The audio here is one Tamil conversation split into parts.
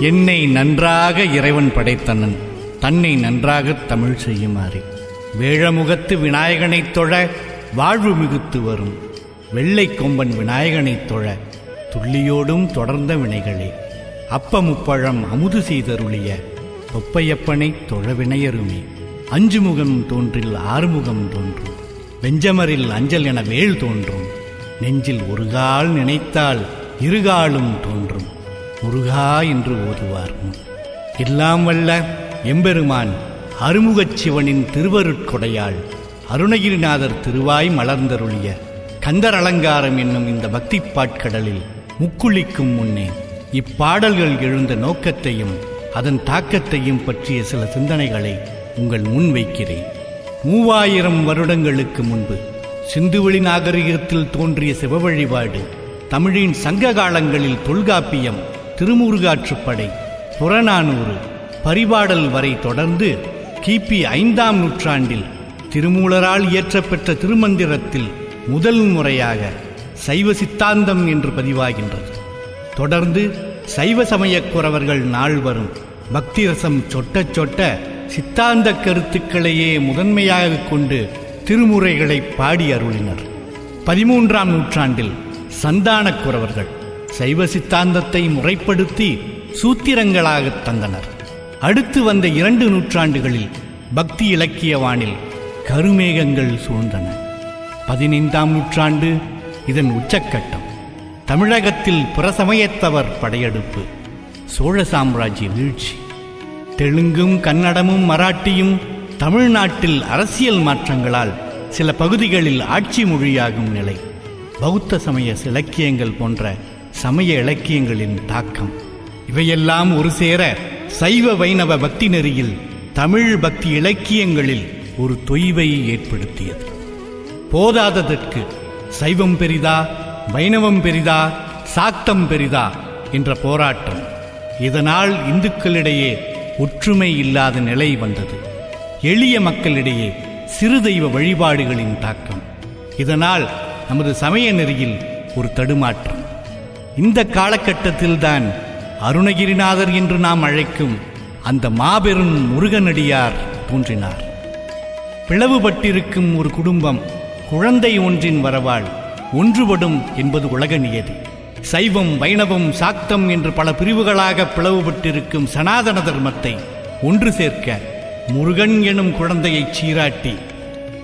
என்னை நன்றாக இறைவன் படைத்தனன். தன்னை நன்றாக தமிழ் செய்யுமாறு. வேழமுகத்து விநாயகனைத் தொழ வாழ்வு மிகுத்து வரும். வெள்ளை கொம்பன் விநாயகனைத் தொழ துள்ளியோடும் தொடர்ந்த வினைகளே. அப்பமுப்பழம் அமுது செய்தருளிய தொப்பையப்பனைத் தொழ வினையருமே. அஞ்சு முகம் தோன்றில் ஆறுமுகம் தோன்றும். வெஞ்சமரில் அஞ்சல் என வேள் தோன்றும். நெஞ்சில் ஒரு கால் நினைத்தால் இருகாலும் தோன்றும். முருகா என்று ஓதுவார். எல்லாம் வல்ல எம்பெருமான் அருமுகச் சிவனின் திருவருட்கொடையாள் அருணகிரிநாதர் திருவாய் மலர்ந்தருளிய கந்தர் அலங்காரம் என்னும் இந்த பக்தி பாட்கடலில் முக்குளிக்கும் முன்னே இப்பாடல்கள் எழுந்த நோக்கத்தையும் அதன் தாக்கத்தையும் பற்றிய சில சிந்தனைகளை உங்கள் முன் வைக்கிறேன். மூவாயிரம் வருடங்களுக்கு முன்பு சிந்துவெளி நாகரிகத்தில் தோன்றிய சிவ வழிபாடு தமிழின் சங்க காலங்களில் தொல்காப்பியம் திருமுருகாற்றுப்படை புறநானூறு பரிபாடல் வரை தொடர்ந்து கிபி ஐந்தாம் நூற்றாண்டில் திருமூலரால் இயற்றப்பெற்ற திருமந்திரத்தில் முதல் முறையாக சைவ சித்தாந்தம் என்று பதிவாகின்றது. தொடர்ந்து சைவ சமயக் குறவர்கள் நால்வரும் பக்தி ரசம் சொட்ட சொட்ட சித்தாந்த கருத்துக்களையே முதன்மையாக கொண்டு திருமுறைகளை பாடி அருளினர். பதிமூன்றாம் நூற்றாண்டில் சந்தானக் குறவர்கள் சைவ சித்தாந்தத்தை முறைப்படுத்தி சூத்திரங்களாகத் தந்தனர். அடுத்து வந்த இரண்டு நூற்றாண்டுகளில் பக்தி இலக்கிய வானில் கருமேகங்கள் சூழ்ந்தன. பதினைந்தாம் நூற்றாண்டு இதன் உச்சக்கட்டம். தமிழகத்தில் புறசமயத்தவர் படையெடுப்பு. சோழ சாம்ராஜ்ய வீழ்ச்சி. தெலுங்கும் கன்னடமும் மராட்டியும் தமிழ்நாட்டில் அரசியல் மாற்றங்களால் சில பகுதிகளில் ஆட்சி மொழியாகும் நிலை. பௌத்த சமய இலக்கியங்கள் போன்ற சமய இலக்கியங்களின் தாக்கம். இவையெல்லாம் ஒரு சேர சைவ வைணவ பக்தி நெறியில் தமிழ் பக்தி இலக்கியங்களில் ஒரு தொய்வை ஏற்படுத்தியது. போதாததற்கு சைவம் பெரிதா வைணவம் பெரிதா சாக்தம் பெரிதா என்ற போராட்டம் இதனால் இந்துக்களிடையே ஒற்றுமை இல்லாத நிலை வந்தது. எளிய மக்களிடையே சிறு தெய்வ வழிபாடுகளின் தாக்கம். இதனால் நமது சமய நெறியில் ஒரு தடுமாற்றம். இந்த காலகட்டத்தில்தான் அருணகிரிநாதர் என்று நாம் அழைக்கும் அந்த மாபெரும் முருகனடியார் தோன்றினார். பிளவுபட்டிருக்கும் ஒரு குடும்பம் குழந்தை ஒன்றின் வரவால் ஒன்றுபடும் என்பது உலக நியதி. சைவம் வைணவம் சாக்தம் என்று பல பிரிவுகளாக பிளவுபட்டிருக்கும் சனாதன தர்மத்தை ஒன்று சேர்க்க முருகன் எனும் குழந்தையைச் சீராட்டி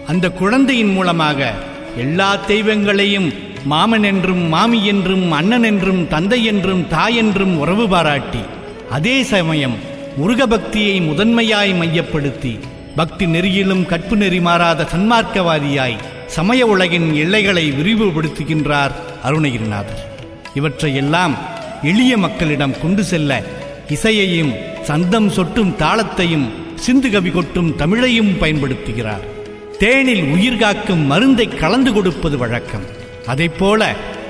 அந்த குழந்தையின் மூலமாக எல்லா தெய்வங்களையும் மாமன் என்றும் மாமி என்றும் அண்ணன் என்றும் தந்தை என்றும் தாய் என்றும் உறவு பாராட்டி அதே சமயம் முருக பக்தியை முதன்மையாய் மையப்படுத்தி பக்தி நெறியிலும் கற்பு நெறி மாறாத சன்மார்க்கவாதியாய் சமய உலகின் எல்லைகளை விரிவுபடுத்துகின்றார் அருணகிரிநாதர். இவற்றையெல்லாம் எளிய மக்களிடம் கொண்டு செல்ல இசையையும் சந்தம் சொட்டும் தாளத்தையும் சிந்து கவி கொட்டும் தமிழையும் பயன்படுத்துகிறார். தேனில் உயிர் காக்கும் மருந்தை கலந்து கொடுப்பது வழக்கம். அதைப்போல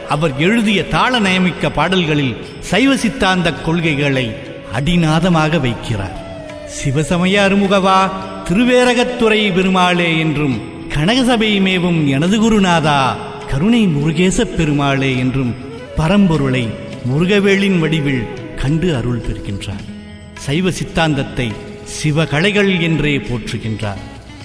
அவர் எழுதிய தாள நயமிக்க பாடல்களில் சைவ சித்தாந்த கொள்கைகளை அடிநாதமாக வைக்கிறார். சிவசமய அருமுகவா திருவேரகத்துறை பெருமாளே என்றும் கனகசபை மேவும் எனது குருநாதா கருணை முருகேசப் பெருமாளே என்றும் பரம்பொருளை முருகவேளின் வடிவில் கண்டு அருள் பெறுகின்றார். சைவ சித்தாந்தத்தை சிவகலைகள் என்றே போற்றுகின்றார்.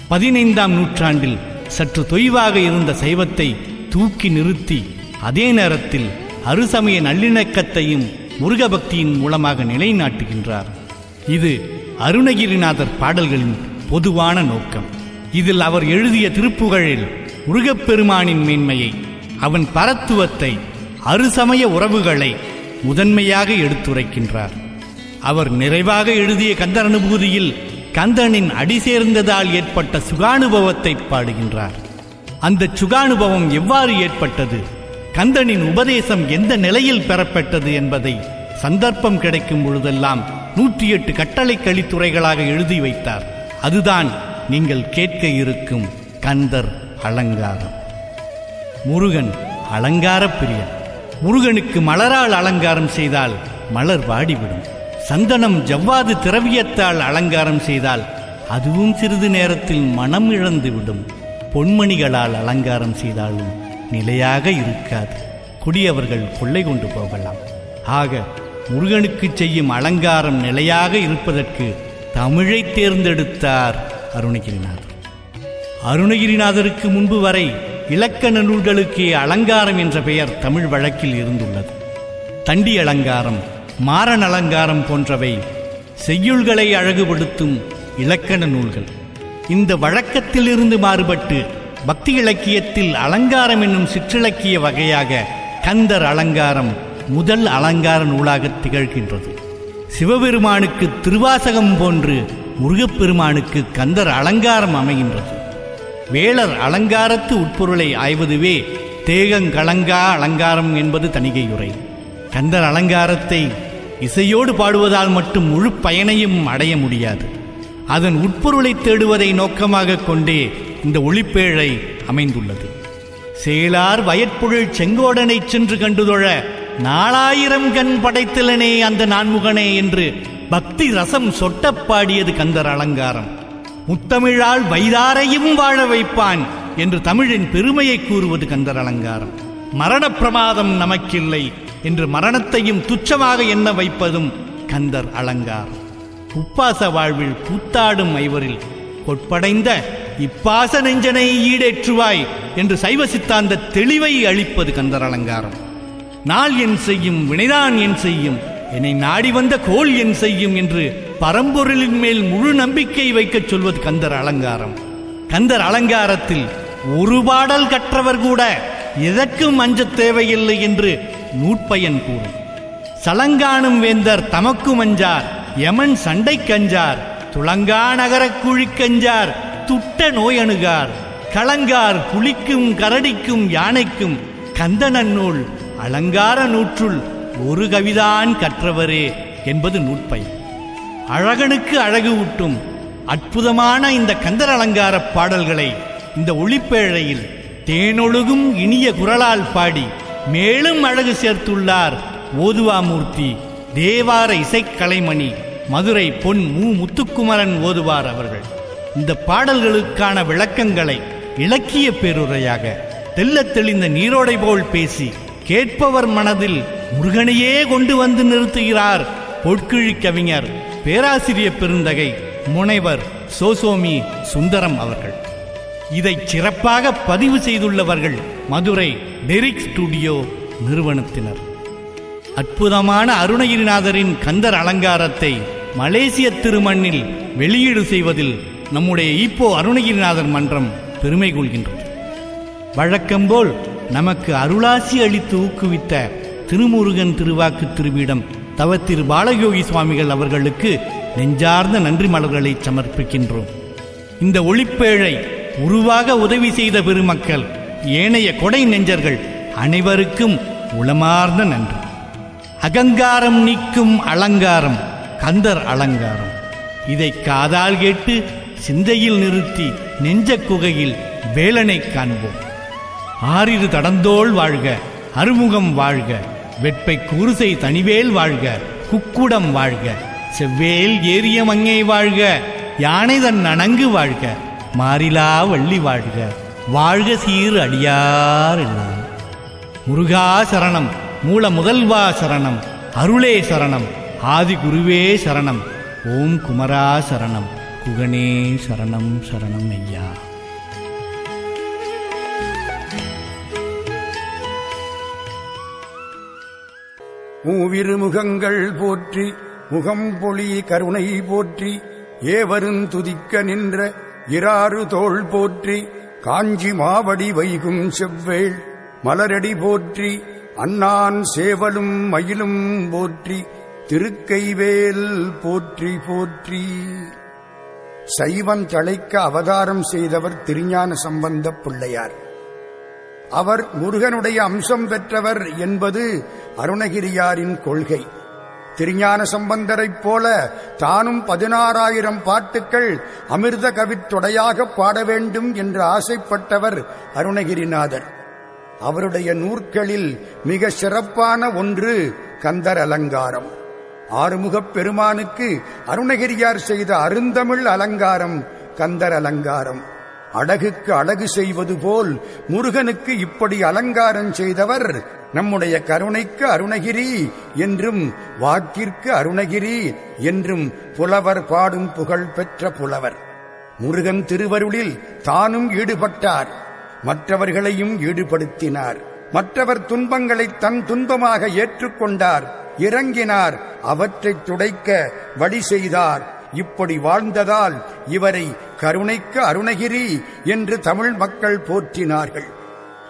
பதினைந்தாம் நூற்றாண்டில் சற்று தொய்வாக இருந்த சைவத்தை தூக்கி நிறுத்தி அதே நேரத்தில் அருசமய நல்லிணக்கத்தையும் முருகபக்தியின் மூலமாக நிலைநாட்டுகின்றார். இது அருணகிரிநாதர் பாடல்களின் பொதுவான நோக்கம். இதில் அவர் எழுதிய திருப்புகழில் முருகப்பெருமானின் மேன்மையை அவன் பரத்துவத்தை அருசமய உறவுகளை முதன்மையாக எடுத்துரைக்கின்றார். அவர் நிறைவாக எழுதிய கந்தர் அனுபூதியில் கந்தனின் அடி சேர்ந்ததால் ஏற்பட்ட சுகானுபவத்தை பாடுகின்றார். அந்த சுகானுபவம் எவ்வாறு ஏற்பட்டது? கந்தனின் உபதேசம் எந்த நிலையில் பெறப்பட்டது என்பதை சந்தர்ப்பம் கிடைக்கும் பொழுதெல்லாம் நூற்றி எட்டு கட்டளை கழித்துறைகளாக எழுதி வைத்தார். அதுதான் நீங்கள் கேட்க இருக்கும் கந்தர் அலங்காரம். முருகன் அலங்கார பிரியன். முருகனுக்கு மலரால் அலங்காரம் செய்தால் மலர் வாடிவிடும். சந்தனம் ஜவ்வாது திரவியத்தால் அலங்காரம் செய்தால் அதுவும் சிறிது நேரத்தில் மனம் இழந்துவிடும். பொன்மணிகளால் அலங்காரம் செய்தாலும் நிலையாக இருக்காது. கொடியவர்கள் கொள்ளை கொண்டு போகலாம். ஆக முருகனுக்கு செய்யும் அலங்காரம் நிலையாக இருப்பதற்கு தமிழை தேர்ந்தெடுத்தார் அருணகிரிநாதர். அருணகிரிநாதருக்கு முன்பு வரை இலக்கண நூல்களுக்கே அலங்காரம் என்ற பெயர் தமிழ் வழக்கில் இருந்துள்ளது. தண்டி அலங்காரம் மாறன் அலங்காரம் போன்றவை செய்யுள்களை அழகுபடுத்தும் இலக்கண நூல்கள். இந்த வழக்கத்திலிருந்து மாறுபட்டு பக்தி இலக்கியத்தில் அலங்காரம் என்னும் சிற்றிலக்கிய வகையாக கந்தர் அலங்காரம் முதல் அலங்கார நூலாக திகழ்கின்றது. சிவபெருமானுக்கு திருவாசகம் போன்று முருகப்பெருமானுக்கு கந்தர் அலங்காரம் அமைகின்றது. வேளர் அலங்காரத்து உட்பொருளை ஆய்வதுவே தேகங்கலங்கா அலங்காரம் என்பது தணிகையுரை கந்தர் அலங்காரத்தை இசையோடு பாடுவதால் மட்டும் முழு பயனையும் அடைய முடியாது. அதன் உட்பொருளை தேடுவதை நோக்கமாக கொண்டே இந்த ஒளிப்பேழை அமைந்துள்ளது. சேலார் வயற்புழல் செங்கோடனை சென்று கண்டுதொழ நாலாயிரம் கண் படைத்தலனே அந்த நான்முகனே என்று பக்தி ரசம் சொட்டப்பாடியது கந்தர் அலங்காரம். முத்தமிழால் வைதாரையும் வாழ வைப்பான் என்று தமிழின் பெருமையை கூறுவது கந்தர் அலங்காரம். மரணப் பிரமாதம் நமக்கில்லை என்று மரணத்தையும் துச்சமாக எண்ண வைப்பதும் கந்தர் அலங்காரம். உப்பாச வாழ்வில் கூத்தாடும் ஐவரில் கொட்படைந்த இப்பாச நெஞ்சனை ஈடேற்றுவாய் என்று சைவ சித்தாந்த தெளிவை அளிப்பது கந்தர் அலங்காரம். நாள் என் செய்யும் வினைதான் என் செய்யும் என்னை நாடி வந்த கோல் என் செய்யும் என்று பரம்பொருளின் மேல் முழு நம்பிக்கை வைக்கச் சொல்வது கந்தர் அலங்காரம். கந்தர் அலங்காரத்தில் ஒரு பாடல் கற்றவர் கூட எதற்கும் அஞ்ச தேவையில்லை என்று நூற்பயன் கூறும். சலங்கானும் வேந்தர் தமக்கும் அஞ்சார் யமன் சண்டைக்கஞ்சார் துளங்கா நகர குழிக்கஞ்சார் துட்ட நோயணுகார் களங்கார் புலிக்கும் கரடிக்கும் யானைக்கும் கந்தனன் நூல் அலங்கார நூற்றுள் ஒரு கவிதான் கற்றவரே என்பது நூற்பை. அழகனுக்கு அழகு ஊட்டும் அற்புதமான இந்த கந்தர் அலங்கார பாடல்களை இந்த ஒளிப்பேழையில் தேனொழுகும் இனிய குரலால் பாடி மேலும் அழகு சேர்த்துள்ளார் ஓதுவாமூர்த்தி தேவார இசைக்கலைமணி மதுரை பொன் மு. முத்துக்குமரன் ஓதுவார் அவர்கள். இந்த பாடல்களுக்கான விளக்கங்களை இலக்கிய பேருரையாக தெள்ளத் தெளிந்த நீரோடை போல் பேசி கேட்பவர் மனதில் முருகனையே கொண்டு வந்து நிறுத்துகிறார் பொற்கிழி கவிஞர் பேராசிரியர் பெருந்தகை முனைவர் சோசோமி சுந்தரம் அவர்கள். இதை சிறப்பாக பதிவு செய்துள்ளவர்கள் மதுரை டெரிக் ஸ்டுடியோ நிறுவனத்தினர். அற்புதமான அருணகிரிநாதரின் கந்தர் அலங்காரத்தை மலேசிய திருமண்ணில் வெளியீடு செய்வதில் நம்முடைய இப்போ அருணகிரிநாதர் மன்றம் பெருமை கொள்கின்றது. வழக்கம்போல் நமக்கு அருளாசி அளித்து ஊக்குவித்த திருமுருகன் திருவாக்கு திருவிடம் தவ திரு பாலயோகி சுவாமிகள் அவர்களுக்கு நெஞ்சார்ந்த நன்றி மலர்களை சமர்ப்பிக்கின்றோம். இந்த ஒளிப்பேழை உருவாக உதவி செய்த பெருமக்கள் ஏனைய கொடை நெஞ்சர்கள் அனைவருக்கும் உளமார்ந்த நன்றி. அகங்காரம் நீக்கும் அலங்காரம் கந்தர் அலங்காரம். இதை காதால் கேட்டு சிந்தையில் நிறுத்தி நெஞ்ச குகையில் வேலனை காண்போம். ஆறிரு தடந்தோள் வாழ்க அறுமுகம் வாழ்க வெட்பை குருசை தனிவேல் வாழ்க குக்குடம் வாழ்க செவ்வேல் ஏரிய மங்கை வாழ்க யானை தன் அணங்கு வாழ்க மாறிலா வள்ளி வாழ்க வாழ்க சீர் அடியார் எல்லாம். முருகா சரணம் மூல முதல்வா சரணம் அருளே சரணம். ஆதி குருவே சரணம். ஓம் குமரா சரணம். குகனே சரணம் சரணம் ஐயா. மூவிரு முகங்கள் போற்றி முகம் பொழி கருணை போற்றி ஏவரும் துதிக்க நின்ற இராறு தோள் போற்றி காஞ்சி மாவடி வைகும் செவ்வேள் மலரடி போற்றி அண்ணான் சேவலும் மயிலும் போற்றி திருக்கைவேல் போற்றி போற்றி. சைவம் தழைக்க அவதாரம் செய்தவர் திருஞான சம்பந்தப் பிள்ளையார். அவர் முருகனுடைய அம்சம் பெற்றவர் என்பது அருணகிரியாரின் கொள்கை. திருஞான சம்பந்தரைப் போல தானும் பதினாறாயிரம் பாட்டுக்கள் அமிர்த கவித்தொடையாக பாட வேண்டும் என்று ஆசைப்பட்டவர் அருணகிரிநாதர். அவருடைய நூற்களில் மிக சிறப்பான ஒன்று கந்தர் அலங்காரம். ஆறுமுகப் பெருமானுக்கு அருணகிரியார் செய்த அருந்தமிழ் அலங்காரம் கந்தர் அலங்காரம். அழகுக்கு அழகு செய்வது போல் முருகனுக்கு இப்படி அலங்காரம் செய்தவர் நம்முடைய கருணைக்கு அருணகிரி என்றும் வாக்கிற்கு அருணகிரி என்றும் புலவர் பாடும் புகழ் பெற்ற புலவர். முருகன் திருவருளில் தானும் ஈடுபட்டார். மற்றவர்களையும் ஈடுபடுத்தினார். மற்றவர் துன்பங்களை தன் துன்பமாக ஏற்றுக்கொண்டார். இறங்கினார். அவற்றைத் துடைக்க வழி செய்தார். இப்படி வாழ்ந்ததால் இவரை கருணைக்கு அருணகிரி என்று தமிழ் மக்கள் போற்றினார்கள்.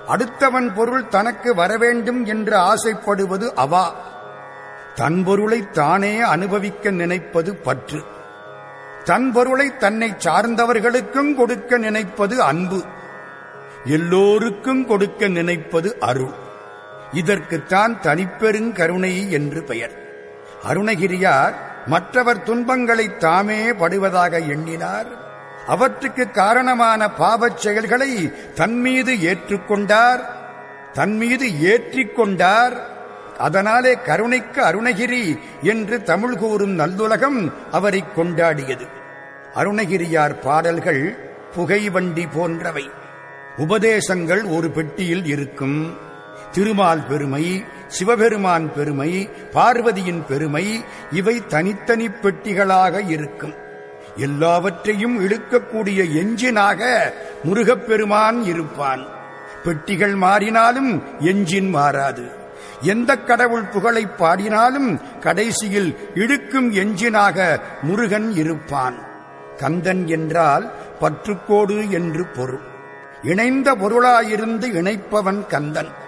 அடுத்தவன் பொருள் தனக்கு வரவேண்டும் என்று ஆசைப்படுவது அவா. தன் பொருளை தானே அனுபவிக்க நினைப்பது பற்று. தன் பொருளை தன்னை சார்ந்தவர்களுக்கும் கொடுக்க நினைப்பது அன்பு. எல்லோருக்கும் கொடுக்க நினைப்பது அருள். இதற்குத்தான் தனிப்பெருங்கருணை என்று பெயர். அருணகிரியார் மற்றவர் துன்பங்களை தாமே படுவதாக எண்ணினார். அவற்றுக்கு காரணமான பாவச் செயல்களை தன்மீது ஏற்றுக்கொண்டார். தன்மீது ஏற்றிக்கொண்டார். அதனாலே கருணைக்கு அருணகிரி என்று தமிழ் கூறும் நல்லுலகம் அவரை கொண்டாடியது. அருணகிரியார் பாடல்கள் புகைவண்டி போன்றவை. உபதேசங்கள் ஒரு பெட்டியில் இருக்கும். திருமால் பெருமை சிவபெருமான் பெருமை பார்வதியின் பெருமை இவை தனித்தனி பெட்டிகளாக இருக்கும். எல்லாவற்றையும் இழுக்கக்கூடிய எஞ்சினாக முருகப்பெருமான் இருப்பான். பெட்டிகள் மாறினாலும் எஞ்சின் மாறாது. எந்த கடவுள் புகழை பாடினாலும் கடைசியில் இழுக்கும் எஞ்சினாக முருகன் இருப்பான். கந்தன் என்றால் பற்றுக்கோடு என்று பொருள். இணைந்த பொருளாயிருந்து இணைப்பவன் கந்தன்.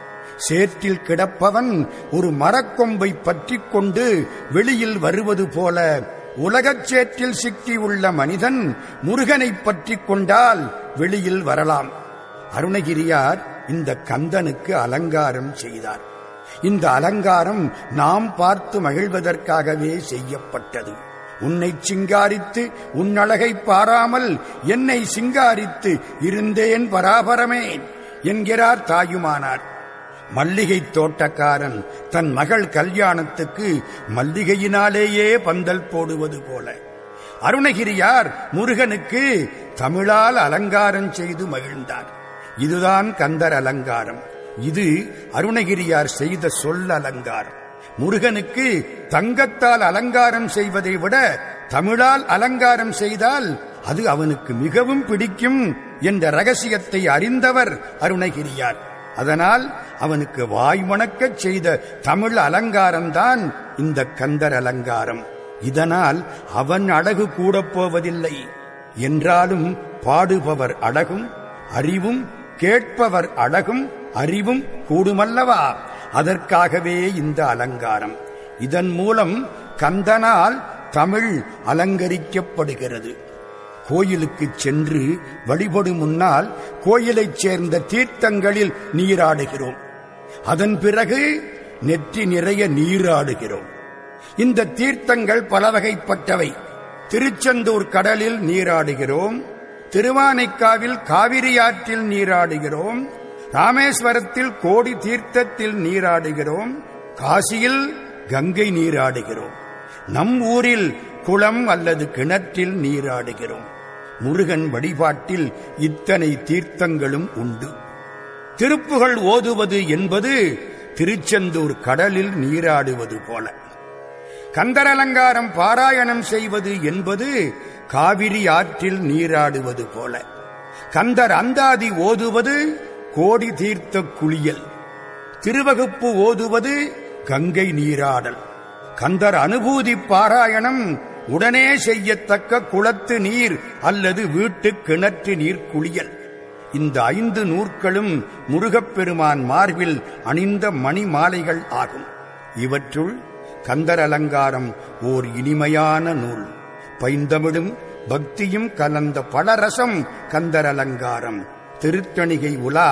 சேற்றில் கிடப்பவன் ஒரு மரக்கொம்பை பற்றிக் கொண்டு வெளியில் வருவது போல உலகச் சேற்றில் சிக்கியுள்ள மனிதன் முருகனை பற்றிக் கொண்டால் வெளியில் வரலாம். அருணகிரியார் இந்த கந்தனுக்கு அலங்காரம் செய்தார். இந்த அலங்காரம் நாம் பார்த்து மகிழ்வதற்காகவே செய்யப்பட்டது. உன்னை சிங்காரித்து உன்னழகை பாராமல் என்னை சிங்காரித்து இருந்தேன் பராபரமேன் என்கிறார் தாயுமானார். மல்லிகை தோட்டக்காரன் தன் மகள் கல்யாணத்துக்கு மல்லிகையினாலேயே பந்தல் போடுவது போல. அருணகிரியார் முருகனுக்கு தமிழால் அலங்காரம் செய்து மகிழ்ந்தார். இதுதான் கந்தர் அலங்காரம். இது அருணகிரியார் செய்த சொல் அலங்காரம். முருகனுக்கு தங்கத்தால் அலங்காரம் செய்வதை விட தமிழால் அலங்காரம் செய்தால் அது அவனுக்கு மிகவும் பிடிக்கும் என்ற ரகசியத்தை அறிந்தவர் அருணகிரியார். அதனால் அவனுக்கு வாய்மணக்கச் செய்த தமிழ் அலங்காரம்தான் இந்த கந்தர் அலங்காரம். இதனால் அவன் அழகு கூடப்போவதில்லை என்றாலும் பாடுபவர் அழகும் அறிவும் கேட்பவர் அழகும் அறிவும் கூடுமல்லவா? அதற்காகவே இந்த அலங்காரம். இதன் மூலம் கந்தனால் தமிழ் அலங்கரிக்கப்படுகிறது. கோயிலுக்கு சென்று வழிபடும் முன்னால் கோயிலைச் சேர்ந்த தீர்த்தங்களில் நீராடுகிறோம். அதன் பிறகு நெற்றி நிறைய நீராடுகிறோம். இந்த தீர்த்தங்கள் பல வகைப்பட்டவை திருச்செந்தூர் கடலில் நீராடுகிறோம். திருவானைக்காவில் காவிரி ஆற்றில் நீராடுகிறோம். ராமேஸ்வரத்தில் கோடி தீர்த்தத்தில் நீராடுகிறோம். காசியில் கங்கை நீராடுகிறோம். நம் ஊரில் குளம் அல்லது கிணற்றில் நீராடுகிறோம். முருகன் வழிபாட்டில் இத்தனை தீர்த்தங்களும் உண்டு. திருப்புகள் ஓதுவது என்பது திருச்செந்தூர் கடலில் நீராடுவது போல. கந்தரலங்காரம் பாராயணம் செய்வது என்பது காவிரி ஆற்றில் நீராடுவது போல. கந்தர் அந்தாதி ஓதுவது கோடி தீர்த்த குளியல். திருவகுப்பு ஓதுவது கங்கை நீராடல். கந்தர் அனுபூதி பாராயணம் உடனே செய்யத்தக்க குளத்து நீர் அல்லது வீட்டு கிணற்று நீர் குளியல். இந்த ஐந்து நூற்களும் முருகப்பெருமான் மார்பில் அணிந்த மணி மாலைகள் ஆகும். இவற்றுள் கந்தர் அலங்காரம் ஓர் இனிமையான நூல். பைந்தமிழும் பக்தியும் கலந்த பலரசம் கந்தர் அலங்காரம் திருத்தணிகை உலா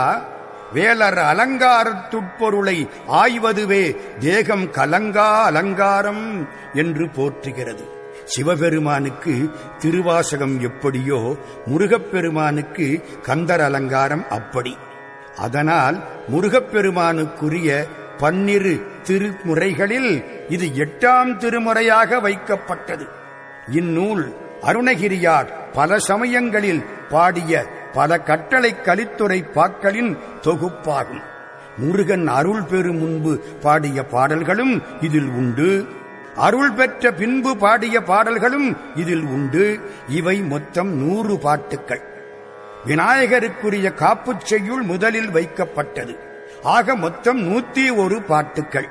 வேலர் அலங்காரத்துட்பொருளை ஆய்வதுவே தேகம் கலங்கா அலங்காரம் என்று போற்றுகிறது. சிவபெருமானுக்கு திருவாசகம் எப்படியோ முருகப்பெருமானுக்கு கந்தர் அலங்காரம் அப்படி. அதனால் முருகப்பெருமானுக்குரிய பன்னிரு திருமுறைகளில் இது எட்டாம் திருமுறையாக வைக்கப்பட்டது. இந்நூல் அருணகிரியார் பல சமயங்களில் பாடிய பல கட்டளை கலித்துறை பாக்களின் தொகுப்பாகும். முருகன் அருள் பெறும் முன்பு பாடிய பாடல்களும் இதில் உண்டு. அருள் பெற்ற பின்பு பாடிய பாடல்களும் இதில் உண்டு. இவை மொத்தம் நூறு பாட்டுக்கள். விநாயகருக்குரிய காப்புச் செய்யுள் முதலில் வைக்கப்பட்டது. ஆக மொத்தம் நூத்தி ஒரு பாட்டுக்கள்.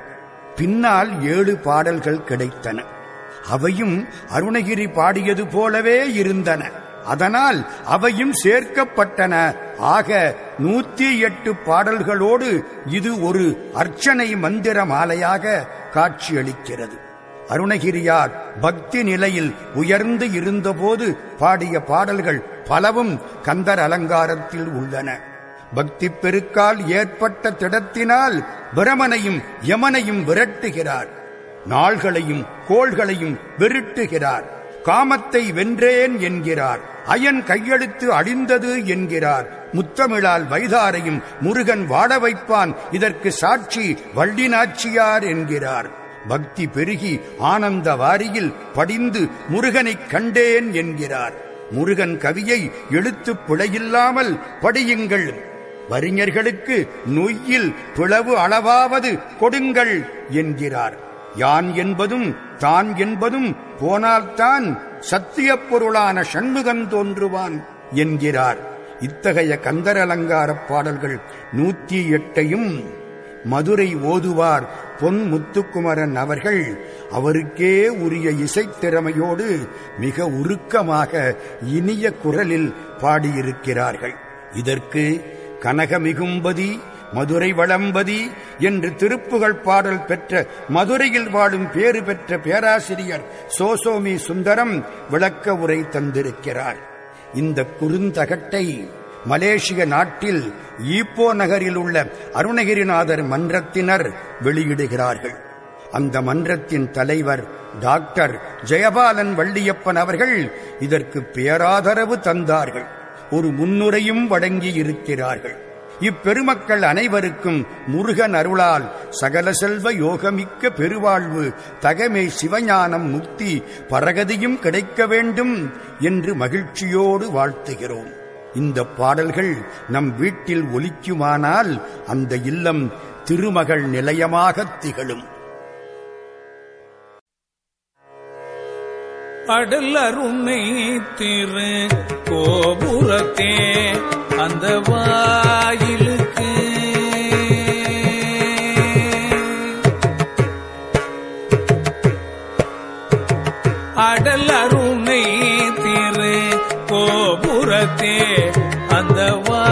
பின்னால் ஏழு பாடல்கள் கிடைத்தன. அவையும் அருணகிரி பாடியது போலவே இருந்தன. அதனால் அவையும் சேர்க்கப்பட்டன. ஆக நூத்தி எட்டு பாடல்களோடு இது ஒரு அர்ச்சனை மந்திர மாலையாக காட்சியளிக்கிறது. அருணகிரியார் பக்தி நிலையில் உயர்ந்து இருந்தபோது பாடிய பாடல்கள் பலவும் கந்தர் அலங்காரத்தில் உள்ளன. பக்தி பெருக்கால் ஏற்பட்ட திடத்தினால் பிரமனையும் யமனையும் விரட்டுகிறார். நாள்களையும் கோள்களையும் விருட்டுகிறார். காமத்தை வென்றேன் என்கிறார். அயன் கையெழுத்து அழிந்தது என்கிறார். முத்தமிழால் வைதாரையும் முருகன் வாட வைப்பான். இதற்கு சாட்சி வள்ளிநாச்சியார் என்கிறார். பக்தி பெருகி ஆனந்த வாரியில் படிந்து முருகனைக் கண்டேன் என்கிறார். முருகன் கவியை எழுத்து பிழையில்லாமல் படியுங்கள். வறிஞர்களுக்கு நொய்யில் பிளவு அளவாவது கொடுங்கள் என்கிறார். யான் என்பதும் தான் என்பதும் போனால்தான் சத்தியப் பொருளான சண்முகன் தோன்றுவான் என்கிறார். இத்தகைய கந்தர் அலங்காரப் பாடல்கள் நூத்தி எட்டையும் மதுரை ஓதுவார் பொன் முத்துக்குமரன் அவர்கள். அவருக்கே உரிய இசைத்திறமையோடு மிக உருக்கமாக இனிய குரலில் பாடியிருக்கிறார்கள். இதற்கு கனகமிகும்பதி மதுரை வளம்பதி என்று திருப்புகழ் பாடல் பெற்ற மதுரையில் வாழும் பேறு பெற்ற பேராசிரியர் சோசோமி சுந்தரம் விளக்க உரை தந்திருக்கிறார். இந்த குறுந்தகட்டை மலேசிய நாட்டில் ஈப்போ நகரில் உள்ள அருணகிரிநாதர் மன்றத்தினர் வெளியிடுகிறார்கள். அந்த மன்றத்தின் தலைவர் டாக்டர் ஜெயபாலன் வள்ளியப்பன் அவர்கள் இதற்கு பேராதரவு தந்தார்கள். ஒரு முன்னுரையும் வழங்கி இருக்கிறார்கள். இப்பெருமக்கள் அனைவருக்கும் முருகன் அருளால் சகல செல்வ யோகமிக்க பெருவாழ்வு தகமை சிவஞானம் முக்தி பரகதியும் கிடைக்க வேண்டும் என்று மகிழ்ச்சியோடு வாழ்த்துகிறோம். இந்த பாடல்கள் நம் வீட்டில் ஒலிக்குமானால் அந்த இல்லம் திருமகள் நிலையமாகத் திகழும். அடல் அருணை திரு கோபுரத்தே அந்த வாயிலுக்கு அந்த வா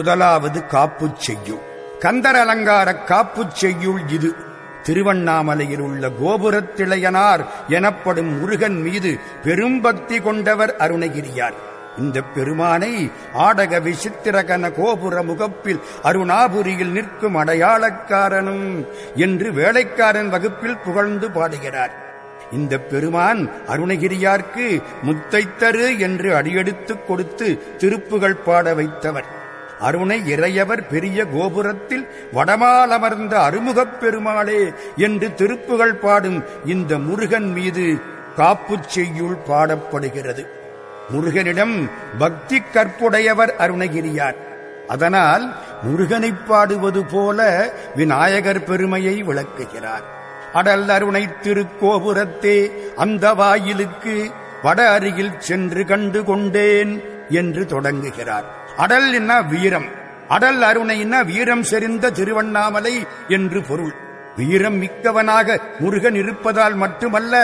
முதலாவது காப்புச் செய்யுள் கந்தர் அலங்கார காப்புச் செய்யுள் இது. திருவண்ணாமலையில் உள்ள கோபுரத்திளையனார் எனப்படும் முருகன் மீது பெரும் பக்தி கொண்டவர் அருணகிரியார். இந்த பெருமானை ஆடக விசித்திரகன கோபுர முகப்பில் அருணாபுரியில் நிற்கும் அடையாளக்காரனும் என்று வேலைக்காரன் வகுப்பில் புகழ்ந்து பாடுகிறார். இந்த பெருமான் அருணகிரியார்க்கு முத்தைத்தரு என்று அடியெடுத்துக் கொடுத்து திருப்புகள் பாட வைத்தவர். அருணை இறையவர் பெரிய கோபுரத்தில் வடமாலமர்ந்த அருமுகப் பெருமாளே என்று திருப்புகள் பாடும் இந்த முருகன் மீது காப்புச் செய்யுள் பாடப்படுகிறது. முருகனிடம் பக்தி கற்புடையவர் அருணகிரியார். அதனால் முருகனைப் பாடுவது போல விநாயகர் பெருமையை விளக்குகிறார். அடல் அருணை திருக்கோபுரத்தே அந்த வாயிலுக்கு வட அருகில் சென்று கண்டு கொண்டேன் என்று தொடங்குகிறார். அடல் என்ன வீரம். அடல் அருணைன்னா வீரம் செறிந்த திருவண்ணாமலை என்று பொருள். வீரம் மிக்கவனாக முருகன் இருப்பதால் மட்டுமல்ல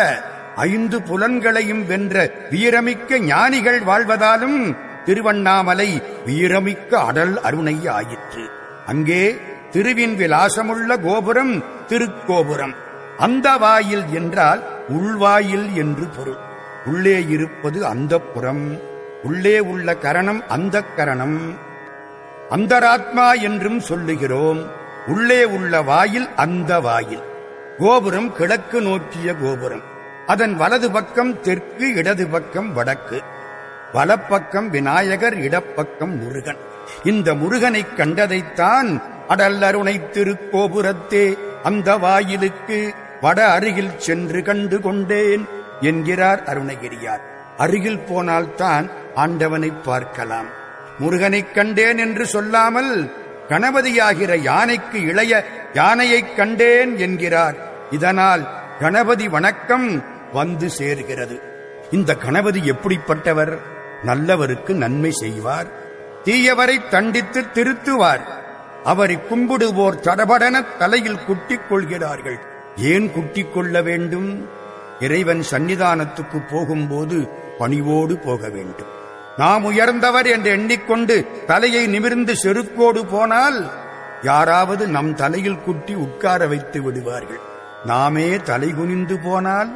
ஐந்து புலன்களையும் வென்ற வீரமிக்க ஞானிகள் வாழ்வதாலும் திருவண்ணாமலை வீரமிக்க அடல் அருணை ஆயிற்று அங்கே திருவின் விலாசமுள்ள கோபுரம் திருக்கோபுரம். அந்த வாயில் என்றால் உள்வாயில் என்று பொருள். உள்ளே இருப்பது அந்த புறம் உள்ளே உள்ள கரணம் அந்த கரணம். அந்தராத்மா என்றும் சொல்லுகிறோம். உள்ளே உள்ள வாயில் அந்த வாயில். கோபுரம் கிழக்கு நோக்கிய கோபுரம். அதன் வலது பக்கம் தெற்கு இடது பக்கம் வடக்கு. வலப்பக்கம் விநாயகர் இடப்பக்கம் முருகன். இந்த முருகனைக் கண்டதைத்தான் அடல்லருணை திருக்கோபுரத்தே அந்த வாயிலுக்கு வட அருகில் சென்று கண்டு கொண்டேன் என்கிறார் அருணகிரியார். அருகில் போனால்தான் ஆண்டவனை பார்க்கலாம். முருகனைக் கண்டேன் என்று சொல்லாமல் கணபதியாகிற யானைக்கு இளைய யானையைக் கண்டேன் என்கிறார். இதனால் கணபதி வணக்கம் வந்து சேர்கிறது. இந்த கணபதி எப்படிப்பட்டவர்? நல்லவருக்கு நன்மை செய்வார். தீயவரை தண்டித்து திருத்துவார். அவரை கும்பிடுவோர் தடபடன தலையில் குட்டிக் கொள்கிறார்கள். ஏன் குட்டிக் கொள்ள வேண்டும்? இறைவன் சன்னிதானத்துக்கு போகும்போது பணிவோடு போக வேண்டும். நாம் உயர்ந்தவர் என்று எண்ணிக்கொண்டு தலையை நிமிர்ந்து செருக்கோடு போனால் யாராவது நம் தலையில் குட்டி உட்கார வைத்து விடுவார்கள். நாமே தலை குனிந்து போனால்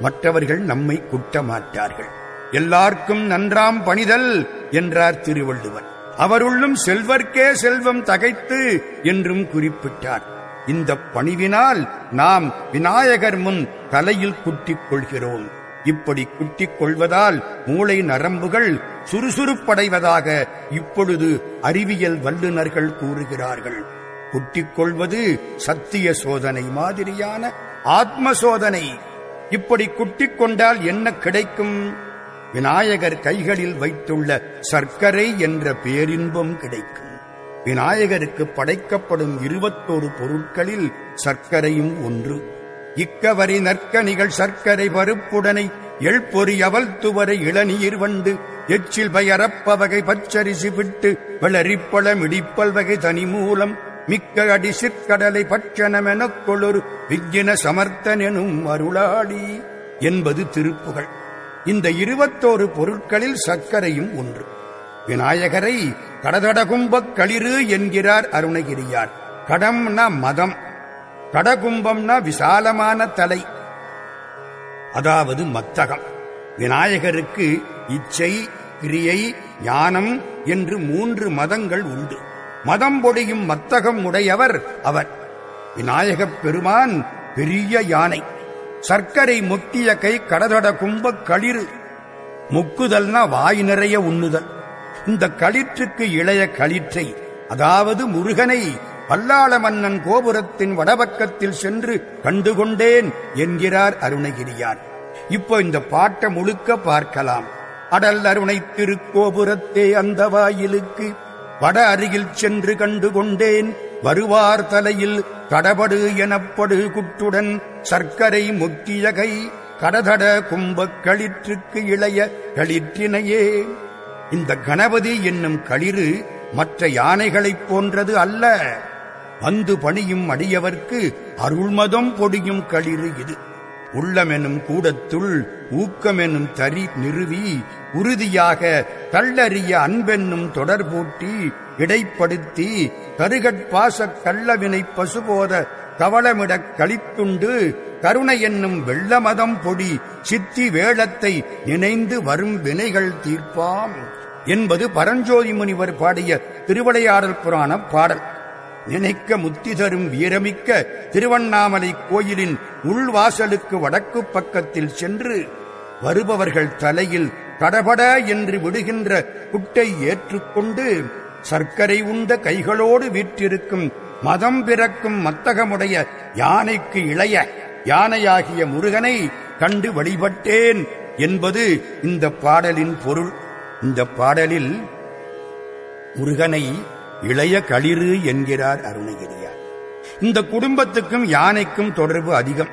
மற்றவர்கள் நம்மை குட்ட மாட்டார்கள். எல்லார்க்கும் நன்றாம் பணிதல் என்றார் திருவள்ளுவர். அவருள்ளும் செல்வர்க்கே செல்வம் தகைத்து என்றும் குறிப்பிட்டார். இந்த பணிவினால் நாம் விநாயகர் முன் தலையில் குட்டிக் கொள்கிறோம். இப்படி குட்டிக் கொள்வதால் மூளை நரம்புகள் சுறுசுறுப்படைவதாக இப்பொழுது அறிவியல் வல்லுநர்கள் கூறுகிறார்கள். குட்டிக் கொள்வது சத்திய சோதனை மாதிரியான ஆத்ம சோதனை இப்படி குட்டிக் கொண்டால் என்ன கிடைக்கும்? விநாயகர் கைகளில் வைத்துள்ள சர்க்கரை என்ற பேரின்பம் கிடைக்கும். விநாயகருக்கு படைக்கப்படும் இருபத்தோரு பொருட்களில் சர்க்கரையும் ஒன்று. இக்கவரி நற்கனிகள் சர்க்கரை பருப்புடனை எழ்பொறி அவல் துவரை இளநீர் வண்டு எச்சில் பயரப்பவகை பச்சரிசி விட்டு வெளரிப்பழம் இடிப்பல் வகை தனி மூலம் மிக்க அடி சிற்கடலை பட்சணமெனக் கொளொரு விக்கின சமர்த்தனெனும் அருளாடி என்பது திருப்புகள் இந்த இருபத்தோரு பொருட்களில் சர்க்கரையும் ஒன்று. விநாயகரை கடதடகும்பக் களிறு என்கிறார் அருணகிரியார். கடம்னா மதம். கடகும்பம்னா விசாலமான தலை. அதாவது மத்தகம். விநாயகருக்கு இச்சை கிரியை ஞானம் என்று மூன்று மதங்கள் உண்டு. மதம் பொடியும் மத்தகம் உடையவர் அவர். விநாயகப் பெருமான் பெரிய யானை. சர்க்கரை முத்திய கை கடதட கும்பக் களிறு. முக்குதல்னா வாய் நிறைய உண்ணுதல். இந்த களிற்றுக்கு இளைய களிற்றை அதாவது முருகனை பல்லாள மன்னன் கோபுரத்தின் வடபக்கத்தில் சென்று கண்டுகொண்டேன் என்கிறார் அருணகிரியார். இப்போ இந்த பாட்டை முழுக்க பார்க்கலாம். அடல் அருணை திருக்கோபுரத்தே அந்த வாயிலுக்கு வட அருகில் சென்று கண்டு கொண்டேன் வருவார் தலையில் கடபடு எனப்படு குட்டுடன் சர்க்கரை முக்கியகை கடதட கும்பக் களிற்றுக்கு இளைய களிற்றினையே. இந்த கணபதி என்னும் களிறு மற்ற யானைகளைப் போன்றது அல்ல. வந்து பணியும் அடியவர்க்கு அருள்மதம் பொடியும் களிறு இது. உள்ளமெனும் கூடத்துள் ஊக்கமெனும் தறி நிறுவி உறுதியாக தள்ளறிய அன்பென்னும் தொடர் பூட்டி இடைப்படுத்தி கருகட்பாசக் கள்ளவினை பசுபோத கவளமிடக் கழித்துண்டு கருணை என்னும் வெள்ளமதம் பொடி சித்தி வேளத்தை நினைந்து வரும் வினைகள் தீர்ப்பாம். என்பது பரஞ்சோதி முனிவர் பாடிய திருவிளையாடல் புராண பாடல். நினைக்க முத்தி தரும் வீரமிக்க திருவண்ணாமலை கோயிலின் உள்வாசலுக்கு வடக்கு பக்கத்தில் சென்று வருபவர்கள் தலையில் கடபட என்று விடுகின்ற குட்டை ஏற்றுக்கொண்டு சர்க்கரை உண்ட கைகளோடு வீற்றிருக்கும் மதம் பிறக்கும் மத்தகமுடைய யானைக்கு இளைய யானையாகிய முருகனை கண்டு வழிபட்டேன் என்பது இந்த பாடலின் பொருள். இந்த பாடலில் முருகனை இளைய களிறு என்கிறார் அருணகிரியார். இந்த குடும்பத்துக்கும் யானைக்கும் தொடர்பு அதிகம்.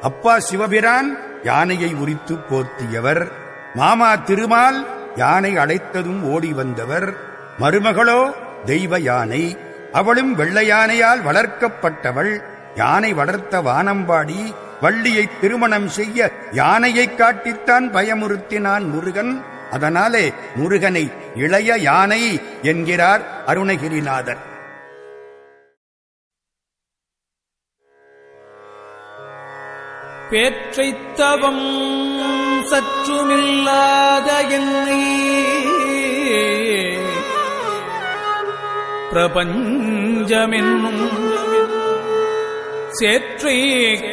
அப்பா சிவபிரான் யானையை உரித்து போர்த்தியவர். மாமா திருமால் யானை அழைத்ததும் ஓடி வந்தவர். மருமகளோ தெய்வ யானை. அவளும் வெள்ளை யானையால் வளர்க்கப்பட்டவள். யானை வளர்த்த வானம்பாடி வள்ளியை திருமணம் செய்ய யானையைக் காட்டித்தான் பயமுறுத்தினான் முருகன். அதனாலே முருகனை இளைய யானை என்கிறார் அருணகிரிநாதர். பேற்றைத்தவம் சற்றுமில்லாத என்னை பிரபஞ்சமென்னும் சேற்றை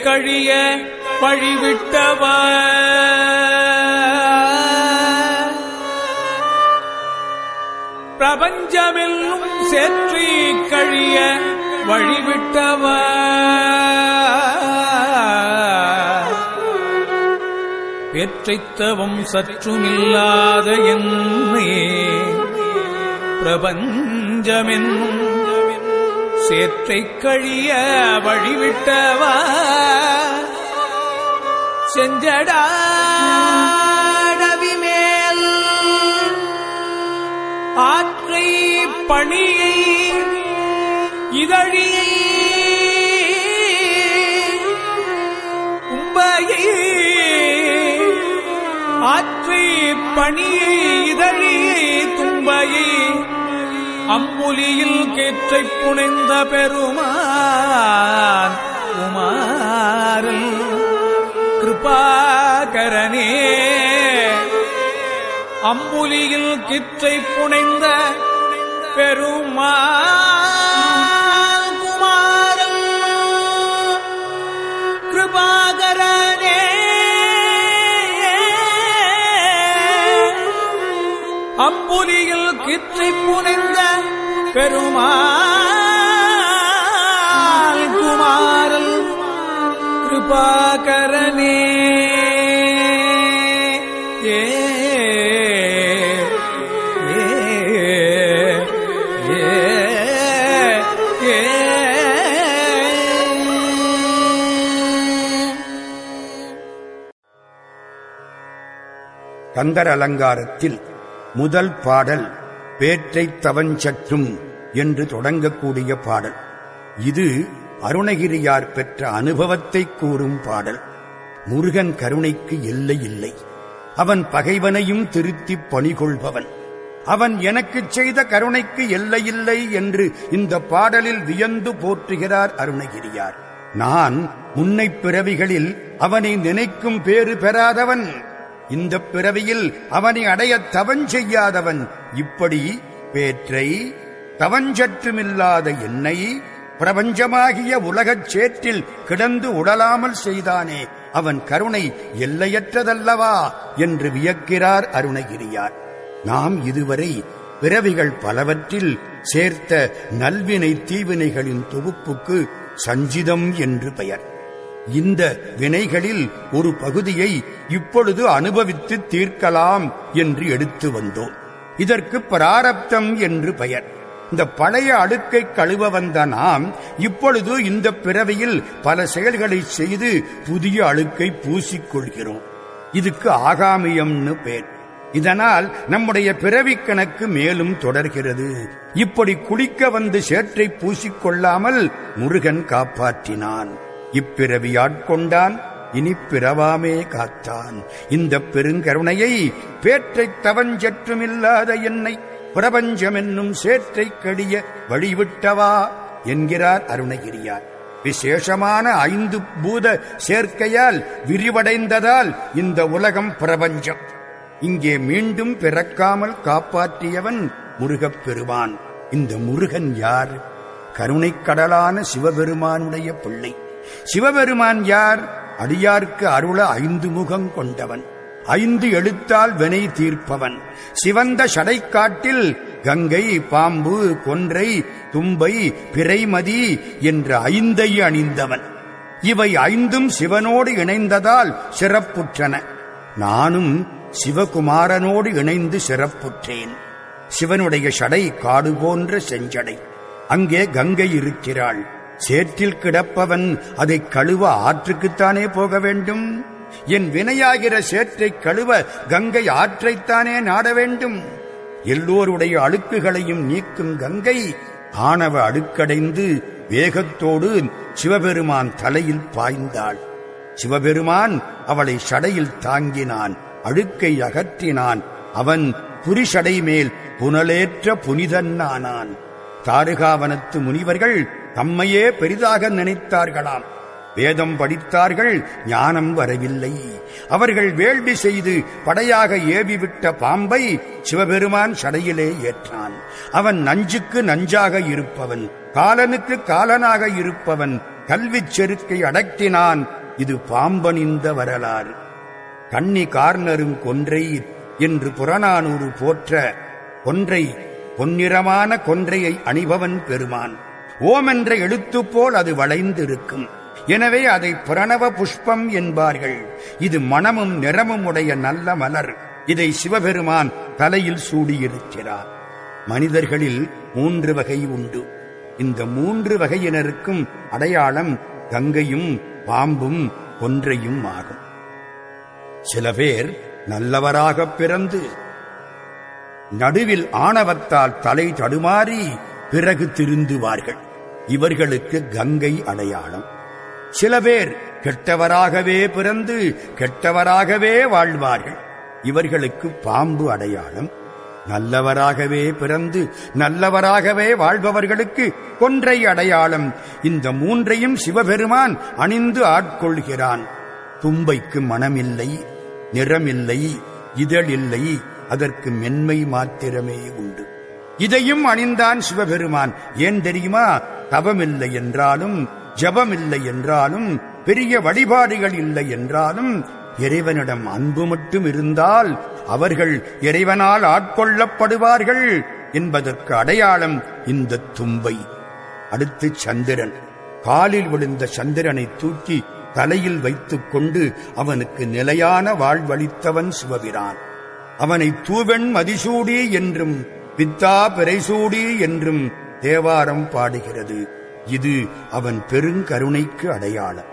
கழிய பழிவிட்டவா பிரபஞ்சமெல்லும் சேற்றி கழிய வழிவிட்டவ பேற்றைத்தவம் சற்றுமில்லாத என்னே. பிரபஞ்சமென்னும் சேற்றை கழிய வழிவிட்டவா செஞ்சடா. ஆற்றை பணியை இதழியை உம்பையை ஆற்றை பணியை இதழியை தும்பையை அம்புலியில் கேற்றைப் புனைந்த பெருமான் உமாரல் கிருபாகரனே. அம்புலியில் கிற்றை புனைந்த பெருமா அம்புலியில் கிற்றை புனைந்த பெருமாள் குமாரல் கிருபாகரனே. கந்தர் அலங்காரத்தில் முதல் பாடல் பேற்றை தவஞ்சற்றும் என்று தொடங்கக்கூடிய பாடல். இது அருணகிரியார் பெற்ற அனுபவத்தை கூறும் பாடல். முருகன் கருணைக்கு எல்லை இல்லை. அவன் பகைவனையும் திருத்திப் பணிகொள்பவன். அவன் எனக்குச் செய்த கருணைக்கு எல்லையில்லை என்று இந்த பாடலில் வியந்து போற்றுகிறார் அருணகிரியார். நான் முன்னைப் பிறவிகளில் அவனை நினைக்கும் பேறு பெறாதவன். இந்த பிறவியில் அவனை அடைய தவஞ்செய்யாதவன் இப்படி பேற்றை தவஞ்சற்றுமில்லாத என்னை பிரபஞ்சமாகிய உலகச் சேற்றில் கிடந்து உடலாமல் செய்தானே அவன் கருணை எல்லையற்றதல்லவா என்று வியக்கிறார் அருணகிரியார். நாம் இதுவரை பிறவிகள் பலவற்றில் சேர்த்த நல்வினை தீவினைகளின் தொகுப்புக்கு சஞ்சிதம் என்று பெயர். இந்த வினைகளில் ஒரு பகுதியை இப்பொழுது அனுபவித்து தீர்க்கலாம் என்று எடுத்து வந்தோம். இதற்கு பிராரப்தம் என்று பெயர். இந்த பழைய அடுக்கை கழுவ வந்த நாம் இப்பொழுது இந்த பிறவியில் பல செயல்களை செய்து புதிய அழுக்கை பூசிக்கொள்கிறோம் இதுக்கு ஆகாமியம்னு பேர். இதனால் நம்முடைய பிறவி கணக்கு மேலும் தொடர்கிறது. இப்படி குளிக்க வந்து சேற்றை பூசிக்கொள்ளாமல் முருகன் காப்பாற்றினான். இப்பிறவி ஆட்கொண்டான் இனி பிறவாமே காத்தான். இந்த பெருங்கருணையை பேற்றைத் தவஞ்சற்றுமில்லாத என்னை பிரபஞ்சம் என்னும் சேற்றைக் கடிய வழிவிட்டவா என்கிறார் அருணகிரியார். விசேஷமான ஐந்து பூத சேர்க்கையால் விரிவடைந்ததால் இந்த உலகம் பிரபஞ்சம். இங்கே மீண்டும் பிறக்காமல் காப்பாற்றியவன் முருகப் பெருமான். இந்த முருகன் யார்? கருணைக் கடலான சிவபெருமானுடைய பிள்ளை. சிவபெருமான் யார்? அடியார்க்கு அருள ஐந்து முகம் கொண்டவன். ஐந்து எழுத்தால் வினை தீர்ப்பவன். சிவந்த சடைக்காட்டில் கங்கை பாம்பு கொன்றை தும்பை பிறைமதி என்ற ஐந்தை அணிந்தவன். இவை ஐந்தும் சிவனோடு இணைந்ததால் சிறப்புற்றன. நானும் சிவகுமாரனோடு இணைந்து சிறப்புற்றேன். சிவனுடைய சடை காடு போன்ற செஞ்சடை. அங்கே கங்கை இருக்கிறாள். சேற்றில் கிடப்பவன் அதை கழுவ ஆற்றுக்குத்தானே போக வேண்டும்? என் வினையாகிற சேற்றை கழுவ கங்கை ஆற்றைத்தானே நாட வேண்டும்? எல்லோருடைய அழுக்குகளையும் நீக்கும் கங்கை ஆணவ அழுக்கடைந்து வேகத்தோடு சிவபெருமான் தலையில் பாய்ந்தாள். சிவபெருமான் அவளை சடையில் தாங்கினான் அழுக்கை அகற்றினான். அவன் புரிஷடை மேல் புனலேற்ற புனிதன்னானான் தாருகாவனத்து முனிவர்கள் தம்மையே பெரிதாக நினைத்தார்களாம். வேதம் படித்தார்கள் ஞானம் வரவில்லை. அவர்கள் வேள்வி செய்து படையாக ஏவிவிட்ட பாம்பை சிவபெருமான் சடையிலே ஏற்றான். அவன் நஞ்சுக்கு நஞ்சாக இருப்பவன் காலனுக்கு காலனாக இருப்பவன் கல்விச் செருக்கை அடக்கினான். இது பாம்பனிந்த வரலாறு. கண்ணி கார்னரும் கொன்றை என்று புறநானூறு போற்ற கொன்றை பொன்னிறமான கொன்றையை அணிபவன் பெருமான். ஓம் என்ற எழுத்து போல் அது வளைந்திருக்கும். எனவே அதை பிரணவ புஷ்பம் என்பார்கள். இது மணமும் நிறமும் உடைய நல்ல மலர். இதை சிவபெருமான் தலையில் சூடியிருக்கிறார். மனிதர்களில் மூன்று வகை உண்டு. இந்த மூன்று வகையினருக்கும் அடையாளம் கங்கையும் பாம்பும் ஒன்றையும் ஆகும். சில பேர் நல்லவராகப் பிறந்து நடுவில் ஆணவத்தால் தலை தடுமாறி பிறகு திருந்துவார்கள். இவர்களுக்கு கங்கை அடையாளம். சில பேர் கெட்டவராகவே பிறந்து கெட்டவராகவே வாழ்வார்கள். இவர்களுக்கு பாம்பு அடையாளம். நல்லவராகவே பிறந்து நல்லவராகவே வாழ்பவர்களுக்கு கொன்றை அடையாளம். இந்த மூன்றையும் சிவபெருமான் அணிந்து ஆட்கொள்கிறான். தும்பைக்கு மனமில்லை நிறமில்லை இதழில்லை அதற்கு மென்மை மாத்திரமே உண்டு. இதையும் அணிந்தான் சிவபெருமான். ஏன் தெரியுமா? தவமில்லை என்றாலும் ஜபமில்லை என்றாலும் பெரிய வழிபாடுகள் இல்லை என்றாலும் இறைவனிடம் அன்பு மட்டும் இருந்தால் அவர்கள் இறைவனால் ஆட்கொள்ளப்படுவார்கள் என்பதற்கு அடையாளம் இந்த தும்பை. அடுத்து சந்திரன். காலில் விழுந்த சந்திரனை தூக்கி தலையில் வைத்துக் கொண்டு அவனுக்கு நிலையான வாழ்வளித்தவன் சிவபிரான். அவனை தூவெண் மதிசூடி என்றும் பித்தா பிறைசூடி என்றும் தேவாரம் பாடுகிறது. இது அவன் பெருங்கருணைக்கு அடையாளம்.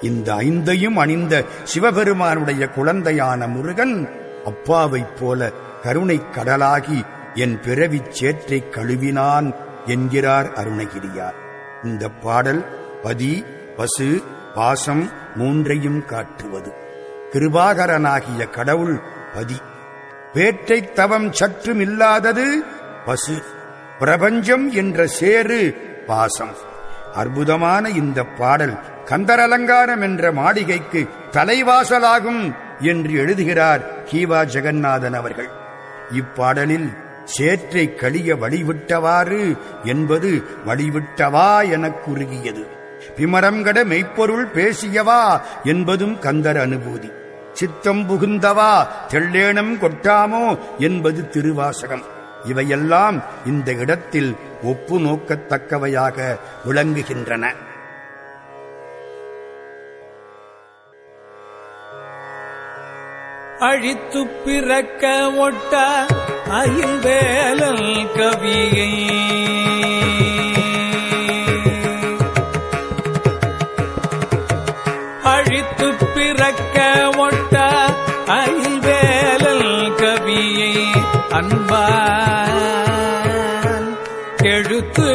இந்த ஐந்தையும் அணிந்த சிவபெருமானுடைய குழந்தையான முருகன் அப்பாவைப் போல கருணைக் கடலாகி என் பிறவிச் சேற்றை கழுவினான் என்கிறார் அருணகிரியார். இந்த பாடல் பதி பசு பாசம் மூன்றையும் காட்டுவது. கிருபாகரனாகிய கடவுள் பதி. வேற்றைத் தவம் சற்றும் இல்லாதது பசு. பிரபஞ்சம் என்ற சேரு பாசம். அற்புதமான இந்த பாடல் கந்தரலங்காரம் என்ற மாளிகைக்கு தலைவாசலாகும் என்று எழுதுகிறார் கீவா ஜெகநாதன் அவர்கள். இப்பாடலில் சேற்றை கழிய வழிவிட்டவாறு என்பது வழிவிட்டவா எனக் குறுகியது. பிமரங்கட மெய்ப்பொருள் பேசியவா என்பதும் கந்தர் அனுபூதி. சித்தம் புகுந்தவா தெள்ளேனம் கொட்டாமோ என்பது திருவாசகம். இவையெல்லாம் இந்த இடத்தில் ஒப்பு நோக்கத்தக்கவையாக விளங்குகின்றன. அழித்து பிறக்க ஒட்ட அயில் வேலல் கவியை. அழித்து பிறக்க ஒட்ட அயில் வேலல் கவியை. அன்பா எழுத்து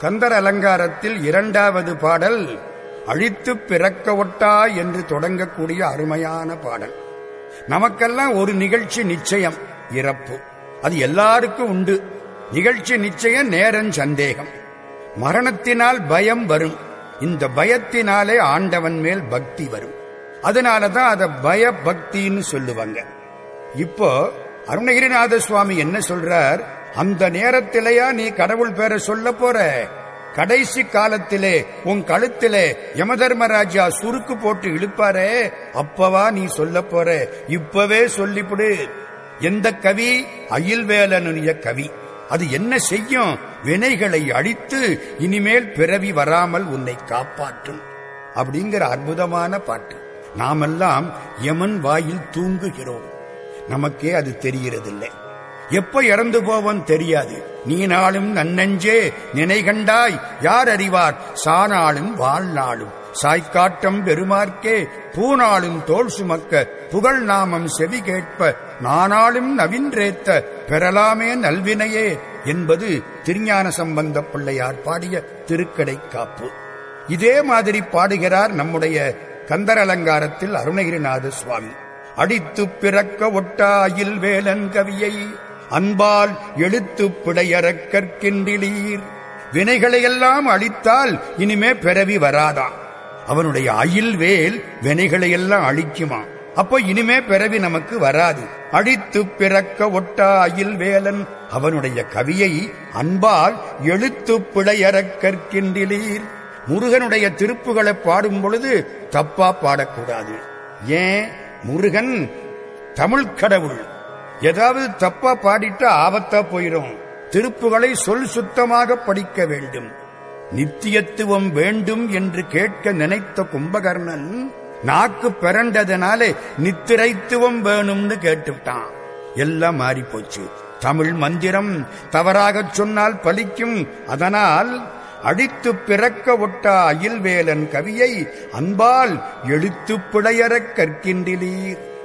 கந்தர் அலங்காரத்தில் இரண்டாவது பாடல் அழித்து பிறக்க ஒட்டா என்று தொடங்கக்கூடிய அருமையான பாடல். நமக்கெல்லாம் ஒரு நிகழ்ச்சி நிச்சயம் இறப்பு. அது எல்லாருக்கும் உண்டு. நிகழ்ச்சி நிச்சயம் நேரன் சந்தேகம். மரணத்தினால் பயம் வரும். இந்த பயத்தினாலே ஆண்டவன் மேல் பக்தி வரும். அதனாலதான் அதை பய பக்தின்னு சொல்லுவாங்க. இப்போ அருணகிரிநாத சுவாமி என்ன சொல்றார்? அந்த நேரத்திலேயா நீ கடவுள் பேரை சொல்ல போற? கடைசி காலத்திலே உன் கழுத்திலே யமதர்மராஜா சுருக்கு போட்டு இழுப்பாரே. அப்பவா நீ சொல்ல போற? இப்பவே சொல்லிவிடு எந்த கவி? அயில்வேலனுடைய கவி. அது என்ன செய்யும்? வினைகளை அழித்து இனிமேல் பிறவி வராமல் உன்னை காப்பாற்றும். அப்படிங்கிற அற்புதமான பாட்டு. நாமெல்லாம் யமன் வாயில் தூங்குகிறோம். நமக்கே அது தெரிகிறதில்லை. எப்ப இறந்து போவன் தெரியாது. நீ நாளும் நன்னெஞ்சே நினைகண்டாய் யார் அறிவார்? சானாளும் வாழ்நாளும். சாய்க்காட்டம் பெருமார்க்கே பூநாளும் தோல் சுமக்க புகழ் நாமம் செவி கேட்ப நானாலும் நவின்றேத்த பெறலாமே நல்வினையே என்பது திருஞான சம்பந்த பிள்ளையார் பாடிய திருக்கடை காப்பு இதே மாதிரி பாடுகிறார் நம்முடைய கந்தர் அலங்காரத்தில் அருணகிரிநாத சுவாமி. அடித்து பிறக்க ஒட்டாயில் வேலன் கவியை அன்பால் எழுத்து பிழையறக் கற்கின்றீர் வினைகளையெல்லாம் அழித்தால் இனிமே பிறவி வராதா? அவனுடைய அயில் வேல் வினைகளையெல்லாம் அழிக்குமா? அப்போ இனிமே பிறவி நமக்கு வராது. அழித்து பிறக்க ஒட்டா அயில் வேலன். அவனுடைய கவியை அன்பால் எழுத்து பிழையறக் கற்கின்றீர் முருகனுடைய திருப்புகளை பாடும் பொழுது தப்பா பாடக்கூடாது. ஏன்? முருகன் தமிழ்கடவுள் ஏதாவது தப்பா பாடிட்டு ஆபத்தா போயிடும் திருப்புகளை சொல் சுத்தமாக படிக்க வேண்டும். நித்தியத்துவம் வேண்டும் என்று கேட்க நினைத்த கும்பகர்ணன் நாக்கு பிறண்டதனாலே நித்திரைத்துவம் வேணும்னு கேட்டுட்டான் எல்லாம் மாறி போச்சு தமிழ் மந்திரம் தவறாகச் சொன்னால் பலிக்கும் அதனால் அடித்து பிறக்க ஒட்டா அயில்வேலன் கவியை அன்பால் எழுத்து பிழையறக் கற்கின்றீர்.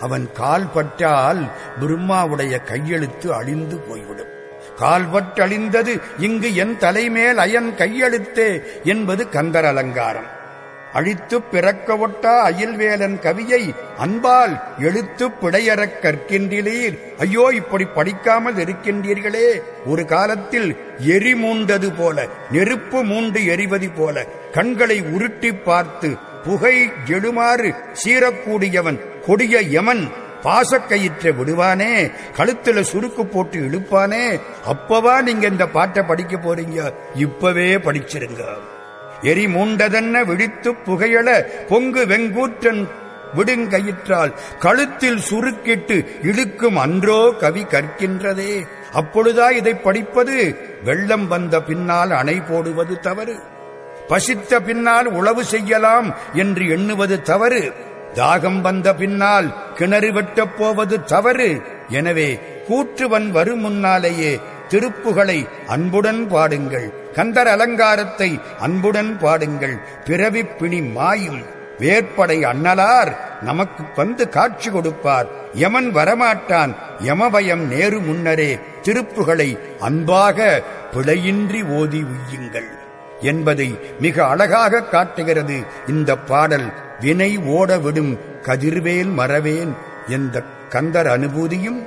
அவன் கால் பட்டால் பிரம்மாவுடைய கையெழுத்து அழிந்து போய்விடும். கால்பட்டழிந்தது இங்கு என் தலைமேல் அயன் கையெழுத்தே என்பது கந்தர் அலங்காரம். அழித்து பிறக்க ஒட்டா அயில்வேலன் கவியை அன்பால் எழுத்து பிழையறக் கற்கின்றீர். ஐயோ இப்படி படிக்காமல் இருக்கின்றீர்களே. ஒரு காலத்தில் எரி மூண்டது போல நெருப்பு மூண்டு எரிவது போல கண்களை உருட்டி பார்த்து புகை எழுமாறு சீரக்கூடியவன் கொடிய யமன் பாசக்கயிற்றை விடுவானே கழுத்துல சுருக்கு போட்டு இழுப்பானே அப்பவா நீங்க இந்த பாட்டை படிக்க போறீங்க? இப்பவே படிச்சிருங்க. எரி மூண்டதென்ன விழித்து புகையள பொங்கு வெங்கூற்றன் விடுங்கயிற்றால் கழுத்தில் சுருக்கிட்டு இழுக்கும் அன்றோ கவி கற்கின்றதே. அப்பொழுதா இதை படிப்பது? வெள்ளம் வந்த பின்னால் அணை போடுவது தவறு. பசித்த பின்னால் உழவு செய்யலாம் என்று எண்ணுவது தவறு. தாகம் வந்த பின்னால் கிணறு வெட்டப் போவது தவறு. எனவே கூற்றுவன் வரும் முன்னாலேயே திருப்புகளை அன்புடன் பாடுங்கள். கந்தர் அலங்காரத்தை அன்புடன் பாடுங்கள். பிறவி பிணி மாயும். வேற்படை அண்ணலார் நமக்கு வந்து காட்சி கொடுப்பார். யமன் வரமாட்டான். யமபயம் நேரு முன்னரே திருப்புகளை அன்பாக பிழையின்றி ஓதி உய்யுங்கள். என்பதை மிக அழகாக காட்டுகிறது இந்த பாடல். வினை ஓட விடும் கதிர்வேல் மறவேன். என்ற கந்தர் அனுபூதியும்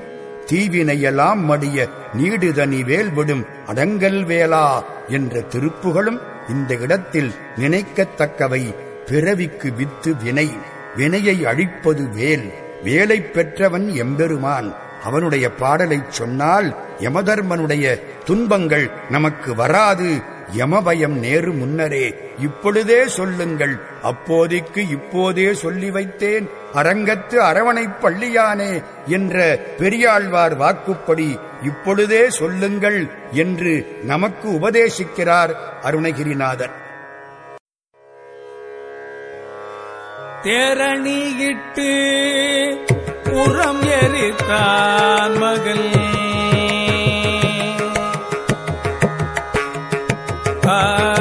தீவினையெல்லாம் மடிய நீடுதனி வேல்விடும் அடங்கல் வேளா என்ற திருப்புகளும் இந்த இடத்தில் நினைக்கத்தக்கவை. பிறவிக்கு வித்து வினை வினையை அழிப்பது வேல். வேலை பெற்றவன் எம்பெருமான் அவனுடைய பாடலைச் சொன்னால் யமதர்மனுடைய துன்பங்கள் நமக்கு வராது. யமபயம் நேரு முன்னரே இப்பொழுதே சொல்லுங்கள். அப்போதைக்கு இப்போதே சொல்லி வைத்தேன். அரங்கத்து அரவணைப் பள்ளியானே என்ற பெரியாழ்வார் வாக்குப்படி இப்பொழுதே சொல்லுங்கள் என்று நமக்கு உபதேசிக்கிறார் அருணகிரிநாதர். தேரணியிட்டு புறம் எரித்தான் மகள். ஆ,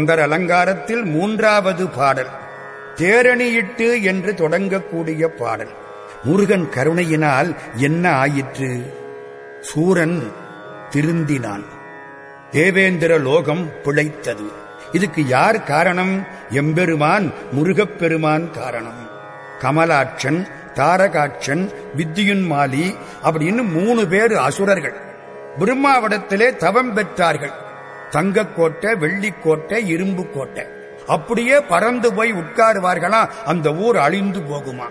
கந்தர் அலங்காரத்தில் மூன்றாவது பாடல் தேரணியிட்டு என்று தொடங்கக்கூடிய பாடல். முருகன் கருணையினால் என்ன ஆயிற்று? சூரன் திருந்தினான். தேவேந்திர லோகம் பிழைத்தது. இதுக்கு யார் காரணம்? எம்பெருமான் முருகப்பெருமான் காரணம். கமலாட்சன் தாரகாட்சன் வித்தியுன்மாலி அப்படின்னு மூணு பேர் அசுரர்கள். பிரம்மாவிடத்திலே தவம் பெற்றார்கள். தங்கக்கோட்டை வெள்ளிக்கோட்டை இரும்பு கோட்டை. அப்படியே பறந்து போய் உட்காருவார்களா? அந்த ஊர் அழிந்து போகுமா?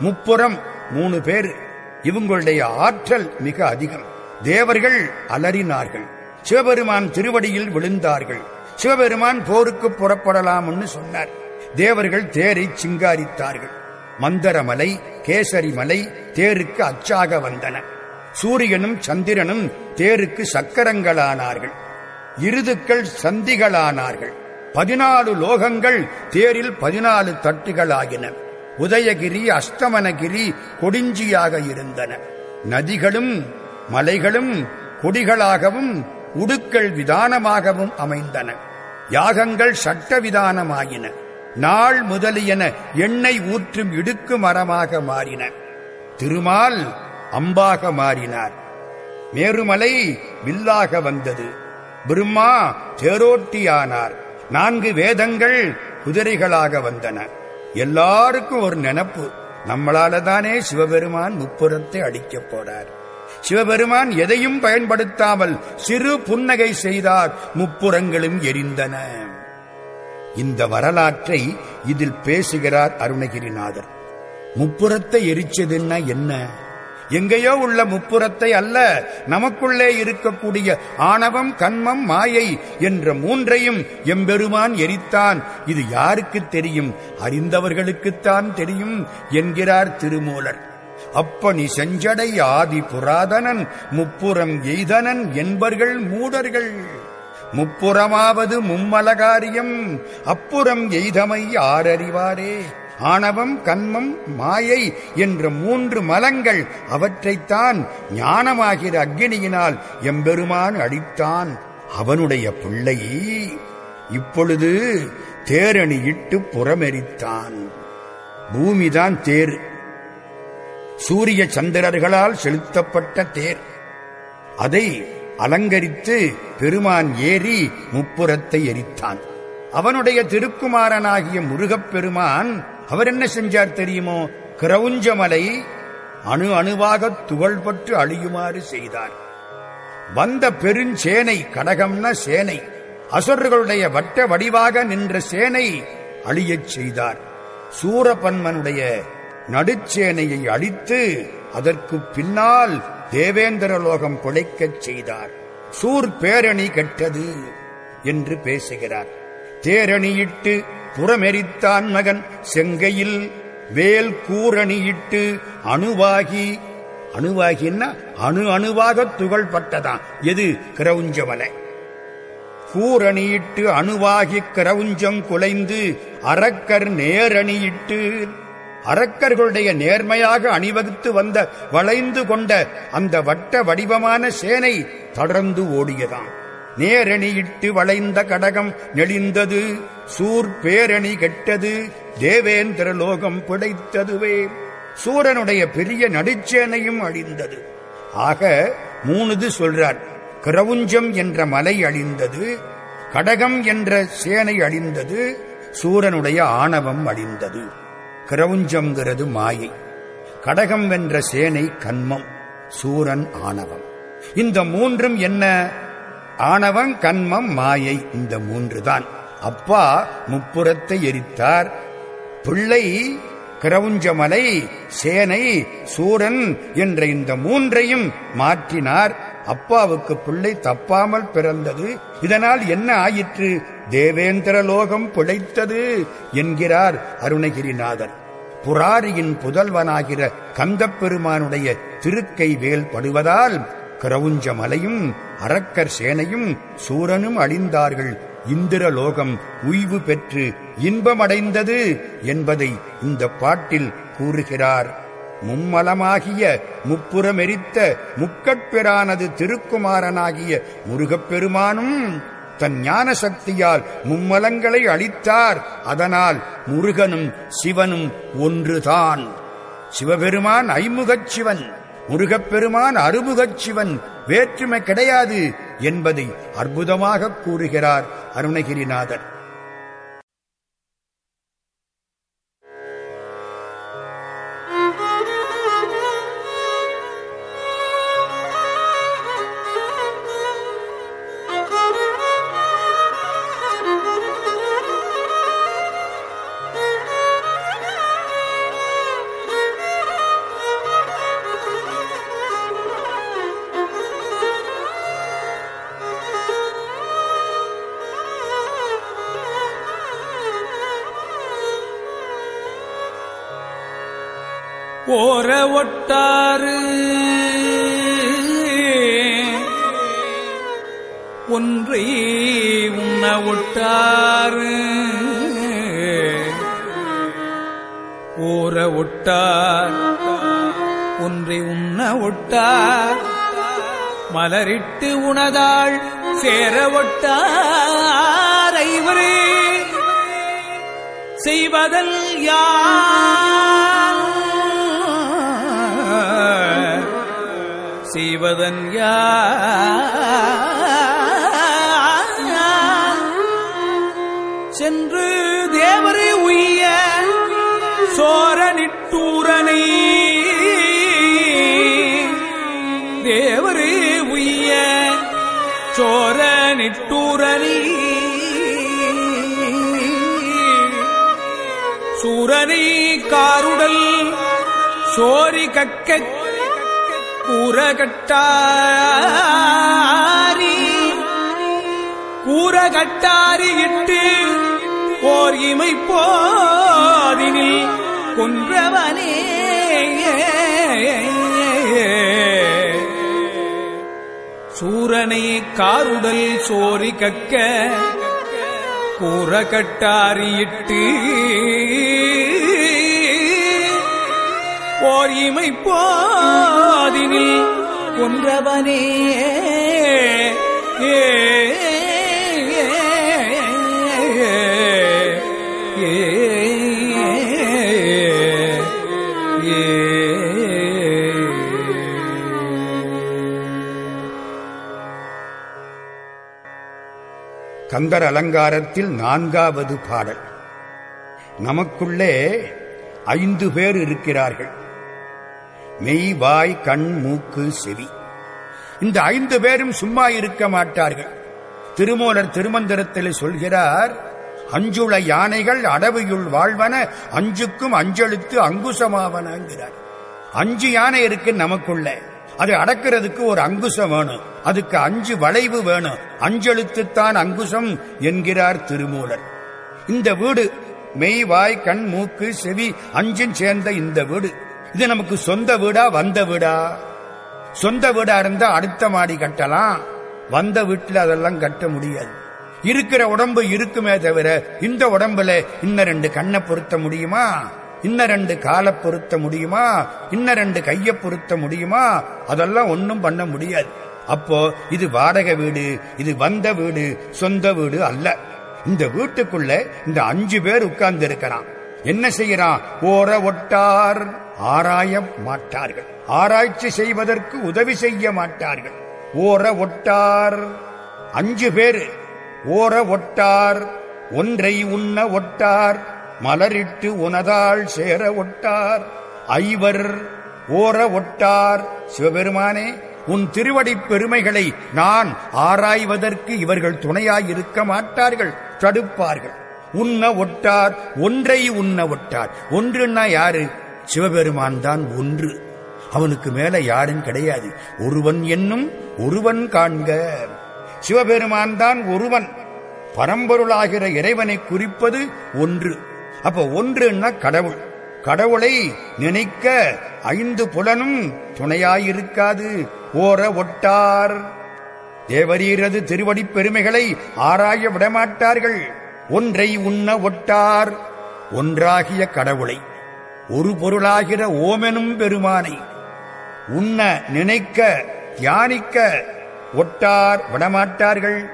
முப்புறம் மூணு பேர். இவங்களுடைய ஆற்றல் மிக அதிகம். தேவர்கள் அலறினார்கள். சிவபெருமான் திருவடியில் விழுந்தார்கள். சிவபெருமான் போருக்கு புறப்படலாம்னு சொன்னார். தேவர்கள் தேரை சிங்காரித்தார்கள். மந்தரமலை கேசரிமலை தேருக்கு அச்சாக வந்தன. சூரியனும் சந்திரனும் தேருக்கு சக்கரங்களானார்கள். இருதுக்கள் சந்திகளானார்கள். பதினாலு லோகங்கள் தேரில் பதினாலு தட்டுகளாகின உதயகிரி அஸ்தமனகிரி கொடிஞ்சியாக இருந்தன. நதிகளும் மலைகளும் கொடிகளாகவும் உடுக்கள் விதானமாகவும் அமைந்தன. யாகங்கள் சட்ட விதானமாயின நாள் முதலியன எண்ணெய் ஊற்றும் இடுக்கு மரமாக மாறின. திருமால் அம்பாக மாறினார். மேருமலை வில்லாக வந்தது. பிரம்மா தேரோட்டியானார். நான்கு வேதங்கள் குதிரைகளாக வந்தன. எல்லாருக்கும் ஒரு நினப்பு. நம்மளால தானே சிவபெருமான் முப்புறத்தை அடிக்கப் போறார். சிவபெருமான் எதையும் பயன்படுத்தாமல் சிறு புன்னகை செய்தார். முப்புறங்களும் எரிந்தன. இந்த வரலாற்றை இதில் பேசுகிறார் அருணகிரிநாதர். முப்புறத்தை எரிச்சதுன்னா என்ன? எங்கேயோ உள்ள முப்புறத்தை அல்ல நமக்குள்ளே இருக்கக்கூடிய ஆணவம் கண்மம் மாயை என்ற மூன்றையும் எம்பெருமான் எரித்தான். இது யாருக்கு தெரியும்? அறிந்தவர்களுக்குத்தான் தெரியும் என்கிறார் திருமூலர். அப்பனி செஞ்சடை ஆதி புராதனன் முப்புறம் எய்தனன் என்பர்கள் மூடர்கள். முப்புறமாவது மும்மலகாரியம் அப்புறம் எய்தமை ஆரறிவாரே ஆணவம் கண்மம் மாயை என்ற மூன்று மலங்கள் அவற்றைத்தான் ஞானமாகிற அக்னியினால் எம்பெருமான் அடித்தான். அவனுடைய பிள்ளை இப்பொழுது தேரணியிட்டு புறமெரித்தான். பூமிதான் தேர். சூரிய சந்திரர்களால் செலுத்தப்பட்ட தேர். அதை அலங்கரித்து பெருமான் ஏறி முப்புறத்தை எரித்தான். அவனுடைய திருக்குமாரனாகிய முருகப்பெருமான் அவர் என்ன செஞ்சார் தெரியுமோ? கிரவுஞ்சமலை அணு அணுவாக துகள்பட்டு அழியுமாறு செய்தார். வந்த பெருஞ்சேனை கடகம்னா சேனை அசுரர்களுடைய வட்ட வடிவாக நின்ற சேனை அழியச் செய்தார். சூரபன்மனுடைய நடுச்சேனையை அழித்து அதற்கு பின்னால் தேவேந்திர லோகம் செய்தார். சூர் பேரணி கெட்டது என்று பேசுகிறார். தேரணியிட்டு புறமெரித்தான் மகன். செங்கையில் வேல் கூரணியிட்டு அணுவாகி அணுவாகின்னா அணு அணுவாக துகள்பட்டதான் எது? கிரவுஞ்சமலை. கூரணியிட்டு அணுவாகி கிரவுஞ்சம் குலைந்து அரக்கர் நேரணியிட்டு அரக்கர்களுடைய நேர்மையாக அணிவகுத்து வந்த வளைந்து கொண்ட அந்த வட்ட வடிவமான சேனை தொடர்ந்து ஓடியதான் நேரணியிட்டு வளைந்த கடகம் நெளிந்தது. சூர் பேரணி கெட்டது. தேவேந்திர லோகம் பிழைத்ததுவே சூரனுடைய பெரிய நடுச்சேனையும் அழிந்தது. ஆக மூணுது சொல்றார். கிரவுஞ்சம் என்ற மலை அழிந்தது. கடகம் என்ற சேனை அழிந்தது. சூரனுடைய ஆணவம் அழிந்தது. கிரவுஞ்சம்ங்கிறது மாயை. கடகம் வென்ற சேனை கண்மம். சூரன் ஆணவம். இந்த மூன்றும் என்ன? ஆணவம் கண்மம் மாயை இந்த மூன்று தான் அப்பா முப்புறத்தை எரித்தார். பிள்ளை கிரவுஞ்சமலை சேனை சூரன் என்ற இந்த மூன்றையும் மாற்றினார். அப்பாவுக்கு பிள்ளை தப்பாமல் பிறந்தது. இதனால் என்ன ஆயிற்று? தேவேந்திர லோகம் பிழைத்தது என்கிறார் அருணகிரிநாதர். புராரியின் புதல்வனாகிற கந்தப்பெருமானுடைய திருக்கை வேல் படுவதால் கிரவுஞ்ச மலையும் அரக்கர் சேனையும் சூரனும் அழிந்தார்கள். இந்திர லோகம் உய்வு பெற்று இன்பமடைந்தது என்பதை இந்த பாட்டில் கூறுகிறார். மும்மலமாகிய முப்புறமெரித்த முக்கட்பெறானது திருக்குமாரனாகிய முருகப்பெருமானும் தன் ஞான சக்தியால் மும்மலங்களை அளித்தார் அதனால் முருகனும் சிவனும் ஒன்றுதான். சிவபெருமான் ஐமுகச் சிவன் முருகப்பெருமான் அறுமுகச் சிவன் வேற்றுமை கிடையாது என்பதை அற்புதமாக கூறுகிறார் அருணகிரிநாதன் ஓர ஒட்டாறு. ஒன்றை உண்ண ஒட்டாறு. ஓர ஒட்டார் ஒன்றை உண்ண ஒட்டார். மலரிட்டு உணதாள் சேர ஒட்டார் ஐவரே. செய்வதல் யார்? செய்வதன் யார்? சென்று தேவரே உய்ய சோரனிட்டூரனை தேவரே உய்ய சோரனிட்டூரனை சூரனை காருடல் சோரி கக்கச் கூறகட்டாரி. கூறகட்டாரி இட்டு ஓர் இமை போதினில் கொன்றவனே. சூரனை காருடல் சோரி கக்க கூறகட்டாரியிட்டு ஓர் இமை போதினில் கொன்றவனே. ஏ. கந்தர் அலங்காரத்தில் நான்காவது பாடல். நமக்குள்ளே ஐந்து பேர் இருக்கிறார்கள். மெய் வாய் கண் மூக்கு செவி. இந்த ஐந்து பேரும் சும்மா இருக்க மாட்டார்கள். திருமூலர் திருமந்திரத்தில் சொல்கிறார் அஞ்சுள யானைகள் அடவையுள் வாழ்வன அஞ்சுக்கும் அஞ்செழுத்து அங்குசமாவனங்கிறார். அஞ்சு யானை இருக்கு நமக்குள்ள. அதை அடக்கிறதுக்கு ஒரு அங்குசம் வேணும். அதுக்கு அஞ்சு வளைவு வேணும். அஞ்செழுத்துத்தான் அங்குசம் என்கிறார் திருமூலர். இந்த வீடு மெய் வாய் கண் மூக்கு செவி அஞ்சும் சேர்ந்த இந்த வீடு. இது நமக்கு சொந்த வீடா வந்த வீடா? சொந்த வீடா இருந்தா அடுத்த மாடி கட்டலாம். வந்த வீட்டில் அதெல்லாம் கட்ட முடியாது. இருக்கிற உடம்பு இருக்குமே தவிர இந்த உடம்புல இன்ன ரெண்டு கண்ணை பொருத்த முடியுமா? இன்ன ரெண்டு காலை பொருத்த முடியுமா? இன்ன ரெண்டு கையை பொருத்த முடியுமா? அதெல்லாம் ஒன்னும் பண்ண முடியாது. அப்போ இது வாடகை வீடு இது வந்த வீடு சொந்த வீடு அல்ல. இந்த வீட்டுக்குள்ள இந்த அஞ்சு பேர் உட்கார்ந்து இருக்கிறான் என்ன செய்யறான் ஓர ஒட்டார். ஆராய மாட்டார்கள். ஆராய்ச்சி செய்வதற்கு உதவி செய்ய மாட்டார்கள். ஓர ஒட்டார். அஞ்சு பேர். ஓர ஒட்டார். ஒன்றை உண்ண ஒட்டார். மலரிட்டு உனதாள் சேர ஒட்டார். ஐவர். ஓர ஒட்டார். சிவபெருமானே உன் திருவடிப் பெருமைகளை நான் ஆராய்வதற்கு இவர்கள் துணையாயிருக்க மாட்டார்கள். தடுப்பார்கள். உண்ண ஒட்டார் ஒன்றை உண்ண ஒட்டார். ஒன்றுன்னா யாரு? சிவபெருமான் தான் ஒன்று. அவனுக்கு மேல யாரும் கிடையாது. ஒருவன் என்னும் ஒருவன் காண்க. சிவபெருமான் தான் ஒருவன். பரம்பொருளாகிற இறைவனை குறிப்பது ஒன்று. அப்ப ஒன்றுன்னா கடவுள். கடவுளை நினைக்க ஐந்து புலனும் துணையாயிருக்காது. ஓர ஒட்டார். தேவரீரது திருவடிப் பெருமைகளை ஆராய விடமாட்டார்கள். ஒன்றை உண்ண ஒட்டார் ஒன்றாகிய கடவுளை. ஒரு பொருளாகிற ஓமெனும் பெருமானை. உண்ண நினைக்க தியானிக்க ஒட்டார் விடமாட்டார்கள்.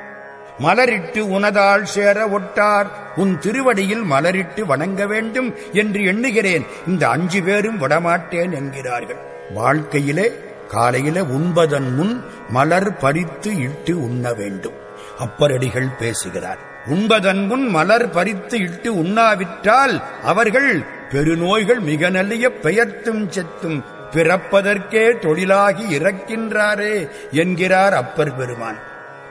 மலரிட்டு உனதாள் சேர ஒட்டார். உன் திருவடியில் மலரிட்டு வணங்க வேண்டும் என்று எண்ணுகிறேன். இந்த அஞ்சு பேரும் விடமாட்டேன் என்கிறார்கள். வாழ்க்கையிலே காலையில உண்பதன் முன் மலர் பறித்து இட்டு உண்ண வேண்டும். அப்பரடிகள் பேசுகிறார். உண்பதன் முன் மலர் பறித்து இட்டு உண்ணாவிட்டால் அவர்கள் பெருநோய்கள் மிக நல்லிய பெயர்த்தும் செத்தும் பிறப்பதற்கே தொழிலாகி இறக்கின்றாரே என்கிறார் அப்பர் பெருமான்.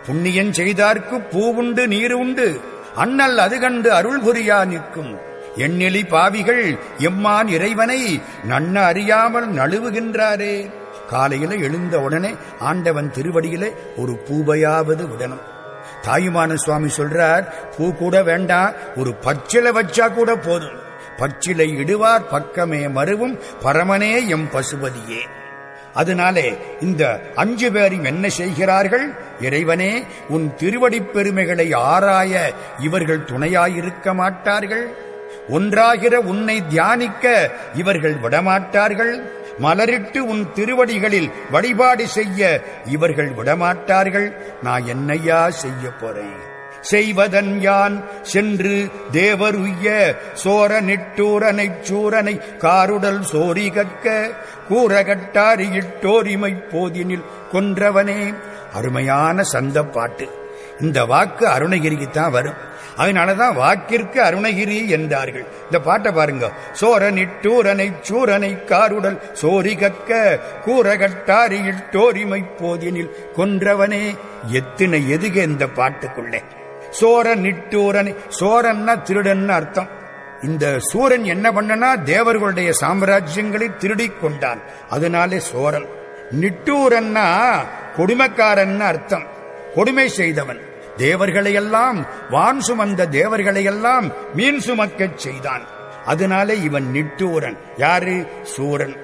புண்ணியன் செய்தார்க்கு பூவுண்டு நீர் உண்டு. அண்ணல் அது கண்டு அருள் புரியா நிற்கும். எண்ணெலி பாவிகள் எம்மான் இறைவனை நன்ன அறியாமல் நழுவுகின்றாரே. காலையில எழுந்த உடனே ஆண்டவன் திருவடியிலே ஒரு பூவையாவது விடணும் தாயுமான சுவாமி சொல்றார் பூ கூட வேண்டாம் ஒரு பச்சிலை வச்சா கூட போதும். பச்சிலை இடுவார் பக்கமே மருவும் பரமனே எம் பசுபதியே. அதனாலே இந்த அஞ்சு பேரும் என்ன செய்கிறார்கள்? இறைவனே உன் திருவடிப் பெருமைகளை ஆராய இவர்கள் துணையாயிருக்க மாட்டார்கள்? ஒன்றாகிற உன்னை தியானிக்க இவர்கள் விடமாட்டார்கள்? மலரிட்டு உன் திருவடிகளில் வழிபாடு செய்ய இவர்கள் விடமாட்டார்கள். நான் என்னையா செய்ய போறேன்? செய்வதன் யான்? சென்று தேவருய்ய சோரனிட்டூரனை சூரனை காருடல் சோரி கற்க கூறகட்டாரியிட்டோரிமை போதினில் கொன்றவனே. அருமையான சந்த பாட்டு. இந்த வாக்கு அருணகிரிக்கு தான் அதனால அதனாலதான் வாக்கிற்கு அருணகிரி என்றார்கள். இந்த பாட்டை பாருங்க. சோர நிட்டூரனை சூரனை காருடல் சோரி கக்க கூறகட்டாரியில் டோரிமை போதினில் கொன்றவனே. எத்தனை எதுக இந்த பாட்டுக்குள்ளே? சோர நிட்டூரனை சோரன்னா திருடன்னு அர்த்தம். இந்த சூரன் என்ன பண்ணனா தேவர்களுடைய சாம்ராஜ்யங்களை திருடிக் கொண்டான். அதனாலே சோரன். நிட்டூரன்னா கொடுமைக்காரன் அர்த்தம். கொடுமை செய்தவன். தேவர்களையெல்லாம் வான் சுமந்த தேவர்களையெல்லாம் மீன் சுமக்கச் செய்தான். அதனாலே இவன் நிட்டூரன். யாரு? சூரன்.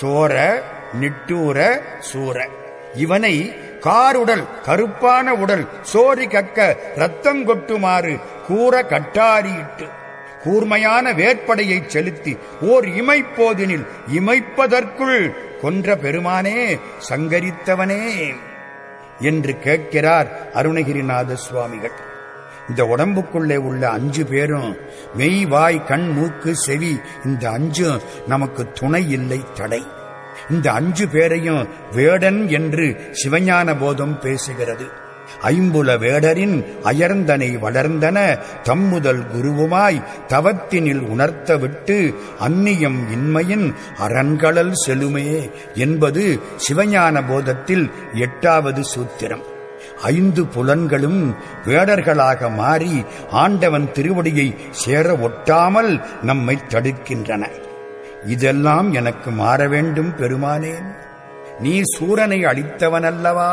சோர நிட்டூர சூர. இவனை காருடல் கருப்பான உடல் சோரி கக்க ரத்தம் கொட்டுமாறு கூற கட்டாரியிட்டு கூர்மையான வேட்படையை செலுத்தி ஓர் இமைப்போதினில் இமைப்பதற்குள் கொன்ற பெருமானே சங்கரித்தவனே. என்று கேட்கிறார் அருணகிரிநாத சுவாமிகள். இந்த உடம்புக்குள்ளே உள்ள அஞ்சு பேரும் மெய் வாய் கண் மூக்கு செவி இந்த அஞ்சும் நமக்கு துணை இல்லை தடை. இந்த அஞ்சு பேரையும் வேடன் என்று சிவஞான போதம் பேசுகிறது. ஐம்புல வேடரின் அயர்ந்தனை வளர்ந்தன தம்முதல் குருவுமாய் தவத்தினில் உணர்த்த விட்டு அந்நியம் இன்மையின் அரண்களல் செலுமே என்பது சிவஞான போதத்தில் எட்டாவது சூத்திரம். ஐந்து புலன்களும் வேடர்களாக மாறி ஆண்டவன் திருவடியை சேர ஒட்டாமல் நம்மை தடுக்கின்றன. இதெல்லாம் எனக்கு மாற வேண்டும் பெருமானேன் நீ சூரனை அளித்தவனல்லவா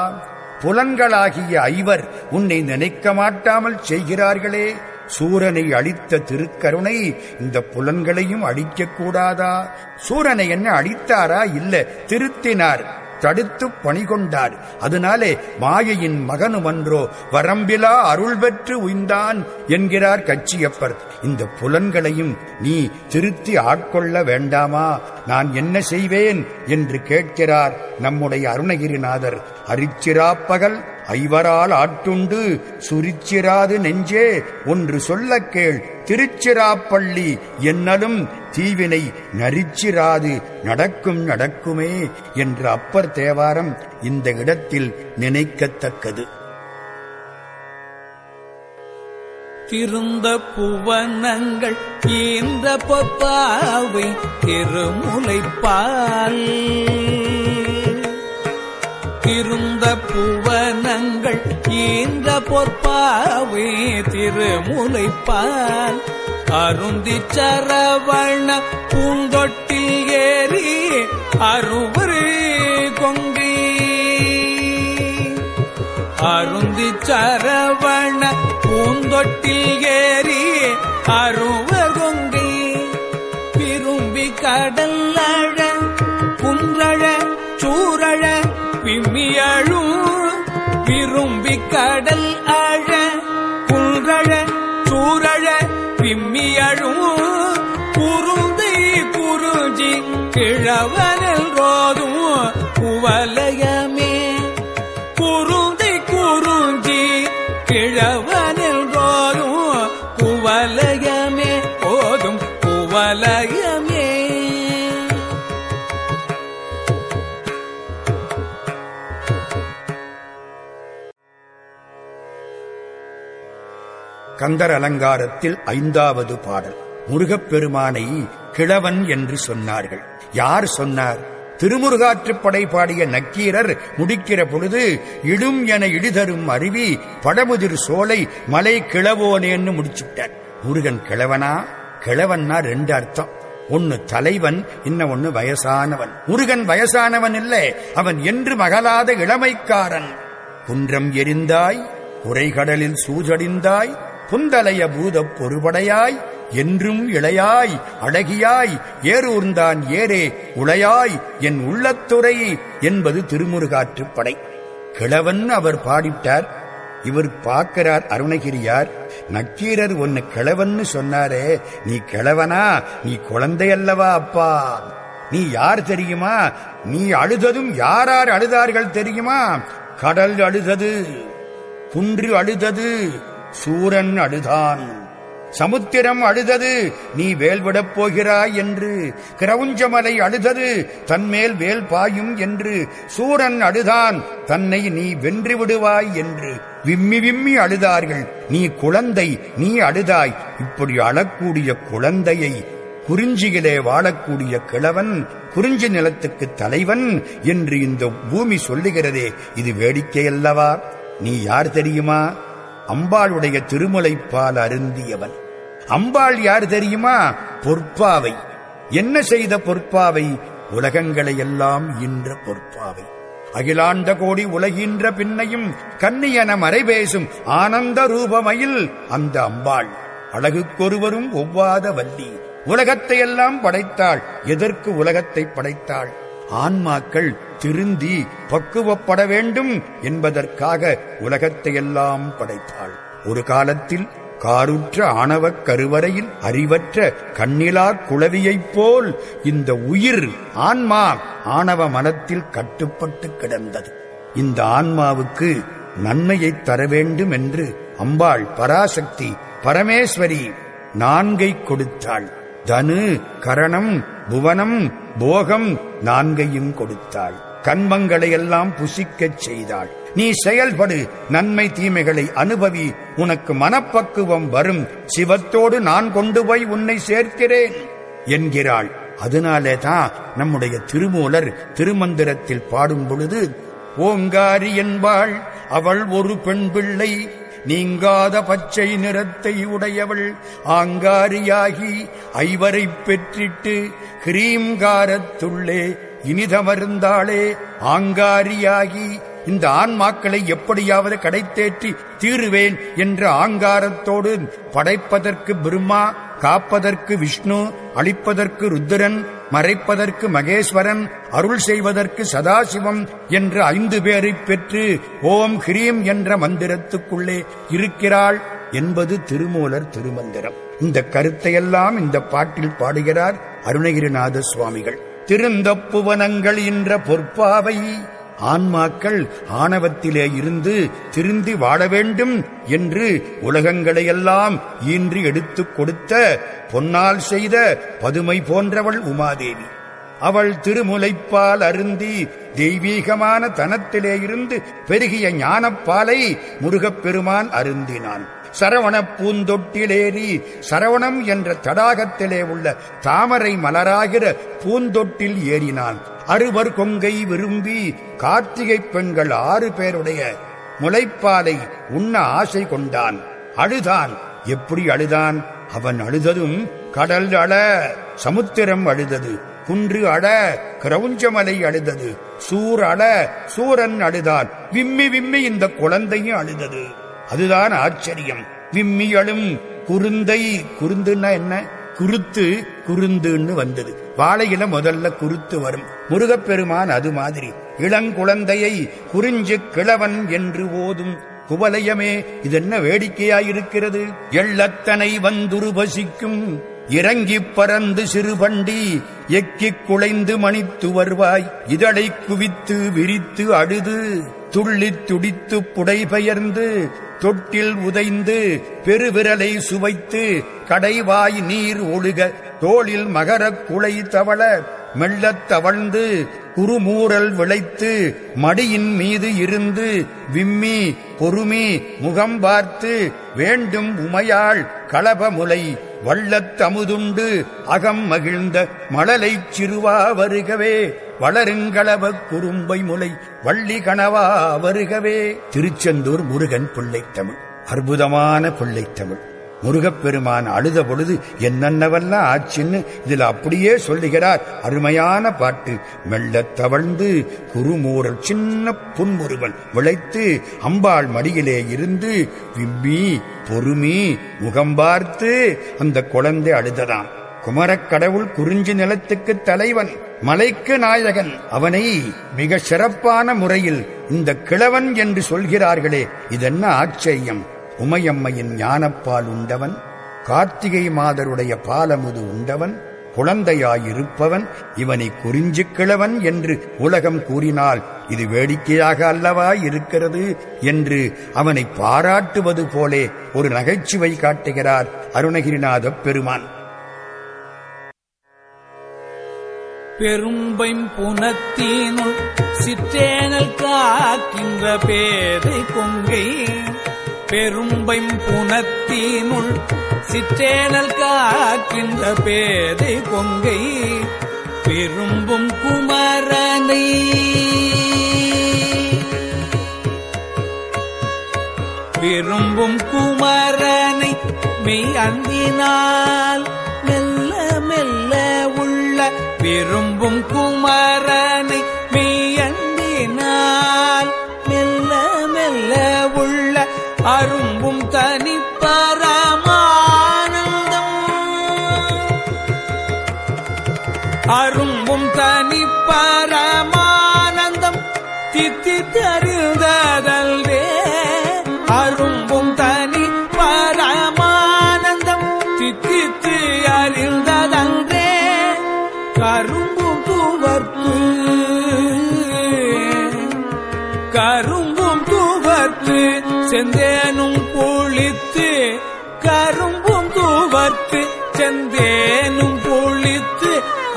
புலன்களாகிய ஐவர் உன்னை நினைக்க மாட்டாமல் செய்கிறார்களே. சூரனை அழித்த திருக்கருணை இந்த புலன்களையும் அழிக்கக்கூடாதா சூரனை என்ன அழித்தாரா? இல்ல திருத்தினார் தடுத்து பணிகொண்டார். அதனாலே மாயையின் மகனுமன்றோ வரம்பிலா அருள் பெற்று உய்ந்தான் என்கிறார் கச்சியப்பர். இந்த புலன்களையும் நீ திருத்தி ஆட்கொள்ள வேண்டாமா? நான் என்ன செய்வேன்? என்று கேட்கிறார் நம்முடைய அருணகிரிநாதர். அரிச்சிராப்பகல் ஐவரால் ஆட்டுண்டு சுரிச்சிராது நெஞ்சே ஒன்று சொல்ல கேள். திருச்சிராப்பள்ளி என்னலும் தீவினை நரிச்சிராது நடக்கும் நடக்குமே என்ற அப்பர் தேவாரம் இந்த இடத்தில் நினைக்கத்தக்கது. திருந்த புவனங்கள் ஈந்த பொத்தாவை திருமுலைப்பால் திருந்த புவனங்கள் ஈந்த பொற்பாவை திருமுலைப்பால் அருந்தி சரவண பூந்தொட்டில் ஏறி அருவரு கொங்கி. அருந்தி சரவண பூந்தொட்டில் ஏறி அருவர் கொங்கி. விரும்பி கடல் விம்மியழும் விரும்பி கடல் அழ குன்றழ சூரழ விம்மியழும் குருந்தி குருஜி கிழவனல் ரோதும். குவலயமே. குருந்தி குருஞ்சி கிழவன் கந்தர் அலங்காரத்தில் ஐந்தாவது பாடல். முருகப்பெருமானை கிழவன் என்று சொன்னார்கள். யார் சொன்னார்? திருமுருகாற்றுப்படை பாடிய நக்கீரர் முடிக்கிற பொழுது இடும் என இடிதரும் அருவி படமுதிர் சோலை மலை கிழவோனேன்னு முடிச்சுட்டார். முருகன் கிழவனா? கிழவன்னா ரெண்டு அர்த்தம். ஒன்னு தலைவன் இன்ன ஒன்னு வயசானவன். முருகன் வயசானவன் இல்லை அவன் என்று மகளாத இளமைக்காரன். குன்றம் எரிந்தாய் உரைகடலில் சூஜடிந்தாய் புந்தலைய பூதப் பொறுபடையாய் என்றும் இளையாய் அழகியாய் ஏரூர்ந்தான் ஏரே உளையாய் என் உள்ளத்துறை என்பது திருமுருகாற்றுப்படை கிழவன் அவர் பாடிட்டார் இவர் பார்க்கிறார் அருணகிரியார் நக்கீரர் ஒன்னு கிழவன்னு சொன்னாரே நீ கிழவனா? நீ குழந்தை அல்லவா அப்பா? நீ யார் தெரியுமா? நீ அழுததும் யாரார் அழுதார்கள் தெரியுமா? கடல் அழுதது குன்று அழுதது சூரன் அழுதான். சமுத்திரம் அழுதது நீ வேல் விடப் போகிறாய் என்று. கிரவுஞ்சமலை அழுதது தன்மேல் வேல் பாயும் என்று. சூரன் அழுதான் தன்னை நீ வென்று விடுவாய் என்று. விம்மி விம்மி அழுதார்கள். நீ குழந்தை நீ அழுதாய். இப்படி அழக்கூடிய குழந்தையை குறிஞ்சியிலே வாழக்கூடிய கிழவன் குறிஞ்சி நிலத்துக்கு தலைவன் என்று இந்த பூமி சொல்லுகிறதே இது வேடிக்கை அல்லவா? நீ யார் தெரியுமா? அம்பாளுடைய திருமலைப்பால் அருந்தியவன். அம்பாள் யார் தெரியுமா? பொற்பாவை. என்ன செய்த பொற்பாவை? உலகங்களை எல்லாம் இன்ற பொற்பாவை. அகிலாண்ட கோடி உலகின்ற பின்னையும் கன்னியன மறைபேசும் ஆனந்த ரூபமையில் அந்த அம்பாள். அழகுக்கொருவரும் ஒவ்வாத வல்லி உலகத்தை எல்லாம் படைத்தாள். எதற்கு உலகத்தை படைத்தாள்? ஆன்மாக்கள் திருந்தி பக்குவப்பட வேண்டும் என்பதற்காக உலகத்தையெல்லாம் படைத்தாள். ஒரு காலத்தில் காருற்ற ஆணவக் கருவறையில் அறிவற்ற கண்ணிலா குளவியைப் போல் இந்த உயிர் ஆன்மா ஆணவ மனத்தில் கட்டுப்பட்டு கிடந்தது. இந்த ஆன்மாவுக்கு நன்மையை தர வேண்டும் என்று அம்பாள் பராசக்தி பரமேஸ்வரி நான்கை கொடுத்தாள். தனு கரணம் புவனம் போகம் நான்கையும் கொடுத்தாள். கண்மங்களை எல்லாம் புசிக்கச் செய்தாள். நீ செயல்படு நன்மை தீமைகளை அனுபவி உனக்கு மனப்பக்குவம் வரும். சிவத்தோடு நான் கொண்டு போய் உன்னை சேர்க்கிறேன் என்கிறாள். அதனாலே தான் நம்முடைய திருமூலர் திருமந்திரத்தில் பாடும் பொழுது ஓங்காரி என்பாள் அவள் ஒரு பெண் பிள்ளை நீங்காத பச்சை நிறத்தை உடையவள் ஆங்காரியாகி ஐவரை பெற்றிட்டு கிரீம்காரத்துள்ளே இனிதமருந்தாளே ஆங்காரியாகி இந்த ஆன்மாக்களை எப்படியாவது கடைத்தேற்றி தீருவேன் என்ற ஆங்காரத்தோடு படைப்பதற்கு பிரம்மா காப்பதற்கு விஷ்ணு அழிப்பதற்கு ருத்திரன் மறைப்பதற்கு மகேஸ்வரன் அருள் செய்வதற்கு சதாசிவம் என்ற ஐந்து பேரை பெற்று ஓம் ஹிரீம் என்ற மந்திரத்துக்குள்ளே இருக்கிறாள் என்பது திருமூலர் திருமந்திரம். இந்த கருத்தையெல்லாம் இந்த பாட்டில் பாடுகிறார் அருணகிரிநாத சுவாமிகள். திருந்தப்புவனங்கள் என்ற பொற்பாவை ஆன்மாக்கள் ஆணவத்திலே இருந்து திருந்தி வாழ வேண்டும் என்று உலகங்களையெல்லாம் ஈன்றி எடுத்துக் கொடுத்த பொன்னால் செய்த பதுமை போன்றவள் உமாதேவி. அவள் திருமுலைப்பால் அருந்தி தெய்வீகமான தனத்திலே இருந்து பெருகிய ஞானப்பாலை முருகப்பெருமான் அருந்தினான். சரவணப் பூந்தொட்டிலேறி சரவணம் என்ற தடாகத்திலே உள்ள தாமரை மலராகிற பூந்தொட்டில் ஏறினான். அறுவர் கொங்கை விரும்பி கார்த்திகை பெண்கள் ஆறு பேருடைய முளைப்பாலை உண்ண ஆசை கொண்டான். அழுதான். எப்படி அழுதான்? அவன் அழுததும் கடல் அழ சமுத்திரம் அழுதது. குன்று அழ கிரவுஞ்சமலை அழுதது. சூர் அழ சூரன் அழுதான். விம்மி விம்மி இந்த குழந்தையும் அழுதது. அதுதான் ஆச்சரியம். விம்மி அழும் குருந்தை குருந்துன்னா என்ன? குருத்து குருந்துன்னு வந்தது. வாழையில முதல்ல குருத்து வரும். முருகப்பெருமான் அது மாதிரி. இளங்குழந்தையை குறிஞ்சு கிழவன் என்று ஓதும் குவலயமே. இதென்ன வேடிக்கையாயிருக்கிறது? எள்ளத்தனை வந்துருபசிக்கும் இறங்கிப் பறந்து சிறுபண்டி எக்கிக் குலைந்து மணித்து வருவாய். இதழை குவித்து விரித்து அழுது துள்ளித் துடித்து புடைபெயர்ந்து தொட்டில் உதைந்து பெருவிரலை சுவைத்து கடைவாய் நீர் ஒழுக தோளில் மகரக் குலை தவள மெல்லத் தவழ்ந்து குறுமூறல் விளைத்து மடியின் மீது இருந்து விம்மி பொறுமி முகம் பார்த்து வேண்டும் உமையாள் களபமுலை வள்ளத் தமுதுண்டு அகம் மகிழ்ந்த மழலைச் சிறுவா வருகவே வளருங்களவ குறும்பை முலை வள்ளி கணவா வருகவே. திருச்செந்தூர் முருகன் பிள்ளைத்தமிழ் அற்புதமான பிள்ளைத்தமிழ் முருகப்பெருமான் அழுத பொழுது என்னென்னவெல்லாம் ஆச்சுன்னு இதுல அப்படியே சொல்லுகிறார். அருமையான பாட்டு. மெல்லத் தவழ்ந்து குறுமூரல் சின்ன புன்முருவன் விளைத்து அம்பாள் மடியிலே இருந்து விம்மி பொறுமி முகம் பார்த்து அந்த குழந்தை அழுததான் குமரக் கடவுள் குறிஞ்சி நிலத்துக்கு தலைவன் மலைக்கு நாயகன். அவனை மிக சிறப்பான முறையில் இந்த கிழவன் என்று சொல்கிறார்களே இதென்ன ஆச்சரியம். உமையம்மையின் ஞானப்பால் உண்டவன் கார்த்திகை மாதருடைய பாலமுது உண்டவன் குழந்தையாயிருப்பவன் இவனை குறிஞ்சு கிழவன் என்று உலகம் கூறினால் இது வேடிக்கையாக அல்லவா இருக்கிறது என்று அவனை பாராட்டுவது போலே ஒரு நகைச்சுவை காட்டுகிறார் அருணகிரிநாதப் பெருமான். பெரும்பைம் புனத்தீனுள் சிற்றேனல் காக்கின்ற பேதை பொங்கை பெரும்பைம் புனத்தீனுள் சிற்றேனல் காக்கின்ற பேதை கொங்கை பெரும்பும் குமரனை. விரும்பும் குமரனை மெய் அன்பினால் மெல்ல மெல்ல உள்ள விரும்பும் குமரனை அரும்பும் தனிப்பரமானந்தம். அரும்பும் தனிப்பர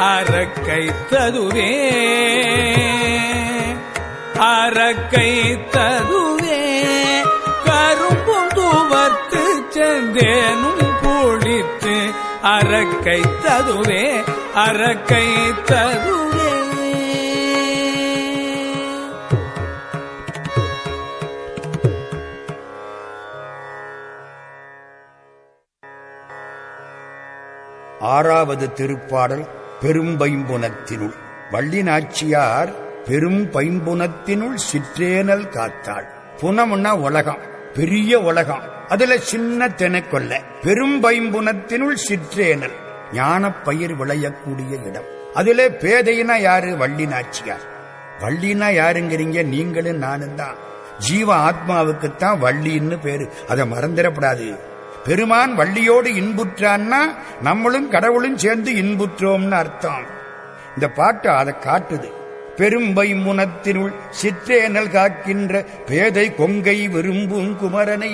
அரக்கை ததுவே அரக்கை ததுவே கரும்பும் தூவத்து செந்தேனும் பொழித்து அரக்கை ததுவே அரக்கை ததுவே ஆறாவது திருப்பாடல் பெரும்பைம்புனத்தினுள் வள்ளி நாச்சியார் பெரும் பைம்புனத்தினுள் சிற்றேனல் காத்தாள். புனம்னா உலகம் பெரிய உலகம் அதுல சின்ன தெனக்கொல்ல. பெரும் பைம்புனத்தினுள் சிற்றேனல் ஞான பயிர் விளையக்கூடிய இடம். அதுல பேதையினா யாரு? வள்ளி நாச்சியார் வள்ளினா யாருங்கிறீங்க? நீங்களும் நானும் தான். ஜீவ ஆத்மாவுக்குத்தான் வள்ளின்னு பேரு. அதை மறந்துடப்படாது. பெருமான் வள்ளியோடு இன்புற்றான்னா நம்மளும் கடவுளும் சேர்ந்து இன்புற்றோம்னு அர்த்தம். இந்த பாட்டு அதை காட்டுது. பெரும்பை முனத்தினுள் சிற்றேனல் காக்கின்ற பேதை கொங்கை விரும்பும் குமரனை.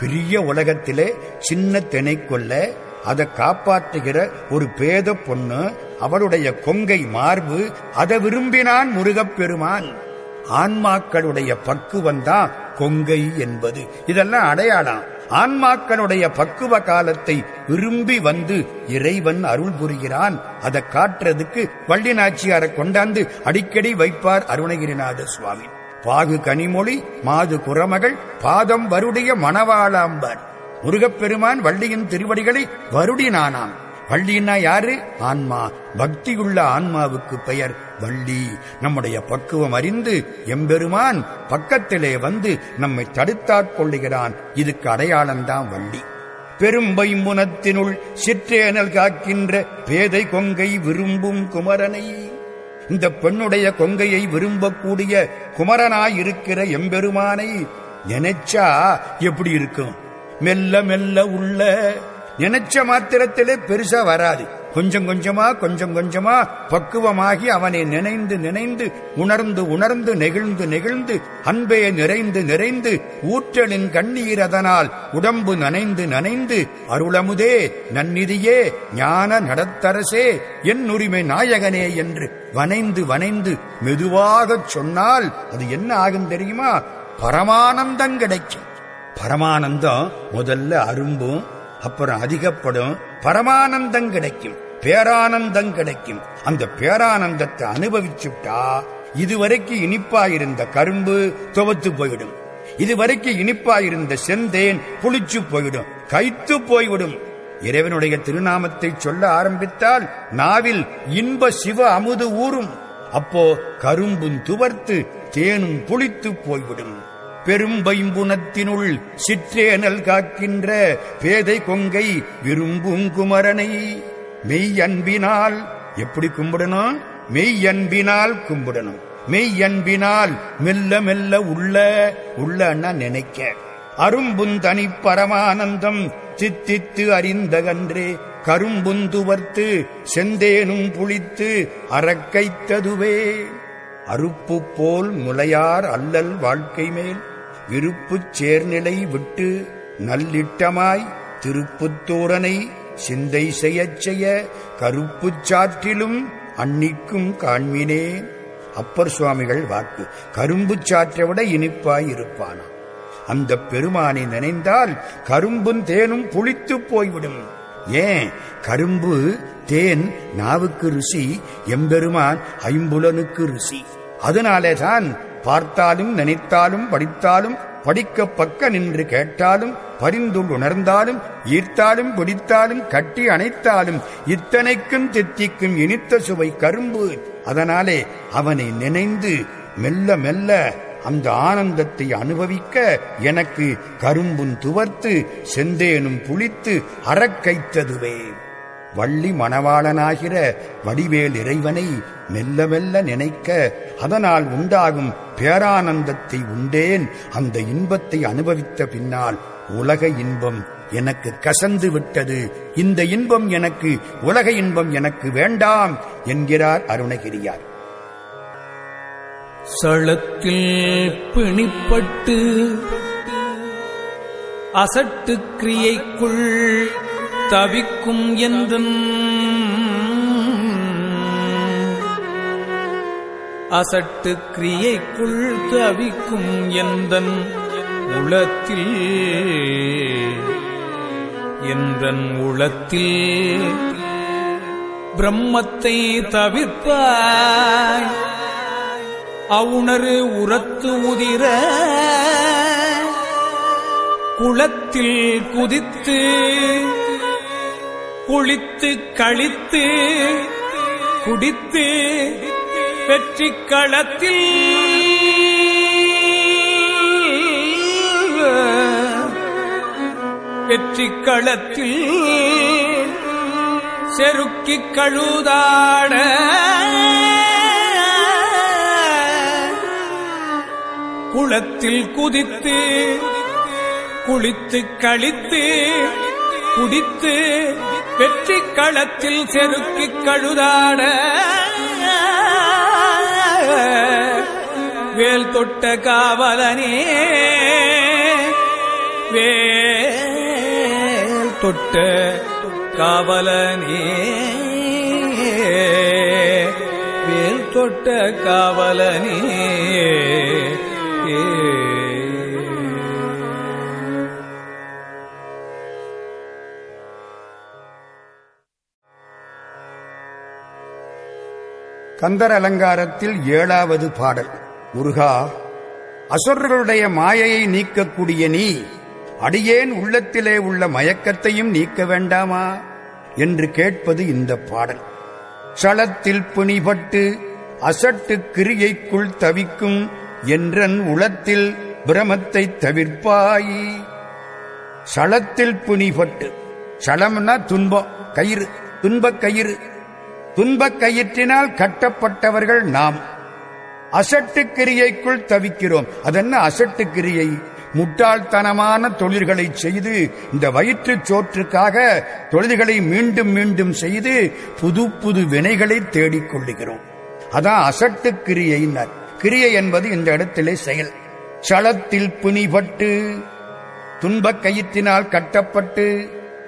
பெரிய உலகத்திலே சின்ன திணை கொள்ள அதை காப்பாற்றுகிற ஒரு பேத பொண்ணு அவளுடைய கொங்கை மார்பு அதை விரும்பினான் முருகப்பெருமான் ஆன்மாக்களுடைய பக்குவந்தான் கொங்கை என்பது. இதெல்லாம் அடையாளம். ஆன்மாக்களுடைய பக்குவ காலத்தை விரும்பி வந்து இறைவன் அருள் புரிகிறான். அதை காட்டுறதுக்கு வள்ளிநாச்சியாரை கொண்டாந்து அடிக்கடி வைப்பார் அருணகிரிநாத சுவாமி. பாகு கனிமொழி மாது குரமகள் பாதம் வருடைய மணவாளாம்பார். முருகப்பெருமான் வள்ளியின் திருவடிகளை வருடினானாம். வள்ளின்னா யாரு? ஆன்மா. பக்தியுள்ள ஆன்மாவுக்கு பெயர் வள்ளி. நம்முடைய பக்குவம் அறிந்து எம்பெருமான் பக்கத்திலே வந்து நம்மை தடுத்தாற் கொள்ளுகிறான். இதுக்கு அடையாளம்தான் வள்ளி. பெரும்பை முனத்தினுள் சிற்றேனல் காக்கின்ற பேதை கொங்கை விரும்பும் குமரனை. இந்த பெண்ணுடைய கொங்கையை விரும்பக்கூடிய குமரனாயிருக்கிற எம்பெருமானை நினைச்சா எப்படி இருக்கும்? மெல்ல மெல்ல உள்ள நினைச்ச மாத்திரத்திலே பெருசா வராது. கொஞ்சம் கொஞ்சமா கொஞ்சம் கொஞ்சமா பக்குவமாகி அவனை நினைந்து நினைந்து உணர்ந்து உணர்ந்து நெகிழ்ந்து நெகிழ்ந்து அன்பே நிறைந்து நிறைந்து ஊற்றலின் கண்ணீர் அதனால் உடம்பு நனைந்து நனைந்து அருளமுதே நன்னிதியே ஞான நடத்தரசே என் உரிமை நாயகனே என்று வனைந்து வனைந்து மெதுவாகச் சொன்னால் அது என்ன ஆகும் தெரியுமா? பரமானந்தம் கிடைக்கும். பரமானந்தம் முதல்ல அரும்பும் அப்புறம் அதிகப்படும் பரமானந்தம் கிடைக்கும் பேரானந்தம் கிடைக்கும். அந்த பேரானந்தத்தை அனுபவிச்சுட்டா இதுவரைக்கும் இனிப்பா இருந்த கரும்பு துவத்து போயிடும். இதுவரைக்கும் இனிப்பா இருந்த செந்தேன் புளிச்சு போயிடும் கைத்து போய்விடும். இறைவனுடைய திருநாமத்தை சொல்ல ஆரம்பித்தால் நாவில் இன்ப சிவ அமுது ஊறும். அப்போ கரும்பும் துவர்த்து தேனும் புளித்து போய்விடும். பெரும்பைம்புணத்தினுள் சிற்றேனல் காக்கின்ற பேதை கொங்கை விரும்பும் குமரனை. மெய் அன்பினால் எப்படி கும்பிடணும்? மெய் அன்பினால் கும்பிடணும். மெய் அன்பினால் மெல்ல மெல்ல உள்ள உள்ளன்னா நினைக்க. அரும்புந்தனி பரமானந்தம் சித்தித்து அறிந்தகன்றே கரும்புந்துவர்த்து செந்தேனும் புளித்து அறக்கைத்ததுவே அறுப்பு போல் முளையார் அல்லல் வாழ்க்கை மேல் விருப்புச் சேர்நிலை விட்டு நல்லிட்டமாய் திருப்புத்தூரனை சிந்தை செய்யச் செய்ய கருப்புச் சாற்றிலும் அன்னிக்கும் காண்மினே. அப்பர் சுவாமிகள் வாக்கு கரும்புச் சாற்றை விட இனிப்பாய் இருப்பானாம் அந்த பெருமானை நினைந்தால் கரும்பும் தேனும் புளித்துப் போய்விடும். ஏன்? கரும்பு தேன் நாவுக்கு ருசி எம்பெருமான் ஐம்புலனுக்கு ருசி. அதனாலே தான் பார்த்தாலும் நினைத்தாலும் படித்தாலும் படிக்க பக்க நின்று கேட்டாலும் பரிந்துள் உணர்ந்தாலும் ஈர்த்தாலும் பிடித்தாலும் கட்டி அணைத்தாலும் இத்தனைக்கும் தித்திக்கும் இனித்த சுவை கரும்பு. அதனாலே அவனை நினைந்து மெல்ல மெல்ல அந்த ஆனந்தத்தை அனுபவிக்க எனக்கு கரும்பும் துவர்த்து செந்தேனும் புளித்து அறக்கைத்ததுவே வள்ளி மணவாளனாகிற வடிவேல் இறைவனை மெல்ல மெல்ல நினைக்க அதனால் உண்டாகும் பேரானந்தத்தை உண்டேன். அந்த இன்பத்தை அனுபவித்த பின்னால் உலக இன்பம் எனக்கு கசந்து விட்டது. இந்த இன்பம் எனக்கு உலக இன்பம் எனக்கு வேண்டாம் என்கிறார் அருணகிரியார். சளத்தில் பிணிப்பட்டு அசட்டு கிரியைக்குள் தவிக்கும் எந்தன் அசட்டு கிரியைக்குள் தவிக்கும் எந்தன் உளத்தில் என்றன் உளத்தில் பிரம்மத்தை தவிர்ப்பாய். அவுணரு உரத்து உதிர. குளத்தில் குதித்து குளித்து கழித்து குடித்து வெற்றி களத்தில் வெற்றி களத்தில் செருக்கிக் கழுதாட குளத்தில் குதித்து குளித்து கழித்து குடித்து வெற்றி களத்தில் செருக்கிக் கழுதாட. வேல் தொட்ட காவலனே. வேல் தொட்ட காவலனே. வேல் தொட்ட காவலனே. ஏ கந்தர் அலங்காரத்தில் ஏழாவது பாடல். முருகா அசுரர்களுடைய மாயையை நீக்கக்கூடிய நீ அடியேன் உள்ளத்திலே உள்ள மயக்கத்தையும் நீக்க வேண்டாமா? என்று கேட்பது இந்த பாடல். சளத்தில் பிணிபட்டு அசட்டு கிரியைக்குள் தவிக்கும் என்றன் உளத்தில் பிரமத்தை தவிர்ப்பாய். சளத்தில் பிணிபட்டு சளம்னா துன்பம் கயிறு துன்பக் கயிறு துன்பக் கயிற்றினால் கட்டப்பட்டவர்கள் நாம். அசட்டு கிரியைக்குள் தவிக்கிறோம். அதென்ன அசட்டு கிரியை முட்டாள்தனமான தொழில்களை செய்து இந்த வயிற்றுச் சோற்றுக்காக தொழில்களை மீண்டும் மீண்டும் செய்து புது புது வினைகளை தேடிக்கொள்ளுகிறோம். அதான் அசட்டு கிரியையினர் கிரியை என்பது இந்த இடத்திலே செயல். சளத்தில் பிணிபட்டு துன்பக் கயிற்றினால் கட்டப்பட்டு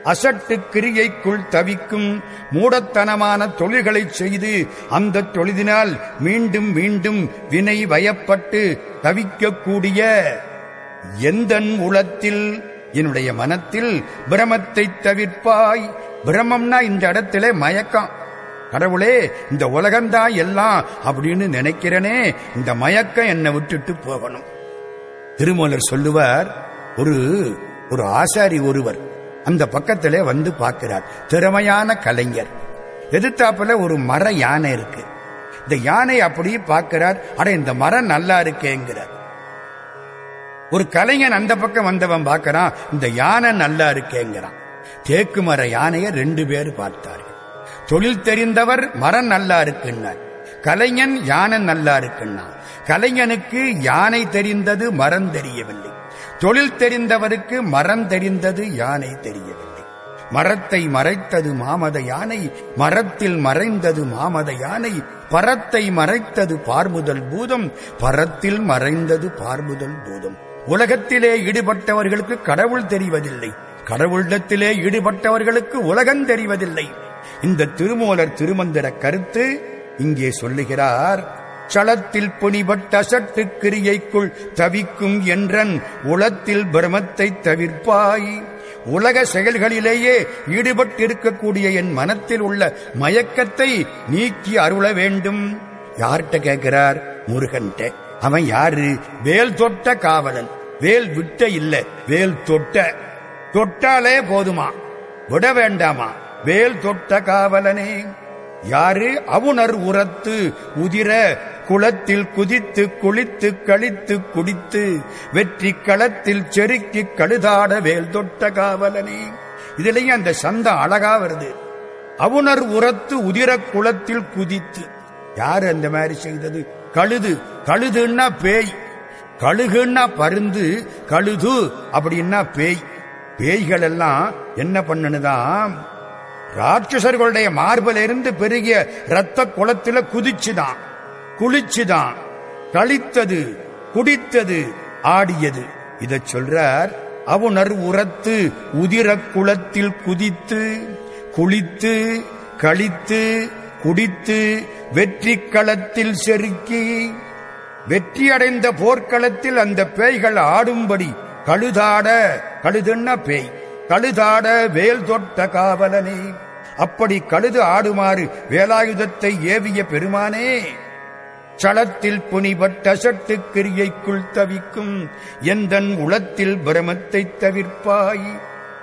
அசட்டு கிரியைக்குள் தவிக்கும் மூடத்தனமான தொழில்களை செய்து அந்த தொழிலினால் மீண்டும் மீண்டும் வினை வயப்பட்டு தவிக்கக்கூடிய எந்தன் உளத்தில்? என்னுடைய மனத்தில் பிரமத்தை தவிர்ப்பாய். பிரமம்னா இந்த இடத்திலே மயக்கம். கடவுளே இந்த உலகம்தான் எல்லாம் அப்படின்னு நினைக்கிறனே. இந்த மயக்கம் என்னை விட்டுட்டு போகணும். திருமூலர் சொல்லுவார் ஒரு ஒரு ஆசாரி ஒருவர் அந்த பக்கத்திலே வந்து பார்க்கிறார். திறமையான கலைஞர். எதிர்த்தாப்புல ஒரு மர யானை இருக்கு. இந்த யானை அப்படியே பார்க்கிறார். அட இந்த மரம் நல்லா இருக்கேங்கிறார். ஒரு கலைஞன் அந்த பக்கம் வந்தவன் பார்க்கறான் இந்த யானை நல்லா இருக்கேங்கிறான். தேக்கு மர யானையை ரெண்டு பேர் பார்த்தார்கள். தொழில் தெரிந்தவர் மரம் நல்லா இருக்குன்னார். கலைஞன் யானை நல்லா இருக்குன்னா கலைஞனுக்கு யானை தெரிந்தது மரம் தெரியவில்லை. தொழில் தெரிந்தவருக்கு மரம் தெரிந்தது யானை தெரியவில்லை. மரத்தை மறைத்தது மாமத யானை மரத்தில் மறைந்தது மாமத யானை பரத்தை மறைத்தது பார்முதல் பூதம் பரத்தில் மறைந்தது பார்முதல் பூதம். உலகத்திலே ஈடுபட்டவர்களுக்கு கடவுள் தெரிவதில்லை. கடவுளிடத்திலே ஈடுபட்டவர்களுக்கு உலகம் தெரிவதில்லை. இந்த திருமூலர் திருமந்திர கருத்து இங்கே சொல்லுகிறார் சளத்தில் புனிபட்ட அசட்டு கிரியைக்குள் தவிக்கும் என்றன் உளத்தில் பிரமத்தை தவிர்ப்பாய். உலக செயல்களிலேயே ஈடுபட்டிருக்கக்கூடிய என் மனத்தில் உள்ள மயக்கத்தை நீக்கி அருள வேண்டும். யார்கிட்ட கேட்கிறார்? முருகன்ட்ட அவன் யாரு? வேல் தொட்ட காவலன். வேல் விட்ட இல்ல வேல் தொட்ட. தொட்டாலே போதுமா? விட வேண்டாமா? வேல் தொட்ட காவலனே. யாரு அவுணர் உரத்து உதிர குளத்தில் குதித்து குளித்து கழித்து குடித்து வெற்றி களத்தில் செருக்கி கழுதாட வேல் தொட்ட காவலனே. இதுலயும் அந்த சந்தம் அழகா வருது. அவுணர் உரத்து உதிர குளத்தில் குதித்து. யாரு அந்த மாதிரி செய்தது? கழுது. கழுதுன்னா பேய். கழுகுன்னா பருந்து. கழுது அப்படின்னா பேய். பேய்கள் எல்லாம் என்ன பண்ணுதான் ராட்சசர்களுடைய மார்பிலிருந்து பெருகிய இரத்த குளத்தில குதிச்சுதான் குளிச்சுதான் கழித்தது குடித்தது ஆடியது. இதை சொல்றார் அவுணர் உரத்து உதிர குளத்தில் குதித்து குளித்து கழித்து குடித்து வெற்றி களத்தில் செருக்கி வெற்றியடைந்த போர்க்களத்தில் அந்த பேய்கள் ஆடும்படி கழுதாட கழுதுன்ன பேய் கழுதாட வேல் தொட்ட காவலனே. அப்படி கழுது ஆடுமாறு வேலாயுதத்தை ஏவிய பெருமானே சளத்தில் புனிபட்ட சட்டு கிரியைக்குள் தவிக்கும் எந்தன் உளத்தில் பிரமத்தை தவிர்ப்பாய்?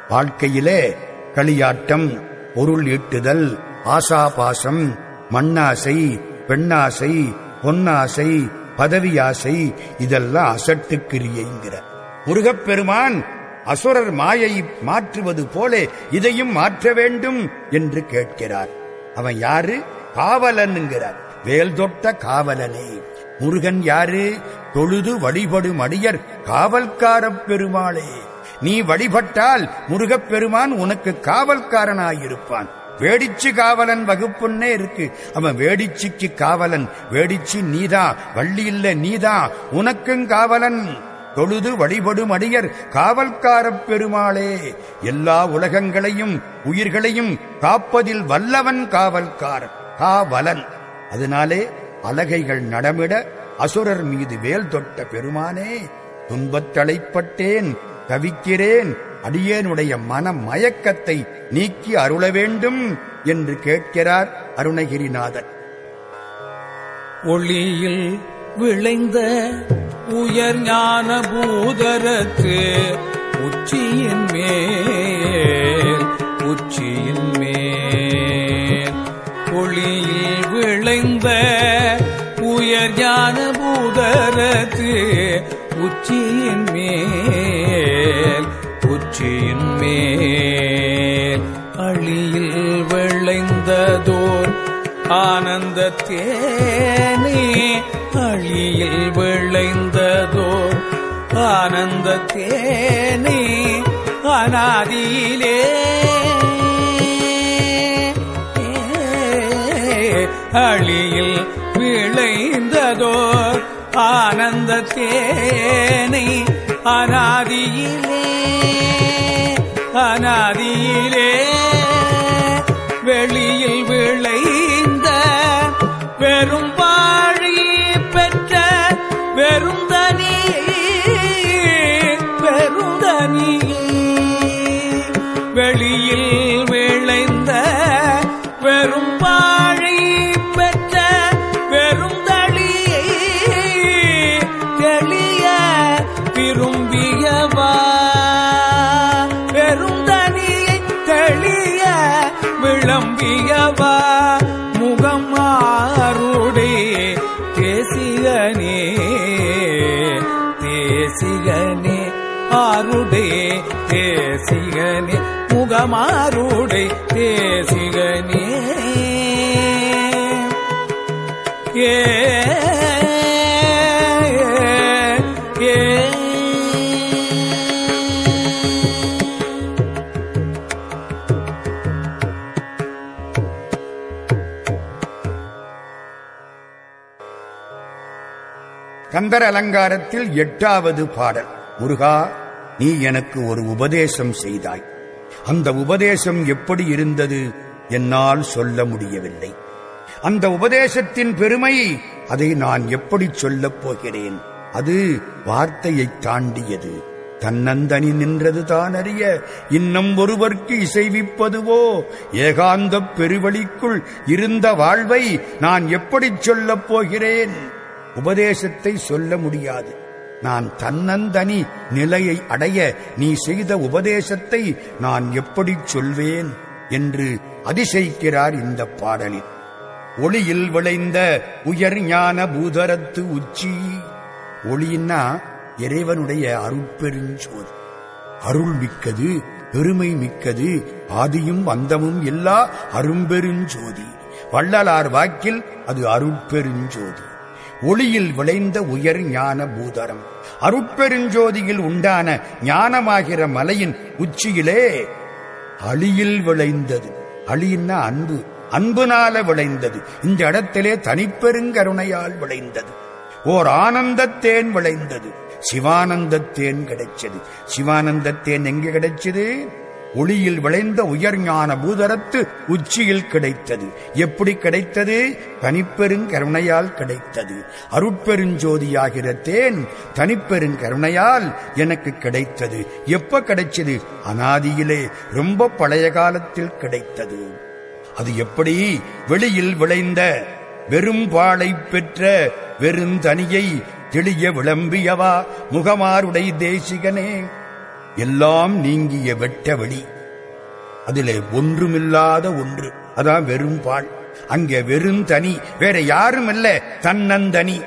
வாழ்க்கையிலே களியாட்டம் பொருள் ஈட்டுதல் ஆசாபாசம் மண்ணாசை பெண்ணாசை பொன்னாசை பதவியாசை இதெல்லாம் அசட்டுக்கிரியைங்கிற. முருகப்பெருமான் அசுரர் மாயை மாற்றுவது போலே இதையும் மாற்ற வேண்டும் என்று கேட்கிறார். அவன் யாரு? காவலன்ங்கிறார் வேல் தொட்ட காவலனே. முருகன் யாரு? தொழுது வழிபடும் அடியர் காவல்காரப் பெருமாளே. நீ வழிபட்டால் முருகப் பெருமான் உனக்கு காவல்காரனாயிருப்பான். வேடிச்சு காவலன் வகுப்புன்னே இருக்கு. அவன் வேடிச்சிக்கு காவலன். வேடிச்சு நீதான் வள்ளி இல்ல நீதான் உனக்கும் காவலன். தொழுது வழிபடும் அடியர் காவல்காரப் பெருமாளே. எல்லா உலகங்களையும் உயிர்களையும் காப்பதில் வல்லவன் காவல்காரன் காவலன். அதனாலே அலகைகள் நடமிட அசுரர் மீது வேல் தொட்ட பெருமானே துன்பத்தலைப்பட்டேன் தவிக்கிறேன் அடியேனுடைய மன மயக்கத்தை நீக்கி அருள வேண்டும் என்று கேட்கிறார் அருணகிரிநாதன். ஒளியில் விளைந்த உயர் ஞான பூதரத்து உச்சியின் மேல் உச்சியின் மேல். ஒளியில் விளைந்த உயர் ஞான பூதரத்து உச்சியின் மேல் உச்சியின் மேல். அழியில் விளைந்ததோர் ஆனந்த தேனே வழியில் விளைந்ததோ? ஆனந்த ஆனந்தத்தேனே அநாதியிலே அழியில் விளைந்ததோர் ஆனந்தத்தேனை அநாதியிலே அநாதியிலே வெளியில் விளைந்த வெறும் பெருந்தனி பெருந்தனி. தேசிகனே முகமாருடை தேசிகனே. ஏ. கந்தர் அலங்காரத்தில் எட்டாவது பாடல் முருகா நீ எனக்கு ஒரு உபதேசம் செய்தாய். அந்த உபதேசம் எப்படி இருந்தது என்னால் சொல்ல முடியவில்லை. அந்த உபதேசத்தின் பெருமை அதை நான் எப்படி சொல்லப் போகிறேன்? அது வார்த்தையைத் தாண்டியது. தன்னந்தனி நின்றது தான் அறிய இன்னும் ஒருவர்க்கு இசைவிப்பதுவோ? ஏகாந்தப் பெருவழிக்குள் இருந்த வாழ்வை நான் எப்படிச் சொல்லப் போகிறேன்? உபதேசத்தை சொல்ல முடியாது. நான் தன்னந்தனி நிலையை அடைய நீ செய்த உபதேசத்தை நான் எப்படிச் சொல்வேன் என்று அதிசயிக்கிறார் இந்த பாடலில். ஒளியில் விளைந்த உயர் ஞான பூதரத்து உச்சி. ஒளின்னா இறைவனுடைய அருட்பெருஞ்சோதி. அருள் மிக்கது பெருமை மிக்கது ஆதியும் அந்தமும் எல்லா அரும்பெருஞ்சோதி. வள்ளலார் வாக்கில் அது அருட்பெருஞ்சோதி. ஒளியில் விளைந்த உயர் ஞான பூதரம். அருட்பெருஞ்சோதியில் உண்டான ஞானமாகிற மலையின் உச்சியிலே அழியில் விளைந்தது. அழியின்னா அன்பு. அன்புனால விளைந்தது. இந்த இடத்திலே தனிப்பெருங்கருணையால் விளைந்தது. ஓர் ஆனந்தத்தேன் விளைந்தது. சிவானந்தத்தேன் கிடைச்சது. சிவானந்தத்தேன் எங்கே கிடைச்சது? ஒளியில் விளைந்த உயர்ஞான பூதரத்து உச்சியில் கிடைத்தது. எப்படி கிடைத்தது? தனிப்பெருங்கருணையால் கிடைத்தது. அருட்பெருஞ்சோதியாகிற தேன் தனிப்பெருங்கருணையால் எனக்கு கிடைத்தது. எப்ப கிடைச்சது? அனாதியிலே ரொம்ப பழைய காலத்தில் கிடைத்தது. அது எப்படி? வெளியில் விளைந்த வெறும் பாலை பெற்ற வெறுந்தனியை தெளிய விளம்பியவா? முகமாருடை தேசிகனே எல்லாம் நீங்கிய வெட்ட வழி அதிலே ஒன்றுமில்லாத ஒன்று. அதான் வெறும் பால் அங்கே வெறும் தனி. வேற யாரும் இல்ல தன்னந்தனி.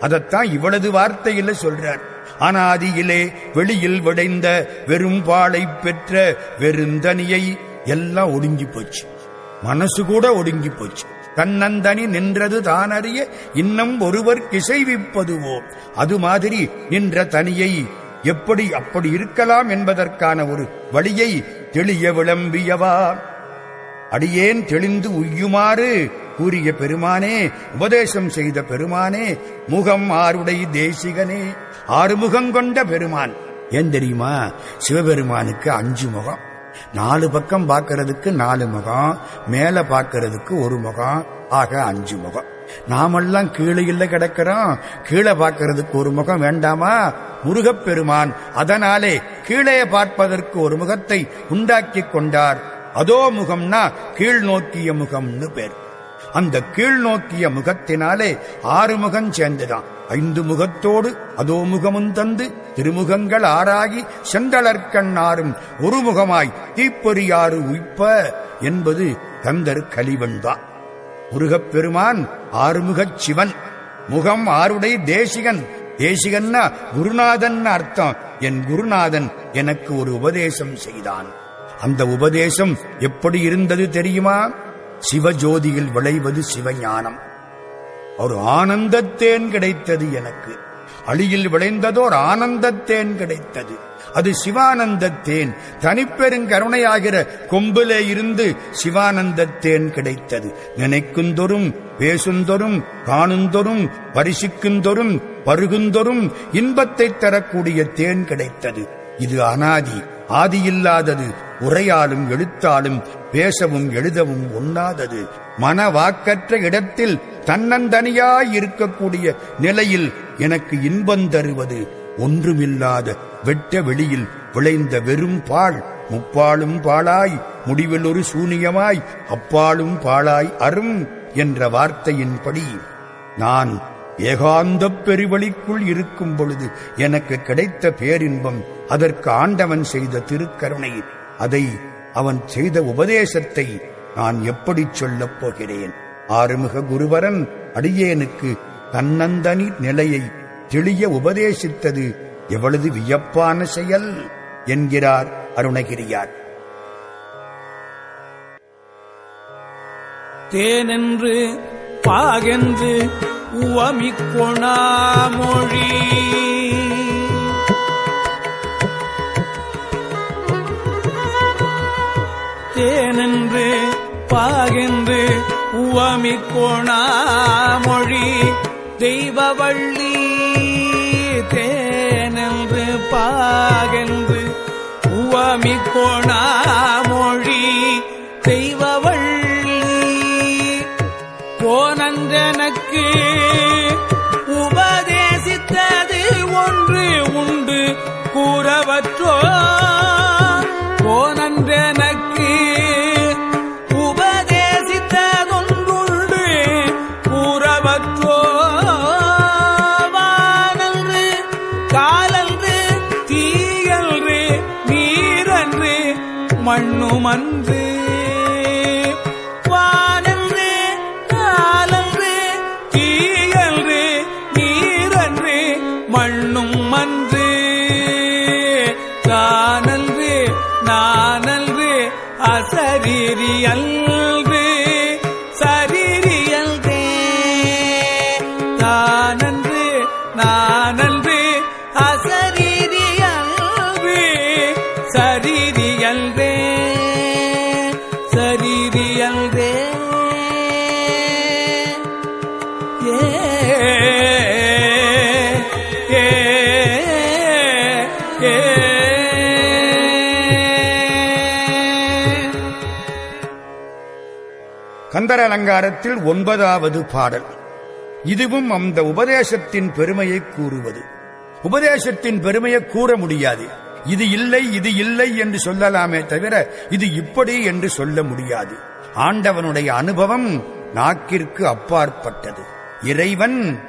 அதைத்தான் இவ்வளவு வார்த்தையில சொல்றார். அனாதியிலே வெளியில் விளைந்த வெறும் பாலை பெற்ற வெறுந்தனியை எல்லாம் ஒடுங்கி போச்சு. மனசு கூட ஒடுங்கி போச்சு. தன்னந்தனி நின்றது தானறிய இன்னும் ஒருவர் இசைவிப்பதுவோ அது மாதிரி நின்ற தனியை எப்படி அப்படி இருக்கலாம் என்பதற்கான ஒரு வழியை தெளிய விளம்பியவா? அடியேன் தெளிந்து உய்யுமாறு கூறிய பெருமானே உபதேசம் செய்த பெருமானே முகம் ஆருடை தேசிகனே ஆறு முகம் கொண்ட பெருமான். ஏன் தெரியுமா? சிவபெருமானுக்கு அஞ்சு முகம் நாலு பக்கம் பார்க்கறதுக்கு நாலு முகம் மேல பார்க்கறதுக்கு ஒரு முகம் ஆக அஞ்சு முகம். நாமெல்லாம் கீழே இல்ல கிடக்கிறோம். கீழே பார்க்கறதுக்கு ஒரு முகம் வேண்டாமா? முருகப்பெருமான் அதனாலே கீழே பார்ப்பதற்கு ஒரு முகத்தை உண்டாக்கி கொண்டார். அதோ முகம்னா கீழ் நோக்கிய முகம்னு பேர். அந்த கீழ் நோக்கிய முகத்தினாலே ஆறு முகம் சேர்ந்துதான். ஐந்து முகத்தோடு அதோ முகமும் தந்து திருமுகங்கள் ஆறாகி செந்தளர்கண்ணாரும் ஒரு முகமாய் தீப்பொறியாறு உய்ப்ப என்பது கந்தர் கலிவன்தான் முருகப்பெருமான் ஆறுமுகச் சிவன். முகம் ஆருடை தேசிகன். தேசிகன்னா குருநாதன் அர்த்தம். என் குருநாதன் எனக்கு ஒரு உபதேசம் செய்தான். அந்த உபதேசம் எப்படி இருந்தது தெரியுமா? சிவஜோதியில் விளைவது சிவஞானம். ஒரு ஆனந்தத்தேன் கிடைத்தது எனக்கு. அழியில் விளைந்ததோர் ஆனந்தத்தேன் கிடைத்தது. அது சிவானந்தத்தேன். தனிப்பெருங்கருணையாகிற கொம்பிலே இருந்து சிவானந்தத்தேன் கிடைத்தது. நினைக்குந்தொரும் பேசுந்தொரும் காணுந்தொரும் பரிசிக்குந்தொரும் பருகுந்தொரும் இன்பத்தை தரக்கூடிய தேன் கிடைத்தது. இது அனாதி ஆதியில்லாதது உரையாலும் எழுத்தாலும் பேசவும் எழுதவும் ஒண்ணாதது. மனவாக்கற்ற இடத்தில் தன்னந்தனியாய் இருக்கக்கூடிய நிலையில் எனக்கு இன்பம் தருவது ஒன்றுமில்லாத வெட்ட வெளியில் விளைந்த வெறும் பால் முப்பாலும் பாழாய் முடிவில் ஒரு சூனியமாய் அப்பாலும் பாழாய் அரும் என்ற வார்த்தையின்படி நான் ஏகாந்தப் பெருவழிக்குள் இருக்கும் பொழுது எனக்கு கிடைத்த பேரின்பம் அதற்கு ஆண்டவன் செய்த திருக்கருணை. அதை அவன் செய்த உபதேசத்தை நான் எப்படி சொல்லப் போகிறேன்? ஆறுமுக குருவரன் அடியேனுக்கு தன்னந்தனி நிலையை தெளிய உபதேசித்தது. எவ்வளவு வியப்பான செயல்? என்கிறார் அருணகிரியார். தேனென்று பாகென்று உவமிக்கொணாமொழி தேனென்று பாகென்று உவமிக்கொணாமொழி தெய்வவள்ளி உவமிக்கொணா மொழி தெய்வவள்ளி சுந்தர அலங்காரத்தில் ஒன்பதாவது பாடல். இதுவும் அந்த உபதேசத்தின் பெருமையை கூறுவது. உபதேசத்தின் பெருமையை கூற முடியாது. இது இல்லை இது இல்லை என்று சொல்லலாமே தவிர இது இப்படி என்று சொல்ல முடியாது. ஆண்டவனுடைய அனுபவம் நாக்கிற்கு அப்பாற்பட்டது. இறைவன்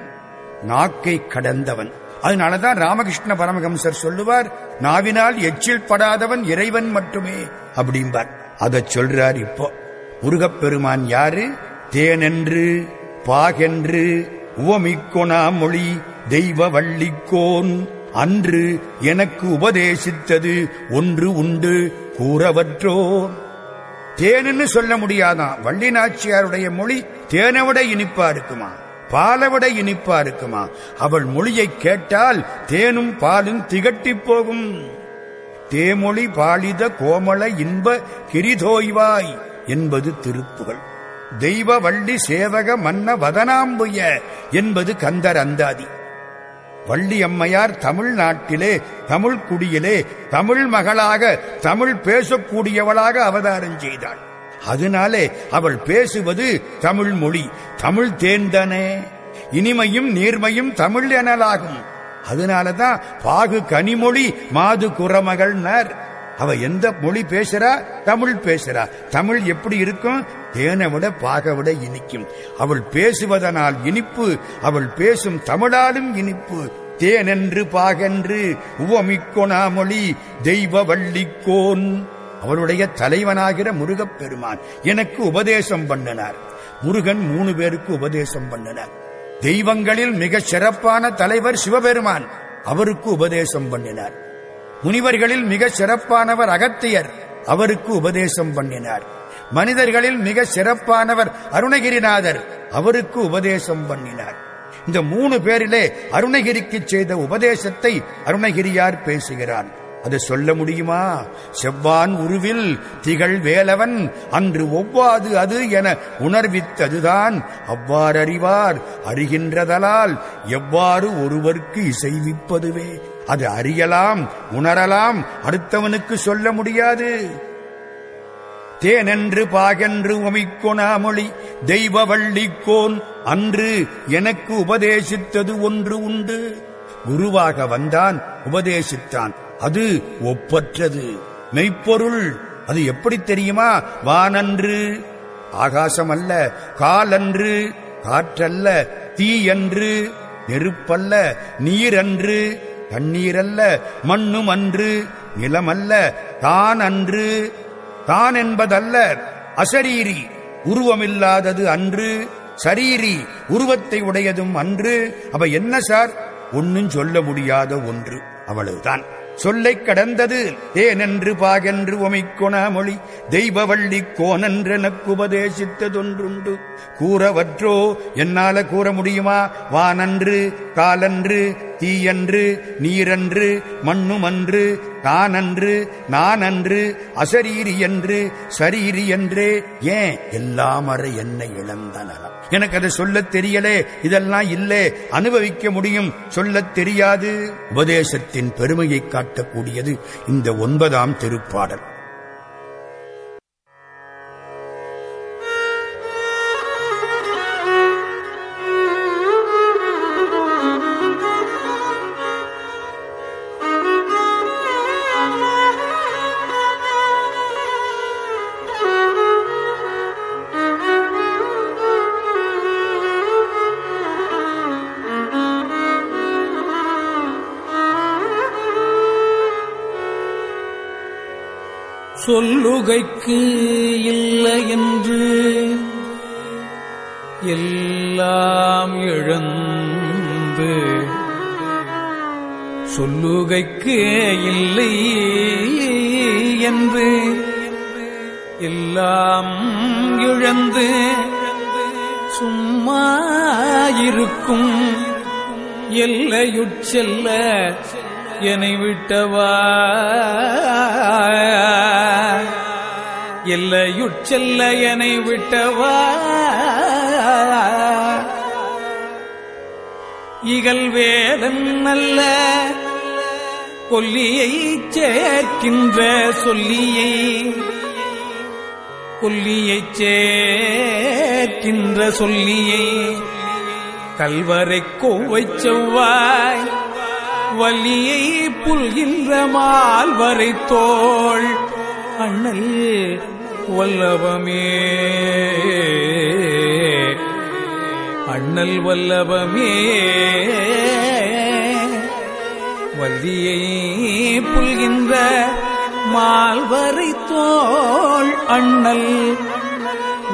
நாக்கை கடந்தவன். அதனாலதான் ராமகிருஷ்ண பரமஹம்சர் சொல்லுவார் நாவினால் எச்சில் படாதவன் இறைவன் மட்டுமே அப்படிம்பார். அதை சொல்றார் இப்போ. முருகப்பெருமான் யாரு? தேனென்று பாகென்று உவமிக்கொணா மொழி தெய்வ வள்ளிக்கோன். அன்று எனக்கு உபதேசித்தது ஒன்று உண்டு கூறவற்றோன். தேனுன்னு சொல்ல முடியாதான் வள்ளி நாச்சியாருடைய மொழி தேனை விட இனிப்பா இருக்குமா? பாலை விட இனிப்பா இருக்குமா? அவள் மொழியை கேட்டால் தேனும் பாலும் திகட்டி போகும். தேமொழி பாலித கோமள இன்ப கிரிதோய்வாய். என்பது திருப்புகள் தெய்வ வள்ளி சேவக மன்ன வதனாம்புய என்பது கந்தர் அந்தாதி. வள்ளி அம்மையார் தமிழ்நாட்டிலே தமிழ் குடியிலே தமிழ் மகளாக தமிழ் பேசக்கூடியவளாக அவதாரம் செய்தாள். அதனாலே அவள் பேசுவது தமிழ் மொழி தமிழ் தேர்ந்தனே இனிமையும் நீர்மையும் தமிழ் எனலாகும். அதனாலதான் பாகு கனிமொழி மாது குறமகள்னர். அவ எந்த மொழி பேசுறா? தமிழ் பேசுறா. தமிழ் எப்படி இருக்கும்? தேனை விட பாக விட இனிக்கும். அவள் பேசுவதனால் இனிப்பு அவள் பேசும் தமிழாலும் இனிப்பு. தேனென்று பாகென்று உவமிக்கொணாமொழி தெய்வ வள்ளிக்கோன். அவருடைய தலைவனாகிற முருகப் பெருமான் எனக்கு உபதேசம் பண்ணினார். முருகன் மூணு பேருக்கு உபதேசம் பண்ணினார். தெய்வங்களில் மிக சிறப்பான தலைவர் சிவபெருமான். அவருக்கு உபதேசம் பண்ணினார். முனிவர்களில் மிக சிறப்பானவர் அகத்தியர். அவருக்கு உபதேசம் பண்ணினார். மனிதர்களில் மிக சிறப்பானவர் அருணகிரிநாதர். அவருக்கு உபதேசம் பண்ணினார். இந்த மூணு பேரிலே அருணகிரிக்கு செய்த உபதேசத்தை அருணகிரியார் பேசுகிறான் அது சொல்ல முடியுமா? செவ்வான் உருவில் திகழ் வேலவன் அன்று ஒவ்வாது அது என உணர்வித்ததுதான். அவ்வாறறிவார் அறிகின்றதலால் எவ்வாறு ஒருவர்க்கு இசைவிப்பதுவே? அது அறியலாம் உணரலாம் அடுத்தவனுக்கு சொல்ல முடியாது. தேனென்று பாகென்று ஒமிக்கொணாமொழி தெய்வ வள்ளிக்கோன் அன்று எனக்கு உபதேசித்தது ஒன்று உண்டு. குருவாக வந்தான் உபதேசித்தான் அது ஒப்பற்றது. மெய்ப்பொருள் அது எப்படி தெரியுமா? வானன்று. ஆகாசம் அல்ல காலன்று. காற்றல்ல தீயன்று. நெருப்பல்ல நீரன்று. தண்ணீரல்ல மண்ணும் அன்று நிலமல்ல தான் அன்று. தான் என்பதல்ல அசரீரி உருவமில்லாதது அன்று. சரீரி உருவத்தை உடையதும் அன்று. அவ என்ன சார்? ஒன்னும் சொல்ல முடியாத ஒன்று. அவ்வளவுதான். சொல்லைக் கடந்தது தேனென்று பாகென்று ஒமைக்கொணாமொழி தெய்வவள்ளி கோனென்றெனக்கு உபதேசித்ததொன்றுண்டு கூறவற்றோ என்னால கூற முடியுமா? வானன்று காலன்று தீயன்று நீரன்று மண்ணுமன்று தானன்று நானன்று அசரீரி என்று சரீரி என்றே ஏன்? எல்லாம் என்னை இழந்த எனக்கு அதை சொல்லத் தெரியலே. இதெல்லாம் இல்லே. அனுபவிக்க முடியும். சொல்லத் தெரியாது. உபதேசத்தின் பெருமையை காட்டக்கூடியது இந்த ஒன்பதாம் திருப்பாடல். புகைக்கு இல்லை என்று எல்லாம் இழந்து சொல்லுகைக்கு இல்லை என்று எல்லாம் இழந்து சும்மா இருக்கும் எல்லையுட்செல்ல என்னை விட்டவா எல்லையுட்செல்ல என்னை விட்டவா? இகல் வேதன் அல்ல கொல்லியை சேர்க்கின்ற சொல்லியை கொல்லியை சேர்க்கின்ற சொல்லியை கல்வரை கோவை செவ்வாய் வலியை புல்கின்ற மால்வரை தோள் அண்ணல் வல்லபமே. அண்ணல் வல்லபமே. வல்லியை புல்கின்ற மால்வரை தோள் அண்ணல்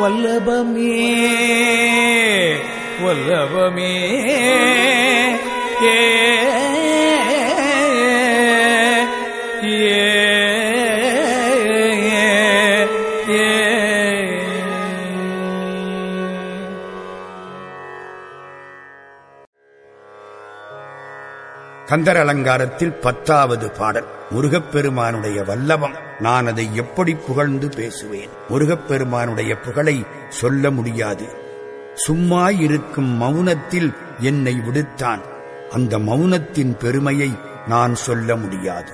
வல்லபமே. வல்லபமே. ஏ கந்தர் அலங்காரத்தில் பத்தாவது பாடல். முருகப்பெருமானுடைய வல்லவம். நான் அதை எப்படி புகழ்ந்து பேசுவேன்? முருகப்பெருமானுடைய புகழை சொல்ல முடியாது. சும்மா இருக்கும் மௌனத்தில் என்னை விடுத்தான். அந்த மௌனத்தின் பெருமையை நான் சொல்ல முடியாது.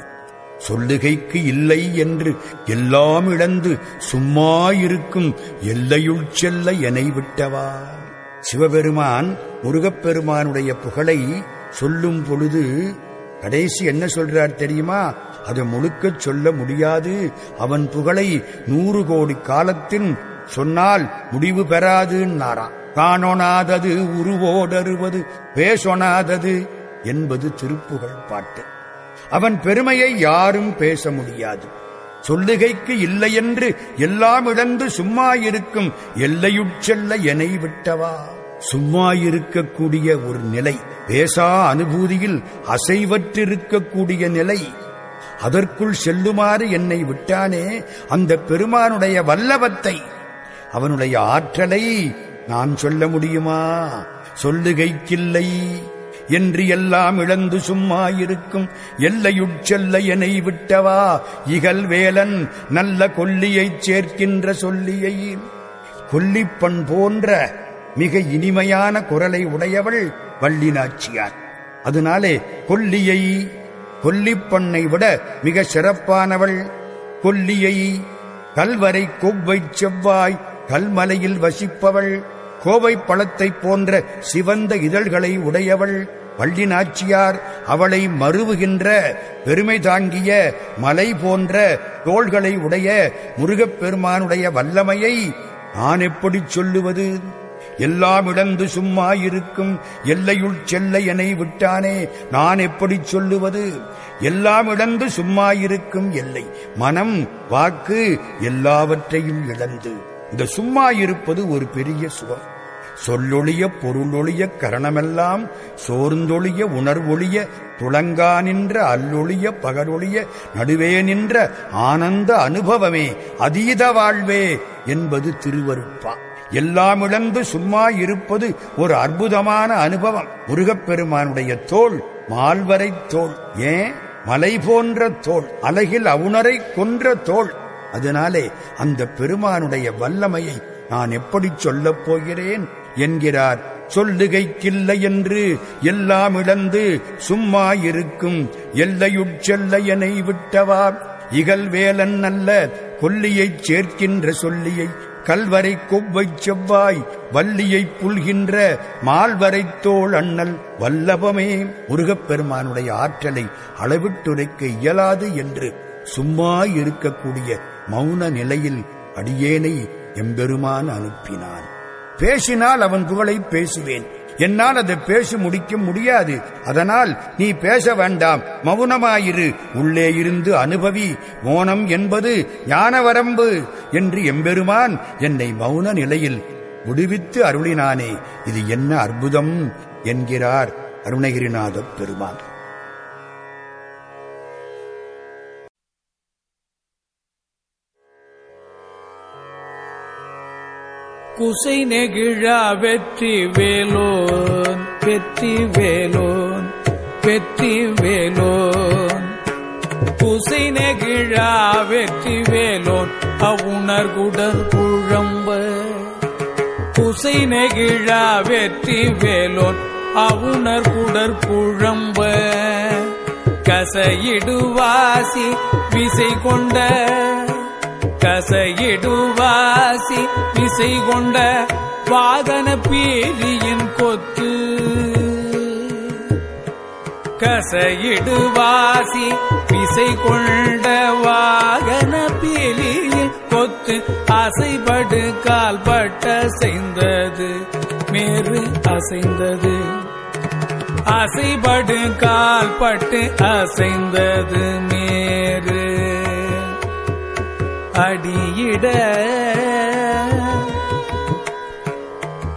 சொல்லுகைக்கு இல்லை என்று எல்லாம் இழந்து சும்மா இருக்கும் எல்லையுள் செல்ல எனை விட்டவா? சிவபெருமான் முருகப்பெருமானுடைய புகழை சொல்லும் பொழுது கடைசி என்ன சொல்றார் தெரியுமா? அது முழுக்கச் சொல்ல முடியாது. அவன் புகழை நூறு கோடி காலத்தின் சொன்னால் முடிவு பெறாதுன்னாராம். காணொணாதது உருவோடருவது பேசொணாதது என்பது திருப்புகழ் பாட்டு. அவன் பெருமையை யாரும் பேச முடியாது. சொல்லுகைக்கு இல்லையென்று எல்லாம் இழந்து சும்மா இருக்கும் எல்லையுட்செல்ல எனை விட்டவா? சும்மா இருக்கக்கூடிய ஒரு நிலை. பேசா அனுபூதியில் அசைவற்றிருக்கக்கூடிய நிலை. அதற்குள் செல்லுமாறு என்னை விட்டானே அந்த பெருமானுடைய வல்லவத்தை. அவனுடைய ஆற்றலை நான் சொல்ல முடியுமா? சொல்லுகைக்கில்லை. என்று எல்லாம் இழந்து சும்மா இருக்கும் எல்லையுட்செல்ல எனை விட்டவா? இகல் வேலன் நல்ல கொல்லியைச் சேர்க்கின்ற சொல்லியை. கொல்லிப்பண் போன்ற மிக இனிமையான குரலை உடையவள் வள்ளினாச்சியார் அதனாலே கொல்லியை கொல்லிப்பண்ணை விட மிக சிறப்பானவள் கொல்லியை கல்வரை கொவ்வை செவ்வாய் கல்மலையில் வசிப்பவள் கோவை பழத்தைப் போன்ற சிவந்த இதழ்களை உடையவள் வள்ளி நாச்சியார் அவளை மறுவுகின்ற பெருமை தாங்கிய மலை போன்ற தோள்களை உடைய முருகப்பெருமானுடைய வல்லமையை நான் எப்படி சொல்லுவது? எல்லாம் இழந்து சும்மா இருக்கும். எல்லையுள் செல்ல எனை விட்டானே. நான் எப்படி சொல்லுவது? எல்லாம் இழந்து சும்மா இருக்கும் எல்லை. மனம் வாக்கு எல்லாவற்றையும் இழந்து. இந்த சும்மா இருப்பது ஒரு பெரிய சுகம். சொல்லொழிய பொருளொழிய கரணமெல்லாம் சோர்ந்தொழிய உணர்வொழிய துளங்கா நின்ற அல்லொழிய பகலொழிய நடுவே நின்ற ஆனந்த அனுபவமே அதீத வாழ்வே என்பது திருவருப்பா எல்லாம் இழந்து சும்மா இருப்பது ஒரு அற்புதமான அனுபவம். முருகப்பெருமானுடைய தோல் மால்வரை தோல் ஏன்? மலை போன்ற தோல் அலகில் அவுணரை கொன்ற தோல். அதனாலே அந்த பெருமானுடைய வல்லமையை நான் எப்படி சொல்லப் போகிறேன் என்கிறார். சொல்லுகைக்கில்லை என்று எல்லாம் இழந்து சும்மா இருக்கும் எல்லையுட்செல்லையனை விட்டவார் விட்டவா இகல் வேலன் அல்ல கொல்லியைச் சேர்க்கின்ற சொல்லியை கல்வரை கொவ்வை செவ்வாய் வள்ளியைப் புல்கின்ற மால்வரை தோல் அண்ணல் வல்லபமே முருகப்பெருமானுடைய ஆற்றலை அளவிட்டுரைக்க இயலாது என்று சும்மா இருக்கக்கூடிய மௌன நிலையில் அடியேனை எம்பெருமான் அனுப்பினான். பேசினால் அவன் புகழை பேசுவேன். என்னால் அதை பேசி முடிக்க முடியாது. அதனால் நீ பேச வேண்டாம். மௌனமாயிரு. உள்ளே இருந்து அனுபவி. மோனம் என்பது ஞானவரம்பு என்று எம்பெருமான் என்னை மௌன நிலையில் விடுவித்து அருளினானே. இது என்ன அற்புதம் என்கிறார் அருணகிரிநாத பெருமான். குசை நெகிழா வெற்றி வேலோன் வெற்றி வேலோன் வெற்றி வேலோன். குசை நெகிழா வெற்றி வேலோன் அவுணர் குடர் குழம்ப. குசை நெகிழா வெற்றி வேலோன் அவுணர் குடர் குழம்ப. கசையிடுவாசி விசை கொண்ட கசையிடுவாசி விசை கொண்ட வாதன பீலியின் கொத்து. கசையிடுவாசி விசை கொண்ட வாகன பீலியின் கொத்து. அசைபடு கால்பட்ட அசைந்தது மேறு அசைந்தது. அசைபடு கால்பட்டு அசைந்தது மேறு அடியிட.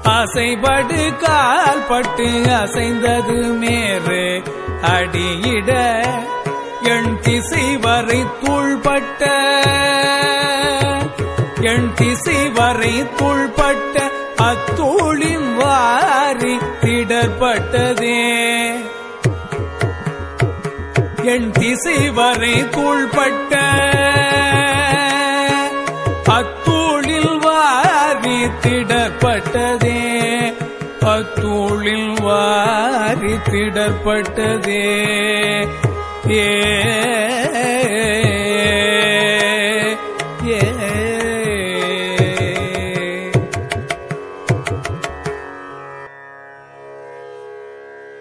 அசைபடு கால் பட்டு அசைந்தது மேறு அடியிட. எண் திசை வரை தூள்பட்ட. எண் திசை வரை தூள்பட்ட அத்தூளின் வாரி திடற்பட்டதே. எண் திசை வரை தூள்பட்ட. வாரி திடற்பட்டதே அத்தூளில் வாரி திடற்பட்டதே ஏ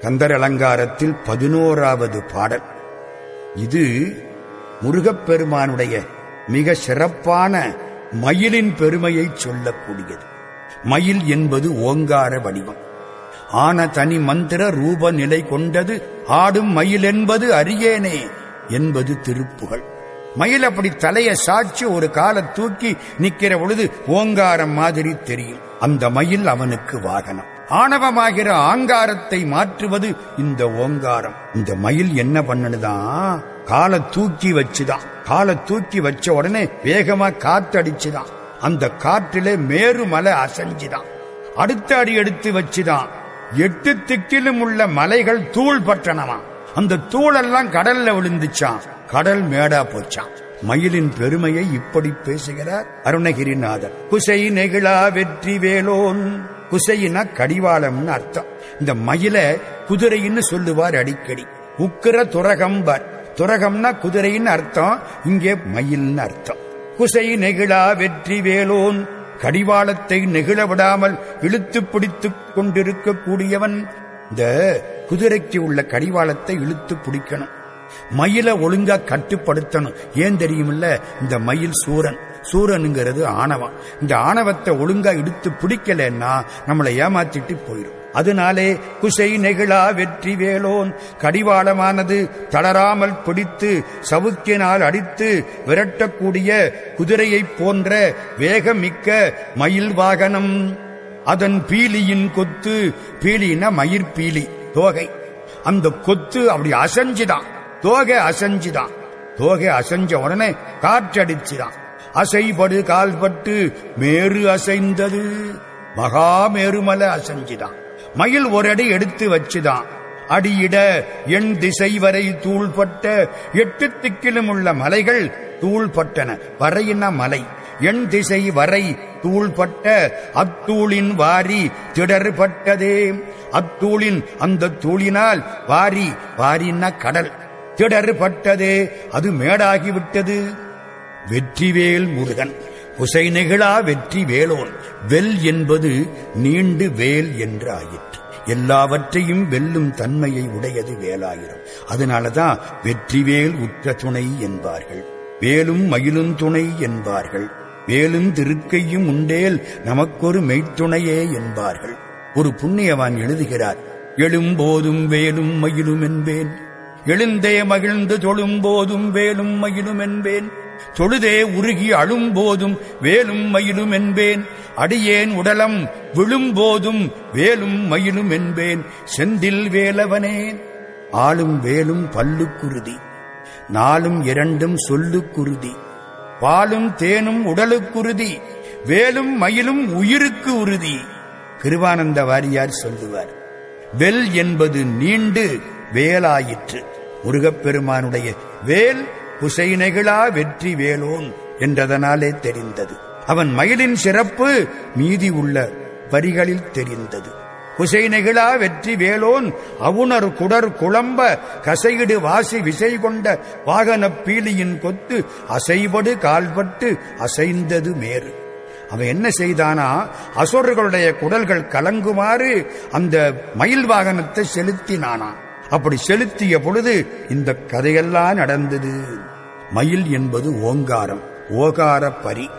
கந்தர் அலங்காரத்தில் பதினோராவது பாடல். இது முருகப்பெருமானுடைய மிக சிறப்பான மயிலின் பெருமையை சொல்லக்கூடியது. மயில் என்பது ஓங்கார வடிவம். ஆன தனி மந்திர ரூப நிலை கொண்டது ஆடும் மயில் என்பது அரியேனே என்பது திருப்புகழ். மயில் அப்படி தலைய சாட்சி ஒரு கால தூக்கி நிக்கிற பொழுது ஓங்காரம் மாதிரி தெரியும். அந்த மயில் அவனுக்கு வாகனம். ஆணவமாகிற ஆங்காரத்தை மாற்றுவது இந்த ஓங்காரம். இந்த மயில் என்ன பண்ணனுதான் காலை தூக்கி வச்சுதான் காலை தூக்கி வச்ச உடனே வேகமா காத்தடிச்சுதான் அந்த காற்றிலே மேரு மலை அசைஞ்சுதான் அடுத்த அடி எடுத்து வச்சுதான் எட்டு திக்கிலும் உள்ள மலைகள் தூள் பட்டனமா அந்த தூளெல்லாம் கடல்ல விழுந்துச்சான் கடல் மேடா போச்சான் மயிலின் பெருமையை இப்படி பேசுகிறார் அருணகிரிநாதர். குசை நெகிழா வெற்றி வேலோன். குசையினா கடிவாளம்னு அர்த்தம். இந்த மயில குதிரைன்னு சொல்லுவார் அடிக்கடி. உக்கிர துரகம்பர். துரகம்னா குதிரைன்னு அர்த்தம் இங்கே மயில்னு அர்த்தம். குசை நெகிழா வெற்றி வேலோன் கடிவாளத்தை நெகிழ விடாமல் இழுத்து பிடித்துக் கொண்டிருக்கக்கூடியவன். இந்த குதிரைக்கு உள்ள கடிவாளத்தை இழுத்து பிடிக்கணும். மயில ஒழுங்கா கட்டுப்படுத்தணும். ஏன் தெரியுமில்ல? இந்த மயில் சூரன். சூரனுங்கிறது ஆணவம். இந்த ஆணவத்தை ஒழுங்கா இழுத்து பிடிக்கலன்னா நம்மளை ஏமாத்திட்டு போயிடும் அதனாலே குசை நெகிழா வெற்றி வேலோன். கடிவாளமானது தளராமல் பிடித்து சவுக்கினால் அடித்து விரட்டக்கூடிய குதிரையைப் போன்ற வேகமிக்க மயில் வாகனம். அதன் பீலியின் கொத்து பீலின்னா மயிர்பீலி தோகை. அந்த கொத்து அப்படி அசைஞ்சுதான். தோகை அசைஞ்சுதான். தோகை அசைஞ்ச உடனே காற்றடிச்சுதான். அசைபடு கால்பட்டு மேரு அசைந்தது. மகா மேருமலை அசைஞ்சுதான். மயில் ஒரு அடி எடுத்து வச்சுதான். அடியிட எண் திசை வரை தூள்பட்ட எட்டு திக்கிலும் உள்ள மலைகள் தூள்பட்டன வரையின மலை. எண் திசை வரை தூள்பட்ட அத்தூளின் வாரி திடர்பட்டதே அத்தூளின் அந்த தூளினால் வாரி வாரின கடல் திடர்பட்டதே அது மேடாகிவிட்டது வெற்றிவேல் முருகன். குசை நெகிழா வெற்றி வேலோன். வெல் என்பது நீண்டு வேல் என்று ஆயிற்று எல்லாவற்றையும் வெல்லும் தன்மையை உடையது வேலாயிரம். அதனாலதான் வெற்றிவேல் உற்ற துணை என்பார்கள். வேலும் மயிலும் துணை என்பார்கள். வேலும் திருக்கையும் உண்டேல் நமக்கொரு மெய்த்துணையே என்பார்கள். ஒரு புண்ணியவான் எழுதுகிறார் எழும்போதும் வேலும் மயிலும் என்பேன். எழுந்தே மகிழ்ந்து தொழும்போதும் வேலும் மயிலும் என்பேன். தொழுதே உருகி அழும்போதும் வேலும் மயிலும் என்பேன். அடியேன் உடலம் விழும்போதும் வேலும் மயிலும் என்பேன். செந்தில் வேலவனேன். ஆளும் வேலும் பல்லுக்குருதி. நாளும் இரண்டும் சொல்லுக்குருதி. பாலும் தேனும் உடலுக்குருதி. வேலும் மயிலும் உயிருக்கு உறுதி கிருவானந்த வாரியார் சொல்லுவார் வெல் என்பது நீண்டு வேலாயிற்று. முருகப்பெருமானுடைய வேல் குசைநெகிழா வெற்றி வேலோன் என்றதனாலே தெரிந்தது. அவன் மயிலின் சிறப்பு மீதி உள்ள வரிகளில் தெரிந்தது. குசைநெகிழா வெற்றி வேலோன் அவுணர் குடர் குழம்ப கசையிடு வாசி விசை கொண்ட வாகன பீலியின் கொத்து அசைபடு கால்பட்டு அசைந்தது மேறு. அவன் என்ன செய்தானா? அசுரர்களுடைய குடல்கள் கலங்குமாறு அந்த மயில் வாகனத்தை செலுத்தினானான் அப்படி செலுத்திய பொழுது இந்த கதையெல்லாம் நடந்தது. மயில் என்பது ஓங்காரம் ஓகார பரி.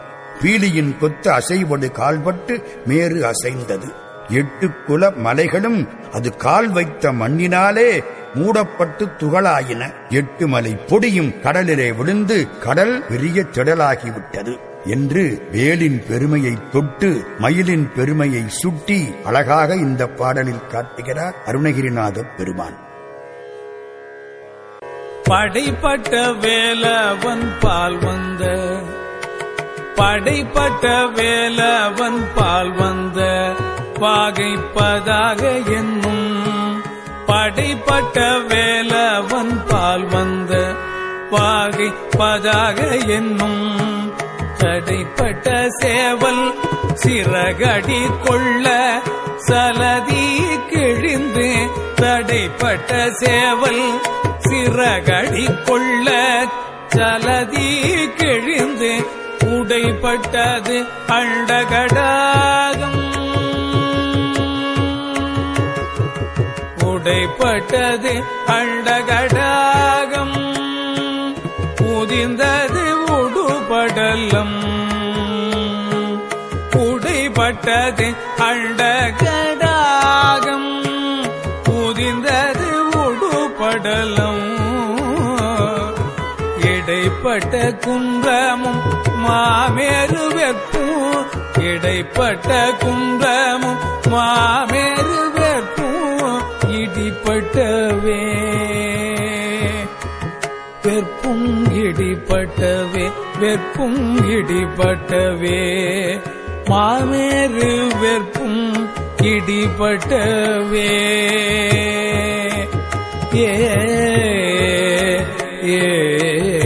பீலியின் கொத்து அசைபடு கால்பட்டு மேறு அசைந்தது. எட்டு குல மலைகளும் அது கால் வைத்த மண்ணினாலே மூடப்பட்டு துகளாயின. எட்டு மலை பொடியும் கடலிலே விழுந்து கடல் பெரிய திடலாகிவிட்டது என்று வேலின் பெருமையை தொட்டு மயிலின் பெருமையை சுட்டி அழகாக இந்த பாடலில் காட்டுகிறார் அருணகிரிநாத பெருமான். படைப்பட்ட வேலவன் பால் வந்த. படைப்பட்ட வேலவன் பால் வந்த. பாகைப்பதாக என்னும் படைப்பட்ட வேலவன் பால் வந்த. பாகைப்பதாக என்னும் தடைப்பட்ட சேவல் சிறகடி கொள்ள சலதி கிழிந்து. தடைப்பட்ட சேவல் சிறகடி கொள்ள சலதி கிழிந்து உடைப்பட்டது அண்டகடாகம். உடைப்பட்டது அண்டகடாகம். உதிர்ந்தது உடுபடலம். உடைப்பட்டது இடைப்பட்ட குன்றமும் மாமேறு வெப்பும் இடைப்பட்ட குன்றமும் மாமேறு வெப்பும் இடிப்பட்டவே வெப்பும் இடிப்பட்டவே வெப்பும் இடிப்பட்டவே. மாமேறு வெப்பும் இடிப்பட்டவே. ஏ ஏ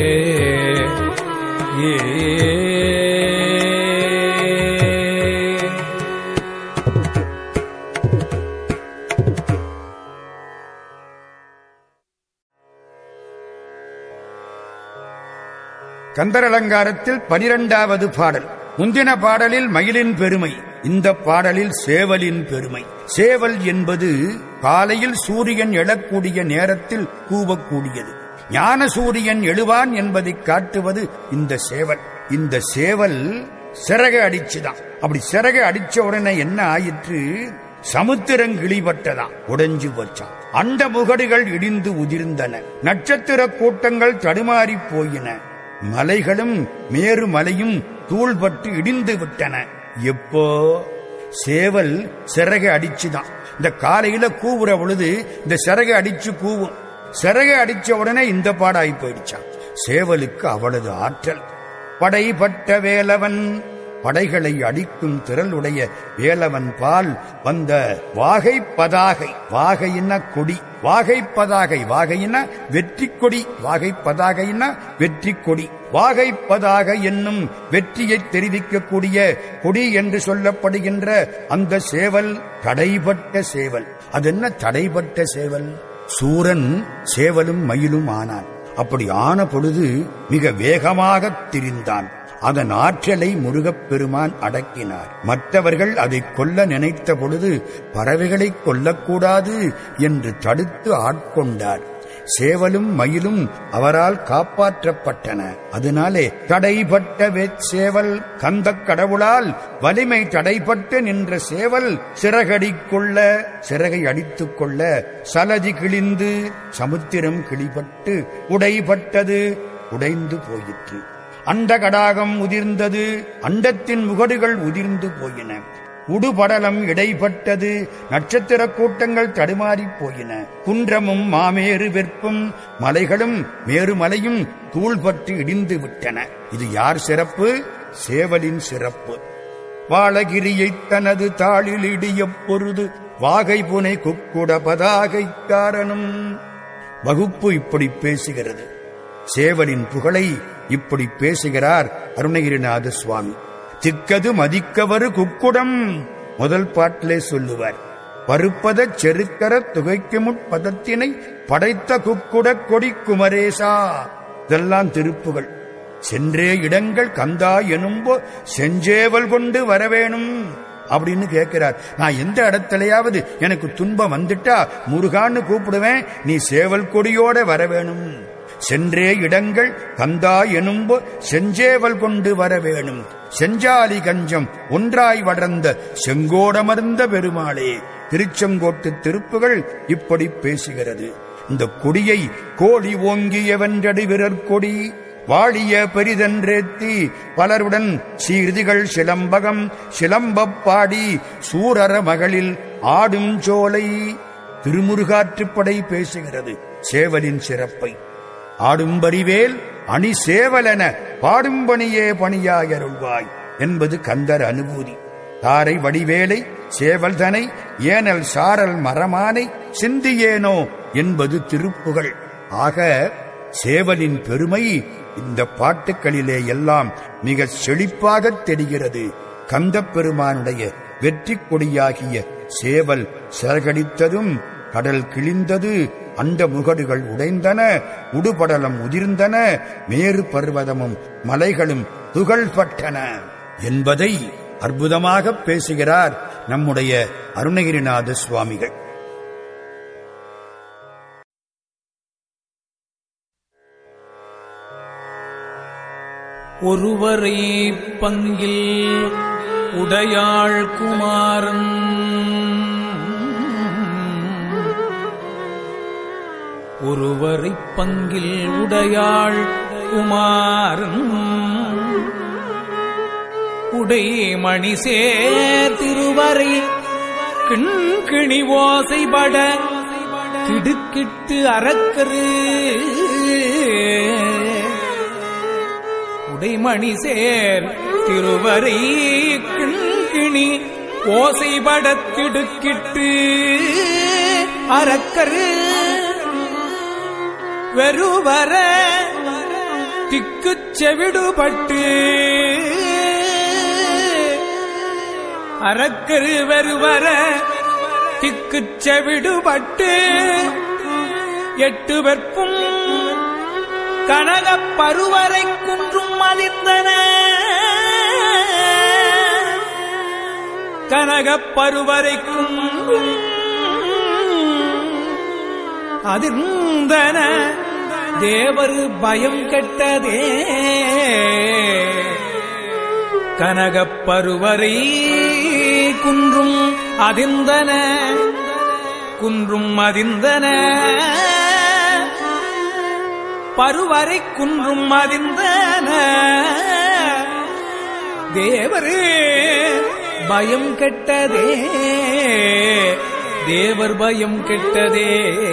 கந்தர் அலங்காரத்தில் பனிரெண்டாவது பாடல். முந்தின பாடலில் மயிலின் பெருமை இந்த பாடலில் சேவலின் பெருமை. சேவல் என்பது காலையில் சூரியன் எழக்கூடிய நேரத்தில் கூவக்கூடியது. ஞான சூரியன் எழுவான் என்பதை காட்டுவது இந்த சேவல். இந்த சேவல் சிறக அடிச்சுதான். அப்படி சிறக அடிச்ச உடனே என்ன ஆயிற்று? சமுத்திரம் கிளிபட்டதாம் உடைஞ்சு போச்சான் அண்ட முகடுகள் இடிந்து உதிர்ந்தன. நட்சத்திர கூட்டங்கள் தடுமாறி போயின. மலைகளும் மேரு மலையும் தூள்பட்டு இடிந்து விட்டன. எப்போ? சேவல் சிறகை அடிச்சுதான். இந்த காலையில கூவுற பொழுது இந்த சிறகை அடிச்சு கூவும். சிறகை அடிச்ச உடனே இந்த பாடாய் போயிடுச்சான் சேவலுக்கு அவளது ஆற்றல். படைபட்ட வேலவன் படைகளை அடிக்கும் திரளுடைய வேலவன் பால் வந்த வாகை பதாகை வாகையின கொடி வாகை பதாகை வாகையின வெற்றி கொடி வாகை பதாகையின வெற்றி கொடி வாகை பதாகை என்னும் வெற்றியை தெரிவிக்கக்கூடிய கொடி என்று சொல்லப்படுகின்ற அந்த சேவல் தடைபட்ட சேவல். அது என்ன தடைபட்ட சேவல்? சூரன் சேவலும் மயிலும் ஆனான். அப்படி ஆன பொழுது மிக வேகமாகத் திரிந்தான். அதன் ஆற்றலை முருகப் பெருமான் அடக்கினார். மற்றவர்கள் அதை கொல்ல நினைத்த பொழுது பறவைகளை கொல்லக்கூடாது என்று தடுத்து ஆட்கொண்டார். சேவலும் மயிலும் அவரால் காப்பாற்றப்பட்டன. அதனாலே தடைபட்ட சேவல் கந்த கடவுளால் வலிமை தடைபட்டு நின்ற சேவல் சிறகடிக்கொள்ள சிறகை அடித்துக் கொள்ள சலதி கிழிந்து சமுத்திரம் கிழிபட்டு உடைபட்டது உடைந்து போயிற்று. அண்ட கடாகம் உதிர்ந்தது. அண்டத்தின் முகடுகள் உதிர்ந்து போயின. உடுபடலம் இடைப்பட்டது. நட்சத்திர கூட்டங்கள் தடுமாறிப் போயின. குன்றமும் மாமேறு வெற்பும் மலைகளும் மேருமலையும் தூள்பட்டு இடிந்து விட்டன. இது யார் சிறப்பு? சேவலின் சிறப்பு. வாழகிரியைத் தனது தாளில் இடிய பொருது. வாகை புனை குக்குட பதாகை காரணம். வகுப்பு இப்படி பேசுகிறது. சேவலின் புகழை இப்படி பேசுகிறார் அருணகிரிநாத சுவாமி. திக்கது மதிக்கவரு குக்குடம் முதல் பாட்டிலே சொல்லுவார். பருப்பத செருக்கர துகைக்கு முற்பதத்தினை படைத்த குக்குட கொடி குமரேசா இதெல்லாம் திருப்புகள். சென்றே இடங்கள் கந்தா எனும்போ செஞ்சேவல் கொண்டு வரவேணும் அப்படின்னு கேட்கிறார். நான் எந்த இடத்துலயாவது எனக்கு துன்பம் வந்துட்டா முருகான்னு கூப்பிடுவேன் நீ சேவல் கொடியோட வர வேணும் சென்றே இடங்கள் கந்தா எனும்பு செஞ்சேவல் கொண்டு வர வேணும். செஞ்சாலி கஞ்சம் ஒன்றாய் வளர்ந்த செங்கோடமர்ந்த பெருமாளே திருச்செங்கோட்டு திருப்புகள் இப்படி பேசுகிறது. இந்த கொடியை கோழி ஓங்கிய வென்றடி கொடி வாழிய பெரிதன்றேத்தி பலருடன் சீர்திகள் சிலம்பகம் சிலம்பப்பாடி சூரர மகளில் ஆடும் சோலை. திருமுருகாற்றுப்படை பேசுகிறது சேவலின் சிறப்பை. ஆடும்பரிவேல் அணி சேவலென பாடும்பணியே பணியாயருள்வாய் என்பது கந்தர் அனுபூதி. தாரை வடிவேலை சேவல்தனை ஏனல் சாரல் மரமானை சிந்தியேனோ என்பது திருப்புகள் ஆக சேவலின் பெருமை இந்த பாட்டுக்களிலே எல்லாம் மிக செழிப்பாகத் தெரிகிறது. கந்தப் பெருமானுடைய வெற்றி கொடியாகிய சேவல் சிறகடித்ததும் கடல் கிழிந்தது அந்த முகடுகள் உடைந்தன உடுபடலம் உதிர்ந்தன மேரு பர்வதமும் மலைகளும் துகள்பட்டன. என்பதை அற்புதமாக பேசுகிறார் நம்முடைய அருணகிரிநாத சுவாமிகள். ஒருவரை பங்கில் உடையாள் குமாரன். ஒருவரை பங்கில் உடையாள் குமாரன். உடை மணிசே திருவரை கிண்கிணி ஓசைபட திடுக்கிட்டு அறக்கரு. உடைமணி சேர் திருவரை கிண்கிணி ஓசைபட திடுக்கிட்டு அறக்கரு. வெறுவர திக்குச் செவிடுபட்டு அறக்கரு வெறுவர திக்குச் செவிடுபட்டு எட்டு வெற்பும் கனகப் பருவரை குன்றும் மதிந்தன கனகப் பருவரை குன்றும் அதிர்ந்தன. தேவர் பயம் கெட்டதே. கனகப்பருவரை குன்றும் அதிர்ந்தன. குன்றும் அதிர்ந்தன. பருவரை குன்றும் அதிர்ந்தன. தேவர் பயம் கெட்டதே. தேவர் பயம் கெட்டதே.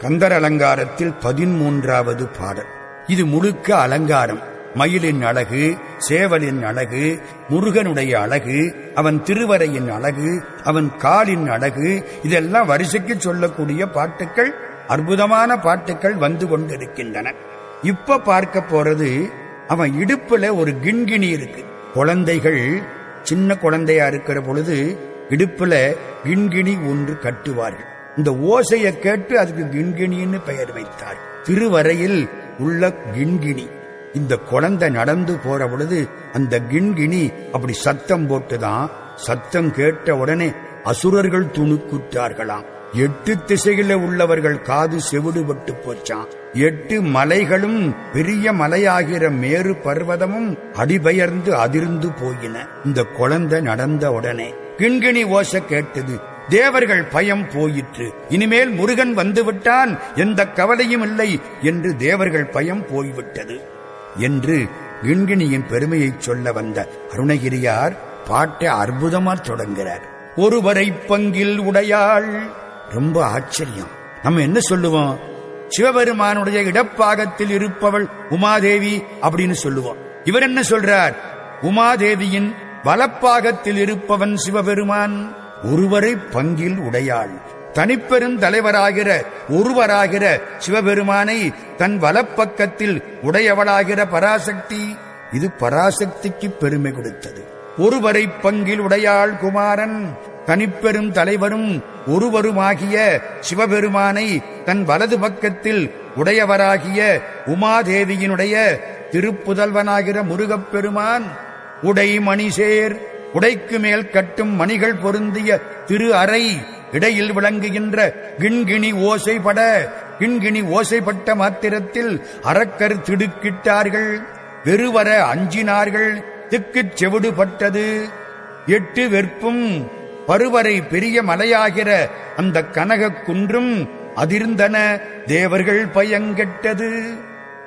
கந்தர் அலங்காரத்தில் பதிமூன்றாவது பாடல். இது முழுக்க அலங்காரம். மயிலின் அழகு சேவலின் அழகு முருகனுடைய அழகு அவன் திருவரையின் அழகு அவன் காலின் அழகு இதெல்லாம் வரிசைக்கு சொல்லக்கூடிய பாட்டுக்கள் அற்புதமான பாட்டுக்கள் வந்து கொண்டிருக்கின்றன. இப்ப பார்க்க போறது அவன் இடுப்புல ஒரு கிண்கிணி இருக்கு. குழந்தைகள் சின்ன குழந்தையா இருக்கிற பொழுது இடுப்புல கிண்கிணி ஒன்று கட்டுவார்கள். இந்த ஓசையை கேட்டு அதுக்கு கிண்கிணின்னு பெயர் வைத்தார். திருவரையில் உள்ள கிண்கிணி. இந்த குழந்தை நடந்து போற பொழுது அந்த கிண்கிணி அப்படி சத்தம் போட்டுதான் சத்தம் கேட்ட உடனே அசுரர்கள் துணுக்குற்றார்களாம். எட்டு திசையில உள்ளவர்கள் காது செவிடுபட்டு போச்சான் எட்டு மலைகளும் பெரிய மலையாகிற மேரு பர்வதமும் அடிபெயர்ந்து அதிர்ந்து போயின. இந்த குழந்தை நடந்த உடனே கிண்கிணி ஓச கேட்டது தேவர்கள் பயம் போயிற்று. இனிமேல் முருகன் வந்துவிட்டான். எந்த கவலையும் இல்லை என்று தேவர்கள் பயம் போய்விட்டது. என்று கிண்கிணியின் பெருமையை சொல்ல வந்த அருணகிரியார் பாட்டை அற்புதமா தொடங்குகிறார். ஒருவரை பங்கில் உடையாள். ரொம்ப ஆச்சரியம். நம்ம என்ன சொல்லுவோம்? சிவபெருமானுடைய இடப்பாகத்தில் இருப்பவள் உமாதேவி அப்படின்னு சொல்லுவோம். இவர் என்ன சொல்றார்? உமாதேவியின் வலப்பாகத்தில் இருப்பவன் சிவபெருமான். ஒருவரை பங்கில் உடையாள். தனிப்பெரும் தலைவராகிற ஒருவராகிற சிவபெருமானை தன் வலப்பக்கத்தில் உடையவளாகிற பராசக்தி இது பராசக்திக்கு பெருமை கொடுத்தது. ஒருவரை பங்கில் உடையாள் குமாரன் தனிப்பெரும் தலைவரும் ஒருவருமாகிய சிவபெருமானை தன் வலது பக்கத்தில் உடையவராகிய உமாதேவியினுடைய திருப்புதல்வனாகிற முருகப்பெருமான் உடை மணிசேர் உடைக்கு மேல் கட்டும் மணிகள் பொருந்திய திரு அறை இடையில் விளங்குகின்ற கிண்கிணி ஓசைப்பட கிண்கிணி ஓசைப்பட்ட மாத்திரத்தில் அறக்கர் திடுக்கிட்டார்கள். வெறுவர அஞ்சினார்கள். திக்குச் செவிடுபட்டது. எட்டு வெற்பும் பருவரை பெரிய மலையாகிற அந்த கனகக் குன்றும் அதிர்ந்தன. தேவர்கள் பயங்கெட்டது.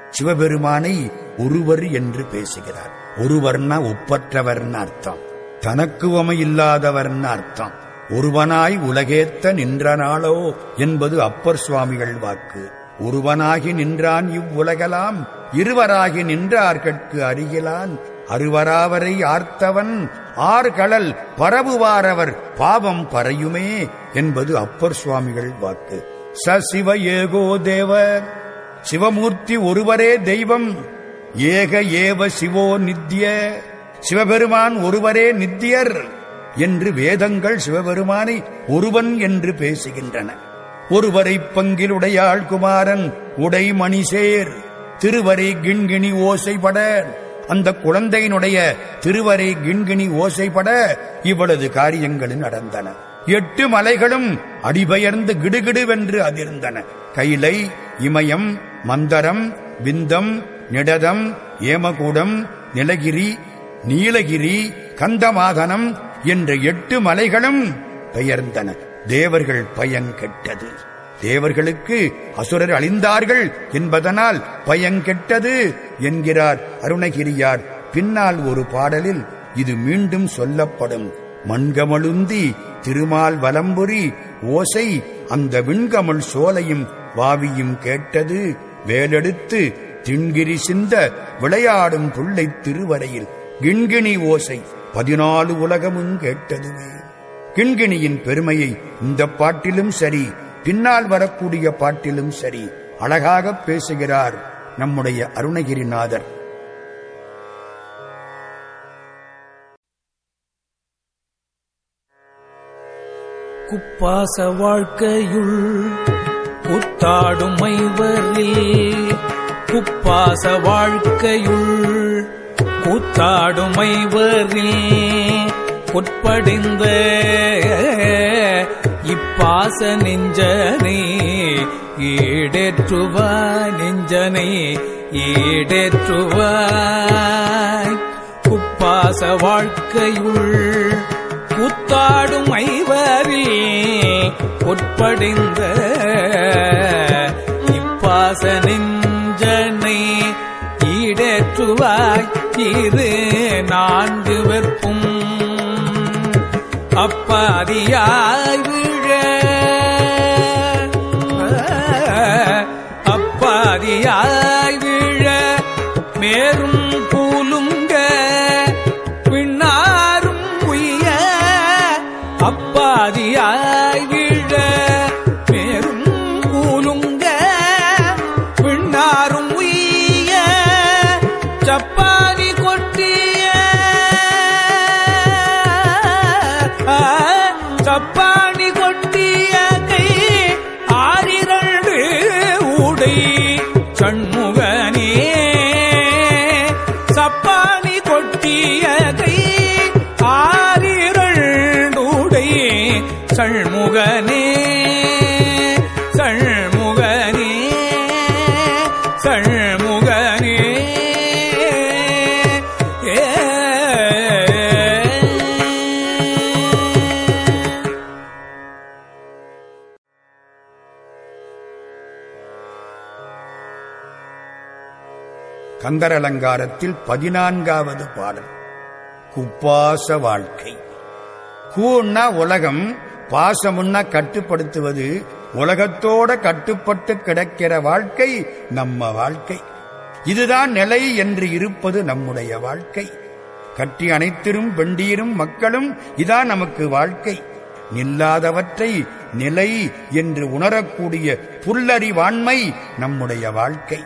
சிவபெருமானை ஒருவர் என்று பேசுகிறார். ஒருவர்னா ஒப்பற்றவர்னு அர்த்தம். தனக்குவமை இல்லாதவர்னு அர்த்தம். ஒருவனாய் உலகேத்த நின்றனாளோ என்பது அப்பர் சுவாமிகள் வாக்கு. ஒருவனாகி நின்றான் இவ்வுலகலாம் இருவராகி நின்றார்கட்கு அருகிலான். அருவராவரை ஆர்த்தவன் ஆர்கழல் பரவுவாரவர் பாவம் பறையுமே என்பது அப்பர் சுவாமிகள் வாக்கு. ச சிவ ஏகோ தேவ சிவமூர்த்தி ஒருவரே தெய்வம் ஏக ஏவ சிவோ நித்ய. சிவபெருமான் ஒருவரே நித்தியர். என்று வேதங்கள் சிவபெருமானை ஒருவன் என்று பேசுகின்றன. ஒருவரை பங்கிலுடையாள் குமாரன் உடை மணிசேர் திருவரை கிண்கிணி ஓசைப்பட அந்த குழந்தையினுடைய திருவரை கிண்கிணி ஓசைப்பட இவளது காரியங்கள் நடந்தன. எட்டு மலைகளும் அடிபெயர்ந்து கிடுகிடுவென்று அதிர்ந்தன. கைலை இமயம் மந்தரம் விந்தம் நிடதம் ஏமகூடம் நிலகிரி நீலகிரி கந்தமாதனம் என்ற எட்டு மலைகளும் பெயர்ந்தன. தேவர்கள் பயங்கெட்டது தேவர்களுக்கு அசுரர் அழிந்தார்கள் என்பதனால் பயங்கெட்டது என்கிறார் அருணகிரியார். பின்னால் ஒரு பாடலில் இது மீண்டும் சொல்லப்படும். மண்கமழுந்தி திருமால் வலம்புரி ஓசை அந்த விண்கமல் சோலையும் வாவியும் கேட்டது. வேலெடுத்து திண்கிரி சிந்த விளையாடும் புள்ளை திருவரையில் கிண்கிணி ஓசை. பதினாலு உலகமும் கேட்டதுமே. கிண்கிணியின் பெருமையை இந்த பாட்டிலும் சரி பின்னால் வரக்கூடிய பாட்டிலும் சரி அழகாக பேசுகிறார் நம்முடைய அருணகிரிநாதர். குப்பாச வாழ்க்கையுள் புத்தாடும் ஐவரில் குப்பாச வாழ்க்கையுள் கூத்தாடும் வரில் உட்படிந்த இப்பாச நெஞ்சனை ஈடேற்றுவாய் நெஞ்சனை ஈடேற்றுவாய் குப்பாச வாழ்க்கையுள் கூத்தாடும் ஐவரில் உட்படிந்த இப்பாச நெஞ்சனை ஈடேற்றுவாய் இரு நான்கு வெப்பும் அப்பாதியாய் விழ. அப்பாதியாய் விழ. மேரும் சண்முகனே சண்முகனே சண்முகனே. கந்தர் அலங்காரத்தில் பதினான்காவது பாடல். குப்பாச வாழ்க்கை. கூன்னா உலகம் பாசமுன்னா கட்டுப்படுத்துவது உலகத்தோட கட்டுப்பட்டு கிடக்கிற வாழ்க்கை நம்ம வாழ்க்கை. இதுதான் நிலை என்று இருப்பது நம்முடைய வாழ்க்கை. கட்டி அனைத்திரும் வெண்டியிரும் மக்களும் இதான் நமக்கு வாழ்க்கை. நில்லாதவற்றை நிலை என்று உணரக்கூடிய புல்லறிவாண்மை நம்முடைய வாழ்க்கை.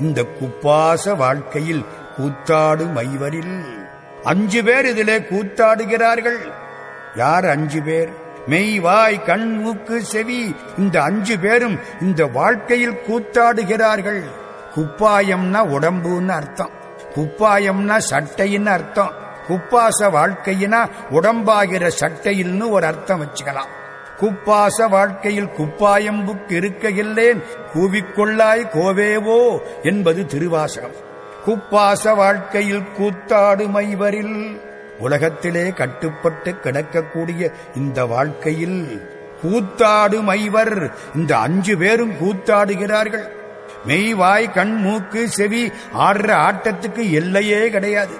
இந்த குப்பாச வாழ்க்கையில் கூத்தாடும் ஐவரில் அஞ்சு பேர் இதிலே கூத்தாடுகிறார்கள். யார் அஞ்சு பேர்? மெய்வாய் கண் மூக்கு செவி இந்த அஞ்சு பேரும் இந்த வாழ்க்கையில் கூத்தாடுகிறார்கள். குப்பாயம்னா உடம்புன்னு அர்த்தம். குப்பாயம்னா சட்டைன்னு அர்த்தம். குப்பாச வாழ்க்கையினா உடம்பாகிற சட்டையில்னு ஒரு அர்த்தம் வச்சுக்கலாம். குப்பாச வாழ்க்கையில் குப்பாயம்புக்கு இருக்கையில்லேன் கூவிக்கொள்ளாய் கோவேவோ என்பது திருவாசகம். குப்பாச வாழ்க்கையில் கூத்தாடுமைவரில் உலகத்திலே கட்டுப்பட்டு கிடக்கக்கூடிய இந்த வாழ்க்கையில் கூத்தாடுமைவர். இந்த அஞ்சு பேரும் கூத்தாடுகிறார்கள். மெய் வாய் கண் மூக்கு செவி ஆடுற ஆட்டத்துக்கு எல்லையே கிடையாது.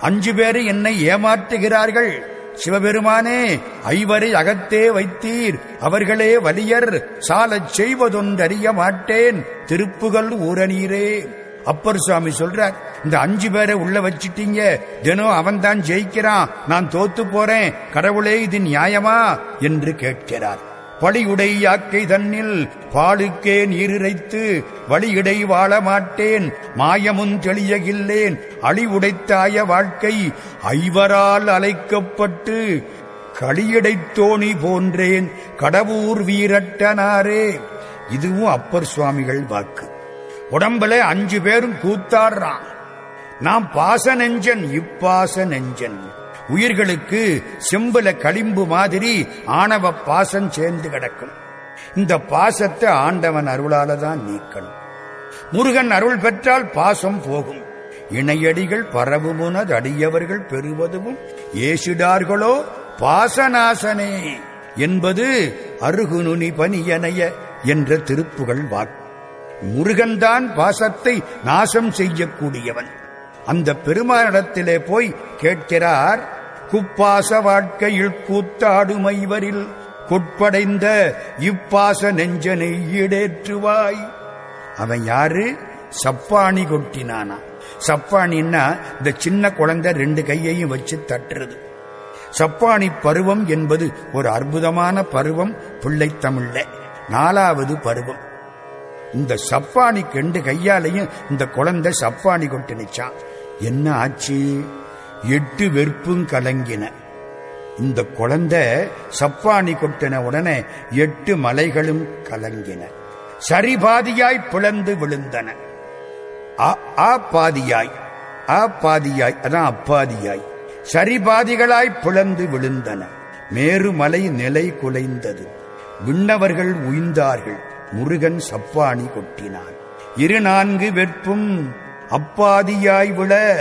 அஞ்சு பேரு என்னை ஏமாற்றுகிறார்கள். சிவபெருமானே ஐவரை அகத்தே வைத்தீர். அவர்களே வலியர். சாலச் செய்வதொன்றறிய மாட்டேன். திருப்புகள் ஊரநீரே அப்பர் சுவாமி சொல்றார் இந்த அஞ்சு பேரை உள்ள வச்சிட்டீங்க தினம் அவன் தான் ஜெயிக்கிறான் நான் தோத்து போறேன் கடவுளே இது நியாயமா? என்று கேட்கிறார். பழியுடை யாக்கை தன்னில் பாலுக்கே நீரிழைத்து வழியிடை வாழ மாட்டேன் மாயமுன் தெளியகில்லேன் அழிவுடைத்தாய வாழ்க்கை ஐவரால் அழைக்கப்பட்டு களியடைத் தோணி போன்றேன் கடவுர் வீரட்டனாரே. இதுவும் அப்பர் சுவாமிகள் வாக்கு. உடம்புல அஞ்சு பேரும் கூத்தாடுறான் நாம் பாச நெஞ்சன் இப்பாச நெஞ்சன். உயிர்களுக்கு செம்புல களிம்பு மாதிரி ஆணவ பாசம் சேர்ந்து கிடக்கும். இந்த பாசத்தை ஆண்டவன் அருளால தான் நீக்கணும். முருகன் அருள் பெற்றால் பாசம் போகும். இணையடிகள் பரவுமுனது அடியவர்கள் பெறுவதும் ஏசிடார்களோ? பாசநாசனே என்பது அருகுநுனி பனியனைய என்ற திருப்புகள் வாக்கு. முருகன்தான் பாசத்தை நாசம் செய்யக்கூடியவன். அந்த பெருமானிடத்திலே போய் கேட்கிறார் குப்பாச வாழ்க்கையில் கூத்தாடுமைவரில் கொட்படைந்த இப்பாச நெஞ்சனை ஈடேற்றுவாய். அவன் யாரு? சப்பாணி கொட்டினானா? சப்பாணின்னா இந்த சின்ன குழந்தை ரெண்டு கையையும் வச்சு தட்டுறது. சப்பாணி பருவம் என்பது ஒரு அற்புதமான பருவம் பிள்ளைத்தமிழ்ல நாலாவது பருவம். இந்த சப்பானி கெண்டு கையாலையும் இந்த குழந்தை சப்பானி கொட்டினுச்சான் என்ன ஆச்சு? எட்டு வெறுப்பும் கலங்கின. இந்த குழந்தை சப்பானி கொட்டின உடனே எட்டு மலைகளும் கலங்கின. சரிபாதியாய் பிளந்து விழுந்தன. ஆ ஆ பாதியாய் ஆ பாதியாய் அதான் அப்பாதியாய். சரிபாதிகளாய் பிளந்து விழுந்தன. மேருமலை நிலை குலைந்தது. விண்ணவர்கள் உய்ந்தார்கள். முருகன் சப்பாணி கொட்டினான். இரு நான்கு வெட்பும் அப்பாதியாய் விழ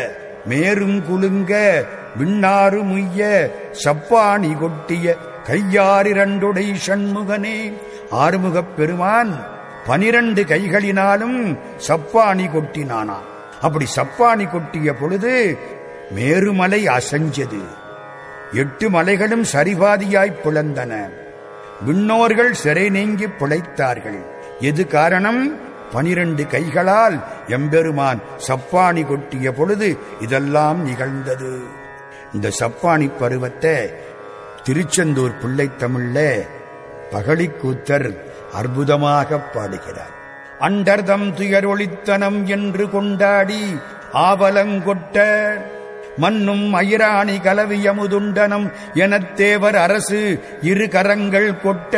மேரும் குலுங்க விண்ணாறு முய்ய சப்பாணி கொட்டிய கையாறிரண்டுடை சண்முகனே. ஆறுமுகப் பெருமான் பனிரண்டு கைகளினாலும் சப்பாணி கொட்டினானா. அப்படி சப்பாணி கொட்டிய பொழுது மேருமலை அசஞ்சது. எட்டு மலைகளும் சரிபாதியாய் பிளந்தன. விண்ணோர்கள் சிறை நீங்கி பிழைத்தார்கள். எது காரணம்? பனிரண்டு கைகளால் எம்பெருமான் சப்பானி கொட்டிய பொழுது இதெல்லாம் நிகழ்ந்தது. இந்த சப்பானி பருவத்தை திருச்செந்தூர் பிள்ளைத் தமிழ்ல பகழிக்கூத்தர் அற்புதமாக பாடுகிறார். அண்டர்தம் துயரொளித்தனம் என்று கொண்டாடி ஆவலங்கொட்ட மன்னும் அயிராணி கலவியமுதுண்டனம் எனத் தேவர் அரசு இரு கரங்கள் கொட்ட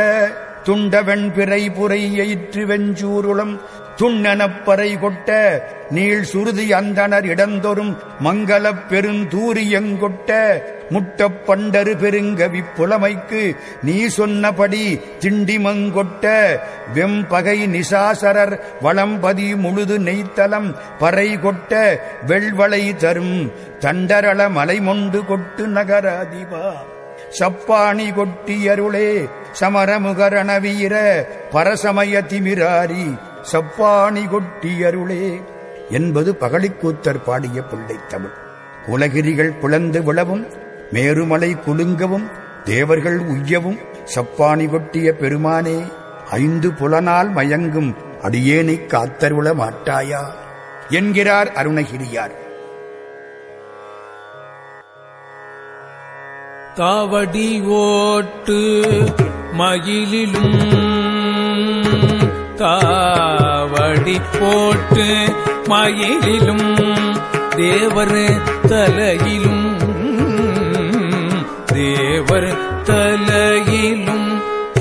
துண்டவெண் பிறை புரை எயிற்று வெஞ்சூருளம் துண்ணனப்பறை கொட்ட நீள் சுருதி அந்தனர் இடந்தொரும் மங்களப் பெருந்தூரியங்கொட்ட முட்டப் பண்டரு பெருங்கவி புலமைக்கு நீ சொன்னபடி திண்டிமங்கொட்ட வெம்பகை நிசாசரர் வளம்பதி முழுது நெய்த்தலம் பறை கொட்ட வெள்வளை தரும் தண்டரள மலைமொண்டு கொட்டு நகராதிபா. சப்பாணி கொட்டியருளே சமரமுகரண வீர பரசமய திமிராரி சப்பாணி கொட்டியருளே என்பது பகழிக்கூத்தர் பாடிய பிள்ளைத் தமிழ். குலகிரிகள் பிளந்து விழவும் மேருமலை குலுங்கவும் தேவர்கள் உய்யவும் சப்பானி கொட்டிய பெருமானே ஐந்து புலனால் மயங்கும் அடியேனை காத்தருள மாட்டாயா? என்கிறார் அருணகிரியார். தாவடி ஓட்டு மகிழிலும் தாவடி போட்டு மயிலிலும் தேவர் தலையிலும் தேவர் தலையிலும்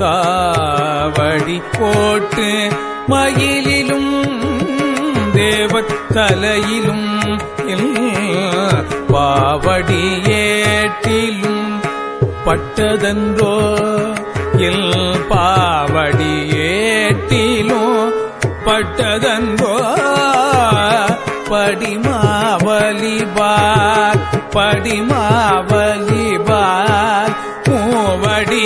தாவடி போட்டு மயிலிலும் தேவர் தலையிலும் பாவடி ஏட்டிலும் பட்டதன்றோ இல் பாவடி ஏட்டிலும் பட்டதன்றோ? படிமாவலிபார் படிமாவலிபார் மூவடி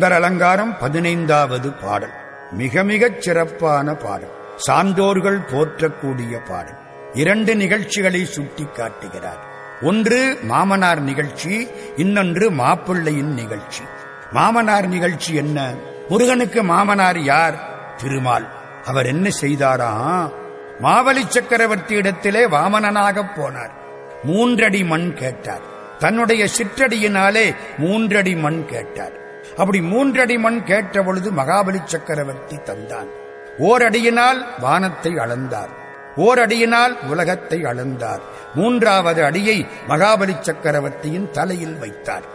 சுந்தர அலங்காரம் பதினைந்தாவது பாடல். மிக மிகச் சிறப்பான பாடல். சான்றோர்கள் போற்றக்கூடிய பாடல். இரண்டு நிகழ்ச்சிகளை சுட்டி காட்டுகிறார். ஒன்று மாமனார் நிகழ்ச்சி இன்னொன்று மாப்பிள்ளையின் நிகழ்ச்சி. மாமனார் நிகழ்ச்சி என்ன? முருகனுக்கு மாமனார் யார்? திருமால். அவர் என்ன செய்தாரா? மாவலி சக்கரவர்த்தி இடத்திலே வாமனனாக போனார். மூன்றடி மண் கேட்டார். தன்னுடைய சிற்றடியினாலே மூன்றடி மண் கேட்டார். அப்படி மூன்றடி மண் கேட்ட பொழுது மகாபலி சக்கரவர்த்தி தந்தான். ஓரடியினால் வானத்தை அளந்தார். ஓரடியினால் உலகத்தை அளந்தார். மூன்றாவது அடியை மகாபலி சக்கரவர்த்தியின் தலையில் வைத்தார்.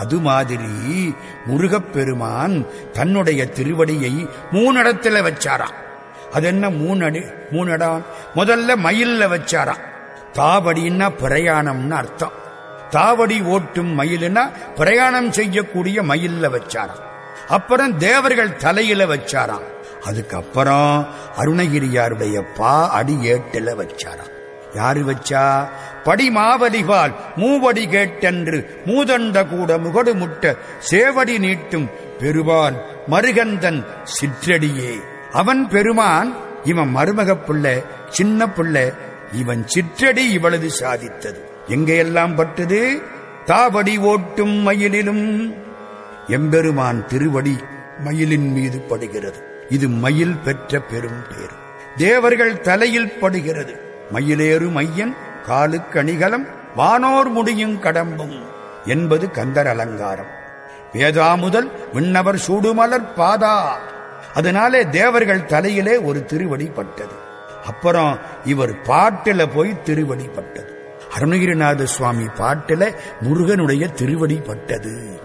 அது மாதிரி முருகப்பெருமான் தன்னுடைய திருவடியை மூணிடத்துல வச்சாராம் அது என்ன மூணு அடி மூணு இடம் முதல்ல மயில்ல வச்சாராம் தாவடின்னா பிரயாணம்னு அர்த்தம். தாவடி ஓட்டும் மயிலுனா பிரயாணம் செய்யக்கூடிய மயில்ல வச்சாராம். அப்புறம் தேவர்கள் தலையில வச்சாராம். அதுக்கப்புறம் அருணகிரியாருடைய பா அடி ஏட்டுல வச்சாராம். யாரு வச்சா? படிமாவலிவால் மூவடி கேட்டென்று மூதண்ட கூட முகடு முட்ட சேவடி நீட்டும் பெருவான் மருகந்தன் சிற்றடியே. அவன் பெருமான் இவன் மருமக பிள்ளை சின்ன பிள்ளை இவன் சிற்றடி இவளது சாதித்தது. எங்கெல்லாம் பட்டது? தாவடி ஓட்டும் மயிலிலும். எம்பெருமான் திருவடி மயிலின் மீது படுகிறது. இது மயில் பெற்ற பெரும் பேர் தேவர்கள் தலையில் படுகிறது. மயிலேறு மையன் காலுக்கணிகலம் வானோர் முடியும் கடம்பும் என்பது கந்தர் அலங்காரம். வேதா முதல் விண்ணவர் சூடுமலர் பாதா. அதனாலே தேவர்கள் தலையிலே ஒரு திருவடி பட்டது. அப்புறம் இவர் பாட்டில போய் திருவடி பட்டது. அருணகிரிநாத சுவாமி பாட்டில முருகனுடைய திருவடி பட்டது.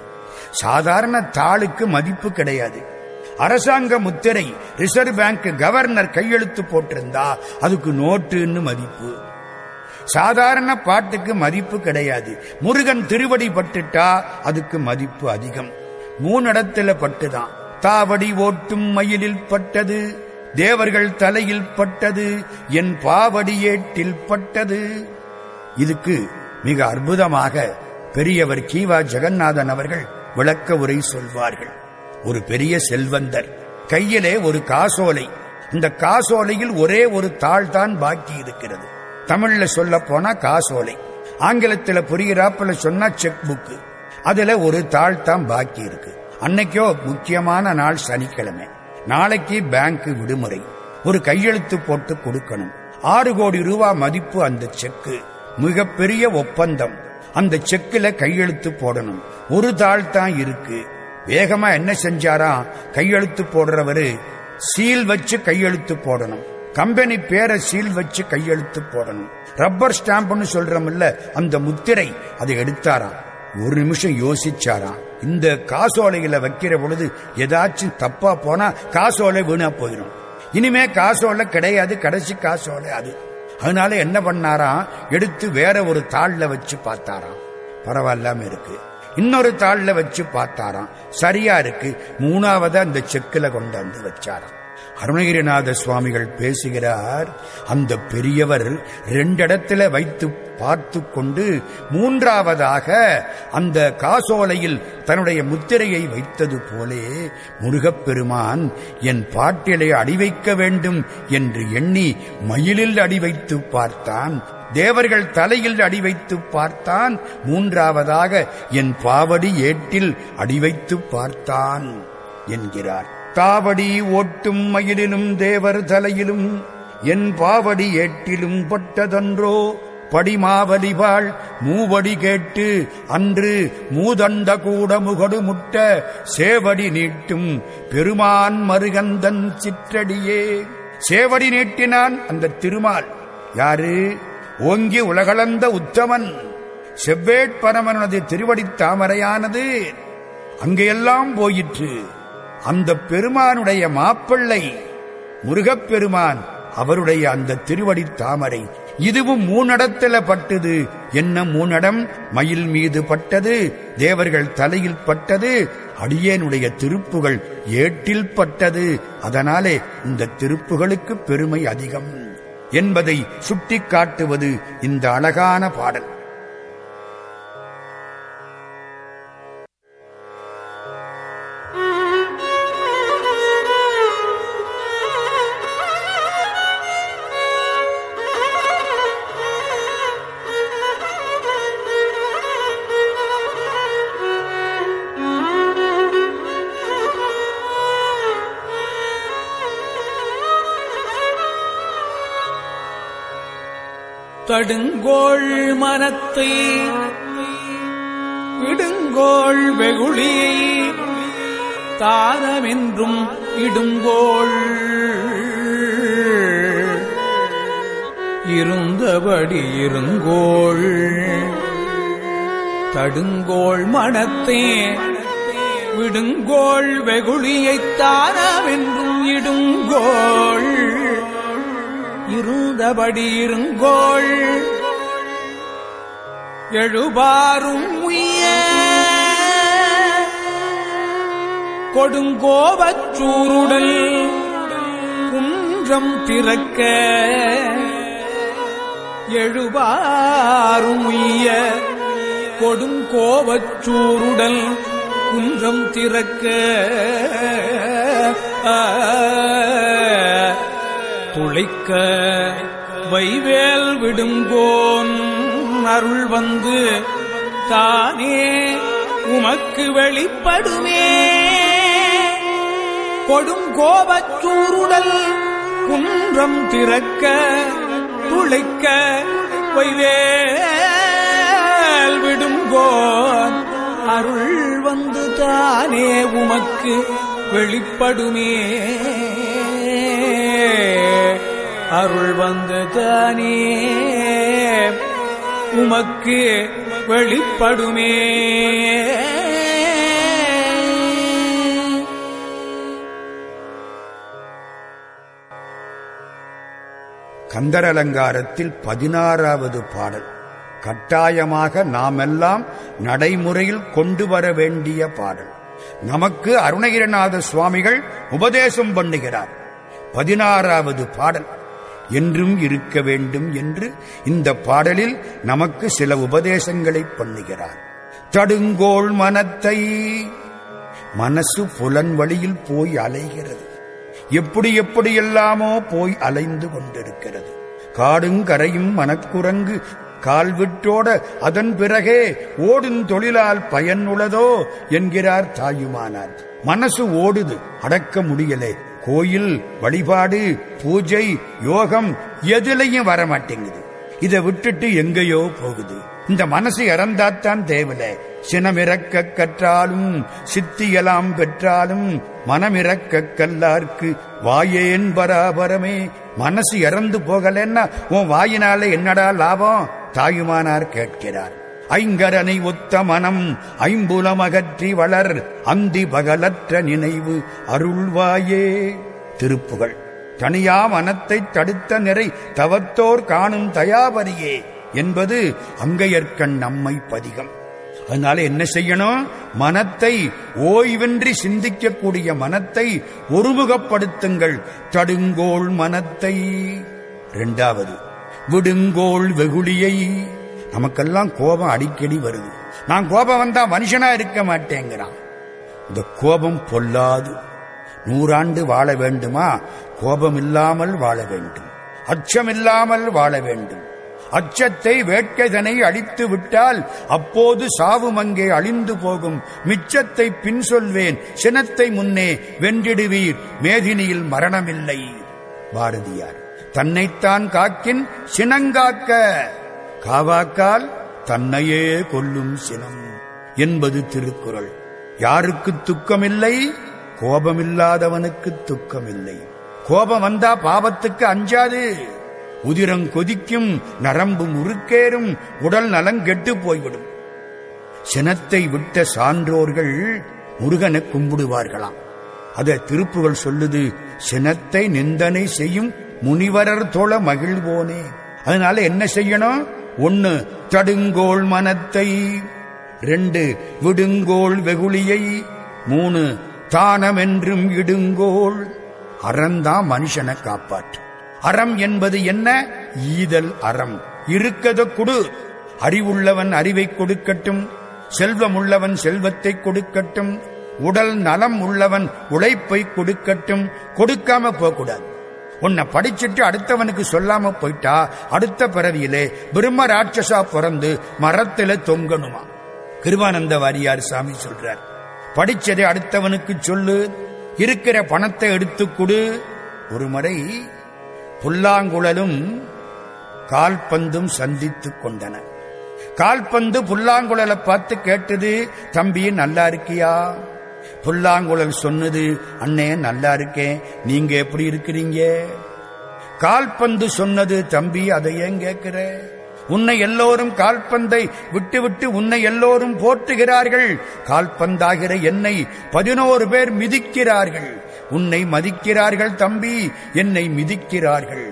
சாதாரண தாளுக்கு மதிப்பு கிடையாது. அரசாங்க முத்திரை ரிசர்வ் பேங்க் கவர்னர் கையெழுத்து போட்டிருந்தா அதுக்கு நோட்டுன்னு மதிப்பு. சாதாரண பாட்டுக்கு மதிப்பு கிடையாது. முருகன் திருவடி பட்டுட்டா அதுக்கு மதிப்பு அதிகம். மூணிடத்துல பட்டுதான். தாவடி ஓட்டும் மயிலில் பட்டது. தேவர்கள் தலையில் பட்டது. என் பாவடி ஏட்டில் பட்டது. இதுக்கு மிக அற்புதமாக பெரியவர் கீவா ஜெகநாதன் அவர்கள் விளக்க உரை சொல்வார்கள். ஒரு பெரிய செல்வந்தர். கையிலே ஒரு காசோலை. இந்த காசோலையில் ஒரே ஒரு தாள் தான் பாக்கி இருக்கிறது. தமிழ்ல சொல்ல போனா காசோலை. ஆங்கிலத்தில் புரிகிறாப்புல சொன்னா செக் புக்கு அதுல ஒரு தாள் தான் பாக்கி இருக்கு. அன்னைக்கோ முக்கியமான நாள் சனிக்கிழமை. நாளைக்கு பேங்க் விடுமுறை. ஒரு கையெழுத்து போட்டு கொடுக்கணும். ஆறு கோடி ரூபாய் மதிப்பு அந்த செக்கு மிகப்பெரிய ஒப்பந்தம். அந்த செக்கில் கையெழுத்து போடணும். ஒரு தாள் தான் இருக்கு. வேகமா என்ன செஞ்சாராம் கையெழுத்து போடுறவரு சீல் வச்சு கையெழுத்து போடணும். கம்பெனி பேரை சீல் வச்சு கையெழுத்து போடணும். ரப்பர் ஸ்டாம்ப்னு சொல்றோம்ல அந்த முத்திரை அதை எடுத்தாராம். ஒரு நிமிஷம் யோசிச்சாராம். இந்த காசோலையில வைக்கிற பொழுது ஏதாச்சும் தப்பா போனா காசோலை வீணா போயிடும் இனிமே காசோலை கிடையாது கடைசி காசோலை அது. அதனால என்ன பண்ணாராம்? எடுத்து வேற ஒரு தாள்ல வச்சு பார்த்தாராம். பரவாயில்லாம இருக்கு. இன்னொரு தாள்ல வச்சு பார்த்தாராம். சரியா இருக்கு. மூணாவதா அந்த செக்கில கொண்டாந்து வச்சாராம். அருணகிரிநாத சுவாமிகள் பேசுகிறார் அந்த பெரியவர் ரெண்டிடத்துல வைத்து பார்த்து கொண்டு மூன்றாவதாக அந்த காசோலையில் தன்னுடைய முத்திரையை வைத்தது போலே முருகப்பெருமான் என் பாட்டிலே அடி வைக்க வேண்டும் என்று எண்ணி மயிலில் அடி வைத்து பார்த்தான். தேவர்கள் தலையில் அடி வைத்து பார்த்தான். மூன்றாவதாக என் பாவடி ஏட்டில் அடி வைத்து பார்த்தான் என்கிறார். தாவடி ஓட்டும் மயிலிலும் தேவர் தலையிலும் என் பாவடி ஏட்டிலும் பட்டதன்றோ படிமாவலிவாள் மூவடி கேட்டு அன்று மூதண்ட கூட முகடு முட்ட சேவடி நீட்டும் பெருமான் மருகந்தன் சிற்றடியே. சேவடி நீட்டினான் அந்த திருமால். யாரு? ஓங்கி உலகளந்த உத்தமன். செவ்வேட்பரமனது திருவடித் தாமரையானது. அங்கெல்லாம் போயிற்று. அந்த பெருமானுடைய மாப்பிள்ளை முருகப்பெருமான் அவருடைய அந்த திருவடி தாமரை இதுவும் மூணடத்தில பட்டது. என்ன மூணடம் மயில் மீது பட்டது தேவர்கள் தலையில் பட்டது அடியேனுடைய திருப்புகள் ஏட்டில் பட்டது. அதனாலே இந்த திருப்புகளுக்கு பெருமை அதிகம் என்பதை சுட்டிக்காட்டுவது இந்த அழகான பாடல். தடுங்கோள் மனத்தை விடுங்கோள் வெகுளியை தானமென்றும் இடுங்கோள். இருந்தபடி இருங்கோள். தடுங்கோள் மனத்தே விடுங்கோள் வெகுளியைத் தானமென்றும் இடுங்கோள். இருந்தபடி இருங்கோள் எழுபாரும் உய்ய. கொடுங்கோபச்சூருடல் குன்றம் திறக்க. எழுபாரும் உய்ய. கொடுங்கோபச்சூருடல் குன்றம் திறக்க. ஆ. துளைக்க வைவேல் விடுங்கோன் அருள் வந்து தானே உமக்கு வெளிப்படுமே. கொடுங்கோபச்சூருடல் குன்றம் திறக்க துளைக்க வைவேல் விடுங்கோன் அருள் வந்து தானே உமக்கு வெளிப்படுமே. அருள் வந்து தானே. உமக்கு வெளிப்படுமே. கந்தர் அலங்காரத்தில் பதினாறாவது பாடல். கட்டாயமாக நாமெல்லாம் நடைமுறையில் கொண்டு வர வேண்டிய பாடல். நமக்கு அருணகிரிநாத சுவாமிகள் உபதேசம் பண்ணுகிறார். பதினாறாவது பாடல். என்றும் இருக்க வேண்டும் என்று இந்த பாடலில் நமக்கு சில உபதேசங்களை பண்ணுகிறார். தடுங்கோள் மனத்தை மனசு புலன் வழியில் போய் அலைகிறது. எப்படி எப்படி எல்லாமோ போய் அலைந்து கொண்டிருக்கிறது. காடும் கரையும் மனக்குரங்கு கால்விட்டோட அதன் பிறகே ஓடும் தொழிலால் பயனுள்ளதோ என்கிறார் தாயுமானார். மனசு ஓடுது அடக்க முடியலே. கோயில் வழிபாடு பூஜை யோகம் எதுலையும் வர மாட்டேங்குது இதை விட்டுட்டு எங்கேயோ போகுது. இந்த மனசு இறந்தாத்தான் தேவல சினமிறக்க கற்றாலும் சித்தியலாம் பெற்றாலும் மனமிறக்க கல்லார்க்கு வாயேன் பராபரமே. மனசு இறந்து போகலன்னா உன் வாயினால என்னடா லாபம்? தாயுமானார் கேட்கிறார். ஐங்கரனை ஒத்த மனம் ஐம்புலம் அகற்றி வளர் அந்தி பகலற்ற நினைவு அருள்வாயே. திருப்புகள் தனியா மனத்தை தடுத்த நிறை தவத்தோர் காணும் தயாபரியே என்பது அங்கையற்கண் நம்மை பதிகம். அதனால என்ன செய்யணும்? மனத்தை ஓய்வின்றி சிந்திக்கக்கூடிய மனத்தை ஒருமுகப்படுத்துங்கள். தடுங்கோள் மனத்தை. இரண்டாவது விடுங்கோள் வெகுளியை. நமக்கெல்லாம் கோபம் அடிக்கடி வருது. நான் கோபம் வந்தா மனுஷனா இருக்க மாட்டேங்கிறான். இந்த கோபம் பொல்லாது. நூறாண்டு வாழ வேண்டுமா? கோபம் இல்லாமல் வாழ வேண்டும். அச்சம் இல்லாமல் வாழ வேண்டும். அச்சத்தை வேட்கைதனை அழித்து விட்டால் அப்போது சாவு மங்கே அழிந்து போகும். மிச்சத்தை பின் சொல்வேன் சினத்தை முன்னே வென்றிடுவீர். மேதினியில் மரணமில்லை. பாரதியார் தன்னைத்தான் காக்கின் சினங்காக்க. காவாக்கால் தன்னையே கொல்லும் சினம் என்பது திருக்குறள். யாருக்கு துக்கமில்லை கோபமில்லாதவனுக்கு துக்கமில்லை. கோபம் வந்தா பாவத்துக்கு அஞ்சாது. உதிரம் கொதிக்கும் நரம்பு முறுக்கேறும் உடல் நலம் கெட்டு போய்விடும். சினத்தை விட்ட சான்றோர்கள் முருகனை கும்பிடுவார்களாம். அதை திருப்புகள் சொல்லுது சினத்தை நிந்தனை செய்யும் முனிவரர் தோழ மகிழ்வோனே. அதனால என்ன செய்யணும்? ஒன்னு தடுங்கோள் மனத்தை. ரெண்டு விடுங்கோள் வெகுளியை. மூணு தானமென்றும் இடுங்கோள். அறம்தான் மனுஷனை காப்பாற்று அறம் என்பது என்ன? ஈதல் அறம். இருக்கத குடு. அறிவுள்ளவன் அறிவை கொடுக்கட்டும். செல்வம் உள்ளவன் செல்வத்தை கொடுக்கட்டும். உடல் நலம் உள்ளவன் உழைப்பை கொடுக்கட்டும். கொடுக்காம போகக்கூடாது. உன்னை படிச்சுட்டு அடுத்தவனுக்கு சொல்லாம போயிட்டா அடுத்த பிறவியிலே பிரம்ம ராட்சசா பிறந்து மரத்தில தொங்கணுமா? கிருபானந்த வாரியார் சாமி சொல்றார் படிச்சதை அடுத்தவனுக்கு சொல்லு இருக்கிற பணத்தை எடுத்து கொடு. ஒரு முறை புல்லாங்குழலும் கால்பந்தும் சந்தித்துக் கொண்டன. கால்பந்து புல்லாங்குழலை பார்த்து கேட்டது தம்பி நல்லா இருக்கியா? புல்லாங்குழல் சொன்னது அண்ணே நல்லா இருக்கேன் நீங்க எப்படி இருக்கிறீங்க? கால்பந்து சொன்னது தம்பி அதை ஏன் கேட்கிற? உன்னை எல்லோரும் கால்பந்தை விட்டு விட்டு உன்னை எல்லோரும் போற்றுகிறார்கள். கால்பந்தாகிற என்னை பதினோரு பேர் மிதிக்கிறார்கள். உன்னை மதிக்கிறார்கள் தம்பி என்னை மிதிக்கிறார்கள்.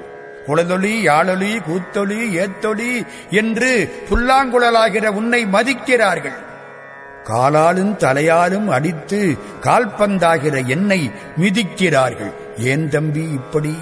குழலொலி யாழொலி கூத்தொலி ஏத்தொலி என்று புல்லாங்குழலாகிற உன்னை மதிக்கிறார்கள். காலாலும் தலையாலும் அடித்து கால்பந்தாகிற என்னை மிதிக்கிறார்கள். ஏன் தம்பி இப்படி?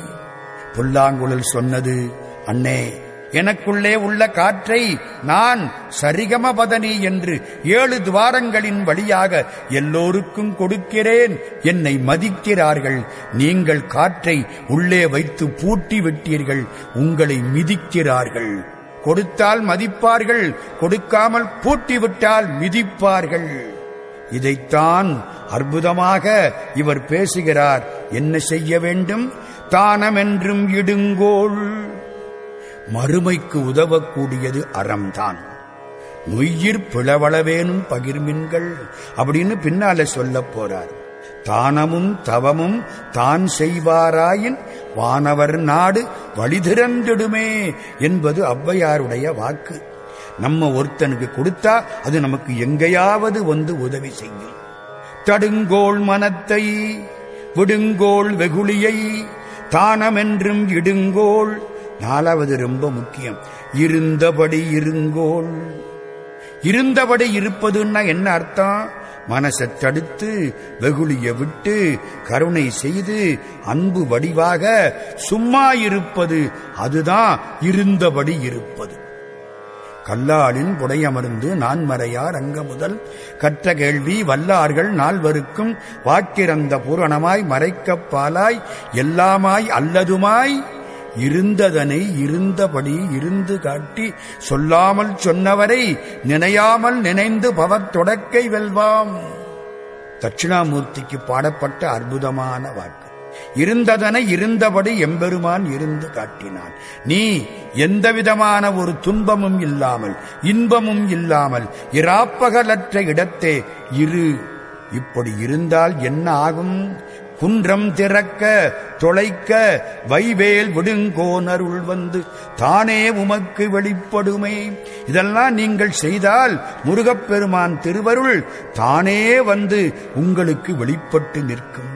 புல்லாங்குழல் சொன்னது அண்ணே எனக்குள்ளே உள்ள காற்றை நான் சரிகமபதனி என்று ஏழு துவாரங்களின் வழியாக எல்லோருக்கும் கொடுக்கிறேன். என்னை மதிக்கிறார்கள். நீங்கள் காற்றை உள்ளே வைத்து பூட்டி விட்டீர்கள். உங்களை மிதிக்கிறார்கள். கொடுத்தால் மதிப்பார்கள் கொடுக்காமல் பூட்டிவிட்டால் மிதிப்பார்கள். இதைத்தான் அற்புதமாக இவர் பேசுகிறார். என்ன செய்ய வேண்டும்? தானமென்றும் இடுங்கோள். மறுமைக்கு உதவக்கூடியது அறம்தான். நொய்யிற் பிளவளவேனும் பகிர்மின்கள் அப்படின்னு பின்னால சொல்ல போறார். தானமும் தவமும் தான் செய்வாராயின் வானவர் நாடு வழிதிறந்திடுமே என்பது ஔவையாருடைய வாக்கு. நம்ம ஒருத்தனுக்கு கொடுத்தா அது நமக்கு எங்கேயாவது வந்து உதவி செய்யும். தடுங்கோள் மனத்தை விடுங்கோள் வெகுளியை தானமென்றும் இடுங்கோள். நாலாவது ரொம்ப முக்கியம். இருந்தபடி இருங்கோள். இருந்தபடி இருப்பதுன்னா என்ன அர்த்தம்? மனசை தடுத்து வெகுளிய விட்டு கருணை செய்து அன்பு வடிவாக சும்மா இருப்பது அதுதான் இருந்தபடி இருப்பது. கல்லாளின் புடையமர்ந்து நான்மறையார் அங்க முதல் கற்ற கேள்வி வல்லார்கள் நால்வருக்கும் வாக்கிறந்த பூரணமாய் மறைக்கப்பாலாய் எல்லாமாய் அல்லதுமாய் இருந்ததனை இருந்தபடி இருந்து காட்டி சொல்லாமல் சொன்னவரை நினையாமல் நினைந்து பவத் தொடக்கை வெல்வாம். தட்சிணாமூர்த்திக்கு பாடப்பட்ட அற்புதமான வாக்கு. இருந்ததனை இருந்தபடி எம்பெருமான் இருந்து காட்டினான். நீ எந்தவிதமான ஒரு துன்பமும் இல்லாமல் இன்பமும் இல்லாமல் இராப்பகலற்ற இடத்தே இரு. இப்படி இருந்தால் என்ன ஆகும்? குன்றம் திறக்க தொலைக்க வைவேல் விடுங்கோனருள் வந்து தானே உமக்கு வெளிப்படுமே. இதெல்லாம் நீங்கள் செய்தால் முருகப்பெருமான் திருவருள் தானே வந்து உங்களுக்கு வெளிப்பட்டு நிற்கும்.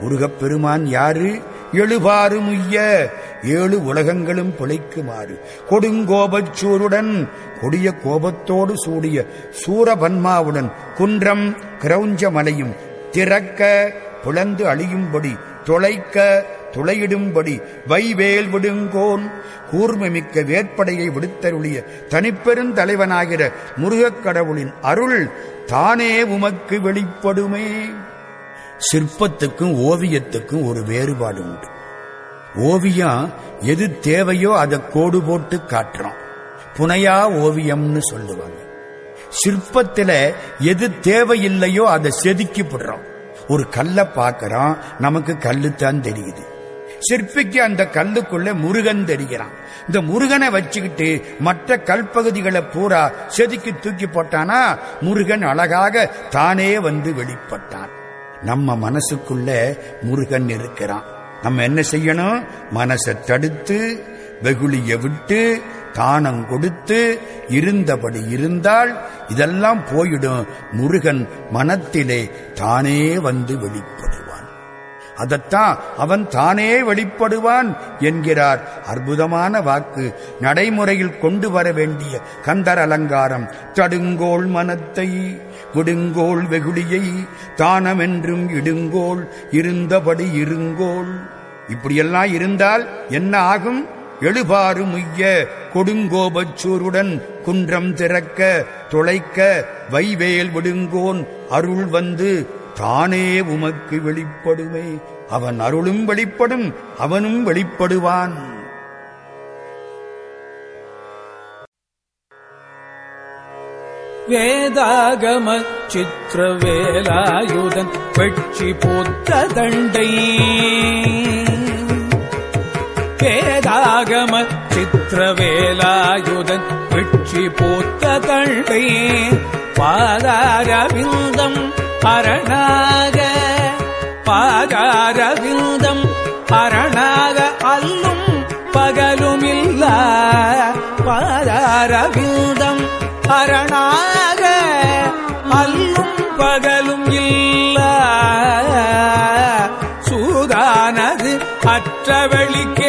முருகப்பெருமான் யாரு? எழுபாறு முய்ய. ஏழு உலகங்களும் பிழைக்குமாறு. கொடுங்கோபச்சூருடன் கொடிய கோபத்தோடு சூடிய சூரபன்மாவுடன் குன்றம் கிரௌஞ்ச மலையும் திறக்க குழந்து அழியும்படி துளைக்க துளையிடும்படி வைவேல் விடுங்கோன். கூர்மைமிக்க வேட்படையை விடுத்தருளிய தனிப்பெருந்தலைவனாகிற முருகக் கடவுளின் அருள் தானே உமக்கு வெளிப்படுமே. சிற்பத்துக்கும் ஓவியத்துக்கும் ஒரு வேறுபாடு உண்டு. ஓவியம் எது தேவையோ அதை கோடு போட்டு காட்டுறோம் புனையா ஓவியம்னு சொல்லுவாங்க. சிற்பத்தில் எது தேவையில்லையோ அதை செதுக்கி போடுறோம் ஒரு கல்லை பார்க்கறோம் நமக்கு கல்லுத்தான் தெரியுது. சிற்பிக்கு அந்த கல்லுக்குள்ள முருகன் தெரிகிறான். இந்த முருகனை வச்சுக்கிட்டு மற்ற கல்பகுதிகளை பூரா செதுக்கி தூக்கி போட்டானா முருகன் அழகாக தானே வந்து வெளிப்பட்டான். நம்ம மனசுக்குள்ள முருகன் இருக்கிறான். நம்ம என்ன செய்யணும்? மனசை தடுத்து வெகுளிய விட்டு தானம் கொடுத்து இருந்தபடி இருந்தால் இதெல்லாம் போயிடும். முருகன் மனத்திலே தானே வந்து வெளிப்படுவான். அதத்தான் அவன் தானே வெளிப்படுவான் என்கிறார் அற்புதமான வாக்கு. நடைமுறையில் கொண்டு வர வேண்டிய கந்தர் அலங்காரம் தடுங்கோள் மனத்தை விடுங்கோள் வெகுளியை தானமென்றும் இடுங்கோள் இருந்தபடி இருங்கோள். இப்படியெல்லாம் இருந்தால் என்ன ஆகும்? எழுபாறு முய்ய கொடுங்கோபச்சூருடன் குன்றம் திறக்க துளைக்க வைவேல் விடுங்கோன் அருள் வந்து தானே உமக்கு வெளிப்படுமே. அவன் அருளும் வெளிப்படும் அவனும் வெளிப்படுவான். வேதாகம சித்திரவேலாயுதன் வெற்றி போத்த தண்டை வேதா சித்திரவேலாயுதன் வெற்றி போத்த தண்டை பாதாரவிந்தம் அரணாக பாதாரவிந்தம் அரணாக அல்லும் பகலுமில்ல. பாதாரவிந்தம் அரணாக அல்லும் பகலும் இல்ல. சூதானது அற்றவெளிக்கே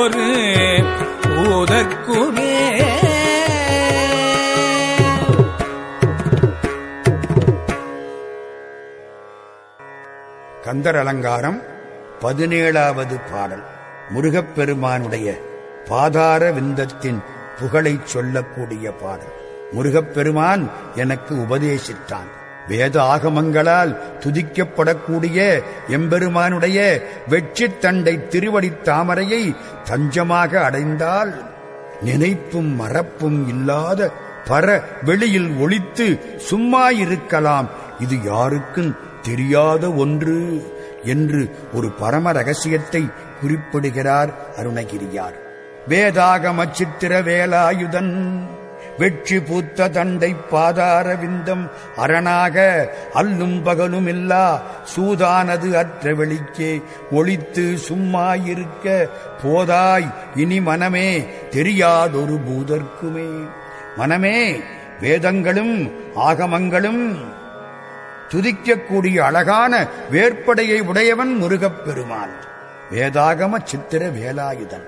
ஒரு பூதற்குமே கந்தர் அலங்காரம் பதினேழாவது பாடல். முருகப்பெருமானுடைய பாதார விந்தத்தின் புகழைச் சொல்லக்கூடிய பாடல். முருகப்பெருமான் எனக்கு உபதேசித்தான். வேத ஆகமங்களால் துதிக்கப்படக்கூடிய எம்பெருமானுடைய வெற்றித் தண்டை திருவடித் தாமரையை தஞ்சமாக அடைந்தால் நினைப்பும் மறப்பும் இல்லாத பர வெளியில் ஒளித்து சும்மா இருக்கலாம். இது யாருக்கும் தெரியாத ஒன்று என்று ஒரு பரம ரகசியத்தை குறிப்பிடுகிறார் அருணகிரியார். வேதாகம சித்திர வேலாயுதன் வெற்றி பூத்த தண்டை பாதார விந்தம் அரணாக அல்லும் பகலும் இல்லா சூதானது அற்ற வெளிக்கே ஒளித்து சும்மா இருக்க போதாய் இனி மனமே தெரியாதொரு பூதற்குமே மனமே வேதங்களும் ஆகமங்களும் துதிக்கக்கூடிய அழகான வேற்படையை உடையவன் முருகப்பெருமான் வேதாகம சித்திர வேலாயுதன்.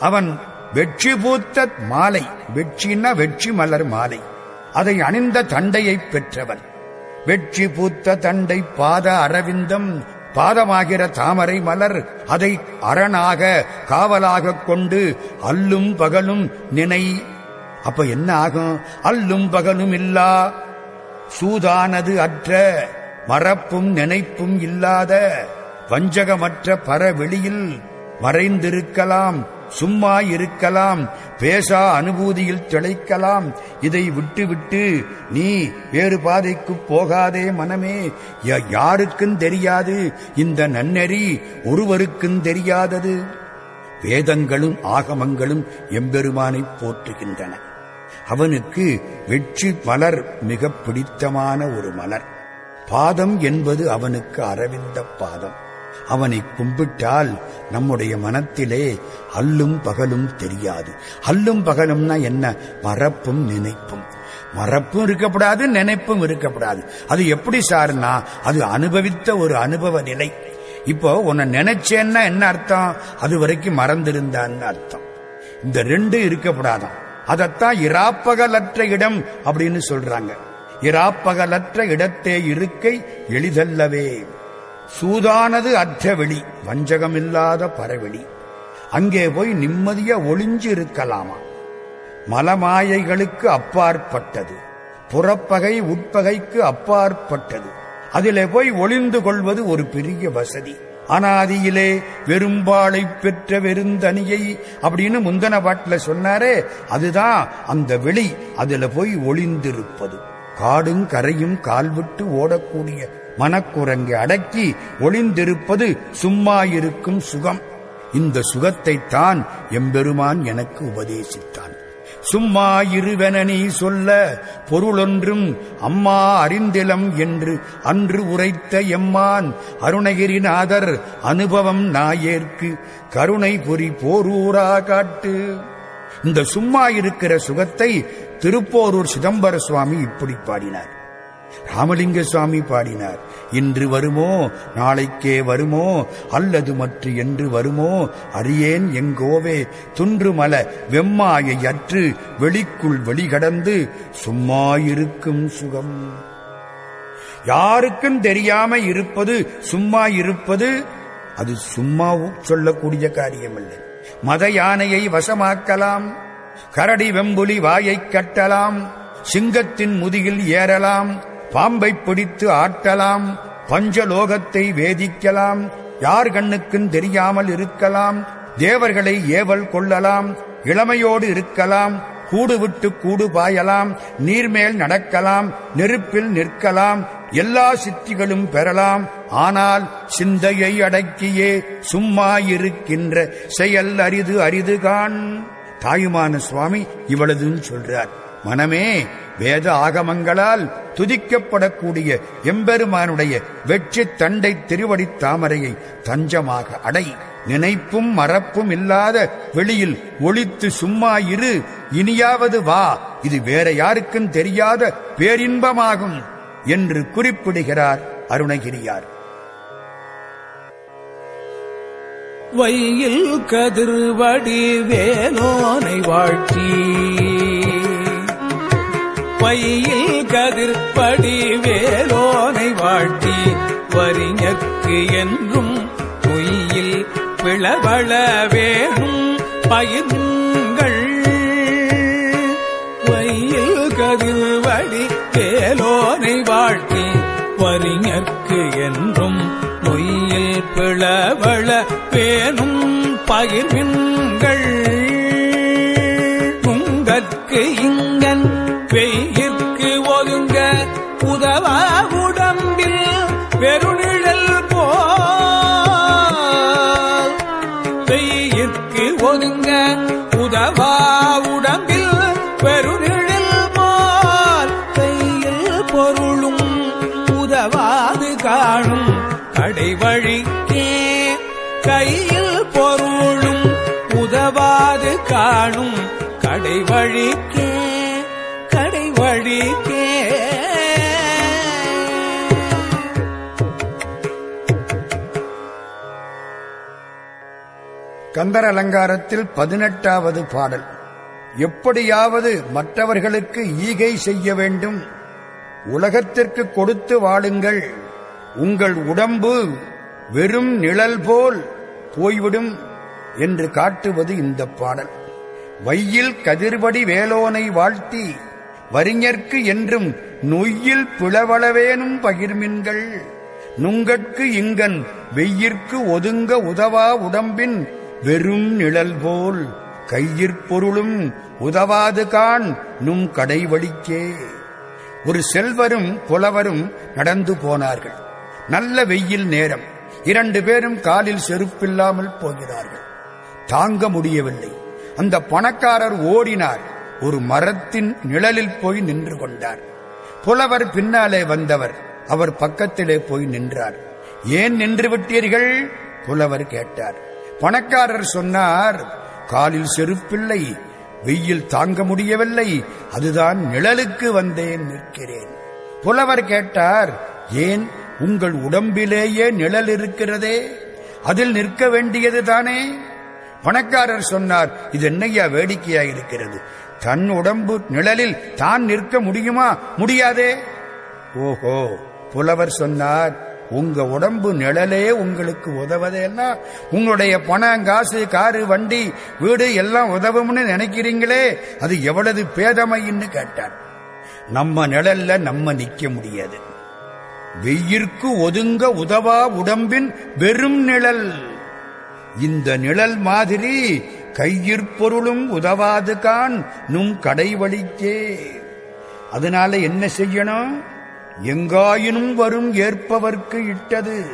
அவன் வெற்றி பூத்த மாலை. வெற்றின்னா வெற்றி மலர் மாலை. அதை அணிந்த தண்டையைப் பெற்றவன் வெற்றி பூத்த தண்டை பாத அரவிந்தம் பாதமாகிற தாமரை மலர் அதை அரணாக காவலாக கொண்டு அல்லும் பகலும் நினை. அப்ப என்ன ஆகும்? அல்லும் பகலும் இல்லா சூதானது அற்ற மறப்பும் நினைப்பும் இல்லாத வஞ்சகமற்ற பரவெளியில் மறைந்திருக்கலாம். சும்மா இருக்கலாம். பேசா அனுபூதியில் திளைக்கலாம். இதை விட்டுவிட்டு நீ வேறு பாதைக்கு போகாதே மனமே. யாருக்கும் தெரியாது. இந்த நன்னெறி ஒருவருக்கும் தெரியாதது. வேதங்களும் ஆகமங்களும் எம்பெருமானை போற்றுகின்றன. அவனுக்கு வெற்றி மலர் மிக பிடித்தமான ஒரு மலர். பாதம் என்பது அவனுக்கு அரவிந்த பாதம். அவனை கும்பிட்டால் நம்முடைய மனத்திலே அல்லும் பகலும் தெரியாது. அல்லும் பகலும்னா என்ன? மறப்பும் நினைப்பும். மறப்பும் இருக்கப்படாது நினைப்பும் இருக்கப்படாது அது எப்படி சார்னா அது அனுபவித்த ஒரு அனுபவ நிலை. இப்போ உன்னை நினைச்சேன்னா என்ன அர்த்தம்? அது வரைக்கும் மறந்திருந்தான்னு அர்த்தம். இந்த ரெண்டு இருக்கப்படாதான் அதத்தான் இராப்பகலற்ற இடம் அப்படின்னு சொல்றாங்க. இராப்பகலற்ற இடத்தே இருக்கை எளிதல்லவே. சூதானது அற்ற வெளி வஞ்சகமில்லாத பரவெளி அங்கே போய் நிம்மதிய ஒளிஞ்சு இருக்கலாமா மலமாயைகளுக்கு அப்பாற்பட்டது. புறப்பகை உட்பகைக்கு அப்பாற்பட்டது. அதிலே போய் ஒளிந்து கொள்வது ஒரு பெரிய வசதி. அனாதியிலே வெறும்பாளை பெற்ற வெறுந்தனியை அப்படின்னு முந்தன பாட்டில் சொன்னாரே அதுதான் அந்த வெளி அதுல போய் ஒளிந்திருப்பது. காடும் கரையும் கால்விட்டு ஓடக்கூடிய மனக்குரங்கை அடக்கி ஒளிந்திருப்பது சும்மா இருக்கும் சுகம். இந்த சுகத்தைத்தான் எம்பெருமான் எனக்கு உபதேசித்தான். சும்மா இருவென நீ சொல்ல பொருளொன்றும் அம்மா அறிந்திலம் என்று அன்று உரைத்த எம்மான் அருணகிரிநாதர் அனுபவம் நாயேற்கு கருணை பொறி போரூரா காட்டு. இந்த சும்மா இருக்கிற சுகத்தை திருப்போரூர் சிதம்பர சுவாமி இப்படி பாடினார். ராமலிங்க சுவாமி பாடினார். இன்று வருமோ? நாளைக்கே வருமோ? அல்லது மற்ற என்று வருமோ? அறியேன் எங்கோவே. துன்றுமல வெம்மாயை அற்று வெளிக்குள் வெளிகடந்து சும்மாயிருக்கும் சுகம். யாருக்கும் தெரியாம இருப்பது சும்மா இருப்பது அது சும்மா சொல்லக்கூடிய காரியமில்லை. மத யானையை வசமாக்கலாம் கரடி வெம்புலி வாயைக் கட்டலாம் சிங்கத்தின் முதுகில் ஏறலாம் பாம்பை பிடித்து ஆட்டலாம் பஞ்சலோகத்தை வேதிக்கலாம் யார் கண்ணுக்கும் தெரியாமல் இருக்கலாம் தேவர்களை ஏவல் கொள்ளலாம் இளமையோடு இருக்கலாம் கூடு விட்டு கூடு பாயலாம் நீர்மேல் நடக்கலாம் நெருப்பில் நிற்கலாம் எல்லா சித்திகளும் பெறலாம் ஆனால் சிந்தையை அடக்கியே சும்மா இருக்கின்ற செயல் அரிது அரிதுகான். தாயுமான சுவாமி இவளதுன்னு சொல்றார். மனமே வேத ஆகமங்களால் துதிக்கப்படக்கூடிய எம்பெருமானுடைய வெற்றி தண்டை திருவடி தாமரையை தஞ்சமாக அடை. நினைப்பும் மறப்பும் இல்லாத வெளியில் ஒளித்து சும்மா இரு. இனியாவது வா. இது வேற யாருக்கும் தெரியாத பேரின்பமாகும் என்று குறிப்பிடுகிறார் அருணகிரியார். வையில் கதிர்வடி வேலோனை வாழ்த்தி. வையில் கதிர்படி வேலோனை வாழ்த்தி வரிஞர்க்கு என்றும் பொய்யில் பிளவள வேணும் பயிர்ங்கள். வையில் கதிர்வடி வேலோனை வாழ்த்தி வரிஞர்க்கு என்றும் பொய்யில் பிளவள வேணும் பகிர்வின்கள் உங்கற்கு இங்கன் பெய்கிற்கு ஒதுங்க உதவ உடம்பில் பெருநிழல் போல். வெயிற்கு ஒதுங்க உதவா உடம்பில் பெருநிழல் போல். கையில் பொருளும் உதவாது காணும் கடைவழிக்கே கையில் பொருளும் உதவாது காணும் கடைவழிக்கே கடைவழிக்கே கந்தர் அலங்காரத்தில் பதினெட்டாவது பாடல். எப்படியாவது மற்றவர்களுக்கு ஈகை செய்ய வேண்டும். உலகத்திற்கு கொடுத்து வாழுங்கள். உங்கள் உடம்பு வெறும் நிழல் போல் போய்விடும் என்று காட்டுவது இந்த பாடல். வையில் கதிர்வடி வேலோனை வாழ்த்தி வரிஞர்க்கு என்றும் நொய்யில் பிளவளவேனும் பகிர்மின்கள். நுங்கட்கு இங்கன் வெய்யிற்கு ஒதுங்க உதவா உடம்பின் வெறும் நிழல் போல் கையிற்பொருளும் உதவாது கான் நும் கடைவழிக்கே. ஒரு செல்வரும் புலவரும் நடந்து போனார்கள். நல்ல வெயில் நேரம். இரண்டு பேரும் காலில் செருப்பில்லாமல் போகிறார்கள். தாங்க முடியவில்லை. அந்த பணக்காரர் ஓடினார். ஒரு மரத்தின் நிழலில் போய் நின்று கொண்டார். புலவர் பின்னாலே வந்தவர் அவர் பக்கத்திலே போய் நின்றார். ஏன் நின்று விட்டீர்கள்? புலவர் கேட்டார். பணக்காரர் சொன்னார் காலில் செருப்பில்லை வெயில் தாங்க முடியவில்லை அதுதான் நிழலுக்கு வந்தேன் நிற்கிறேன். புலவர் கேட்டார் ஏன் உங்கள் உடம்பிலேயே நிழல் இருக்கிறதே? அதில் நிற்க வேண்டியது தானே? பணக்காரர் சொன்னார் இது என்னையா வேடிக்கையா இருக்கிறது? தன் உடம்பு நிழலில் தான் நிற்க முடியுமா? முடியாதே. ஓஹோ புலவர் சொன்னார் உங்க உடம்பு நிழலே உங்களுக்கு உதவதேன்னா உங்களுடைய பணம் காசு காரு வண்டி வீடு எல்லாம் உதவும்னு நினைக்கிறீங்களே? அது எவ்வளவு பேதமைன்னு கேட்டார். நம்ம நிழல்ல நம்ம நிக்க முடியாது. வெயிற்கு ஒதுங்க உதவா உடம்பின் வெறும் நிழல். இந்த நிழல் மாதிரி கையிற்பொருளும் உதவாது கான் நும் கடைவழிக்கே. அதனால என்ன செய்யணும்? எங்காயினும் வரும் ஏற்பவர்க்கு இட்டது.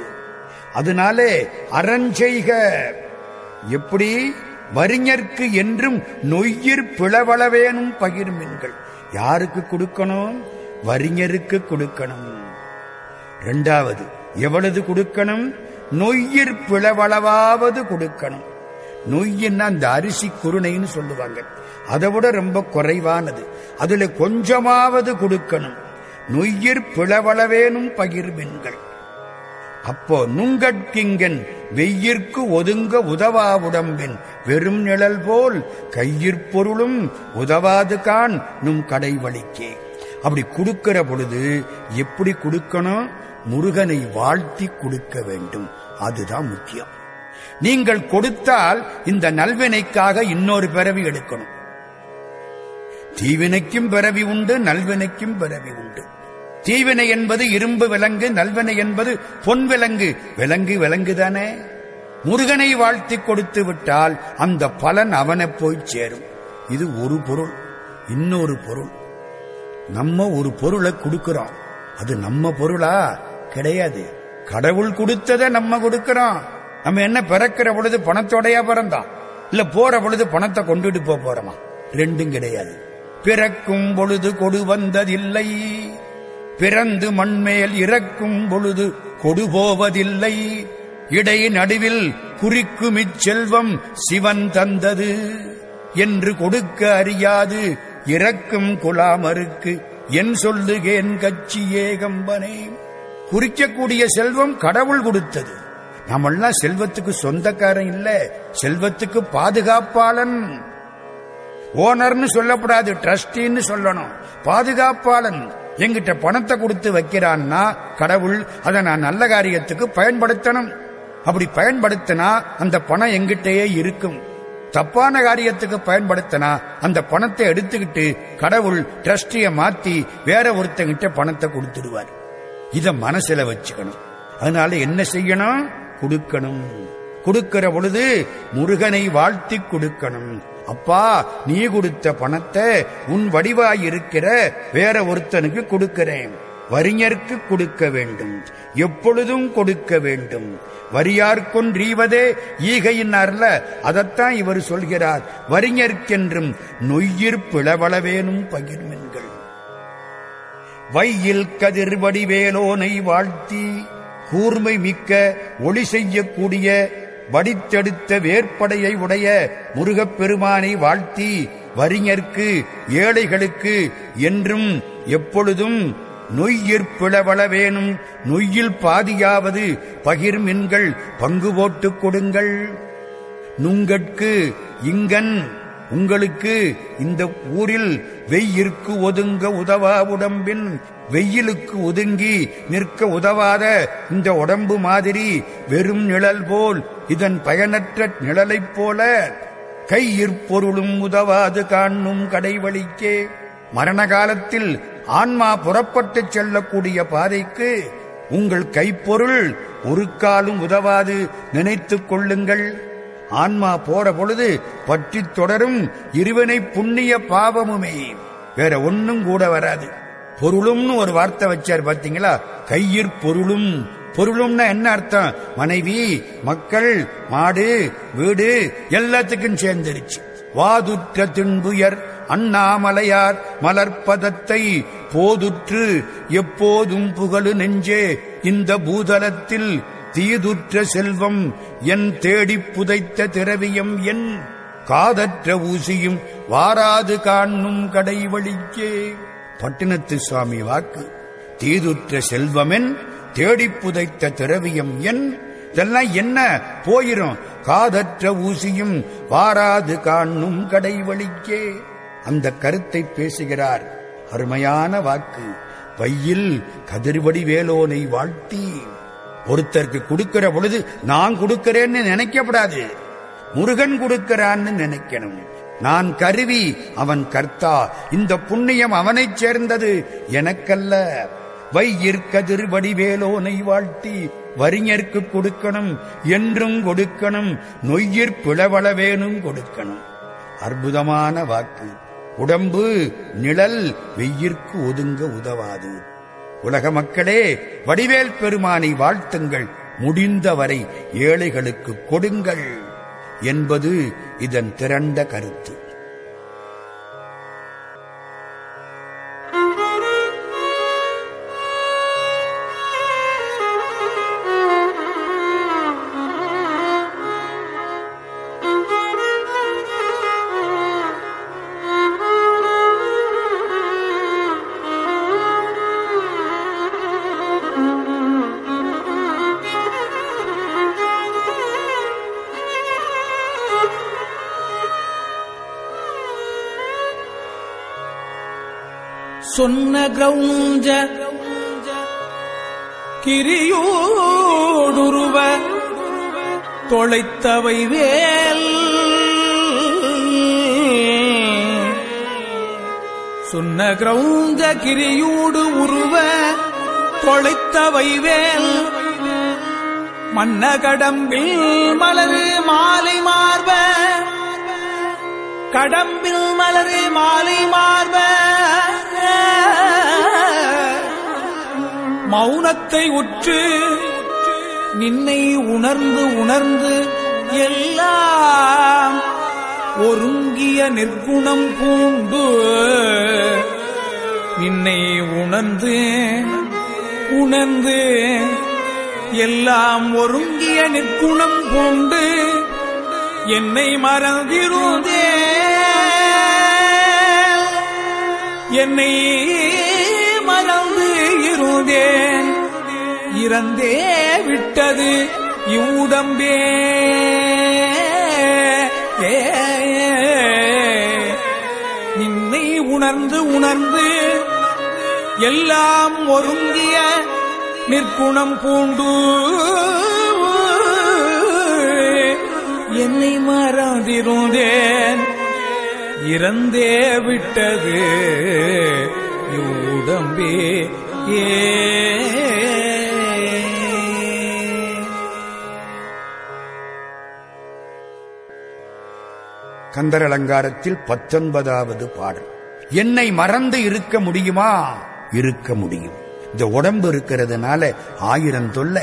அதனாலே அறஞ்செய்க எப்படி? வரிஞர்க்கு என்றும் நொய்யிற் பிளவளவேனும் பகிர்மீன்கள் யாருக்கு கொடுக்கணும்? வரிஞருக்கு கொடுக்கணும். இரண்டாவது எவ்வளவு கொடுக்கணும்? நொய்யிற் பிளவளவாவது கொடுக்கணும். நொய்யின்னா அந்த அரிசி குருணைன்னு சொல்லுவாங்க. அதை விட ரொம்ப குறைவானது. அதுல கொஞ்சமாவது கொடுக்கணும். நொய்யிற் பிளவளவேனும் பகிர்மின்கள் அப்போ நுங்கட்கிங்கன் வெய்யிற்கு ஒதுங்க உதவா உடம்பின் வெறும் நிழல் போல் கையிற்பொருளும் உதவாது கான் நும் கடைவழிக்கே. அப்படி கொடுக்கிற பொழுது எப்படி கொடுக்கணும்? முருகனை வாழ்த்தி கொடுக்க வேண்டும். அதுதான் முக்கியம். நீங்கள் கொடுத்தால் இந்த நல்வினைக்காக இன்னொரு பிறவி எடுக்கணும். தீவினைக்கும் பிறவி உண்டு நல்வினைக்கும் பிறவி உண்டு. தீவினை என்பது இரும்பு விலங்கு நல்வினை என்பது பொன் விலங்கு. விலங்கு விலங்குதானே முருகனை வாழ்த்தி கொடுத்து விட்டால் அந்த பலன் அவனை போய் சேரும். இது ஒரு பொருள் இன்னொரு பொருள். நம்ம ஒரு பொருளை கொடுக்கிறோம். அது நம்ம பொருளா? கிடையாது. கடவுள் கொடுத்ததை நம்ம கொடுக்கிறோம். நம்ம என்ன பிறக்கிற பொழுது பணத்தோடையா பிறந்தான் இல்ல போற பொழுது பணத்தை கொண்டுட்டு போக போறோமா? ரெண்டும் கிடையாது. பிறக்கும் பொழுது கொடு வந்ததில்லை. பிறந்து மண்மேல் இறக்கும் பொழுது கொடு போவதில்லை. இடை நடுவில் குறிக்கும் இச்செல்வம் சிவன் தந்தது. என்று கொடுக்க அறியாது இறக்கும் குலாமருக்கு. என் சொல்லுகேன் கட்சி ஏகம்பனே குறிக்கக்கூடிய செல்வம் கடவுள் கொடுத்தது. நம்மெல்லாம் செல்வத்துக்கு சொந்தக்காரன் இல்ல செல்வத்துக்கு பாதுகாப்பாளன். ஓனர்னு சொல்லப்படாது ட்ரஸ்டின்னு சொல்லணும். பாதுகாப்பாளன் எங்கிட்ட பணத்தை கொடுத்து வைக்கிறான்னா கடவுள் அதை நான் நல்ல காரியத்துக்கு பயன்படுத்தணும். அப்படி பயன்படுத்தினா அந்த பணம் எங்கிட்டயே இருக்கும். தப்பான காரியத்துக்கு பயன்படுத்தினா அந்த பணத்தை எடுத்துக்கிட்டு கடவுள் டிரஸ்டிய மாத்தி வேற ஒருத்தங்கிட்ட பணத்தை கொடுத்துடுவார். இத மனசுல வச்சுக்கணும். அதனால என்ன செய்யணும்? கொடுக்கணும். கொடுக்கிற பொழுது முருகனை வாழ்த்தி கொடுக்கணும். அப்பா நீ கொடுத்த பணத்தை உன் வடிவாய் இருக்கிற வேற ஒருத்தனுக்கு கொடுக்கிறேன். வறிஞர்க்கு கொடுக்க வேண்டும். எப்பொழுதும் கொடுக்க வேண்டும். வரியார்கொன்றீவதே ஈகையினார்ல அதைத்தான் இவர் சொல்கிறார். வறிஞர்க்கென்றும் நொய்யிற் பிளவளவேனும் பகிர்மென்கள். வையில் கதிர் வடிவேலோனை வாழ்த்தி கூர்மை மிக்க ஒளி செய்யக்கூடிய வடித்தெடுத்த வேற்படையை உடைய முருகப்பெருமானை வாழ்த்தி வறிஞர்க்கு ஏழைகளுக்கு என்றும் எப்பொழுதும் நொய்யிற்பிளவளவேனும் நொய்யில் பாதியாவது பகிர்மின்கள் பங்கு போட்டுக் கொடுங்கள். நுங்கட்கு இங்கன் உங்களுக்கு இந்த ஊரில் வெய்யிற்கு ஒதுங்க உதவா உடம்பின் வெயிலுக்கு ஒதுங்கி நிற்க உதவாத இந்த உடம்பு மாதிரி வெறும் நிழல் போல் இதன் பயனற்ற நிழலைப் போல கையிற்பொருளும் உதவாது காணும் கடைவழிக்கே. மரண காலத்தில் ஆன்மா புறப்பட்டு செல்லக்கூடிய பாதைக்கு உங்கள் கைப்பொருள் ஒரு காலும் உதவாது நினைத்துக் கொள்ளுங்கள். ஆன்மா போற பொழுது பற்றி தொடரும் இருவனை புண்ணிய பாவமுமே. வேற ஒன்னும் கூட வராது. பொருளும்னு ஒரு வார்த்தை வச்சார் பாத்தீங்களா கையிற் பொருளும். பொருளும்னா என்ன அர்த்தம்? மனைவி மக்கள் மாடு வீடு எல்லாத்துக்கும் சேர்ந்துருச்சு. வாதுற்ற தின்புயர் அண்ணாமலையார் மலர்ப்பதத்தை போதுற்று எப்போதும் புகழு நெஞ்சே. இந்த பூதலத்தில் தீதுற்ற செல்வம் என் தேடிப் புதைத்த திரவியம் என். காதற்ற ஊசியும் வாராது காணும் கடைவழிக்கே. பட்டினத்து சுவாமி வாக்கு. தீதுற்ற செல்வமென் தேடிப் புதைத்த திரவியம் என். இதெல்லாம் என்ன? போயிரும். காதற்ற ஊசியும் வாராது காணும் கடைவழிக்கே. அந்த கருத்தை பேசுகிறார். அருமையான வாக்கு. பையில் கதிர்வடி வேலோனை வாழ்த்தி. ஒருத்தருக்கு கொடுக்கிற பொழுது நான் கொடுக்கிறேன்னு நினைக்கப்படாது. முருகன் கொடுக்கிறான்னு நினைக்கணும். நான் கருவி அவன் கர்த்தா. இந்த புண்ணியம் அவனைச் சேர்ந்தது எனக்கல்ல. வையிற்கதிர் வடிவேலோனை வாழ்த்தி வரிஞர்க்கு கொடுக்கணும் என்றும் கொடுக்கணும் நொய்யிற் பிளவளவேனும் கொடுக்கணும். அற்புதமான வாக்கு. உடம்பு நிழல் வெய்யிற்கு ஒதுங்க உதவாது. உலக மக்களே வடிவேல் பெருமானை வாழ்த்துங்கள். முடிந்தவரை ஏழைகளுக்கு கொடுங்கள். என்பது இதன் திரண்ட கருத்து. சொன்ன கிரௌஞ்ச கிரியோடுருவ தொலைத்தவை வேல். சொன்ன கிரௌஞ்ச கிரியூடு உருவ தொலைத்தவை வேல். மன்ன கடம்பில் மலரு மாலை மார்ப கடம்பில் மலரு மாலை மார்ப. மௌனத்தை உற்று நின்னை உணர்ந்து உணர்ந்து எல்லாம் ஒருங்கிய நிற்குணம் பூண்டு. நின்னை உணர்ந்து உணர்ந்து எல்லாம் ஒருங்கிய நிற்குணம் பூண்டு. என்னை மறந்திருந்தே என்னை மறந்து இருந்தேன். இறந்தே விட்டது இவ்வுடம்பே. ஏ நின்னை உணர்ந்து உணர்ந்து எல்லாம் ஒருங்கிய நிற்குணம் பூண்டு. என்னை மறந்திருந்தேன். இறந்தே விட்டது. இவ்வுடம்பே ஏ. கந்தர் அலங்காரத்தில் பத்தொன்பதாவது பாடல். என்னை மறந்து இருக்க முடியுமா? இருக்க முடியும். இந்த உடம்பு இருக்கிறதுனால ஆயிரம் தொல்லை.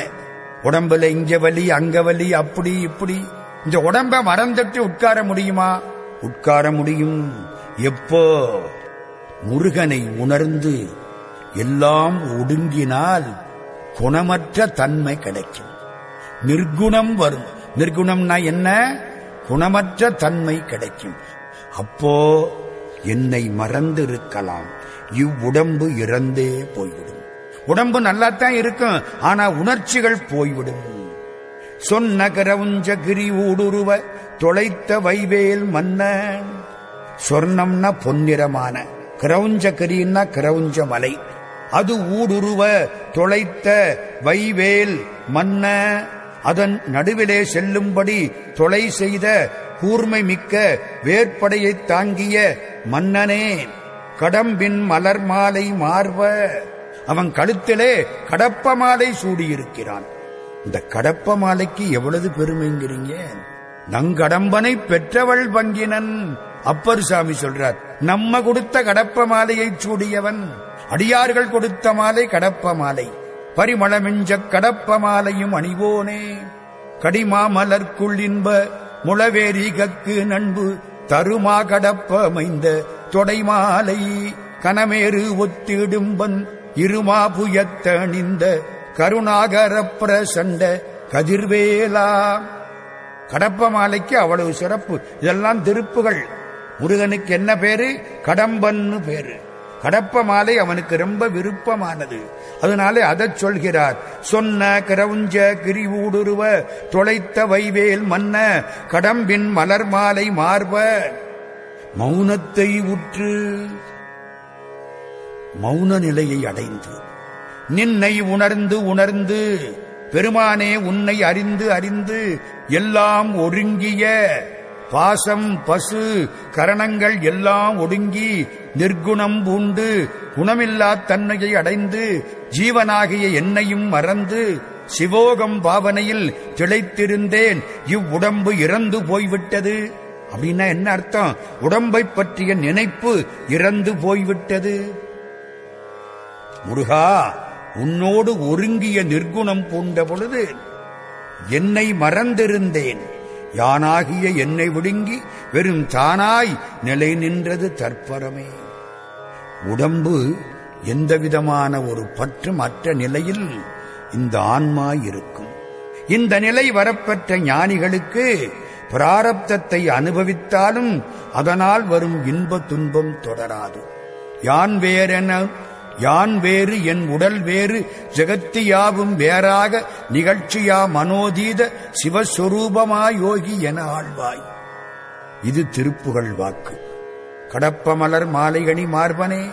உடம்புல இங்க வலி அங்க வலி அப்படி இப்படி. இந்த உடம்ப மறந்துட்டு உட்கார முடியுமா? உட்கார முடியும். எப்போ? முருகனை உணர்ந்து எல்லாம் ஒடுங்கினால் குணமற்ற தன்மை கிடைக்கும். நிர்குணம் வரும். நிர்குணம்னா என்ன? குணமற்ற தன்மை கிடைக்கும். அப்போ என்னை மறந்து இருக்கலாம் இவ்வுடம்பு இறந்தே போய்விடும். உடம்பு நல்லாத்தான் இருக்கும். ஆனா உணர்ச்சிகள் போய்விடும். சொன்ன கரவுஞ்ச கிரி ஊடுருவ தொலைத்த வைவேல் மன்ன. சொர்ணம்னா பொன்னிறமான. கிரவுஞ்ச கிரின்னா கிரவுஞ்ச மலை. அது ஊடுருவ தொலைத்த வைவேல் மன்ன. அதன் நடுவிலே செல்லும்படி தொலை செய்த கூர்மை மிக்க வேற்படையைத் தாங்கிய மன்னனே. கடம்பின் மலர் மாலை மார்வ. அவன் கழுத்திலே கடப்ப மாலை சூடியிருக்கிறான். இந்த கடப்ப மாலைக்கு எவ்வளவு பெருமைங்கிறீங்க? நங்கடம்பனை பெற்றவள் பங்கினன் அப்பர் சாமி சொல்றார் நம்ம கொடுத்த கடப்ப மாலையை சூடியவன். அடியார்கள் கொடுத்த மாலை கடப்ப மாலை. பரிமளமிஞ்ச கடப்ப மாலையும் அணிவோனே. கடிமாமலர்க்குள்ளின்ப இன்ப முளவேரி கக்கு நண்பு தருமா கடப்பமைந்த தொடைமாலை கனமேறு ஒத்திடும்பன் இருமா புயத்தணிந்த கருணாகர பிரசண்ட கதிர்வேலா. கடப்ப மாலைக்கு அவ்வளவு சிறப்பு. இதெல்லாம் திருப்புகள். முருகனுக்கு என்ன பேரு? கடம்பன்னு பேரு. கடப்ப மாலை அவனுக்கு ரொம்ப விருப்பமானது. அதனாலே அதைச் சொல்கிறார். சொன்ன கிரவுஞ்ச கிரிவூடுருவ தொலைத்த வைவேல் மன்ன கடம்பின் மலர் மாலை மார்ப. மௌனத்தை உற்று மௌன நிலையை அடைந்து நின்னை உணர்ந்து உணர்ந்து பெருமானே உன்னை அறிந்து அறிந்து எல்லாம் ஒடுங்கிய பாசம் பசு கரணங்கள் எல்லாம் ஒடுங்கி நிர்குணம் பூண்டு குணமில்லா தன்மையை அடைந்து ஜீவனாகிய என்னையும் மறந்து சிவோகம் பாவனையில் திளைத்திருந்தேன் இவ்வுடம்பு இறந்து போய்விட்டது. அப்படின்னா என்ன அர்த்தம்? உடம்பை பற்றிய நினைப்பு இறந்து போய்விட்டது. முருகா உன்னோடு ஒருங்கிய நிர்குணம் பூண்ட பொழுது என்னை மறந்திருந்தேன். யானாகிய என்னை விடுங்கி வெறும் தானாய் நிலை நின்றது தற்பரமே. உடம்பு எந்தவிதமான ஒரு பற்றும் அற்ற நிலையில் இந்த ஆன்மா இருக்கும். இந்த நிலை வரப்பெற்ற ஞானிகளுக்கு பிராரப்தத்தை அனுபவித்தாலும் அதனால் வரும் இன்ப துன்பம் தொடராது. யான் வேறென யான் வேறு என் உடல் வேறு ஜெகத்தியாவும் வேறாக நிகழ்ச்சியா மனோதீத சிவஸ்வரூபமா யோகி என ஆழ்வாய். இது திருப்புகழ் வாக்கு. கடப்பமலர் மாலைகணி மார்பனே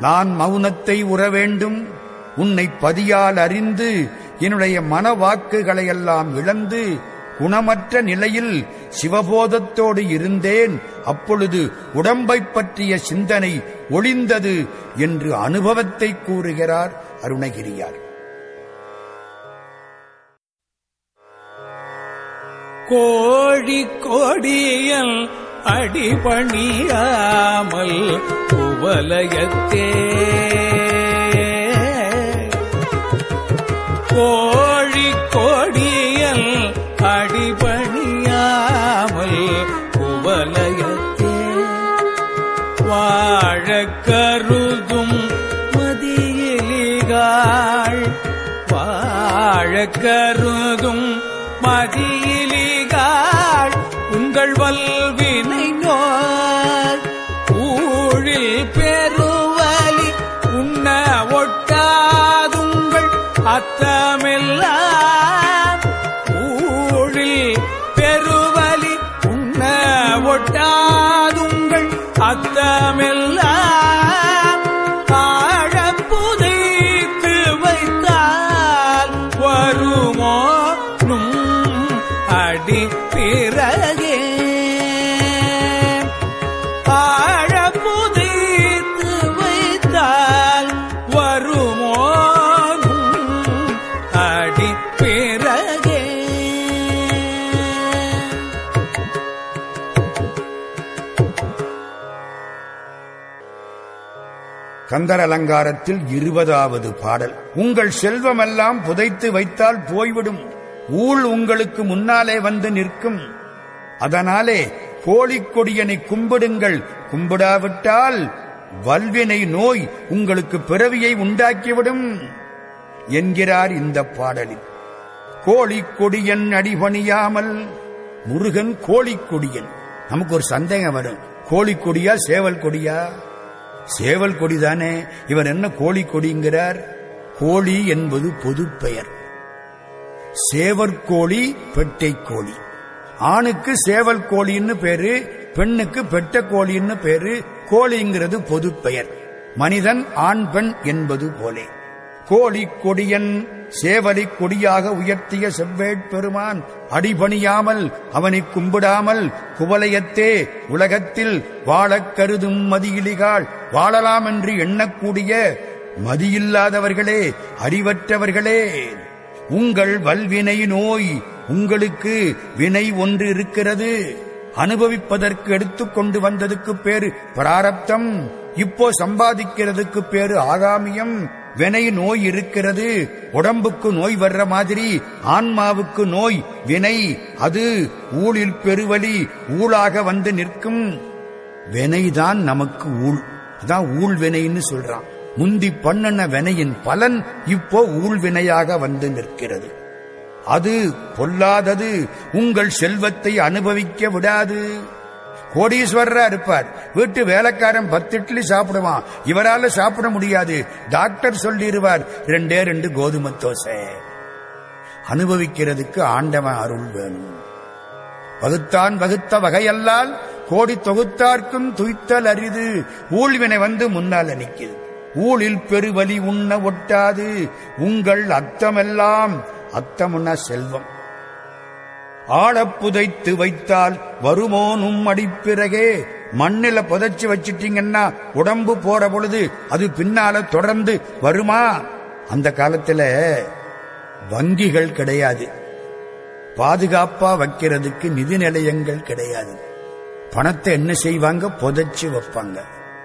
நான் மௌனத்தை உற வேண்டும் உன்னை பதியால் அறிந்து என்னுடைய மன வாக்குகளையெல்லாம் இழந்து குணமற்ற நிலையில் சிவபோதத்தோடு இருந்தேன். அப்பொழுது உடம்பைப் பற்றிய சிந்தனை ஒளிந்தது என்று அனுபவத்தை கூறுகிறார் அருணகிரியார். கோழி கோடியல் அடிபணியாமல் குவலயத்தே கோழி கோடியல் அடிபணியாமல் குவலயத்தே வாழக் கருதும் மதியிலிகாள் வாழக் கருதும் மதியிலிகாள் உங்கள் வல்வி கந்தர் அலங்காரத்தில் இருபதாவது பாடல். உங்கள் செல்வமெல்லாம் புதைத்து வைத்தால் போய்விடும். ஊழ் உங்களுக்கு முன்னாலே வந்து நிற்கும். அதனாலே கோழிக் கொடியனை கும்பிடுங்கள். கும்பிடாவிட்டால் வல்வினை நோய் உங்களுக்கு பிறவியை உண்டாக்கிவிடும் என்கிறார் இந்த பாடலில். கோழிக் கொடியன் அடிபணியாமல் முருகன் கோழிக் கொடியன். நமக்கு ஒரு சந்தேகம் வரும். கோழிக் கொடியா சேவல் கொடியா? சேவல் கொடிதானே இவர் என்ன கோழி கொடிங்கிறார்? கோழி என்பது பொது பெயர் சேவற்கோழி பெட்டை கோழி. ஆணுக்கு சேவல் கோழின்னு பேரு பெண்ணுக்கு பெட்ட கோழின்னு பேரு கோழிங்கிறது பொது பெயர் மனிதன் ஆண் பெண் என்பது போலே. கோழி கொடியன் சேவலிக் கொடியாக உயர்த்திய செவ்வேட்பெருமான் அடிபணியாமல் அவனை கும்பிடாமல் குவலயத்தே உலகத்தில் வாழக் கருதும் மதியிலிகாள் வாழலாம் என்று எண்ணக்கூடிய மதியில்லாதவர்களே அறிவற்றவர்களே உங்கள் வல்வினை நோய் உங்களுக்கு வினை ஒன்று இருக்கிறது. அனுபவிப்பதற்கு எடுத்துக்கொண்டு வந்ததுக்கு பேரு பிராரப்தம் இப்போ சம்பாதிக்கிறதுக்கு பேரு ஆகாமியம் வினை நோய் இருக்கிறது. உடம்புக்கு நோய் வர்ற மாதிரி ஆன்மாவுக்கு நோய் வினை அது ஊழில் பெருவழி ஊழாக வந்து நிற்கும். வினைதான் நமக்கு ஊழ். அதான் ஊழ் வினைன்னு சொல்றான். முந்தி பண்ணன வினையின் பலன் இப்போ ஊழ் வினையாக வந்து நிற்கிறது. அது பொல்லாதது. உங்கள் செல்வத்தை அனுபவிக்க விடாது. கோடீஸ்வரரா இருப்பார். வீட்டு வேலைக்காரன் பத்து இட்லி சாப்பிடுவான். இவரால சாப்பிட முடியாது. டாக்டர் சொல்லிடுவார் ரெண்டே ரெண்டு கோதுமை தோசை. அனுபவிக்கிறதுக்கு ஆண்டவன் அருள் வேணும். வகுத்தான் வகுத்த வகையல்லால் கோடி தொகுத்தார்க்கும் துய்த்தல் அரிது. ஊழ்வினை வந்து முன்னால் நிக்குது ஊழில் பெருவலி உண்ண ஒட்டாது. உங்கள் அத்தமெல்லாம் அத்தமுன்னா செல்வம். ஆழப் புதைத்து வைத்தால் வருமோனும் அடிப்பிறகே? மண்ணில புதைச்சு வச்சிட்டீங்கன்னா உடம்பு போற பொழுது அது பின்னால தொடர்ந்து வருமா? அந்த காலத்துல வங்கிகள் கிடையாது. பாதுகாப்பா வைக்கிறதுக்கு நிதி நிலையங்கள் கிடையாது. பணத்தை என்ன செய்வாங்க? புதைச்சு வைப்பாங்க.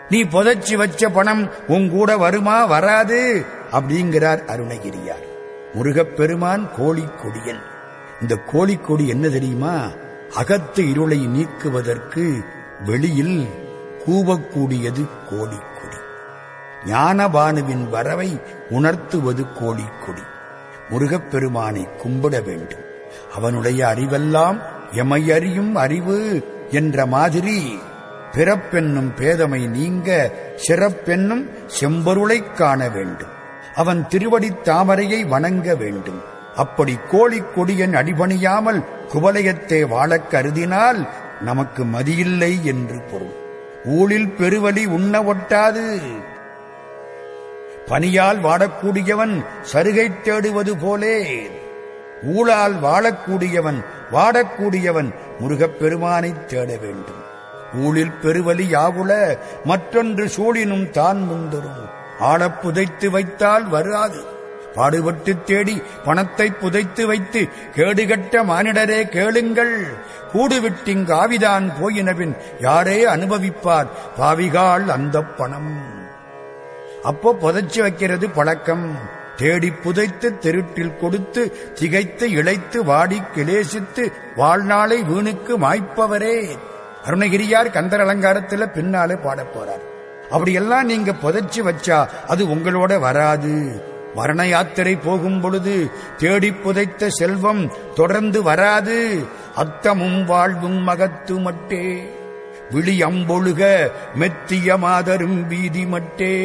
நீ புதைச்சு வச்ச பணம் உங்கூட வருமா? வராது. அப்படிங்கிறார் அருணகிரியார். முருகப்பெருமான் கோழி கொடியன். இந்த கோழிக்கொடி என்ன தெரியுமா? அகத்து இருளை நீக்குவதற்கு வெளியில் கூவக்கூடியது கோழிக்கொடி. ஞானபானுவின் வரவை உணர்த்துவது கோழிக்கொடி. முருகப்பெருமானை கும்பிட வேண்டும். அவனுடைய அறிவெல்லாம் எமையறியும் அறிவு என்ற மாதிரி. பிறப்பென்னும் பேதமை நீங்க சிறப்பென்னும் செம்பொருளைக் காண வேண்டும். அவன் திருவடித் தாமரையை வணங்க வேண்டும். அப்படி கோழிக் கொடியன் அடிபணியாமல் குவலயத்தை வாழக் கருதினால் நமக்கு மதியில்லை என்று பொருள். ஊழில் பெருவலி உண்ண ஒட்டாது. பனியால் வாடக்கூடியவன் சருகை தேடுவது போலே. ஊழால் வாழக்கூடியவன் வாடக்கூடியவன் முருகப்பெருமானைத் தேட வேண்டும். ஊழில் பெருவலி யாவுல மற்றொன்று சூழினும் தான் முந்தரும் ஆளப் புதைத்து வைத்தால் வராது. பாடுபட்டு தேடி பணத்தை புதைத்து வைத்து கேடுகட்ட மானிடரே கேளுங்கள். கூடுவிட்டிங்கு ஆவிதான் போயினபின் யாரே அனுபவிப்பார்? பாவிகால் அந்த பணம். அப்போ புதைச்சு வைக்கிறது பழக்கம். தேடி புதைத்து தெருட்டில் கொடுத்து திகைத்து இழைத்து வாடி கிளேசித்து வாழ்நாளை வீணுக்கு மாய்ப்பவரே. அருணகிரியார் கந்தர் அலங்காரத்துல பின்னாலே பாடப் போறார். அப்படியெல்லாம் நீங்க புதைச்சு வச்சா அது உங்களோட வராது. மரண யாத்திரை போகும் பொழுது தேடி புதைத்த செல்வம் தொடர்ந்து வராது. அத்தமும் வாழ்வும் மகத்து மட்டே. விழி அம்பொழுக மெத்திய மாதரும் வீதி மட்டே.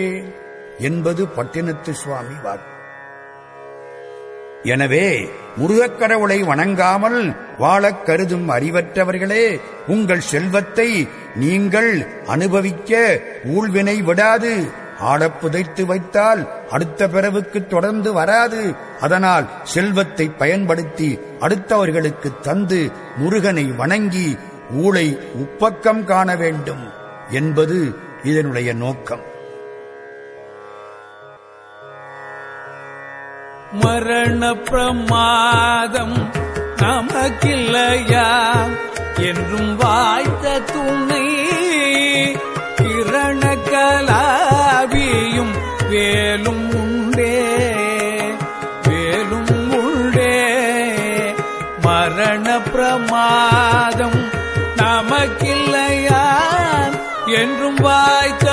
என்பது பட்டினத்து சுவாமி வாக்கு. எனவே முருகக்கடவுளை வணங்காமல் வாழக் கருதும் அறிவற்றவர்களே உங்கள் செல்வத்தை நீங்கள் அனுபவிக்க ஊழ்வினை விடாது. ஆட புதைத்து வைத்தால் அடுத்த பிறவுக்கு தொடர்ந்து வராது. அதனால் செல்வத்தை பயன்படுத்தி அடுத்தவர்களுக்கு தந்து முருகனை வணங்கி ஊழை உப்பக்கம் காண வேண்டும் என்பது இதனுடைய நோக்கம். மரண பிரமாதம் நமக்கில்லையா? என்றும் வாய்த்த துணை கிரண வேலும் உண்டே வேலும் உண்டே. மரண பிரமாதம் நமக்கில்லையா என்றும் வாய்த்த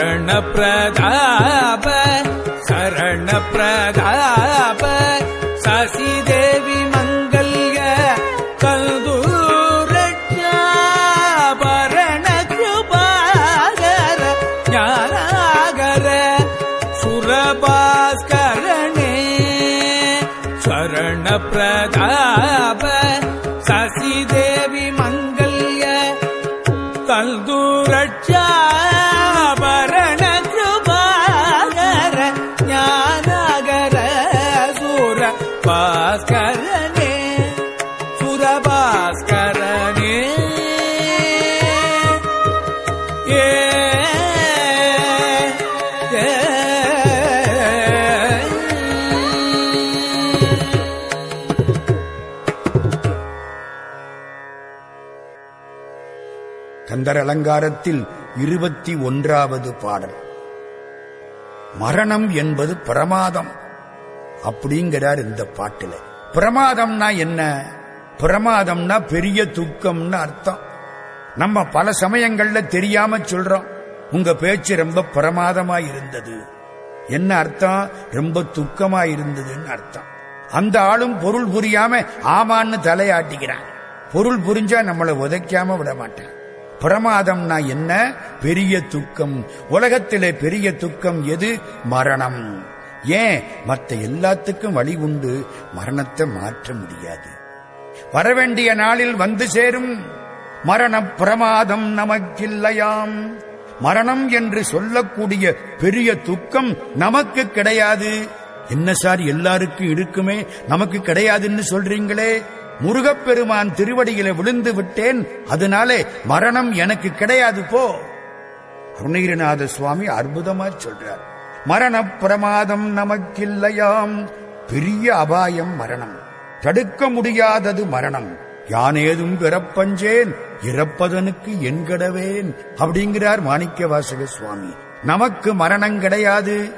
சரண பிரதாப சுந்தர அலங்காரத்தில் இருபத்தி ஒன்றாவது பாடல். மரணம் என்பது பிரமாதம் அப்படிங்கிறார் இந்த பாட்டுல. பிரமாதம்னா என்ன? பிரமாதம்னா பெரிய துக்கம்னு அர்த்தம். நம்ம பல சமயங்கள்ல தெரியாம சொல்றோம். உங்க பேச்சு ரொம்ப பிரமாதமா இருந்தது. என்ன அர்த்தம்? ரொம்ப துக்கமா இருந்ததுன்னு அர்த்தம். அந்த ஆளும் பொருள் புரியாம ஆமான்னு தலையாட்டிக்கிறான். பொருள் புரிஞ்சா நம்மளை உதைக்காம விட மாட்டான். பிரமாதம்னா என்ன? பெரிய துக்கம். உலகத்திலே பெரிய துக்கம் எது? மரணம். ஏன்? மற்ற எல்லாத்துக்கும் வழி உண்டு. மரணத்தை மாற்ற முடியாது. வரவேண்டிய நாளில் வந்து சேரும். மரண பிரமாதம் நமக்கில்லையாம். மரணம் என்று சொல்லக்கூடிய பெரிய துக்கம் நமக்கு கிடையாது. என்ன சார் எல்லாருக்கும் இருக்குமே? நமக்கு கிடையாதுன்னு சொல்றீங்களே? முருகப்பெருமான் திருவடியில விழுந்து விட்டேன். அதனாலே மரணம் எனக்கு கிடையாது போ. அருணகிரிநாத சுவாமி அற்புதமா சொல்றார். மரண பிரமாதம் நமக்கில்லையாம். பெரிய அபாயம் மரணம். தடுக்க முடியாதது மரணம். யானேதும் பிறப்பஞ்சேன். இறப்பதனுக்கு என்கடவேன் அப்படிங்கிறார் மாணிக்க வாசக சுவாமி. நமக்கு மரணம் கிடையாது.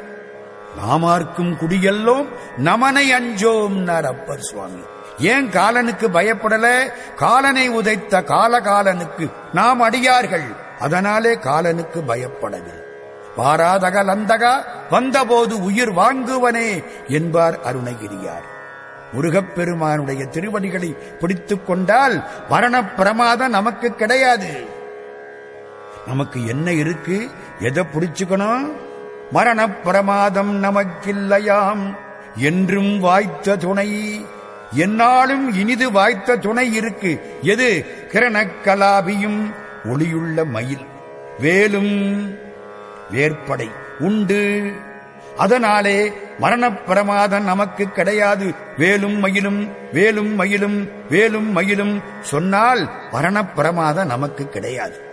நாமார்க்கும் குடியெல்லோம். நமனை அஞ்சோம் அப்பர் சுவாமி. ஏன் காலனுக்கு பயப்படல? காலனை உதைத்த காலகாலனுக்கு நாம் அடியார்கள். அதனாலே காலனுக்கு பயப்படவில்லை வாராதக லந்தகா வந்தபோது உயிர் வாங்குவனே என்பார் அருணகிரியார். முருகப்பெருமானுடைய திருவடிகளை பிடித்துக் கொண்டால் மரண பிரமாதம் நமக்கு கிடையாது. நமக்கு என்ன இருக்கு? எதை பிடிச்சுக்கணும்? மரண பிரமாதம் நமக்கில்லையாம். என்றும் வாய்த்த துணை என்னாலும் இனிது வாய்த்த துணை இருக்கு. எது? கிரணக்கலாபியும் ஒளியுள்ள மயில். வேலும் வேற்படை உண்டு. அதனாலே மரணப் பிரமாதம் நமக்கு கிடையாது. வேலும் மயிலும் வேலும் மயிலும் வேலும் மயிலும் சொன்னால் மரணப் பிரமாதம் நமக்கு கிடையாது.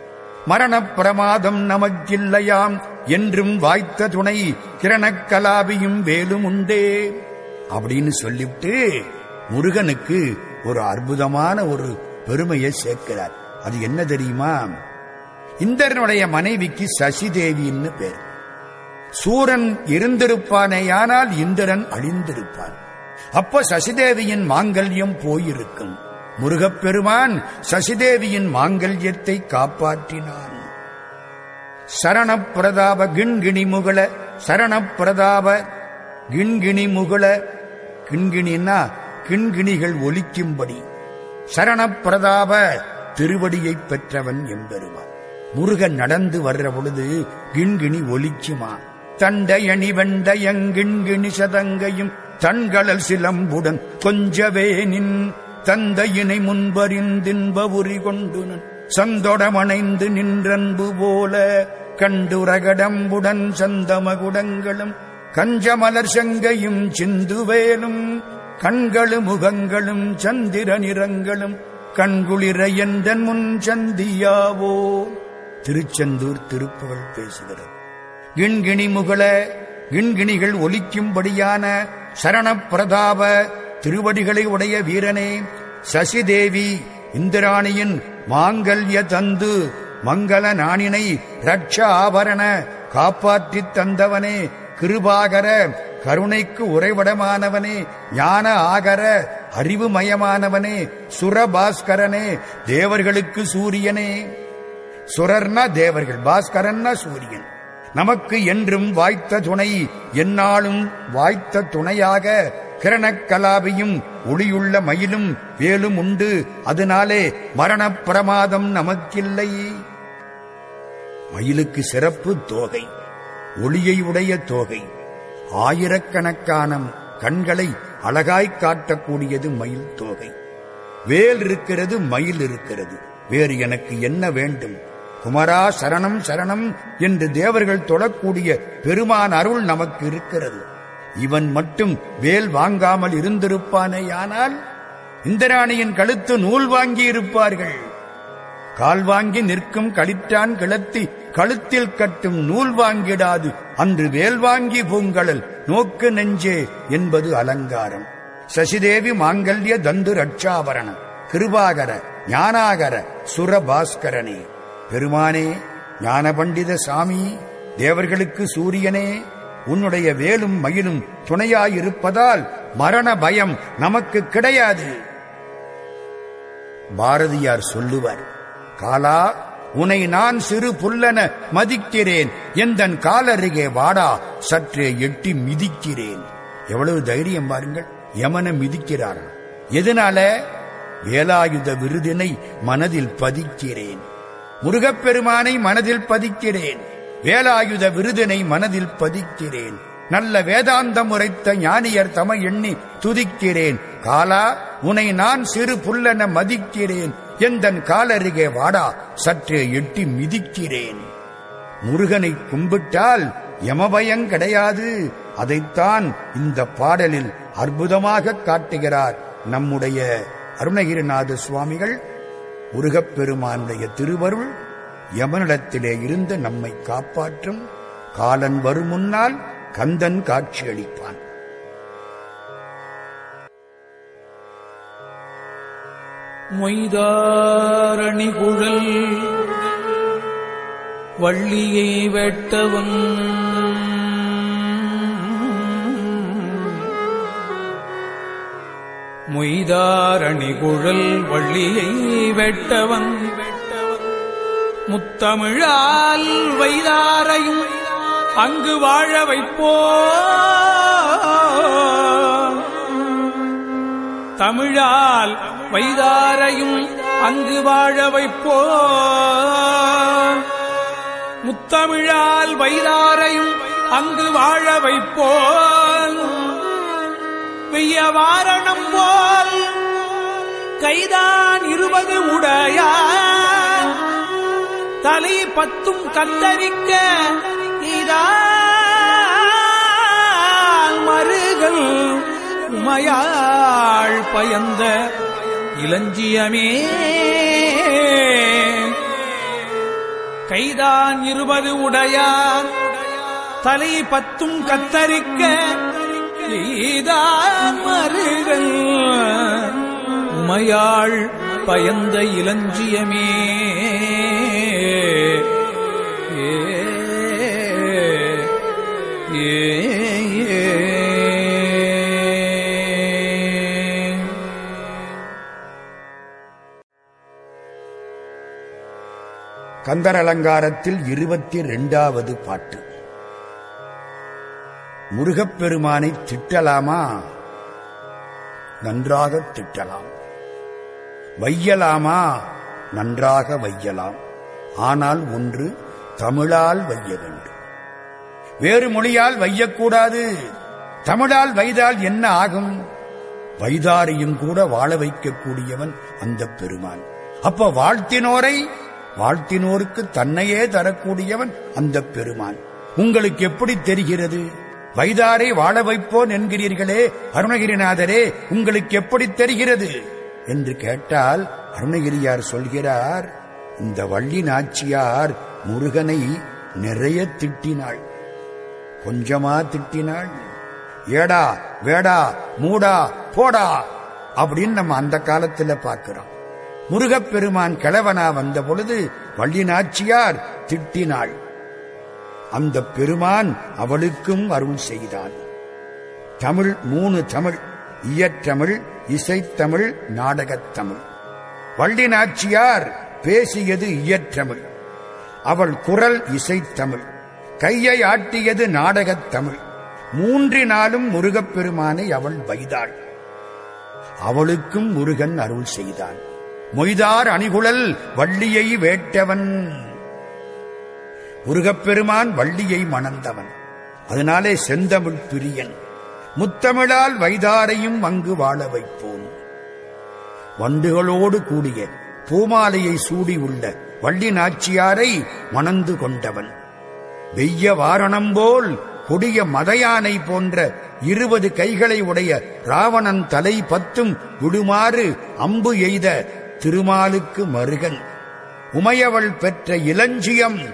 மரணப்பிரமாதம் நமக்கில்லையாம் என்றும் வாய்த்த துணை கிரணக்கலாபியும் வேலும் உண்டே அப்படின்னு சொல்லிவிட்டு முருகனுக்கு ஒரு அற்புதமான ஒரு பெருமையை சேர்க்கிறார். அது என்ன தெரியுமா? இந்திரனுடைய மனைவிக்கு சசிதேவின்னு பேர். சூரன் இருந்திருப்பானேயானால் இந்திரன் அழிந்திருப்பான் அப்ப சசிதேவியின் மாங்கல்யம் போயிருக்கும். முருகப்பெருமான் சசிதேவியின் மாங்கல்யத்தை காப்பாற்றினான். சரணப்பிரதாப கிண்கிணி முகல சரணப்பிரதாப கிண்கிணி முகல கிண்கிணின்னா கிண்கிணிகள் ஒலிக்கும்படி சரணப்பிரதாப திருவடியைப் பெற்றவன் எம்பெருமான். முருகன் நடந்து வர்ற பொழுது கிண்கிணி ஒலிக்குமா? தண்டையணி வெண்டையங்கிண்கிணி சதங்கையும் தன்களல் சிலம்புடன் கொஞ்சவே நின். தந்தையினை முன்பறிந்தின்ப உரி கொண்டுனன். சந்தொடமணைந்து நின்றன்பு போல கண்டுரகடம்புடன் சந்தமகுடங்களும் கஞ்சமலர் செங்கையும் சிந்துவேலும் கண்களும் முகங்களும் சந்திர நிறங்களும் கண்குளிர எந்தன் முன் சந்தியாவோ? திருச்செந்தூர் திருப்புகழ் பேசுகிறது. கிண்கிணி முகல கிண்கிணிகள் ஒலிக்கும்படியான சரணப்பிரதாப திருவடிகளை உடைய வீரனே சசிதேவி இந்திராணியின் மாங்கல்ய தந்து மங்கள நாணினை ரட்ச ஆபரண காப்பாற்றித் தந்தவனே கிருபாகர கருணைக்கு உறைவிடமானவனே ஞான ஆகர அறிவுமயமானவனே சுரபாஸ்கரனே தேவர்களுக்கு சூரியனே. சுரர்னா தேவர்கள் பாஸ்கரன்னா சூரியன். நமக்கு என்றும் வாய்த்த துணை என்னாலும் வாய்த்த துணையாக கிரணக்கலாபியும் ஒளியுள்ள மயிலும் வேலும் உண்டு. அதனாலே மரணப் பிரமாதம் நமக்கில்லை. மயிலுக்கு சிறப்பு தோகை. ஒளியை உடைய தோகை. ஆயிரக்கணக்கான கண்களை அழகாய்க் காட்டக்கூடியது மயில் தோகை. வேல் இருக்கிறது மயில் இருக்கிறது. வேறு எனக்கு என்ன வேண்டும்? குமரா சரணம் சரணம் என்று தேவர்கள் தொழக்கூடிய பெருமான் அருள் நமக்கு இருக்கிறது. இவன் மட்டும் வேல் வாங்காமல் இருந்திருப்பானேயானால் இந்திராணியின் கழுத்து நூல் வாங்கி இருப்பார்கள் கால் வாங்கி நிற்கும் களித்தான் கிளத்தி கழுத்தில் கட்டும் நூல் வாங்கிடாது அன்று வேல் வாங்கி பூங்கழல். நோக்கு நெஞ்சே என்பது அலங்காரம். சசிதேவி மாங்கல்ய தந்து ரட்சாபரணம். கிருபாகர ஞானாகர சுரபாஸ்கரனே. பெருமானே ஞான பண்டித சாமி தேவர்களுக்கு சூரியனே உன்னுடைய வேலும் மயிலும் துணையாயிருப்பதால் மரண பயம் நமக்கு கிடையாது. பாரதியார் சொல்லுவார் காலா உனை நான் சிறு புல்லன மதிக்கிறேன். எந்தன் காலருகே வாடா சற்றே எட்டி மிதிக்கிறேன். எவ்வளவு தைரியம் பாருங்கள் யமன மிதிக்கிறார் எதனால? வேலாயுத விருதினை மனதில் பதிக்கிறேன். முருகப்பெருமானை மனதில் பதிக்கிறேன். வேலாயுத விருதினை மனதில் பதிக்கிறேன். நல்ல வேதாந்தம் உரைத்த ஞானியர் தம எண்ணி துதிக்கிறேன். காலா உனை நான் சிறு புல்லன மதிக்கிறேன். எந்தன் காலருகே வாடா சற்றே எட்டி மிதிக்கிறேன். முருகனை கும்பிட்டால் யமபயம் கிடையாது. அதைத்தான் இந்த பாடலில் அற்புதமாக காட்டுகிறார் நம்முடைய அருணகிரிநாத சுவாமிகள். முருகப்பெருமானுடைய திருவருள் யமனிடத்திலே இருந்து நம்மை காப்பாற்றும். காலன் வரும் முன்னால் கந்தன் காட்சியளிப்பான். மொய்தாரணி குழல் வள்ளியை வெட்டவும் மொய்தாரணி குழல் வள்ளியை வெட்டவன். முத்தமிழால் வைதாரையும் அங்கு வாழ வைப்போ தமிழால் வைதாரையும் அங்கு வாழ வைப்போ. முத்தமிழால் வைதாரையும் அங்கு வாழ வைப்போன். வெய்ய வாரணம் போல் கைதான் இருபது உடையார் தலை பத்தும் கத்தரிக்க இதான் மருகள் உமையாள் பயந்த இளஞ்சியமே. கைதான் இருபது உடையார் தலை பத்தும் கத்தரிக்க எய்தான் மருகள் உமையாள் பயந்த இளஞ்சியமே. ஏ ஏ. கந்தர் அலங்காரத்தில் இருபத்தி இரண்டாவது பாட்டு. முருகப்பெருமானை திட்டலாமா? நன்றாக திட்டலாம். வையலாமா? நன்றாக வையலாம். ஆனால் ஒன்று தமிழால் வைய வேண்டும். வேறு மொழியால் வையக்கூடாது. தமிழால் வைதால் என்ன ஆகும்? வைதாரையும் கூட வாழ வைக்கக்கூடியவன் அந்த பெருமான். அப்ப வாழ்த்தினோரை வாழ்த்தினோருக்கு தன்னையே தரக்கூடியவன் அந்த பெருமான். உங்களுக்கு எப்படி தெரிகிறது? வைதாரை வாழ வைப்போன் என்கிறீர்களே அருணகிரிநாதரே உங்களுக்கு எப்படி தெரிகிறது? என்று கேட்டால் அருணகிரியார் சொல்கிறார் இந்த வள்ளி நாச்சியார் முருகனை நிறைய திட்டினாள். கொஞ்சமா திட்டினாள். ஏடா வேடா மூடா போடா அப்படின்னு நம்ம அந்த காலத்துல பார்க்கிறோம். முருகப்பெருமான் கிழவனா வந்த பொழுது வள்ளினாச்சியார் திட்டினாள். அந்த பெருமான் அவளுக்கும் அருள் செய்தான். தமிழ் மூணு தமிழ் இயற்றமிழ் இசைத்தமிழ் நாடகத்தமிழ். வள்ளினாச்சியார் பேசியது இயற்றமிழ். அவள் குரல் இசைத்தமிழ். கையை ஆட்டியது நாடகத்தமிழ். மூன்றினாலும் முருகப்பெருமானை அவள் வைதாள். அவளுக்கும் முருகன் அருள் செய்தான். மொய்தார் அணிகுழல் வள்ளியை வேட்டவன். முருகப்பெருமான் வள்ளியை மணந்தவன். அதனாலே செந்தமிழ் பிரியன். முத்தமிழால் வைதாரையும் அங்கு வாழ வைப்போம். வண்டுகளோடு கூடிய பூமாலையை சூடி உள்ள வள்ளி நாச்சியாரை மணந்து கொண்டவன். வெய்ய வாரணம் போல் கொடிய மதையானை போன்ற இருபது கைகளை உடைய ராவணன் தலை பத்தும் விடுமாறு அம்பு எய்த திருமாலுக்கு மருகன். உமையவள் பெற்ற இளஞ்சியம்.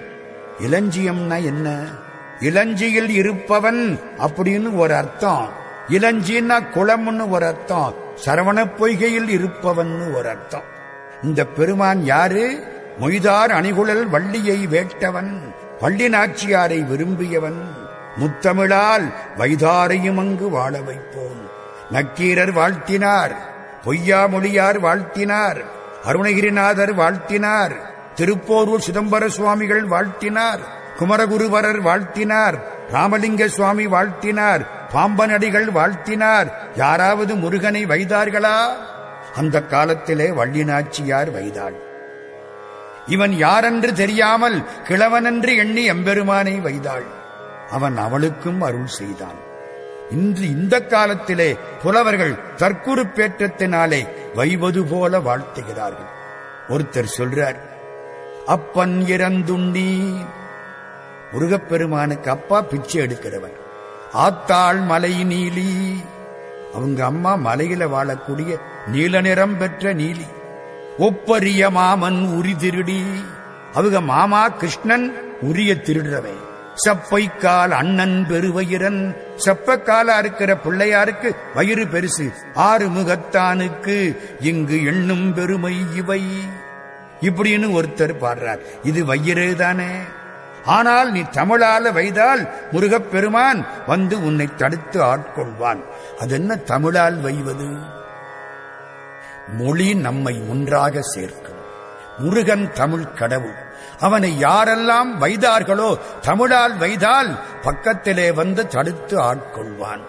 இளஞ்சியம்னா என்ன? இளஞ்சியில் இருப்பவன் அப்படின்னு ஒரு அர்த்தம். இளஞ்சின்னா குளம்னு ஒரு அர்த்தம். சரவண பொய்கையில் இருப்பவன் ஒரு அர்த்தம். இந்த பெருமான் யாரு? மொய்தார் அணிகுழல் வள்ளியை வேட்டவன். வள்ளி நாச்சியாரை விரும்பியவன். முத்தமிழால் வைதாரையும் அங்கு வாழ வைப்போம். நக்கீரர் வாழ்த்தினார். பொய்யாமொழியார் வாழ்த்தினார். அருணகிரிநாதர் வாழ்த்தினார். திருப்போரூர் சிதம்பர சுவாமிகள் வாழ்த்தினார். குமரகுருவரர் வாழ்த்தினார். ராமலிங்க சுவாமி வாழ்த்தினார். பாம்பனடிகள் வாழ்த்தினார். யாராவது முருகனை வைத்தார்களா அந்த காலத்திலே வள்ளினாச்சியார் வைதாள். இவன் யாரென்று தெரியாமல் கிழவனென்று எண்ணி எம்பெருமானை வைதாள். அவன் அவளுக்கும் அருள் செய்தான். இன்று இந்த காலத்திலே புலவர்கள் தற்குறுப்பேற்றத்தினாலே வைவது போல வாழ்த்துகிறார்கள். ஒருத்தர் சொல்றார் அப்பன் இறந்துண்ணி முருகப்பெருமானுக்கு அப்பா பிச்சை எடுக்கிறவன் ஆத்தாள் மலை நீலி. அவங்க அம்மா மலையில வாழக்கூடிய நீல நிறம் பெற்ற நீலி. ஒப்பரிய மாமன் உரி திருடி. அவங்க மாமா கிருஷ்ணன் உரிய திருடுறவன் செப்பைக்கால் அண்ணன் பெருவயிரன் செப்பக்காலா இருக்கிற பிள்ளையாருக்கு வயிறு பெருசு. ஆறு முகத்தானுக்கு இங்கு எண்ணும் பெருமை இவை. இப்படின்னு ஒருத்தர் பாடுறார். இது வயிறுதானே? ஆனால் நீ தமிழால வைதால் முருகப்பெருமான் வந்து உன்னை தடுத்து ஆட்கொள்வான். அது என்ன தமிழால் வைவது? மொழி நம்மை ஒன்றாக சேர்க்கும். முருகன் தமிழ் கடவுள். அவனை யாரெல்லாம் வைதார்களோ தமிழால் வைதால் பக்கத்திலே வந்து தடுத்து ஆட்கொள்வான்.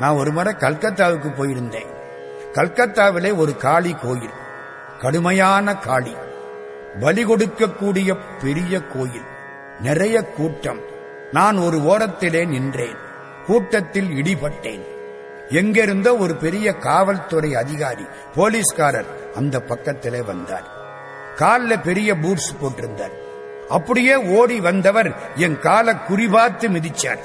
நான் ஒரு முறை கல்கத்தாவுக்கு போயிருந்தேன். கல்கத்தாவிலே ஒரு காளி கோயில் கடுமையான காளி பலி கொடுக்கக்கூடிய பெரிய கோயில் நிறைய கூட்டம். நான் ஒரு ஓரத்திலே நின்றேன் கூட்டத்தில் இடிபட்டேன். எங்கிருந்தோ ஒரு பெரிய காவல்துறை அதிகாரி போலீஸ்காரர் அந்த பக்கத்திலே வந்தார். காலில் பெரிய பூட்ஸ் போட்டிருந்தார். அப்படியே ஓடி வந்தவர் என் காலை குறிபார்த்து மிதிச்சார்.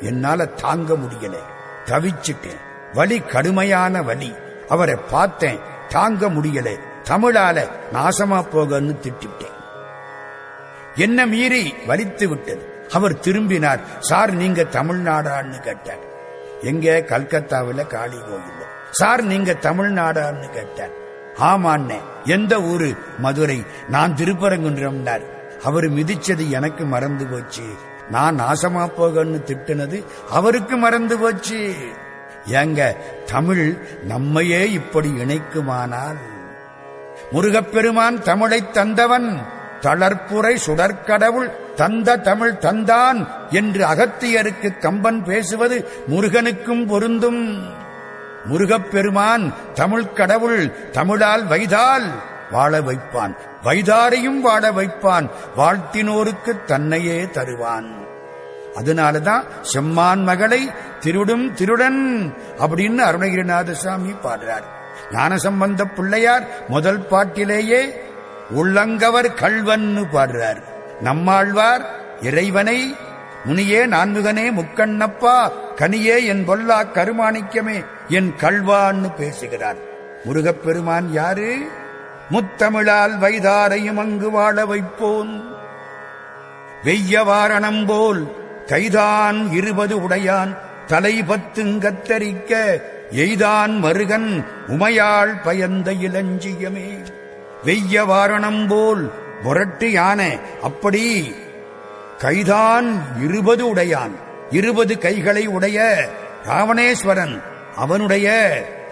என்னால தாங்க முடியல. தவிச்சிட்டேன். வலி கடுமையான வலி. அவரை பார்த்தேன். தாங்க முடியல. தமிழால நாசமா போகன்னு திட்டிட்டேன். என்ன மீறி வலித்து விட்டது. அவர் திரும்பினார். சார் நீங்க தமிழ்நாடான்னு கேட்டார். எங்க? கல்கத்தாவில் காளி கோயில் சார் நீங்க தமிழ்நாடான்னு கேட்டார். ஆமாண்ணே எந்த ஊரு? மதுரை. நான் திருப்பரங்குன்றம்னார் அவர் மிதிச்சது எனக்கு மறந்து போச்சு. நான் நாசமா போகன்னு திட்டுனது அவருக்கு மறந்து போச்சு. ஏங்க தமிழ் நம்மையே இப்படி இணைக்குமானால்? முருகப்பெருமான் தமிழைத் தந்தவன் தளர்ப்புரை சுடற்கடவுள் தந்த தமிழ் தந்தான் என்று அகத்தியருக்கு கம்பன் பேசுவது முருகனுக்கும் பொருந்தும். முருகப்பெருமான் தமிழ் கடவுள் தமிழால் வைதால் வாழ வைப்பான். வைதாரையும் வாழ வைப்பான். வாழ்த்தினோருக்கு தன்னையே தருவான். அதனாலதான் செம்மான் மகளை திருடும் திருடன் அப்படின்னு அருணகிரிநாத சுவாமி பாடுறார். ஞானசம்பந்த பிள்ளையார் முதல் பாட்டிலேயே உள்ளங்கவர் கல்வன்னு பாடுறார். நம்மாழ்வார் இறைவனை முனியே நான்முகனே முக்கண்ணப்பா கனியே என் பொல்லா கருமாணிக்கமே என் கல்வான்னு பேசுகிறார். முருகப்பெருமான் யாரு? முத்தமிழால் வைதாரையும் அங்கு வாழ வைப்போன். வெய்ய வாரணம் போல் கைதான் இருபது உடையான் தலை பத்துங்கத்தரிக்க எய்தான் மருகன் உமையாள் பயந்த இளஞ்சியமே. வெய்ய வாரணம் போல் முரட்டு யானை அப்படி கைதான் இருபது உடையான். இருபது கைகளை உடைய ராவணேஸ்வரன் அவனுடைய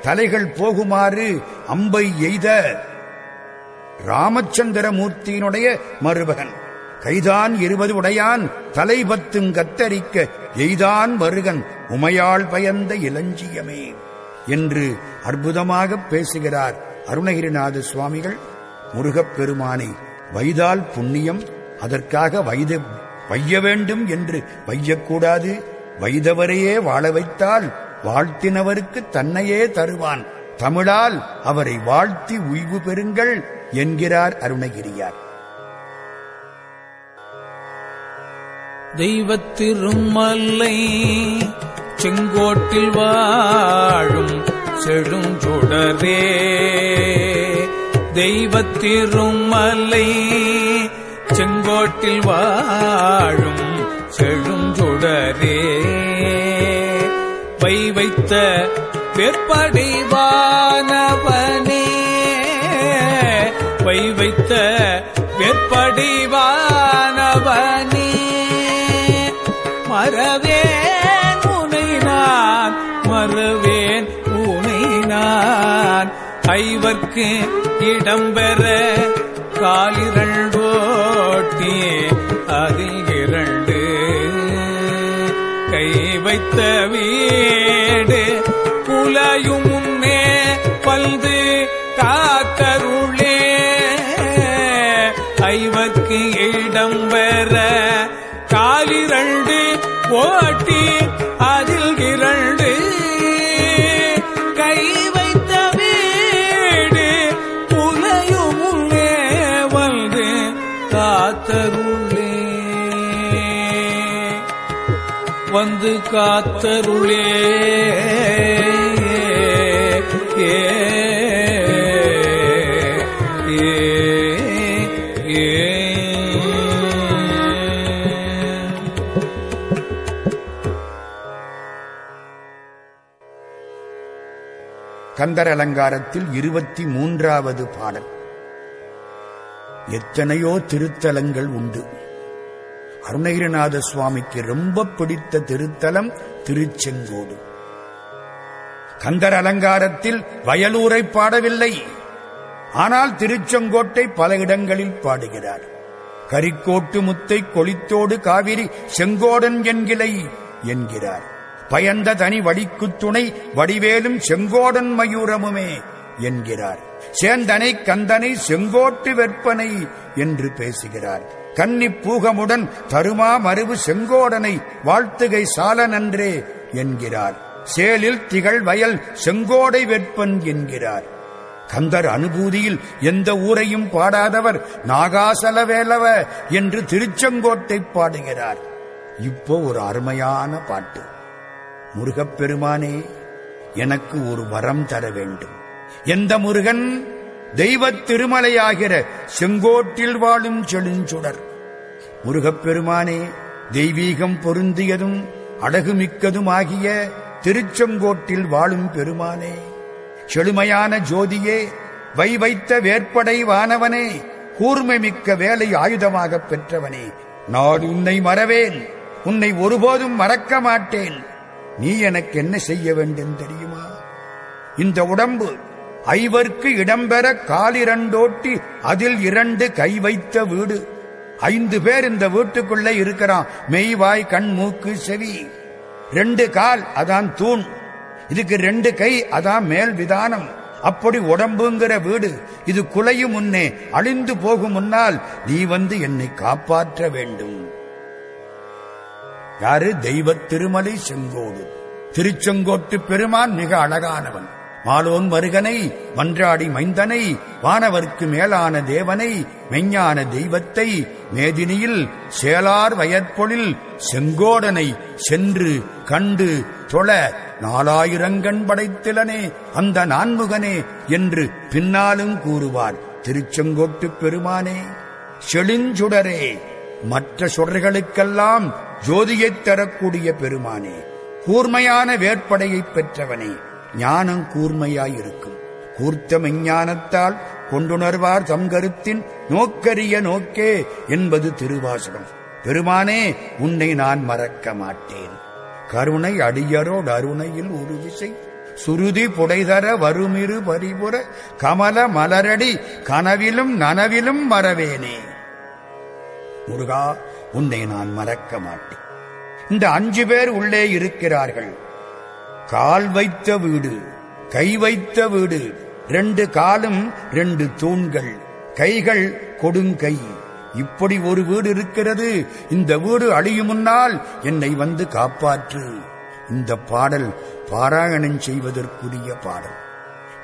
தலைகள் போகுமாறு அம்பை எய்த ராமச்சந்திரமூர்த்தியினுடைய மருமகன். கைதான் இருபது உடையான் தலை பத்தும் கத்தரிக்க எய்தான் வருகன் உமையாள் பயந்த இளஞ்சியமே என்று அற்புதமாக பேசுகிறார் அருணகிரிநாத சுவாமிகள். முருகப்பெருமானை வைதால் புண்ணியம் அதற்காக வைத வைய வேண்டும் என்று வையக்கூடாது. வைதவரையே வாழ வைத்தால் வாழ்த்தினவருக்கு தன்னையே தருவான். தமிழால் அவரை வாழ்த்தி உய்வு பெறுங்கள் என்கிறார் அருணகிரியார். தெய்வத்திருமல்லை செங்கோட்டில் வாழும் செழுஞ்சுடரே. தெய்வத்திருமல்லை செங்கோட்டில் வாழும் செழுஞ்சுடரே. பை வைத்த வெற்படிவானவனே. பை வைத்த வெற்படிவானவனே. மறவேன் உனை நான் மறவேன் உனை நான். ஐவர்க்கு இடம்பெற காலிரள் காத்தருளே. ஏ கந்தர் அலங்காரத்தில் இருபத்தி மூன்றாவது பாடல். எத்தனையோ திருத்தலங்கள் உண்டு. அருணகிரிநாத சுவாமிக்கு ரொம்ப பிடித்த திருத்தலம் திருச்செங்கோடு. கந்தர் அலங்காரத்தில் வயலூரை பாடவில்லை. ஆனால் திருச்செங்கோட்டை பல இடங்களில் பாடுகிறார். கரிக்கோட்டு முத்தை கொளித்தோடு காவிரி செங்கோடன் என்கிளை என்கிறார். பயந்த தனி வடிக்குத் துணை வடிவேலும் செங்கோடன் மயூரமுமே என்கிறார். சேந்தனை கந்தனை செங்கோட்டு வெற்பனை என்று பேசுகிறார். கன்னி பூகமுடன் தருமா மருவு செங்கோடனை வாழ்த்துகை சால நன்றே என்கிறார். சேலில் திகழ் வயல் செங்கோடை வெட்பன் என்கிறார். கந்தர் அனுபூதியில் எந்த ஊரையும் பாடாதவர் நாகாசலவேலவ என்று திருச்செங்கோட்டை பாடுகிறார். இப்போ ஒரு அருமையான பாட்டு. முருகப்பெருமானே எனக்கு ஒரு வரம் தர வேண்டும். எந்த முருகன்? தெய்வத் திருமலையாகிற செங்கோட்டில் வாழும் செழுஞ்சுடர். முருகப்பெருமானே தெய்வீகம் பொருந்தியதும் அழகுமிக்கதுமாகிய திருச்செங்கோட்டில் வாழும் பெருமானே செழுமையான ஜோதியே வை வைத்த வேற்படை வானவனே கூர்மை மிக்க வேலை ஆயுதமாகப் பெற்றவனே நான் உன்னை மறவேன் உன்னை ஒருபோதும் மறக்க மாட்டேன் நீ எனக்கு என்ன செய்ய வேண்டும் தெரியுமா? இந்த உடம்பு ஐவர்க்கு இடம்பெற காலிரண்டோட்டி அதில் இரண்டு கை வைத்த வீடு. ஐந்து பேர் இந்த வீட்டுக்குள்ளே இருக்கிறான். மெய்வாய் கண் மூக்கு செவி. ரெண்டு கால் அதான் தூண். இதுக்கு ரெண்டு கை அதான் மேல் விதானம். அப்படி உடம்புங்கிற வீடு. இது குலையும் முன்னே அழிந்து போகும் முன்னால் நீ வந்து என்னை காப்பாற்ற வேண்டும். யாரு? தெய்வ திருமலை செங்கோடு. திருச்செங்கோட்டு பெருமான் மிக அழகானவன். மாலோன் மருகனை மன்றாடி மைந்தனை வானவர்க்கு மேலான தேவனை மெஞ்ஞான தெய்வத்தை மேதினியில் சேலார் வயற்பொழில் செங்கோடனை சென்று கண்டு தொழ நாலாயிரங்கண் படைத்திலனே அந்த நான்முகனே என்று பின்னாலும் கூறுவார் திருச்செங்கோட்டு பெருமானே. செழிஞ்சுடரே மற்ற சுடர்களுக்கெல்லாம் ஜோதியைத் தரக்கூடிய பெருமானே. கூர்மையான வேட்படையைப் பெற்றவனே. ஞானம் கூர்மையாயிருக்கும். கூர்த்த மெஞ்ஞானத்தால் கொண்டுணர்வார் தம் கருத்தின் நோக்கரிய நோக்கே என்பது திருவாசகம். பெருமானே உன்னை நான் மறக்க மாட்டேன். கருணை அடியரோடு அருணையில் ஒரு விசை சுருதி புடைதர வருமிரு பரிபுற கமல மலரடி கனவிலும் நனவிலும் மறவேனே. முருகா உன்னை நான் மறக்க மாட்டேன். இந்த அஞ்சு பேர் உள்ளே இருக்கிறார்கள். கால் வைத்த வீடு கை வைத்த வீடு ரெண்டு காலும் ரெண்டு தூண்கள் கைகள் கொடுங்கை இப்படி ஒரு வீடு இருக்கிறது இந்த வீடு அழியும் முன்னால் என்னை வந்து காப்பாற்று. இந்த பாடல் பாராயணம் செய்வதற்குரிய பாடல்.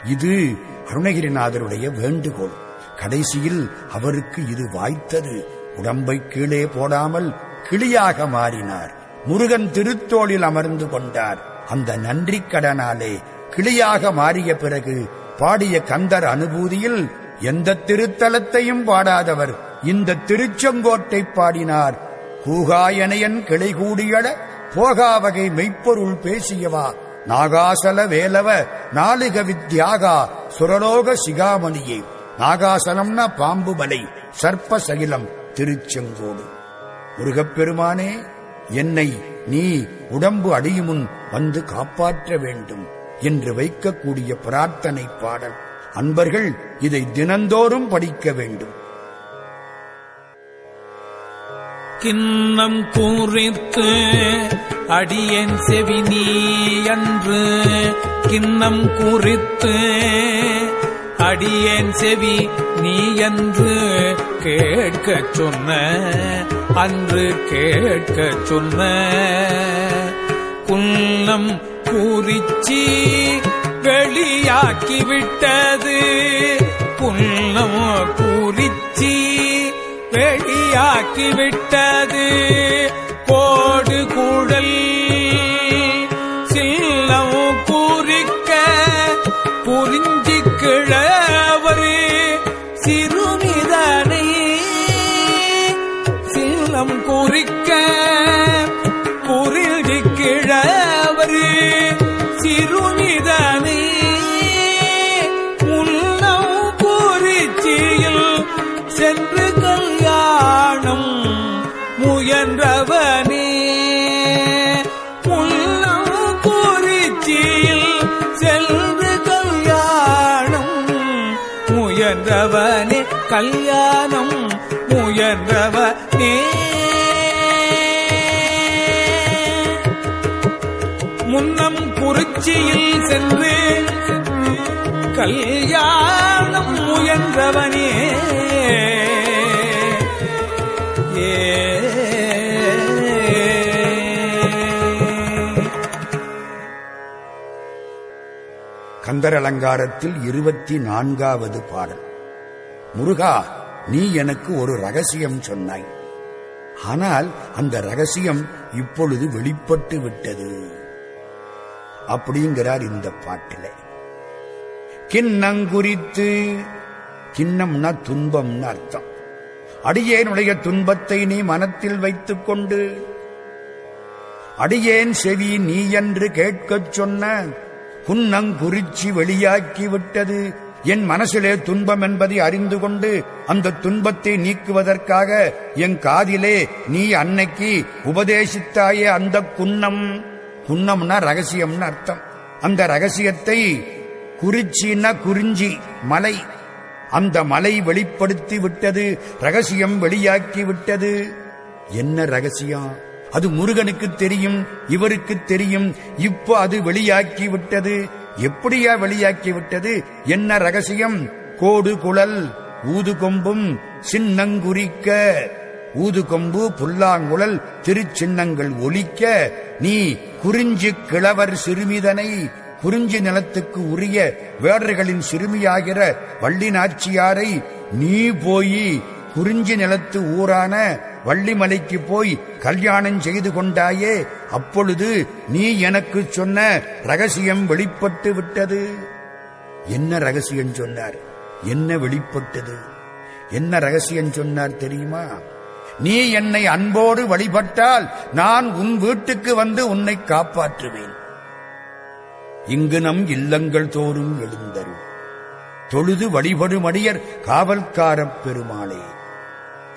இது அருணகிரிநாதருடைய வேண்டுகோள். கடைசியில் அவருக்கு இது வாய்த்தது. உடம்பை கீழே போடாமல் கிளியாக மாறினார். முருகன் திருத்தோளில் அமர்ந்து கொண்டார். அந்த நன்றிக்கடனாலே கிளியாக மாறிய பிறகு பாடிய கந்தர் அனுபூதியில் எந்த திருத்தலத்தையும் பாடாதவர் இந்த திருச்செங்கோட்டை பாடினார். கூகாயனையன் கிளை கூடியட போகாவகை மெய்ப்பொருள் பேசியவா. நாகாசல வேலவ நாளிக வித்யாகா சுரலோக சிகாமணியே. நாகாசலம்னா பாம்பு மலை சர்ப்ப சகிலம் திருச்செங்கோடு முருகப்பெருமானே என்னை நீ உடம்பு அடியுமுன் வந்து காப்பாற்ற வேண்டும் என்று வைக்கக்கூடிய பிரார்த்தனை பாடல். அன்பர்கள் இதை தினந்தோறும் படிக்க வேண்டும். கிண்ணம் கூறித்து அடியேன் செவி நீ என்று கிண்ணம் குறித்து அடியேன் செவி நீ என்று கேட்கச் சொன்ன அன்று கேட்க சொன்ன குன்னம் கூறிச்சி வெளியாக்கிவிட்டது. குன்னம் கூறிச்சி வெளியாக்கிவிட்டது. கோடு கூடல் முயன்றவனே முன்னம் குறிச்சியில் சென்று கல்யாணம் முயன்றவனே. கந்தர் அலங்காரத்தில் இருபத்தி நான்காவது பாடல். முருகா நீ எனக்கு ஒரு ரகசியம் சொன்னாய். ஆனால் அந்த ரகசியம் இப்பொழுது வெளிப்பட்டு விட்டது. அப்படிங்கிறார் இந்த பாட்டிலே. கிண்ணங்குறித்து கிண்ணம்னா துன்பம்னு அர்த்தம். அடியேனுடைய துன்பத்தை நீ மனத்தில் வைத்துக் கொண்டு அடியேன் செவி நீ என்று கேட்கச் சொன்ன குன்னங்குறிச்சி வெளியாக்கி விட்டது. என் மனசிலே துன்பம் என்பதை அறிந்து கொண்டு அந்த துன்பத்தை நீக்குவதற்காக என் காதிலே நீ அன்னைக்கு உபதேசித்தாயே அந்த குன்னம் குன்னம்னா ரகசியம்னு அர்த்தம். அந்த ரகசியத்தை குறிச்சின்னா குறிஞ்சி மலை. அந்த மலை வெளிப்படுத்தி விட்டது ரகசியம் வெளியாக்கி விட்டது. என்ன ரகசியம்? அது முருகனுக்கு தெரியும் இவருக்கு தெரியும் இப்போ அது வெளியாக்கி விட்டது. எப்படியா வெளியாக்கிவிட்டது? என்ன ரகசியம்? கோடு குழல் ஊதுகொம்பும் சின்னங்குறிக்க ஊதுகொம்பு புல்லாங்குழல் திருச்சின்னங்கள் ஒலிக்க. நீ குறிஞ்சி கிழவர் சிறுமிதனை குறிஞ்சி நிலத்துக்கு உரிய வேடர்களின் சிறுமியாகிற வள்ளி நாச்சியாரை நீ போயி குறிஞ்சி நிலத்து ஊரான வள்ளிமலைக்கு போய் கல்யாணம் செய்து கொண்டாயே அப்பொழுது நீ எனக்கு சொன்ன ரகசியம் வெளிப்பட்டு விட்டது. என்ன ரகசியம் சொன்னார்? என்ன வெளிப்பட்டது? என்ன ரகசியம் சொன்னார் தெரியுமா? நீ என்னை அன்போடு வழிபட்டால் நான் உன் வீட்டுக்கு வந்து உன்னை காப்பாற்றுவேன். இங்கு நம் இல்லங்கள் தோறும் எழுந்தரும் தொழுது வழிபடும் அடியர் காவல்காரப் பெருமாளே.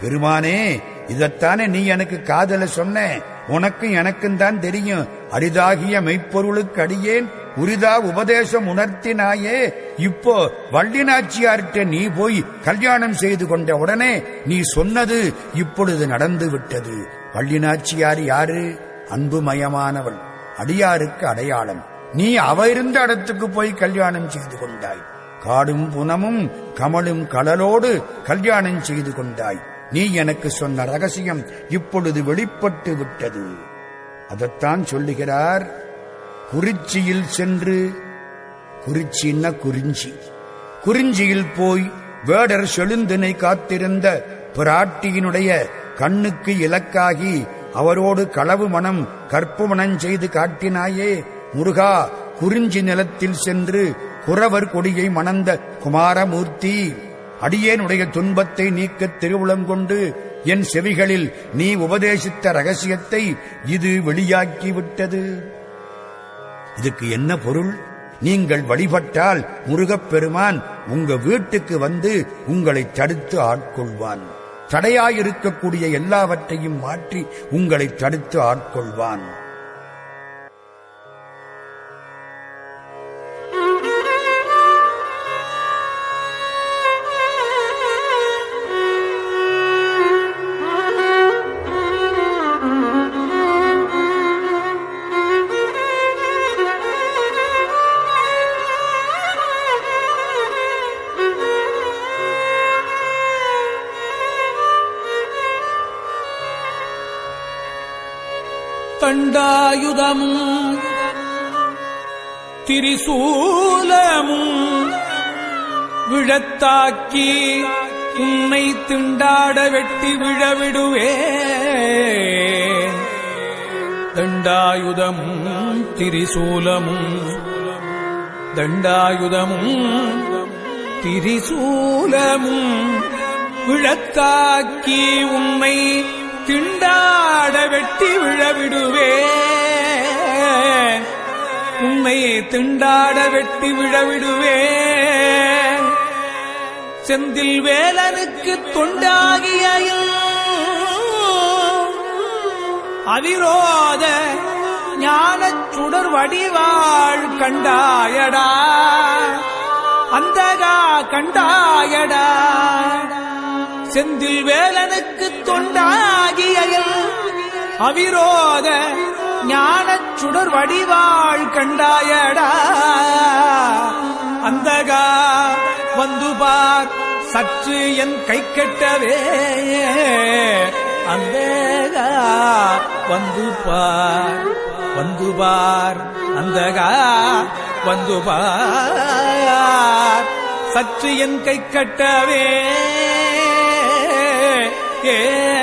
பெருமானே இதத்தானே நீ எனக்கு காதல சொன்ன? உனக்கும் எனக்கும் தான் தெரியும். அரிதாகிய மெய்ப்பொருளுக்கு அடியேன் உரிதா உபதேசம் உணர்த்தினாயே. இப்போ வள்ளினாச்சியார்கிட்ட நீ போய் கல்யாணம் செய்து கொண்ட உடனே நீ சொன்னது இப்பொழுது நடந்து விட்டது. வள்ளினாச்சியார் யாரு? அன்புமயமானவள் அடியாருக்கு அடையாளம். நீ அவ இருந்த இடத்துக்கு போய் கல்யாணம் செய்து கொண்டாய். காடும் புனமும் கமலும் கடலோடு கல்யாணம் செய்து கொண்டாய். நீ எனக்கு சொன்ன ரகசியம் இப்பொழுது வெளிப்பட்டு விட்டது. அதைத்தான் சொல்லுகிறார் குறிச்சியில் சென்று குறிச்சின்னா குறிஞ்சி? குறிஞ்சியில் போய் வேடர் செழுந்தினை காத்திருந்த பிராட்டியினுடைய கண்ணுக்கு இலக்காகி அவரோடு களவு மனம் கற்பு மனம் செய்து காட்டினாயே முருகா குறிஞ்சி நிலத்தில் சென்று குறவர் கொடியை மணந்த குமாரமூர்த்தி. அடியேனுடைய துன்பத்தை நீக்க திருவுளங்கொண்டு என் செவிகளில் நீ உபதேசித்த ரகசியத்தை இது வெளியாக்கி விட்டது இதுக்கு என்ன பொருள்? நீங்கள் வழிபட்டால் முருகப்பெருமான் உங்க வீட்டுக்கு வந்து உங்களை தடுத்து ஆட்கொள்வான். தடையாயிருக்கக்கூடிய எல்லாவற்றையும் மாற்றி உங்களை தடுத்து ஆட்கொள்வான். தண்டாயுதமும் திரிசூலமும் விழத்தாக்கி உன்னை திண்டாட வெட்டி விழவிடுவே தண்டாயுதமும் திரிசூலமும் தண்டாயுதமும் திரிசூலமும் விழத்தாக்கி உன்னை திண்டாட வெட்டி விழவிடுவே உண்மையை திண்டாட வெட்டி விழவிடுவே செந்தில் வேலனுக்கு தொண்டாகிய அவிரோத ஞானச் சுடர் வடிவாள் கண்டாயடா. அந்தகா கண்டாயடா. செந்தில் வேலனுக்கு தொண்டாகிய அவிரோத ஞானச் சுடர் வடிவாள் கண்டாயடா. அந்தகா வந்து பார் சற்று என் கை கெட்டவே. அந்தகா வந்து பார் வந்து பார் அந்தகா வந்து பார் சற்று என் கை கட்டவே. ஏ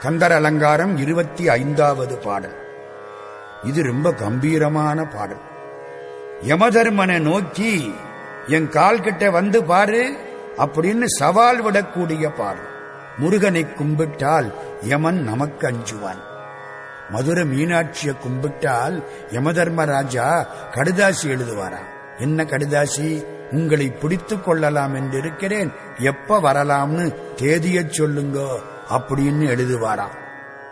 கந்தர் அலங்காரம் இருபத்தி ஐந்தாவது பாடல். இது ரொம்ப கம்பீரமான பாடல். யமதர்மனை நோக்கி என் கால் கிட்ட வந்து பாரு அப்படின்னு சவால் விடக்கூடிய பாடல். முருகனை கும்பிட்டால் யமன் நமக்கு அஞ்சுவான். மதுரை மீனாட்சியை கும்பிட்டால் யமதர்மராஜா கடுதாசி எழுதுவாராம் என்ன கடுதாசி? உங்களை பிடித்துக் கொள்ளலாம் என்று இருக்கிறேன் எப்ப வரலாம்னு தேதியச் சொல்லுங்கோ. அப்படின்னு எழுதுவாராம்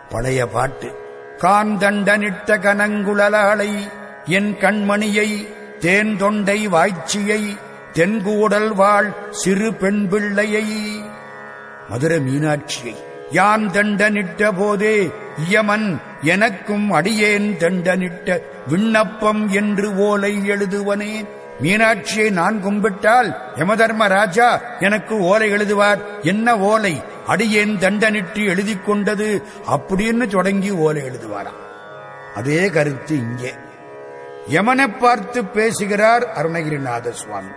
பழைய பாட்டு காந்தண்டனிட்ட கனங்குழலாளை என் கண்மணியை தேன் தொண்டை வாய்ச்சியை தென்கூடல் வாழ் சிறு பெண் பிள்ளையை. மதுரை மீனாட்சியை யான் தண்டனிட்ட போதே இயமன் எனக்கும் அடியேன் தண்டனிட்ட விண்ணப்பம் என்று ஓலை எழுதுவனேன் மீனாட்சியை நான் கும்பிட்டால் யமதர்ம ராஜா எனக்கு ஓலை எழுதுவார். என்ன ஓலை? அடியேன் தண்டனிட்டு எழுதி கொண்டது. அப்படின்னு தொடங்கி ஓலை எழுதுவாராம். அதே கருத்து இங்கே. யமனை பார்த்து பேசுகிறார் அருணகிரிநாத சுவாமி.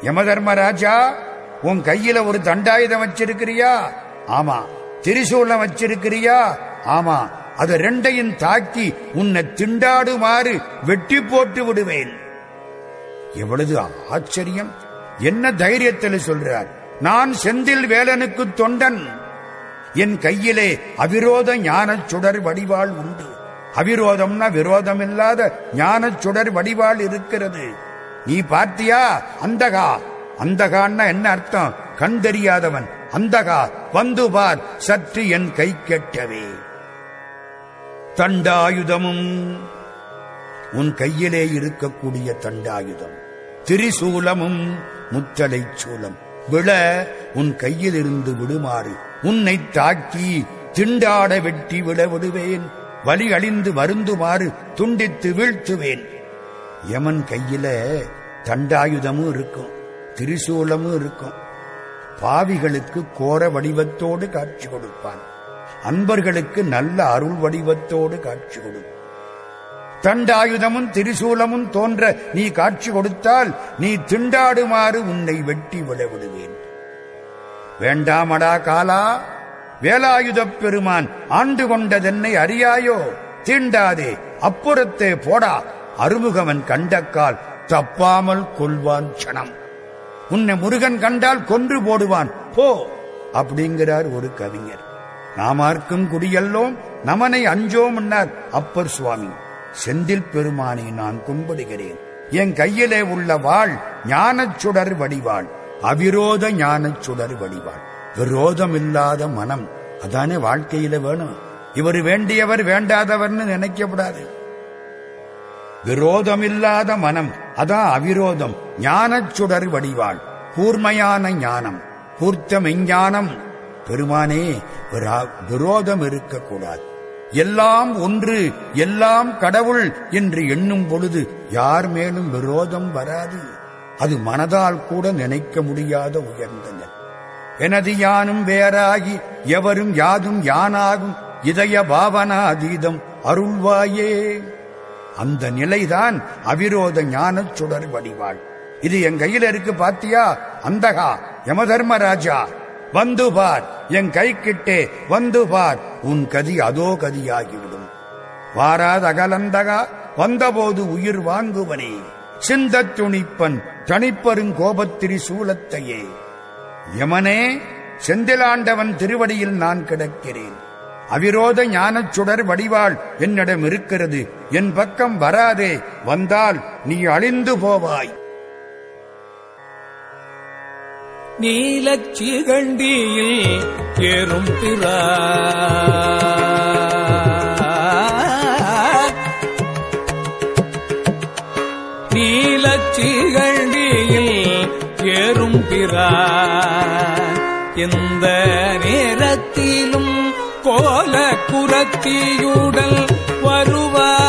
யமதர்மராஜா உன் கையில ஒரு தண்டாயுதம் வச்சிருக்கிறியா? ஆமா. திரிசூலம் வச்சிருக்கிறியா? ஆமா. அது ரெண்டையும் தாக்கி உன்னை திண்டாடுமாறு வெட்டி போட்டு விடுவேன். எவ்வளவு ஆச்சரியம். என்ன தைரியத்தில் சொல்றார் நான் செந்தில் வேலனுக்கு தொண்டன். என் கையிலே அவிரோத ஞான சுடர் வடிவாள் உண்டு. அவிரோதம்னா விரோதம் இல்லாத ஞானச் சுடர் வடிவாள் இருக்கிறது. நீ பார்த்தியா அந்தகா. அந்தகான்னா என்ன அர்த்தம்? கண் தெரியாதவன். அந்தகா வந்து பார் சற்று என் கை கெட்டவே. தண்டாயுதமும் உன் கையிலே இருக்கக்கூடிய தண்டாயுதம். திரிசூலமும் முத்தலை சூலம். விழ உன் கையிலிருந்து விடுமாறு. உன்னை தாக்கி திண்டாட வெட்டி விட விடுவேன். வலி அழிந்து வருந்துமாறு துண்டித்து வீழ்த்துவேன். யமன் கையில தண்டாயுதமும் இருக்கும். திரிசூலமும் இருக்கும். பாவிகளுக்கு கோர வடிவத்தோடு காட்சி கொடுப்பான். அன்பர்களுக்கு நல்ல அருள் வடிவத்தோடு காட்சி கொடுப்பான். தண்டாயுதமும் திரிசூலமும் தோன்ற நீ காட்சி கொடுத்தால் நீ திண்டாடுமாறு உன்னை வெட்டி விடவிடுவேன். வேண்டாமடா காலா வேலாயுதப் பெருமான் ஆண்டு கொண்டதென்னை அறியாயோ? தீண்டாதே அப்புறத்தே போடா அருமுகவன் கண்டக்கால் தப்பாமல் கொள்வான் சனம் உன்னை முருகன் கண்டால் கொன்று போடுவான் போ அப்படிங்கிறார் ஒரு கவிஞர். நாமார்க்கும் குடியல்லோம் நமனை அஞ்சோம் அப்பர் சுவாமி. செந்தில் பெருமானை நான் கும்பிடுகிறேன். என் கையிலே உள்ள வாழ் ஞானச் சுடர் வடிவாள். அவிரோத ஞானச் சுடர் வடிவாள். விரோதம் இல்லாத மனம் அதானே வாழ்க்கையில வேணும். இவர் வேண்டியவர் வேண்டாதவர்னு நினைக்கப்படாது. விரோதமில்லாத மனம் அதான் அவிரோதம் ஞானச் சுடர் வடிவாள். கூர்மையான ஞானம் கூர்த்த மெஞ்ஞானம் பெருமானே விரோதம் இருக்கக்கூடாது. எல்லாம் ஒன்று எல்லாம் கடவுள் என்று எண்ணும் பொழுது யார் மேலும் விரோதம் வராது. அது மனதால் கூட நினைக்க முடியாத உயர்ந்தன. எனது யானும் வேறாகி எவரும் யாதும் யானாகும் இதய பாவனா அதீதம் அருள்வாயே. அந்த நிலைதான் அவிரோத ஞானச் சுடர் வடிவாள். இது என் கையில இருக்கு பாத்தியா? அந்தகா யமதர்மராஜா. வந்து பார் என் கை கிட்டே வந்து பார். உன் கதி அதோ கதியாகிவிடும். வாராத அகலந்தகா வந்தபோது உயிர் வாங்குவனே. சிந்தத் துணிப்பன் தனிப்பெருங்கோபத்திரி சூலத்தையே. யமனே செந்திலாண்டவன் திருவடியில் நான் கிடக்கிறேன். அவிரோத ஞானச் சுடர் வடிவாள் என்னிடம் இருக்கிறது. என் பக்கம் வராதே வந்தால் நீ அழிந்து போவாய். நீலச் சிகண்டியில் ஏறும் பிறா நீலச் ஏறும் பிறா எந்த நேரத்திலும் கோல குரத்தியுடல் வருவான்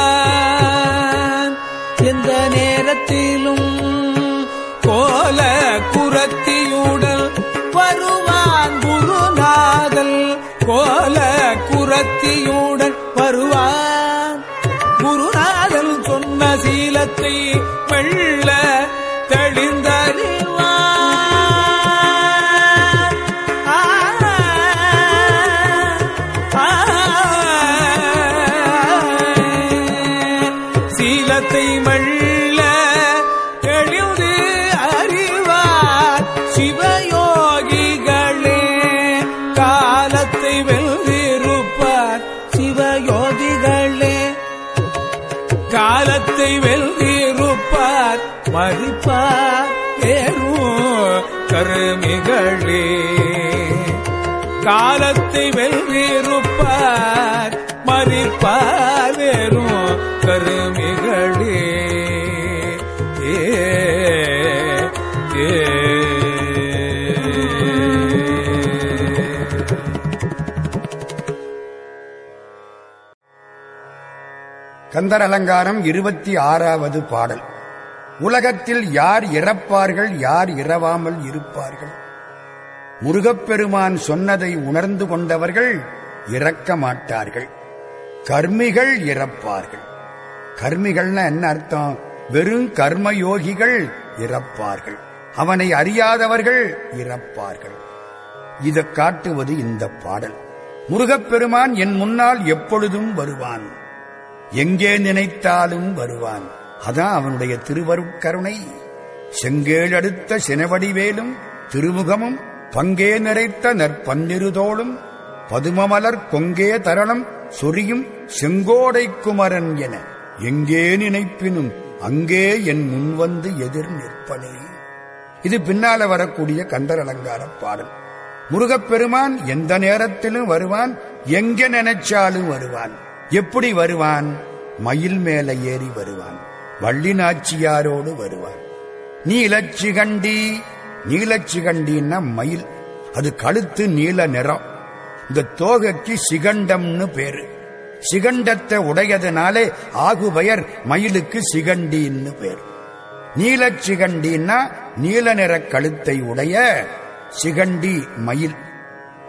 எந்த நேரத்திலும் கோல குரத்தியுடல் வருவான் குருநாதல். கோல குரத்தியுடன் வருவான் குருநாதல் சொன்ன சீலத்தை காலத்தை வெல்லிருப்பார் மறிப்பார் கருமிகளே. ஏ கந்தர் அலங்காரம் இருபத்தி ஆறாவது பாடல். உலகத்தில் யார் இறப்பார்கள் யார் இறவாமல் இருப்பார்கள்? முருகப்பெருமான் சொன்னதை உணர்ந்து கொண்டவர்கள் இறக்க மாட்டார்கள் கர்மிகள் இறப்பார்கள். கர்மிகள்னா என்ன அர்த்தம்? வெறும் கர்மயோகிகள் இறப்பார்கள். அவனை அறியாதவர்கள் இறப்பார்கள். இதை காட்டுவது இந்த பாடல். முருகப்பெருமான் என் முன்னால் எப்பொழுதும் வருவான். எங்கே நினைத்தாலும் வருவான். அதான் அவனுடைய திருவருட்கருணை. செங்கேழடுத்த சினவடிவேலும் திருமுகமும் பங்கே நிறைத்த நற்பன்னிருதோளும் பதுமமலர் கொங்கே தரணம் சொரியும் செங்கோடை குமரன் என எங்கே நினைப்பினும் அங்கே என் முன்வந்து எதிர் நிற்பனே. இது பின்னால வரக்கூடிய கந்தர் அலங்கார பாடல். முருகப்பெருமான் எந்த நேரத்திலும் வருவான் எங்க நினைச்சாலும் வருவான். எப்படி வருவான்? மயில் மேல ஏறி வருவான். வள்ளி நாச்சியாரோடு வருவான். நீலச்சிகண்டி நீலச்சிகண்டின்னா மயில். அது கழுத்து நீல நிறம். இந்த தோகைக்கு சிகண்டம்னு பேரு. சிகண்டத்தை உடையதுனாலே ஆகுபெயர் மயிலுக்கு சிகண்டின்னு பேர். நீலச்சிகண்டின்னா நீல நிற கழுத்தை உடைய சிகண்டி மயில்.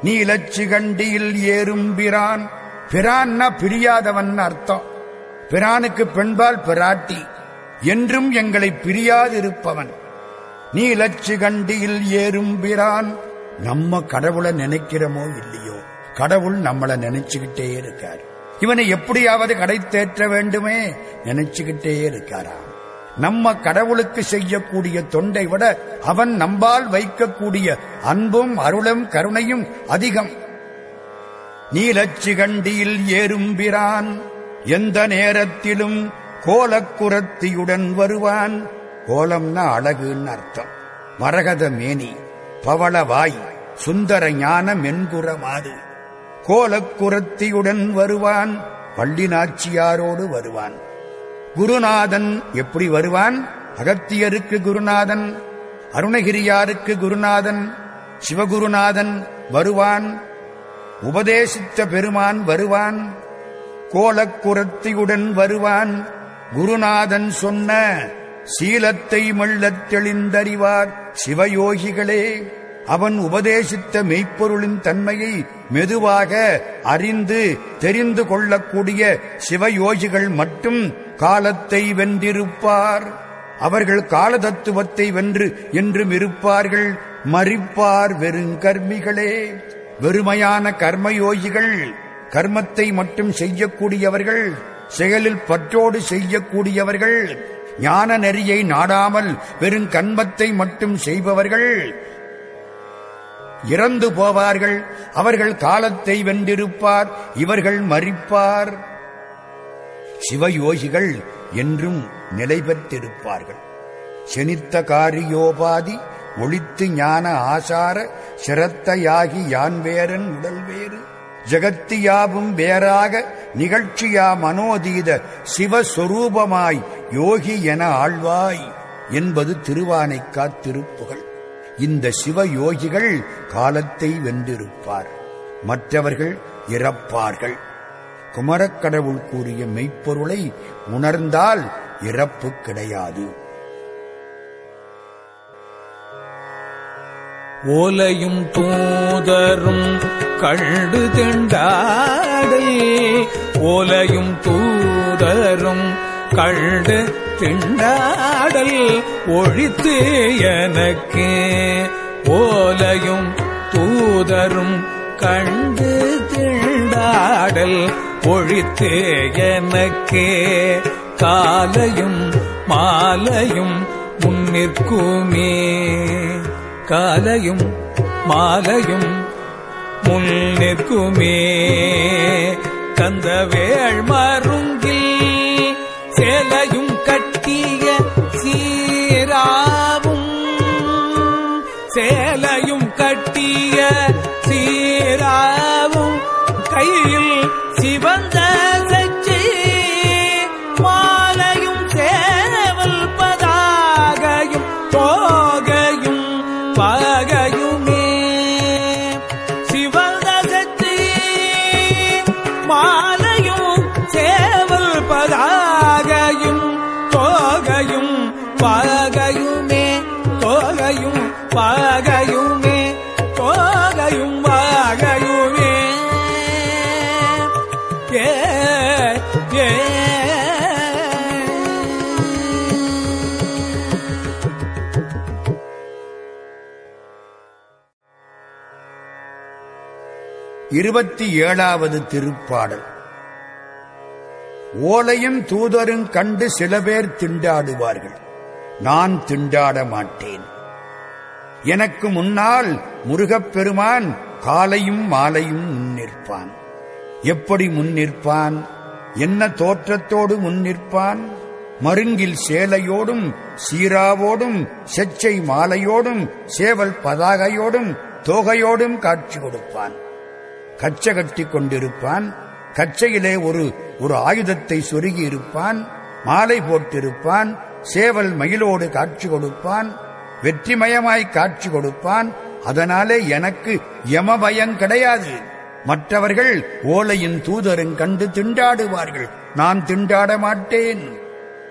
நீலச்சிகண்டியில் ஏறும் பிரான். பிரான்னா பிரியாதவன் அர்த்தம். பிரானுக்கு பெண்பால் பிராட்டி. என்றும் எங்களை பிரியாதிருப்பவன். நீலச்சிகண்டியில் ஏறும் பிரான் நம்ம கடவுளை நினைக்கிறோமோ இல்லையோ? கடவுள் நம்மளை நினைச்சுக்கிட்டே இருக்கார். இவனை எப்படியாவது கடை தேற்ற வேண்டுமே? நினைச்சுக்கிட்டே இருக்காராம். நம்ம கடவுளுக்கு செய்யக்கூடிய தொண்டை விட அவன் நம்பால் வைக்கக்கூடிய அன்பும் அருளும் கருணையும் அதிகம். நீலச்சிகண்டியில் ஏறும் பிரான் எந்த நேரத்திலும் கோலக்குரத்தியுடன் வருவான். கோலம்னா அழகுன்னு அர்த்தம். மரகத மேனி பவளவாய் சுந்தர ஞான மென்குற மாது கோலக்குரத்தியுடன் வருவான் பள்ளினாச்சியாரோடு வருவான். குருநாதன் எப்படி வருவான்? அகத்தியருக்கு குருநாதன் அருணகிரியாருக்கு குருநாதன் சிவகுருநாதன் வருவான். உபதேசித்த பெருமான் வருவான் கோலக்குரத்தியுடன் வருவான். குருநாதன் சொன்ன சீலத்தை மள்ளத் தெளிந்தறிவார் சிவயோகிகளே. அவன் உபதேசித்த மெய்ப்பொருளின் தன்மையை மெதுவாக அறிந்து தெரிந்து கொள்ளக்கூடிய சிவயோகிகள் மட்டும் காலத்தை வென்றிருப்பார். அவர்கள் கால தத்துவத்தை வென்று என்றும் இருப்பார்கள். மறிப்பார் வெறுங்கர்மிகளே வெறுமையான கர்மயோகிகள் கர்மத்தை மட்டும் செய்யக்கூடியவர்கள் செயலில் பற்றோடு செய்யக்கூடியவர்கள் ஞான நெறியை நாடாமல் வெறும் கண்மத்தை மட்டும் செய்பவர்கள் இறந்து போவார்கள். அவர்கள் காலத்தை வென்றிருப்பார் இவர்கள் மறிப்பார். சிவயோகிகள் என்றும் நிலை பெற்றிருப்பார்கள். செனித்த காரியோபாதி ஒளித்து ஞான ஆசார சிரத்தையாகி யான் வேறன் உடல் வேறு. ஜகத்தியாவும் வேறாக நிகழ்ச்சியா மனோதீத சிவஸ்வரூபமாய் யோகி என ஆழ்வாய் என்பது திருவானைக்கா திருப்புகள் இந்த சிவயோகிகள் காலத்தை வென்றிருப்பார். மற்றவர்கள் இறப்பார்கள். குமரக்கடவுள் கூறிய மெய்ப்பொருளை உணர்ந்தால் இறப்பு கிடையாது. ஓலையும் தூதரும் கண்டு திண்டாடை ஓலையும் தூதரும் கண்டு திண்டாடல் ஒழித்து எனக்கு. ஓலையும் தூதரும் கண்டு திண்டாடல் ஒழித்து எனக்கு. காலையும் மாலையும் முன்னிற்குமே. காலையும் மாலையும் முன்னிற்குமே கந்தவேள் மருங்கில் சேலையும் கட்டிய சீராவும். சேலையும் கட்டிய சீராவும். கையில் சிவந்த இருபத்தி ஏழாவது திருப்பாடல். ஓலையும் தூதரும் கண்டு சில பேர் திண்டாடுவார்கள். நான் திண்டாட மாட்டேன். எனக்கு முன்னால் முருகப்பெருமான் காலையும் மாலையும் முன்னிற்பான். எப்படி முன்னிற்பான்? என்ன தோற்றத்தோடு முன்னிற்பான்? மருங்கில் சேலையோடும் சீராவோடும் செச்சை மாலையோடும் சேவல் பதாகையோடும் தோகையோடும் காட்சி கொடுப்பான். கச்சை கட்டி கொண்டிருப்பான் கச்சையிலே ஒரு ஒரு ஆயுதத்தை சொருகி இருப்பான் மாலை போட்டிருப்பான். சேவல் மயிலோடு காட்சி கொடுப்பான். வெற்றிமயமாய் காட்சி கொடுப்பான். அதனாலே எனக்கு யமபயம் கிடையாது. மற்றவர்கள் ஓலையின் தூதரும் கண்டு திண்டாடுவார்கள். நான் திண்டாட மாட்டேன்.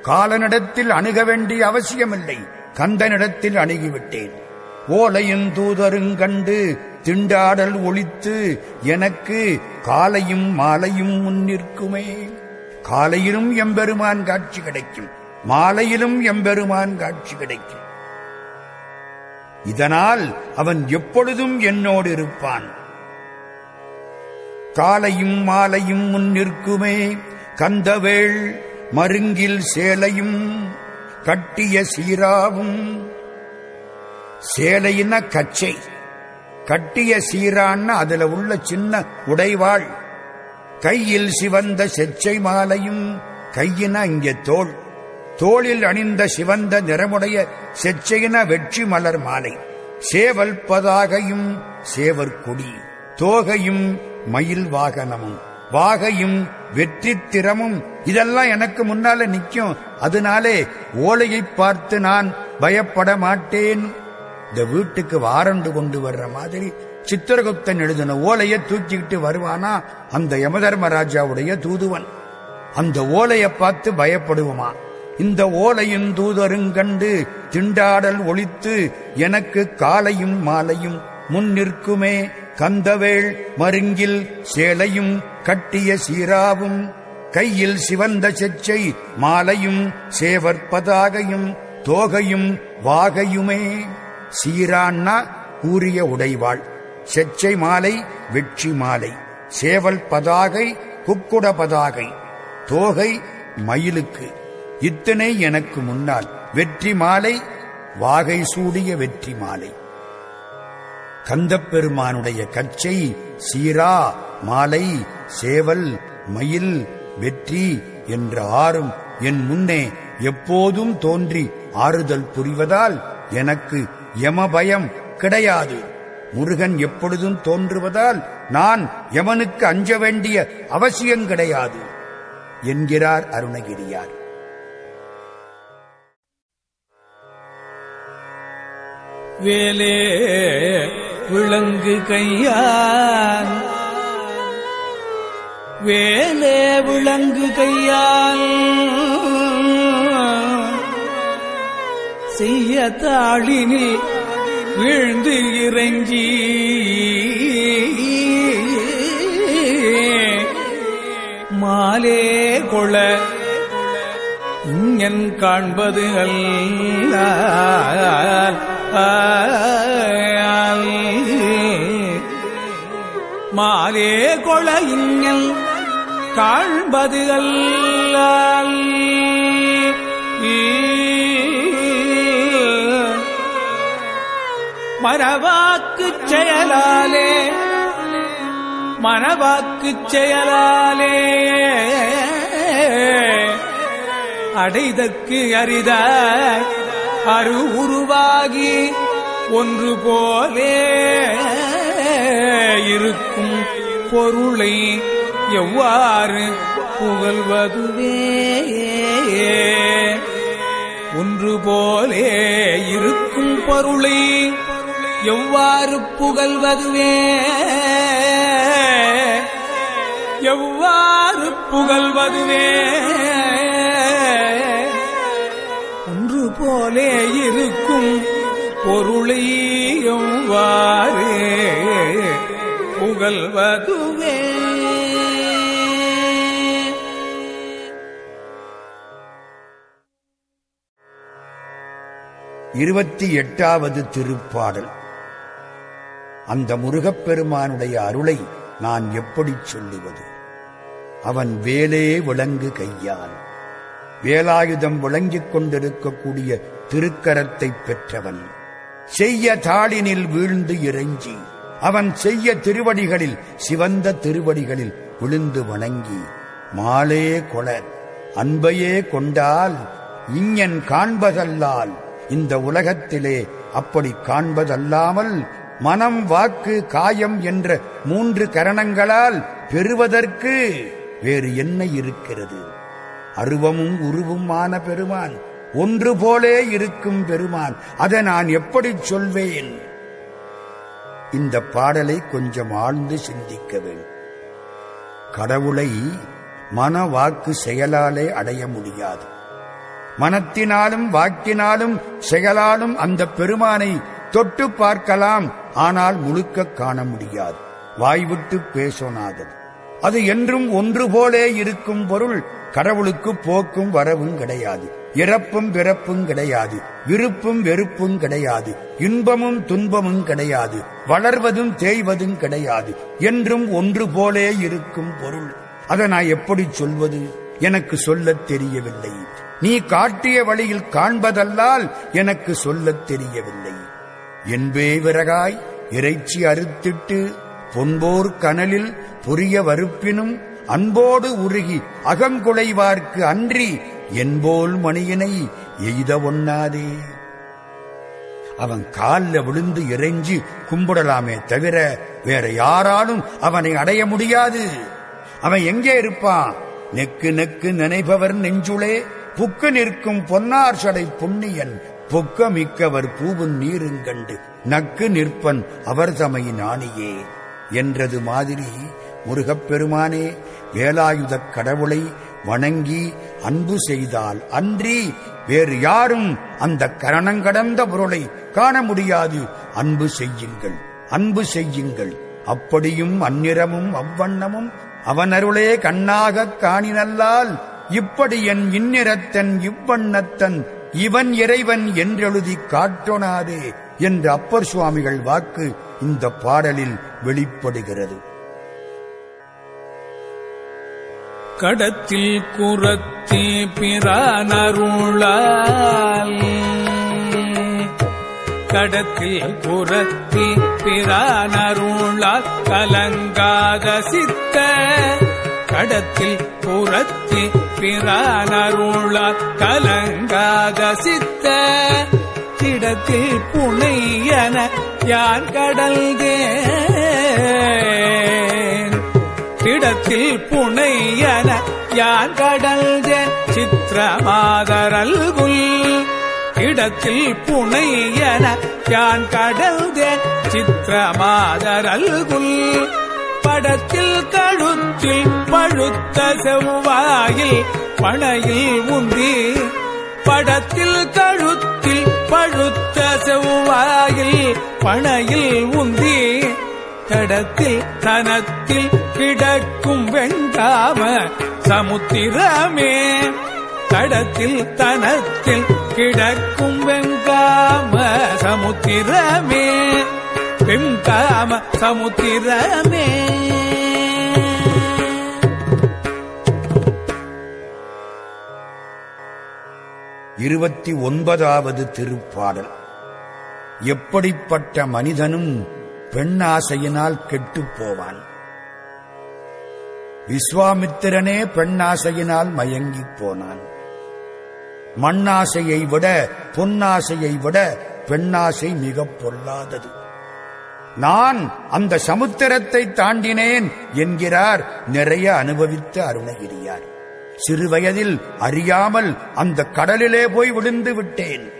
காலனிடத்தில் அணுக வேண்டிய அவசியமில்லை. கந்தனிடத்தில் அணுகிவிட்டேன். ஓலையின் தூதருங்கண்டு திண்டாடல் ஒழித்து எனக்கு காலையும் மாலையும் முன்னிற்குமே. காலையிலும் எம்பெருமான் காட்சி கிடைக்கும். மாலையிலும் எம்பெருமான் காட்சி கிடைக்கும். இதனால் அவன் எப்பொழுதும் என்னோடு இருப்பான். காலையும் மாலையும் முன்னிற்குமே. கந்தவேள் மருங்கில் சேலையும் கட்டிய சீராவும். சேலையின கச்சை. கட்டிய சீரான்னா அதுல உள்ள சின்ன உடைவாள். கையில் சிவந்த செச்சை மாலையும் கையின இங்கே தோள். தோளில் அணிந்த சிவந்த நிறமுடைய செச்சையின வெற்றி மலர் மாலை. சேவல் பதாகையும் சேவற்கொடி தோகையும் மயில் வாகனமும். வாகையும் வெற்றி திறமும். இதெல்லாம் எனக்கு முன்னால நிற்கும். அதனாலே ஓலையை பார்த்து நான் பயப்பட மாட்டேன். இந்த வீட்டுக்கு வாரண்டு கொண்டு வர்ற மாதிரி சித்திரகுப்தன் எழுதின ஓலையை தூக்கிக்கிட்டு வருவானா? அந்த யமதர்மராஜாவுடைய தூதுவன். அந்த ஓலையை பார்த்து பயப்படுவோமா? இந்த ஓலையின் தூதருங்கண்டு திண்டாடல் ஒழித்து எனக்கு காலையும் மாலையும் முன் நிற்குமே. கந்தவேள் மருங்கில் சேலையும் கட்டிய சீராவும் கையில் சிவந்த செச்சை மாலையும் சேவற்பதாகையும் தோகையும் வாகையுமே. சீரான்னா கூறிய உடைவாள். செச்சை மாலை வெற்றி மாலை. சேவல் பதாகை குக்குட பதாகை. தோகை மயிலுக்கு. இத்தனை எனக்கு முன்னால் வெற்றி மாலை வாகை சூடிய வெற்றி மாலை. கந்தப்பெருமானுடைய கச்சை சீரா மாலை சேவல் மயில் வெற்றி என்ற ஆறும் என் முன்னே எப்போதும் தோன்றி ஆறுதல் புரிவதால் எனக்கு யமபயம் கிடையாது. முருகன் எப்பொழுதும் தோன்றுவதால் நான் யமனுக்கு அஞ்ச வேண்டிய அவசியம் கிடையாது என்கிறார் அருணகிரியார். வேலே விளங்கு கையான் வேலே விளங்கு கையால் செய்ய தாளினி வீழ்ந்து இறைஞ்சி மாலே கொள இங்கன் காண்பது அல்ல மாலே கொள இங்கன் காண்பது அல்ல மனவாக்குச் செயலாலே. மனவாக்குச் செயலாலே. அடைதற்கு அரித அரு உருவாகி ஒன்று போலே. இருக்கும் பொருளை எவ்வாறு புகழ்வதுவே? ஒன்று போலே இருக்கும் பொருளை எவ்வாறு புகழ்வதுவே? எவ்வாறு புகழ்வதுவே? ஒன்று போலே இருக்கும் பொருளை எவ்வாறு புகழ்வதுவே? இருபத்தி எட்டாவது திருப்பாடல். அந்த முருகப்பெருமானுடைய அருளை நான் எப்படிச் சொல்லுவது? அவன் வேலே விளங்கு கையான் வேலாயுதம் விளங்கிக் கொண்டிருக்கக்கூடிய திருக்கரத்தைப் பெற்றவன். செய்ய தாளினில் வீழ்ந்து இறைஞ்சி. அவன் செய்ய திருவடிகளில் சிவந்த திருவடிகளில் விழுந்து வணங்கி. மாலே கொள அன்பையே கொண்டால் இஞ்ஞன் காண்பதல்லால் இந்த உலகத்திலே அப்படி காண்பதல்லாமல் மனம் வாக்கு காயம் என்ற மூன்று கரணங்களால் பெறுவதற்கு வேறு என்ன இருக்கிறது? அருவமும் உருவுமான பெருமான் ஒன்று போலே இருக்கும் பெருமான். அதை நான் எப்படி சொல்வேன்? இந்த பாடலை கொஞ்சம் ஆழ்ந்து சிந்திக்க வேண்டும். கடவுளை மன வாக்கு செயலாலே அடைய முடியாது. மனத்தினாலும் வாக்கினாலும் செயலாலும் அந்த பெருமானை தொட்டு பார்க்கலாம் ஆனால் முழுக்க காண முடியாது. வாய்விட்டு பேசோனாதது. அது என்றும் ஒன்று போலே இருக்கும் பொருள் கடவுளுக்கு போக்கும் வரவும் கிடையாது. இறப்பும் பிறப்பும் கிடையாது. விருப்பும் வெறுப்பும் கிடையாது. இன்பமும் துன்பமும் கிடையாது. வளர்வதும் தேய்வதும் கிடையாது. என்றும் ஒன்று போலே இருக்கும் பொருள். அதை நான் எப்படி சொல்வது? எனக்கு சொல்லத் தெரியவில்லை. நீ காட்டிய வழியில் காண்பதல்லால் எனக்கு சொல்லத் தெரியவில்லை. என்பே விறகாய் இறைச்சி அறுத்திட்டு பொன்போர் கனலில் புரிய வறுப்பினும் அன்போடு உருகி அகங்குலைவார்க்கு அன்றி என்போல் மணியினை எய்த ஒண்ணாதே. அவன் கால்ல விழுந்து இறைஞ்சி கும்பிடலாமே தவிர வேற யாராலும் அவனை அடைய முடியாது. அவன் எங்கே இருப்பான்? நெக்கு நெக்கு நினைப்பவர் நெஞ்சுளே. புக்கு நிற்கும் பொன்னார் சடை புண்ணியன் பொக்க மிக்கவர் பூவும் நீருங்கண்டு நக்கு நிற்பன் அவர் தமை நாணியே என்றது மாதிரி முருகப்பெருமானே வேலாயுதக் கடவுளை வணங்கி அன்பு செய்தால் அன்றி வேறு யாரும் அந்த கரணங்கடந்த பொருளை காண முடியாது. அன்பு செய்யுங்கள் அன்பு செய்யுங்கள். அப்படியும் அந்நிறமும் அவ்வண்ணமும் அவனருளே கண்ணாகக் காணினல்லால் இப்படி என் இந்நிறத்தன் இவ்வண்ணத்தன் இவன் இறைவன் என்றெழுதி காட்டொணாதே என்று அப்பர் சுவாமிகள் வாக்கு இந்த பாடலில் வெளிப்படுகிறது. கடத்தில் குரத்தி பிரானருளால் கடத்தில் குரத்தி பிரானருளால் கலங்காத சித்த கடத்தில் புறத்தி பிரானருளால் கலங்காத சித்த கிடத்தில் புனையன யார் கடல்தேன் கிடத்தில் புனையன யார் கடல்தேன் சித்திரமாதரல்குல் இடத்தில் புனையன யான் கடல்தேன் சித்திரமாதரல்குல் படத்தில் கழுத்தில் பழுத்த செவ்வாயில் பனையில் உந்தி படத்தில் கழுத்தில் பழுத்த செவ்வாயில் பனையில் உந்தி தடத்தில் தனத்தில் கிடக்கும் வெண்காம சமுத்திரமே. தடத்தில் தனத்தில் கிடக்கும் வெங்காம சமுத்திரமே. வெண்காம சமுத்திரமே. இருபத்தி ஒன்பதாவது திருப்பாடல். எப்படிப்பட்ட மனிதனும் பெண்ணாசையினால் கெட்டுப் போவான். விஸ்வாமித்திரனே பெண்ணாசையினால் மயங்கிப் போனான். மண்ணாசையை விட பொன்னாசையை விட பெண்ணாசை மிகப் பொல்லாதது. நான் அந்த சமுத்திரத்தை தாண்டினேன் என்கிறார் நிறைய அனுபவித்த அருணகிரியார். சிறுவயதில் அறியாமல் அந்த கடலிலே போய் விழுந்து விட்டேன்.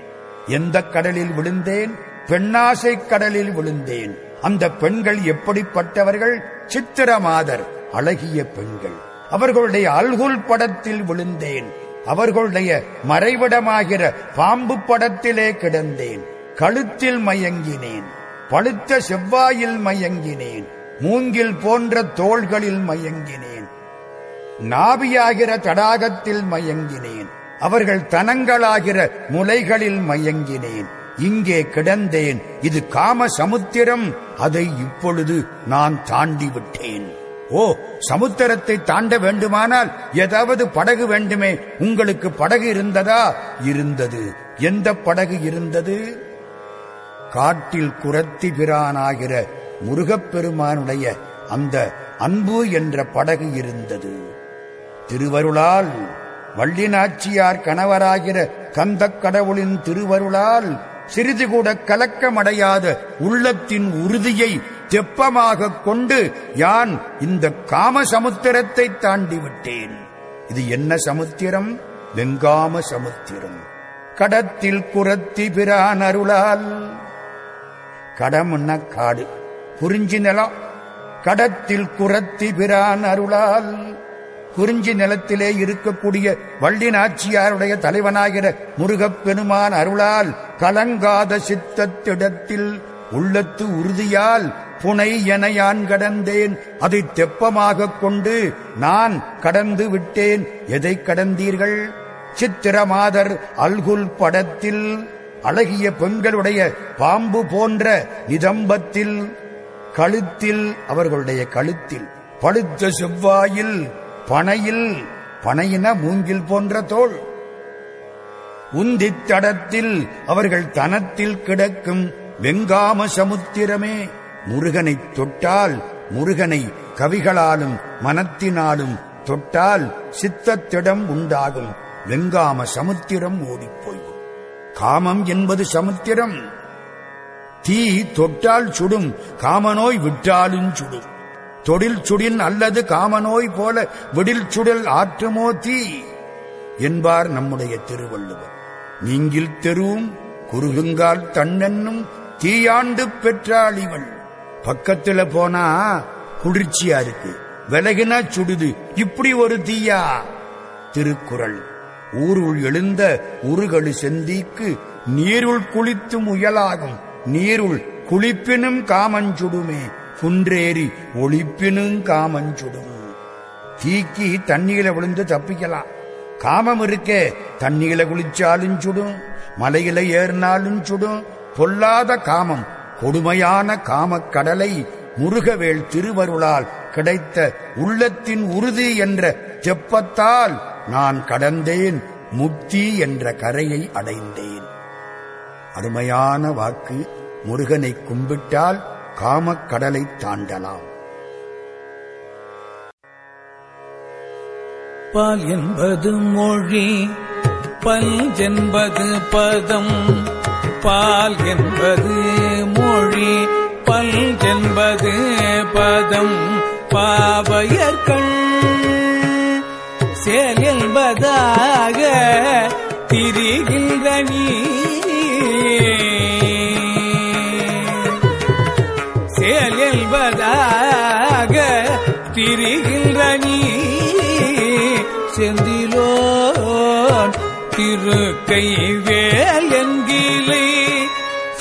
எந்த கடலில் விழுந்தேன்? பெண்ணாசை கடலில் விழுந்தேன். அந்த பெண்கள் எப்படிப்பட்டவர்கள்? சித்திரமாதர் அழகிய பெண்கள். அவர்களுடைய அல்குல் படத்தில் விழுந்தேன். அவர்களுடைய மறைவிடமாகிற பாம்பு படத்திலே கிடந்தேன். கழுத்தில் மயங்கினேன். பழுத்த செவ்வாயில் மயங்கினேன். மூங்கில் போன்ற தோள்களில் மயங்கினேன். நாபியாகிற தடாகத்தில் மயங்கினேன். அவர்கள் தனங்களாகிற முலைகளில் மயங்கினேன். இங்கே கிடந்தேன். இது காம சமுத்திரம் அதை இப்பொழுது நான் தாண்டி விட்டேன் ஓ சமுத்திரத்தை தாண்ட வேண்டுமானால் ஏதாவது படகு வேண்டுமே. உங்களுக்கு படகு இருந்ததா? இருந்தது. எந்த படகு இருந்தது? காட்டில் குரத்தி பிரானாகிற முருகப்பெருமானுடைய அந்த அன்பு என்ற படகு இருந்தது. திருவருளால் வள்ளினாச்சியார் கணவராகிற கந்தக் கடவுளின் திருவருளால் சிறிது கூட கலக்கமடையாத உள்ளத்தின் உறுதியை தெப்பமாக கொண்டு யான் இந்த காம சமுத்திரத்தை தாண்டி விட்டேன் இது என்ன சமுத்திரம்? வெங்காம சமுத்திரம். கடத்தில் குரத்தி பிரான் அருளால் கடமுன்ன காடு குறிஞ்சி நிலம் கடத்தில் குரத்தி பிரான் அருளால். குறிஞ்சி நிலத்திலே இருக்கக்கூடிய வள்ளி நாச்சியாருடைய தலைவனாகிற முருகப்பெருமான் அருளால் கலங்காத சித்தத்திடத்தில் உள்ளத்து உறுதியால் புனை என யான் கடந்தேன். அதை தெப்பமாக கொண்டு நான் கடந்து விட்டேன். எதை கடந்தீர்கள்? சித்திரமாதர் அல்குல் படத்தில் அழகிய பெண்களுடைய பாம்பு போன்ற நிதம்பத்தில் கழுத்தில் அவர்களுடைய கழுத்தில் பழுத்த செவ்வாயில் பனையில் பனையின மூங்கில் போன்ற தோல். உந்தித் தடத்தில் அவர்கள் தனத்தில் கிடக்கும் வெங்காம சமுத்திரமே முருகனை தொட்டால் முருகனை கவிகளாலும் மனத்தினாலும் தொட்டால் சித்தத்திடம் உண்டாகும் வெங்காம சமுத்திரம் ஓடிப்போய். காமம் என்பது சமுத்திரம். தீ தொட்டால் சுடும் காமநோய் விட்டாலும் சுடும். தொடில் சுடின் அல்லது காமநோய் போல விடில் சுடல் ஆற்றுமோ தீ? என்பார் நம்முடைய திருவள்ளுவர். நீங்கில் தெருவும் குறுகுங்கால் தன்னென்னும் தீயாண்டு பெற்றாள் இவள். பக்கத்துல போனா குளிர்ச்சியா இருக்கு விலகினா சுடுது இப்படி ஒரு தீயா? திருக்குறள். ஊருள் எழுந்த உருகழு செந்தீக்கு நீருள் குளித்து முயலாகும். நீருள் குளிப்பினும் காமஞ்சுடுமே குன்றேறி ஒளிப்பினும் காமஞ்சுடும். தீக்கி தண்ணியில விழுந்து தப்பிக்கலாம். காமம் இருக்கே தண்ணியில குளிச்சாலும் சுடும் மலையில ஏறினாலும் சுடும். பொல்லாத காமம் கொடுமையான காமக்கடலை முருகவேல் முருகவேள் திருவருளால் கிடைத்த உள்ளத்தின் உறுதி என்ற செப்பத்தால் நான் கடந்தேன் முக்தி என்ற கரையை அடைந்தேன். அருமையான வாக்கு முருகனை கும்பிட்டால் காமக்கடலை தாண்டலாம். பால் என்பது மொழி பல் என்பது பதம். பால் என்பது மொழி பல் என்பது பதம். பாவையர்கள் செயல் என்பதாக திரிகின்ற நீ. செயல் என்பதாக திரிகின்ற நீ. செந்திலோன் திருக்கை வேல் என்கிலே.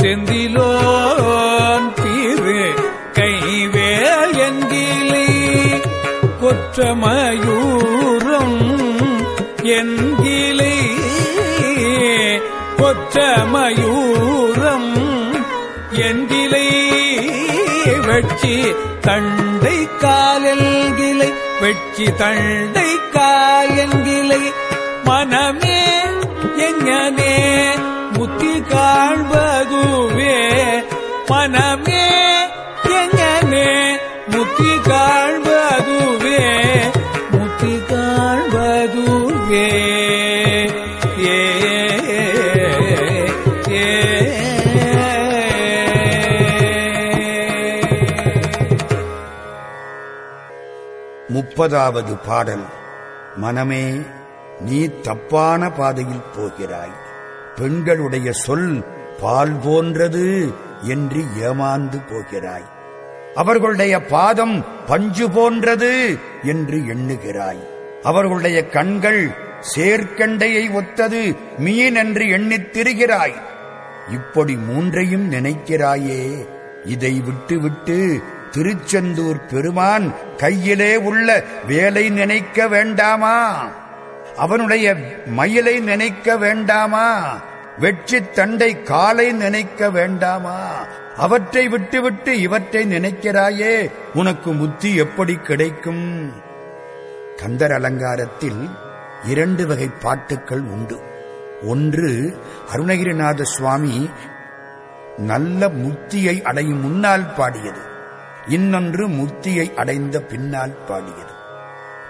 செந்திலோன் திரு கைவேல் என்கிலே. கொற்றமயூரம் என்கிலை கொற்றமயூரம் என்கிலை வெட்சி தண்டை காலெல்கிளை வெட்சி தண்டை காலென்கிலை மனமே எங்கனே முத்தி காண்பதுவே மனமே முப்பதாவது பாடல். மனமே நீ தப்பான பாதையில் போகிறாய். பெண்களுடைய சொல் பால் போன்றது என்று ஏமாந்து போகிறாய். அவர்களுடைய பாதம் பஞ்சு போன்றது என்று எண்ணுகிறாய். அவர்களுடைய கண்கள் சேர்க்கண்டையை ஒத்தது மீன் என்று எண்ணித் திரிகிறாய். இப்படி மூன்றையும் நினைக்கிறாயே. இதை விட்டுவிட்டு திருச்செந்தூர் பெருமான் கையிலே உள்ள வேலை நினைக்க வேண்டாமா? அவனுடைய மயிலை நினைக்க வேண்டாமா? வெற்றி தண்டை காலை நினைக்க வேண்டாமா? அவற்றை விட்டுவிட்டு இவற்றை நினைக்கிறாயே உனக்கு முத்தி எப்படி கிடைக்கும்? கந்தர் அலங்காரத்தில் இரண்டு வகை பாட்டுக்கள் உண்டு. ஒன்று அருணகிரிநாத சுவாமி நல்ல முத்தியை அடையும் முன்னால் பாடியது. இன்னொன்று முக்தியை அடைந்த பின்னால் பாடியது.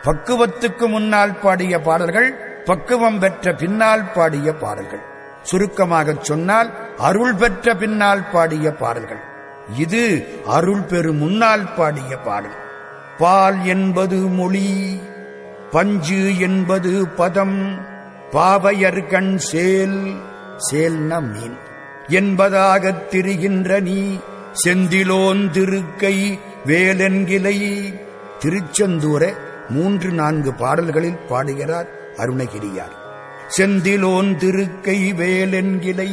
பக்குவத்துக்கு முன்னால் பாடிய பாடல்கள் பக்குவம் பெற்ற பின்னால் பாடிய பாடல்கள். சுருக்கமாகச் சொன்னால் அருள் பெற்ற பின்னால் பாடிய பாடல்கள். இது அருள் பெரு முன்னால் பாடிய பாடல். பால் என்பது மொழி பஞ்சு என்பது பதம் பாவையர்கண் சேல் சேல்ன மீன். என்பதாகத் திரிகின்ற நீ செந்திலோன் திருக்கை வேலென்கிலை. திருச்செந்தூர மூன்று நான்கு பாடல்களில் பாடுகிறார் அருணகிரியார். செந்திலோன் திருக்கை வேலென்கிலை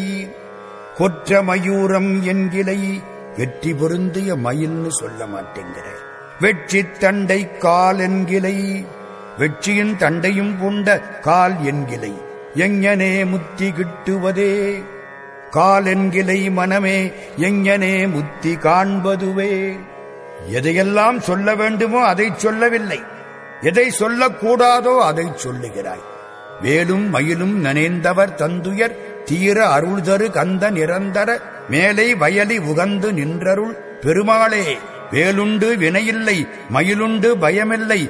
கொற்ற மயூரம் என்கிலை வெற்றி பொருந்திய மயில்னு சொல்ல மாட்டேங்கிற வெற்றி தண்டை கால் என்கிலை வெற்றியின் தண்டையும் கொண்ட கால் என்கிலை. எங்கனே முத்தி கிட்டுவதே காலென்கிலை மனமே எங்கனே முத்தி காண்பதுவே. எதையெல்லாம் சொல்ல வேண்டுமோ அதை சொல்லவில்லை. எதை சொல்லக்கூடாதோ அதை சொல்லுகிறாய். வேலும் மயிலும் நனைந்தவர் தந்துயர் தீர அருள்தரு கந்த நிரந்தர மேலை வயலி உகந்து நின்றருள் பெருமாளே வேலுண்டு வினையில்லை மயிலுண்டு பயமில்லை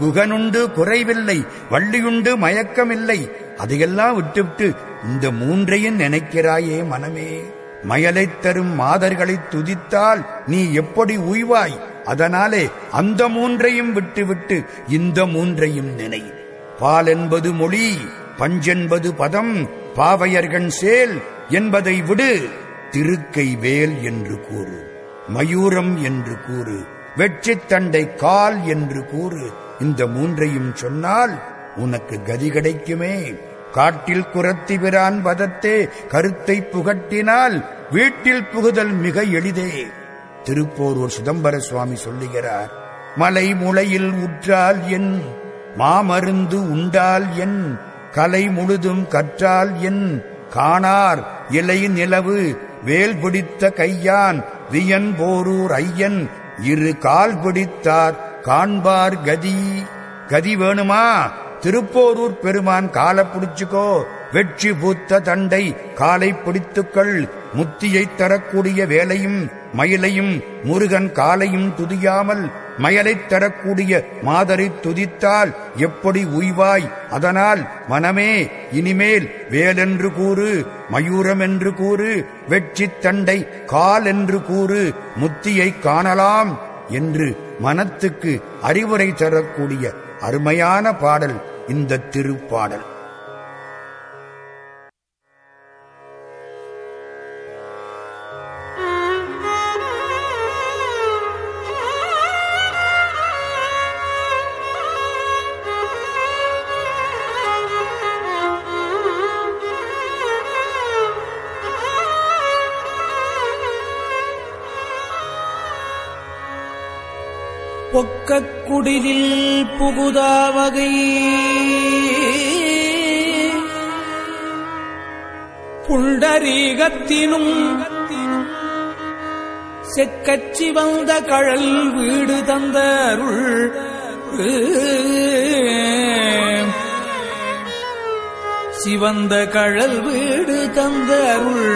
குகனுண்டு குறைவில்லை வள்ளியுண்டு மயக்கமில்லை அதையெல்லாம் விட்டுவிட்டு இந்த மூன்றையும் நினைக்கிறாயே மனமே. மயலைத் தரும் மாதர்களைத் துதித்தால் நீ எப்படி உய்வாய்? அதனாலே அந்த மூன்றையும் விட்டுவிட்டு இந்த மூன்றையும் நினை. பால் என்பது மொழி பஞ்சென்பது பதம் பாவையர்கண் சேல் என்பதை விடு திருக்கை வேல் என்று கூறு மயூரம் என்று கூறு வெற்றித் தண்டை கால் என்று கூறு. இந்த மூன்றையும் சொன்னால் உனக்கு கதி கிடைக்குமே. காட்டில் குரத்தி பிரான் பதத்தே கருத்தை புகட்டினால் வீட்டில் புகுதல் மிக எளிதே. திருப்போரூர் சிதம்பர சுவாமி சொல்லுகிறார் மலை முளையில் உற்றால் என் மாமருந்து உண்டால் என் கலை முழுதும் கற்றால் என் காணார் இலை நிலவு வேல் பிடித்த கையான் வியன் போரூர் ஐயன் இரு கால் பிடித்தார் காண்பார் கதி கதி வேணுமா? திருப்போரூர் பெருமான் காலை பிடிச்சுக்கோ. வெற்றி பூத்த தண்டை காலை பிடித்துக்கள். முத்தியை தரக்கூடிய வேலையும் மயிலையும் முருகன் காலையும் துதியாமல் மயலைத் தரக்கூடிய மாதரை துதித்தால் எப்படி உய்வாய்? அதனால் மனமே இனிமேல் வேலென்று கூறு மயூரம் என்று கூறு வெற்றித் தண்டை கால் என்று கூறு முத்தியை காணலாம் என்று மனத்துக்கு அறிவுரை தரக்கூடிய அருமையான பாடல் இந்த திருப்பாடல். குடிலில் புகுதாவகை புண்டரீகத்தினும் செக்கச்சி வந்த கழல் வீடு தந்த அருள் சிவந்த கழல் வீடு தந்த அருள்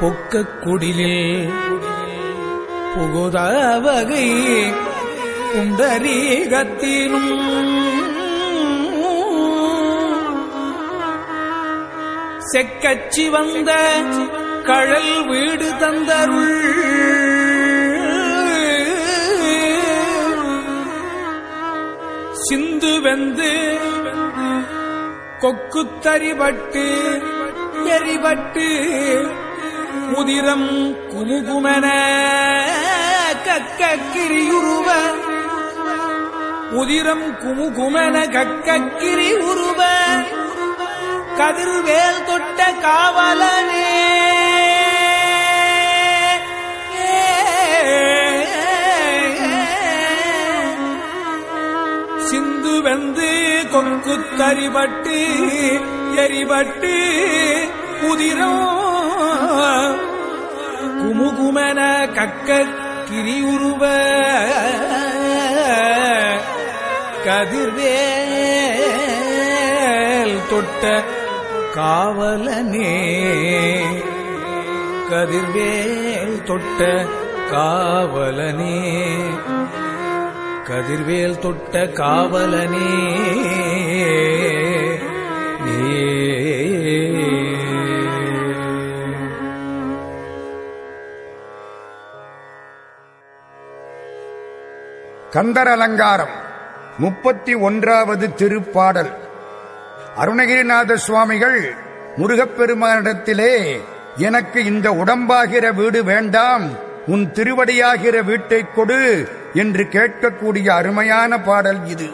பொக்க குடிலில் புகுத வகை புண்டரீகத்தினும் செக்கச்சி வந்த கழல் வீடு தந்தருள். சிந்து வெந்து கொக்குத்தறிபட்டு எரிபட்டு உதிரம் குமுகுமன. கக்கிரியுருவ உதிரம் குமுகுமென கக்கிரி உருவ கதிர்வேல் தொட்ட காவலனே. சிந்து வெந்து கொங்கு கொங்குத்தறிபட்டு எரிபட்டு உதிரம் குமுகுமன கக்க கிரியுருவ கதிர்வேல் தொட்ட காவலனே. கதிர்வேல் தொட்ட காவலனே. கதிர்வேல் தொட்ட காவலனே. நீ கந்தர் அலங்காரம் முப்பத்தி ஒன்றாவது திருப்பாடல். அருணகிரிநாத சுவாமிகள் முருகப்பெருமானிடத்திலே எனக்கு இந்த உடம்பாகிற வீடு வேண்டாம். உன் திருவடியாகிற வீட்டைக் கொடு என்று கேட்கக்கூடிய அருமையான பாடல் இது.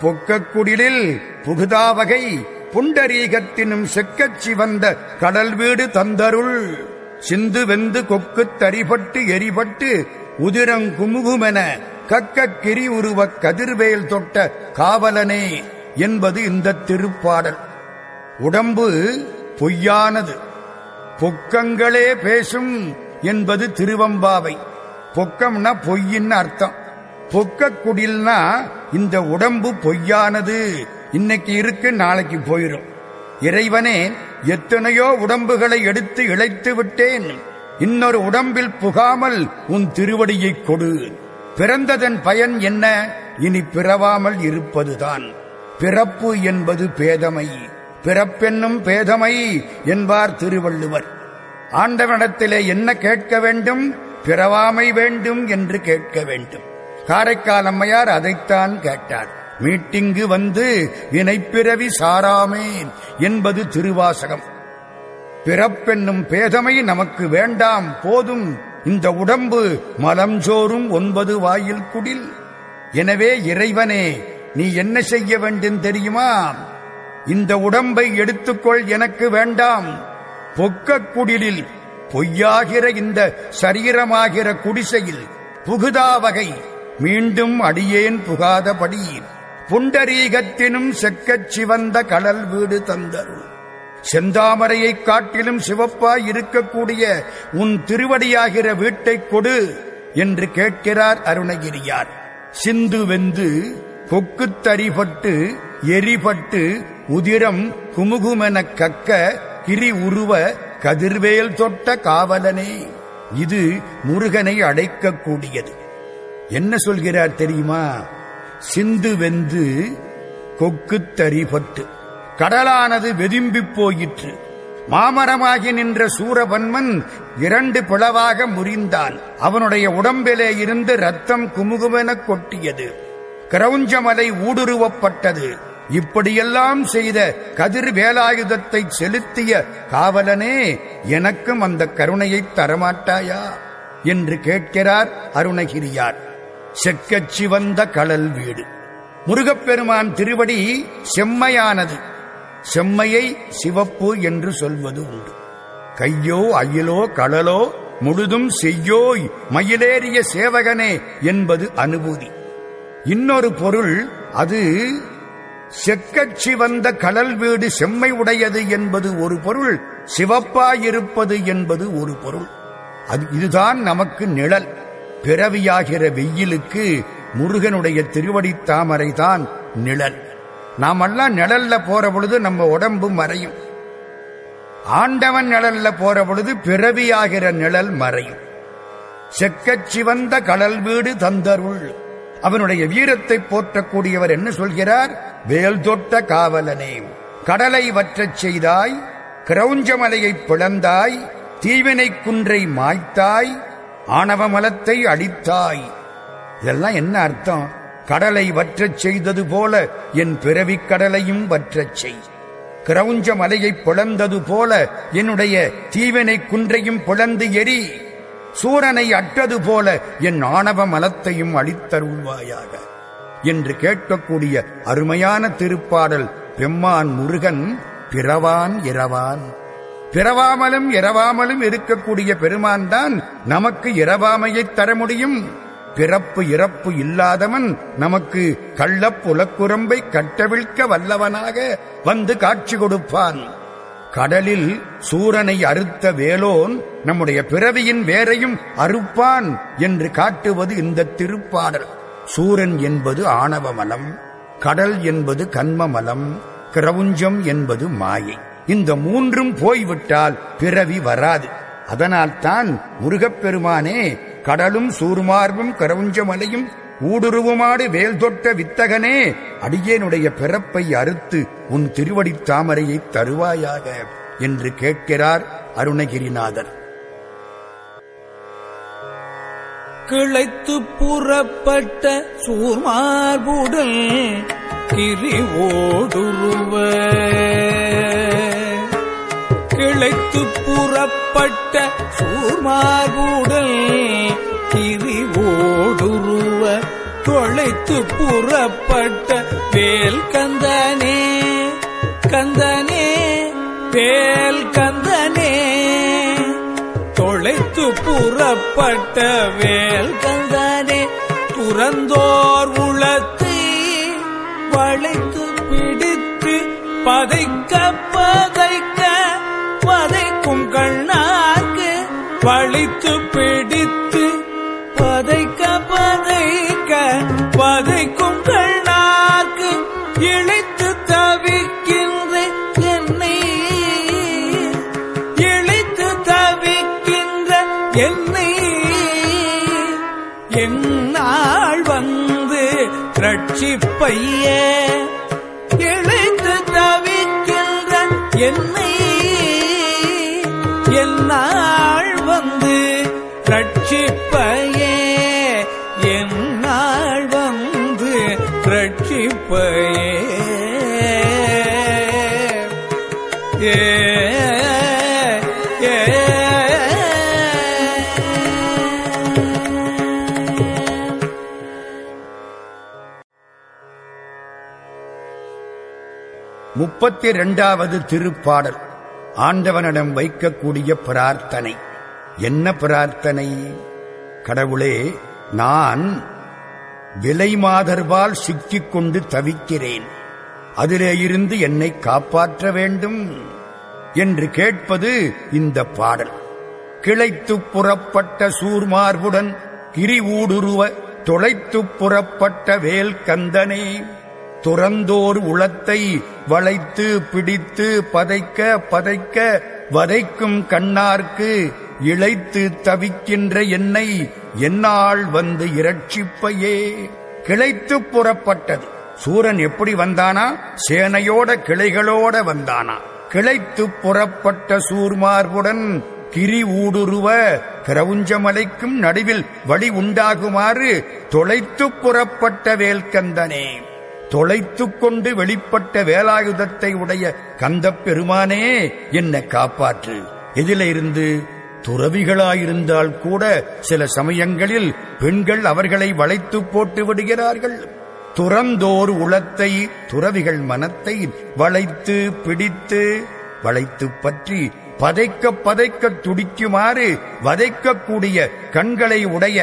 பொக்கக்குடிலில் புகுதாவகை புண்டரீகத்தினும் செக்கச் சிவந்த கடல் வீடு தந்தருள். சிந்து வெந்து கொக்குத் தரிபட்டு எரிபட்டு உதிரங்குமுகுமென கக்கக்கிரி உருவ உருவக் கதிர்வேல் தொட்ட காவலனே என்பது இந்த திருப்பாடல். உடம்பு பொய்யானது. பொக்கங்களே பேசும் என்பது திருவம்பாவை. பொக்கம்னா பொய்யின்னு அர்த்தம். பொக்க குடில்னா இந்த உடம்பு பொய்யானது. இன்னைக்கு இருக்கு நாளைக்கு போயிடும் இறைவனே எத்தனையோ உடம்புகளை எடுத்து இழைத்து விட்டேன். இன்னொரு உடம்பில் புகாமல் உன் திருவடியைக் கொடு. பிறந்ததன் பயன் என்ன? இனி பிறவாமல் இருப்பதுதான். பிறப்பு என்பது பேதமை. பிறப்பென்னும் பேதமை என்பார் திருவள்ளுவர். ஆண்டவனத்திலே என்ன கேட்க வேண்டும்? பிறவாமை வேண்டும் என்று கேட்க வேண்டும். காரைக்கால் அம்மையார் அதைத்தான் கேட்டார். மீட்டிங்கு வந்து வினைப்பிறவி சாராமேன் என்பது திருவாசகம். பிறப்பென்னும் பேதமை நமக்கு வேண்டாம் போதும் இந்த உடம்பு மலஞ்சோறும் ஒன்பது வாயில் குடில். எனவே இறைவனே நீ என்ன செய்ய வேண்டும் தெரியுமா? இந்த உடம்பை எடுத்துக்கொள் எனக்கு வேண்டாம். பொக்கக் குடிலில் பொய்யாகிற இந்த சரீரமாகிற குடிசையில் புகுதா வகை. மீண்டும் அடியேன் புகாதபடி. புண்டரீகத்தினும் செக்கச் சிவந்த கடல் வீடு தந்தருள். செந்தாமரையைக் காட்டிலும் சிவப்பாய் இருக்கக்கூடிய உன் திருவடியாகிற வீட்டைக் கொடு என்று கேட்கிறார் அருணகிரியார். சிந்து வெந்து கொக்குத்தறிபட்டு எரிபட்டு உதிரம் குமுகுமெனக் கக்க கிரி உருவ கதிர்வேல் தொட்ட காவலனே. இது முருகனை அடைக்கக்கூடியது. என்ன சொல்கிறார் தெரியுமா? சிந்து வெந்து கொக்குத்தறிபட்டு கடலானது வெதும்பிப் போயிற்று. மாமரமாகி நின்ற சூரபன்மன் இரண்டு பிளவாக முறிந்தான் அவனுடைய உடம்பிலே இருந்து ரத்தம் குமுகுமெனக் கொட்டியது. கிரௌஞ்சமலை ஊடுருவப்பட்டது. இப்படியெல்லாம் செய்த கதிர் வேலாயுதத்தை செலுத்திய காவலனே எனக்கும் அந்த கருணையைத் தரமாட்டாயா? என்று கேட்கிறார் அருணகிரியார். செக்கச்சி சிவந்த கடல் வீடு. முருகப்பெருமான் திருவடி செம்மையானது. செம்மையை சிவப்பு என்று சொல்வது உண்டு. கையோ அயிலோ கடலோ முழுதும் செய்யோய் மயிலேறிய சேவகனே என்பது அனுபூதி. இன்னொரு பொருள் அது செக்கச் சிவந்த கடல் வீடு செம்மை உடையது என்பது ஒரு பொருள் சிவப்பாயிருப்பது என்பது ஒரு பொருள். அது இதுதான் நமக்கு நிழல். பிறவியாகிற வெயிலுக்கு முருகனுடைய திருவடித்தாமரைதான் தான் நிழல். நாமெல்லாம் நிழல்ல போற பொழுது நம்ம உடம்பு மறையும். ஆண்டவன் நிழல்ல போற பொழுது பிறவியாகிற நிழல் மறையும். செக்கச் சிவந்த கடல் வீடு தந்தருள். அவனுடைய வீரத்தை போற்றக்கூடியவர் என்ன சொல்கிறார்? வேல் தொட்ட காவலனே கடலை வற்றச் செய்தாய் கிரௌஞ்சமலையை பிளந்தாய் தீவினை குன்றை மாய்த்தாய் ஆணவமலத்தை அடித்தாய். இதெல்லாம் என்ன அர்த்தம்? கடலை வற்றச் செய்தது போல என் பிறவிக் கடலையும் வற்றச் செய். கிரௌஞ்ச மலையை பிளந்தது போல என்னுடைய தீவினை குன்றையும் பிளந்து எரி சூரனை அட்டது போல என் ஆணவ மலத்தையும் அளித்தருள்வாயாக என்று கேட்கக்கூடிய அருமையான திருப்பாடல் பெம்மான் முருகன் பிறவான் இரவான் பிறவாமலும் இரவாமலும் இருக்கக்கூடிய பெருமான் தான் நமக்கு இரவாமையைத் தர முடியும். பிறப்பு இறப்பு இல்லாதவன் நமக்கு கள்ளப் புலக்குரம்பை கட்டவிழ்க்க வல்லவனாக வந்து காட்சி கொடுப்பான். கடலில் சூரனை அறுத்த வேலோன் நம்முடைய பிறவியின் வேரையும் அறுப்பான் என்று காட்டுவது இந்த திருப்பாடல். சூரன் என்பது ஆணவமலம் கடல் என்பது கண்மமலம் கிரவுஞ்சம் என்பது மாயை. இந்த மூன்றும் போய்விட்டால் பிறவி வராது. அதனால்தான் முருகப்பெருமானே கடலும் சூர்மார்பும் கரவுஞ்சமலையும் ஊடுருவுமாடு வேல் தொட்ட வித்தகனே அடியேனுடைய பிறப்பை அறுத்து உன் திருவடித் தாமரையை தருவாயாக என்று கேட்கிறார் அருணகிரிநாதர். கிளைத்து புறப்பட்ட சூர்மார்புடல் கிரி கிளைத்து புறப்பட்ட சூர்மார்புடல் கிரி ஓடுருவ தொலைத்து புறப்பட்ட வேல் கந்தனே கந்தனே வேல் கந்தனே தொலைத்து புறப்பட்ட வேல் கந்தனே துறந்தோர் பிடித்து பிடித்து பதைக்க பதைக்க பதைக்கும் கண்ணாக்கு இழைத்து தவிக்கின்ற என்னை. இழைத்து தவிக்கின்ற என்னை. என்னால் வந்து ரட்சிப்பைய. இழைத்து தவிக்கின்ற என்னை. என்ன ரட்சிப்பையே என்னால் வந்து ரட்சிப்பையே. ஏ முப்பத்தி இரண்டாவது திருப்பாடல். ஆண்டவனிடம் வைக்கக்கூடிய பிரார்த்தனை. என்ன பிரார்த்தனை? கடவுளே நான் விலை மாதர்பால் சிக்கிக் கொண்டு தவிக்கிறேன். அதிலே இருந்து என்னை காப்பாற்ற வேண்டும் என்று கேட்பது இந்த பாடல். கிளைத்துப் புறப்பட்ட சூர்மார்புடன் கிரிவூடுருவ தொலைத்து தொலைத்துப் புறப்பட்ட வேல் கந்தனே துறந்தோர் உளத்தை வளைத்து பிடித்து பதைக்க பதைக்க வதைக்கும் கண்ணார்க்கு இழைத்து தவிக்கின்ற என்னை என்னால் வந்து இரட்சிப்பையே. கிளைத்து புறப்பட்டது. சூரன் எப்படி வந்தானா? சேனையோட கிளைகளோட வந்தானா? கிளைத்து புறப்பட்ட சூர்மார்புடன் கிரி ஊடுருவ கிரவுஞ்சமலைக்கும் நடுவில் வழி உண்டாகுமாறு தொலைத்து புறப்பட்ட வேல்கந்தனே. தொலைத்துக் கொண்டு வெளிப்பட்ட வேலாயுதத்தை உடைய கந்த பெருமானே என்ன காப்பாற்று. எதில இருந்து துறவிகளாயிருந்தால் கூட சில சமயங்களில் பெண்கள் அவர்களை வளைத்து போட்டு விடுகிறார்கள். துறந்தோர் உளத்தை துறவிகள் மனத்தை வளைத்து பிடித்து வளைத்து பற்றி பதைக்க பதைக்க துடிக்குமாறு வதைக்கக்கூடிய கண்களை உடைய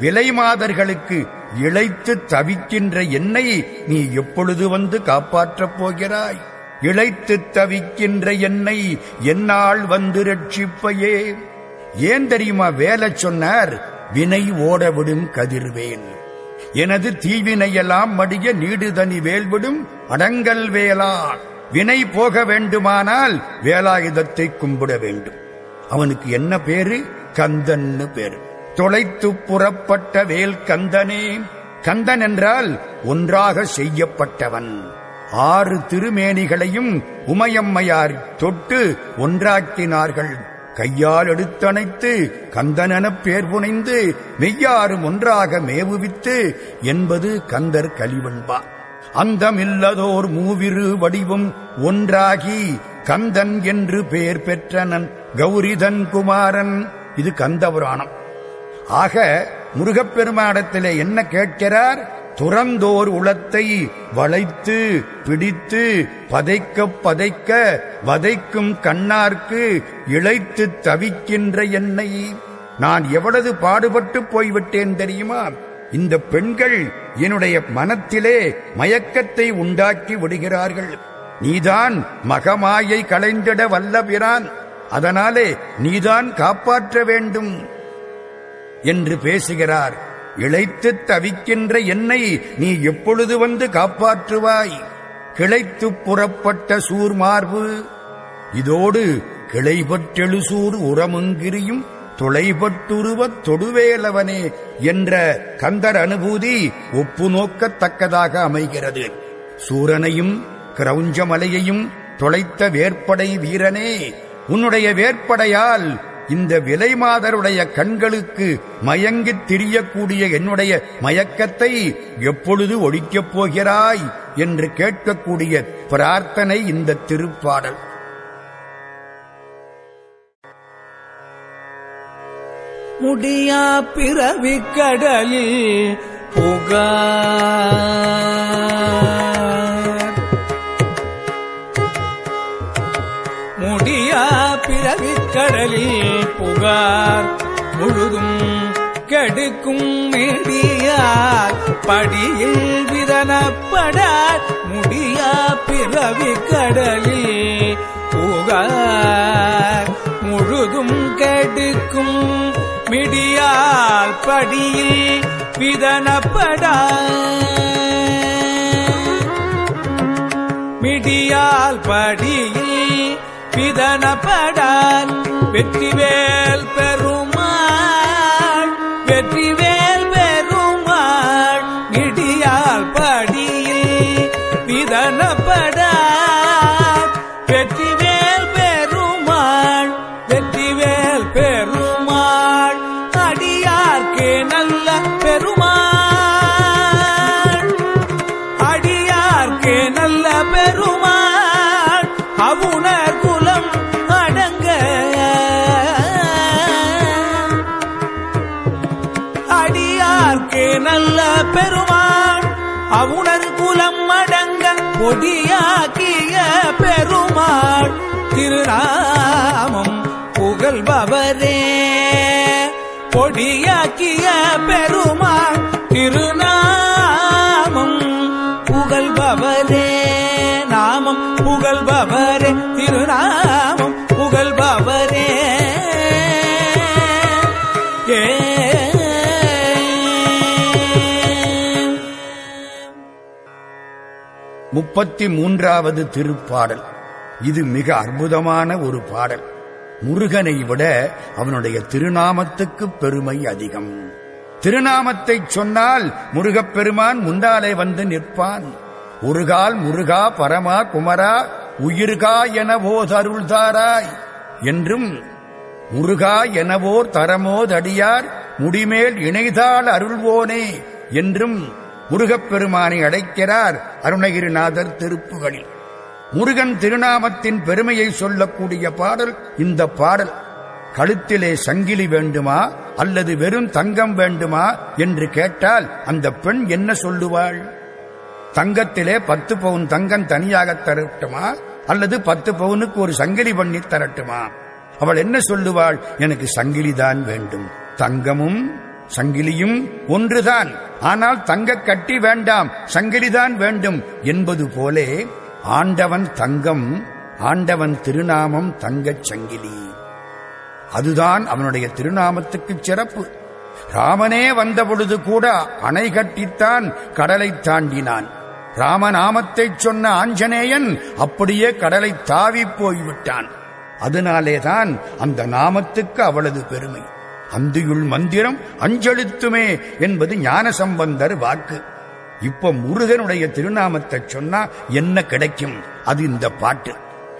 விலைமாதர்களுக்கு இழைத்து தவிக்கின்ற என்னை நீ எப்பொழுது வந்து காப்பாற்றப் போகிறாய்? இழைத்து தவிக்கின்ற என்னை என்னால் வந்து ரட்சிப்பையே. ஏன் தெரியுமா வேலை சொன்னார்? வினை ஓடவிடும் கதிர்வேன் எனது தீவினையெல்லாம் மடிய நீடுதனி வேல்விடும் அடங்கல் வேளா வினை போக வேண்டுமானால் வேலாயுதத்தை கும்பிட வேண்டும். அவனுக்கு என்ன பேரு? கந்தன்னு பேரு. தொலைத்து புறப்பட்ட வேல் கந்தனே. கந்தன் என்றால் ஒன்றாக செய்யப்பட்டவன். ஆறு திருமேனிகளையும் உமையம்மையார் தொட்டு ஒன்றாக்கினார்கள். கையால் எடுத்தணைத்து கந்தனெனப் பேர் புனைந்து மெய்யாரும் ஒன்றாக மேவுவித்து என்பது கந்தர் கலிவண்பா அந்தமில்லதோர் மூவிரு வடிவும் ஒன்றாகி கந்தன் என்று பெயர் பெற்றனன் கௌரிதன் குமாரன். இது கந்தபுராணம். ஆக முருகப்பெருமாடத்திலே என்ன கேட்கிறார்? துறந்தோர் உளத்தை வளைத்து பிடித்து பதைக்க பதைக்க வதைக்கும் கண்ணார்க்கு இழைத்து தவிக்கின்ற என்னை. நான் எவ்வளவு பாடுபட்டு போய்விட்டேன் தெரியுமா? இந்த பெண்கள் என்னுடைய மனத்திலே மயக்கத்தை உண்டாக்கி விடுகிறார்கள். நீதான் மகமாயை களைந்திட வல்லபிரான். அதனாலே நீதான் காப்பாற்ற வேண்டும். என்று பேசுகிறார். இழைத்து தவிக்கின்ற என்னை நீ எப்பொழுது வந்து காப்பாற்றுவாய்? கிளைத்து புறப்பட்ட சூர்மார்பு இதோடு கிளைபற்றெழுசூர் உரமுங்கிரியும் துளைபட்டுருவத் தொடுவேலவனே என்ற கந்தர் அனுபூதி ஒப்பு நோக்கத்தக்கதாக அமைகிறது. சூரனையும் கிரௌஞ்சமலையையும் தொலைத்த வேற்படை வீரனே உன்னுடைய வேற்படையால் இந்த விலைமாதருடைய கண்களுக்கு மயங்கித் திரியக்கூடிய என்னுடைய மயக்கத்தை எப்பொழுது ஒழிக்கப் போகிறாய் என்று கேட்கக்கூடிய பிரார்த்தனை இந்த திருப்பாடல். முடியா பிறவி கடலில் கடலில் புகார். முழுதும் கெடுக்கும் மேடியார் படியில் விதனப்படார். முடியா பிறவி கடலில் புகார். முழுதும் கெடுக்கும் மிடியால் படியில் விதனப்படா மிடியால் படியில் விதனப்படான் வெற்றிவேல் பெருமாள் அடங்க பெருமாள் திருநாமம் புகழ்பவரே. பொடியாக்கிய பெருமாள் திருநாமம் முப்பத்தி மூன்றாவது திருப்பாடல். இது மிக அற்புதமான ஒரு பாடல். முருகனை விட அவனுடைய திருநாமத்துக்கு பெருமை அதிகம். திருநாமத்தை சொன்னால் முருகப்பெருமான் முந்தாலே வந்து நிற்பான். முருகால் முருகா பரமா குமரா உயிர்கா என ஓதருள்தாராய் என்றும் முருகா எனவோர் தரமோதடியார் முடிமேல் இணைதால் அருள்வோனே என்றும் முருகப்பெருமானை அடைக்கிறார் அருணகிரிநாதர் திருப்புகளில் முருகன் திருநாமத்தின் பெருமையை சொல்லக்கூடிய பாடல் இந்த பாடல். கழுத்திலே சங்கிலி வேண்டுமா? அல்லது வெறும் தங்கம் வேண்டுமா? என்று கேட்டால் அந்த பெண் என்ன சொல்லுவாள்? தங்கத்திலே பத்து பவுன் தங்கம் தனியாக தரட்டுமா? அல்லது பத்து பவுனுக்கு ஒரு சங்கிலி பண்ணி தரட்டுமா? அவள் என்ன சொல்லுவாள்? எனக்கு சங்கிலிதான் வேண்டும். தங்கமும் சங்கிலியும் ஒன்றுதான். ஆனால் தங்க கட்டி வேண்டாம் சங்கிலிதான் வேண்டும் என்பது போலே ஆண்டவன் தங்கம் ஆண்டவன் திருநாமம் தங்கச் சங்கிலி. அதுதான் அவனுடைய திருநாமத்துக்கு சிறப்பு. ராமனே வந்தபொழுது கூட அணை கட்டித்தான் கடலை தாண்டினான். ராமநாமத்தைச் சொன்ன ஆஞ்சநேயன் அப்படியே கடலை தாவி போய்விட்டான். அதனாலேதான் அந்த நாமத்துக்கு அவளது பெருமை. அந்தியுள் மந்திரம் அஞ்செழுத்துமே என்பது ஞான சம்பந்தர் வாக்கு. இப்ப முருகனுடைய திருநாமத்தை சொன்னா என்ன கிடைக்கும்? அது இந்த பாட்டு.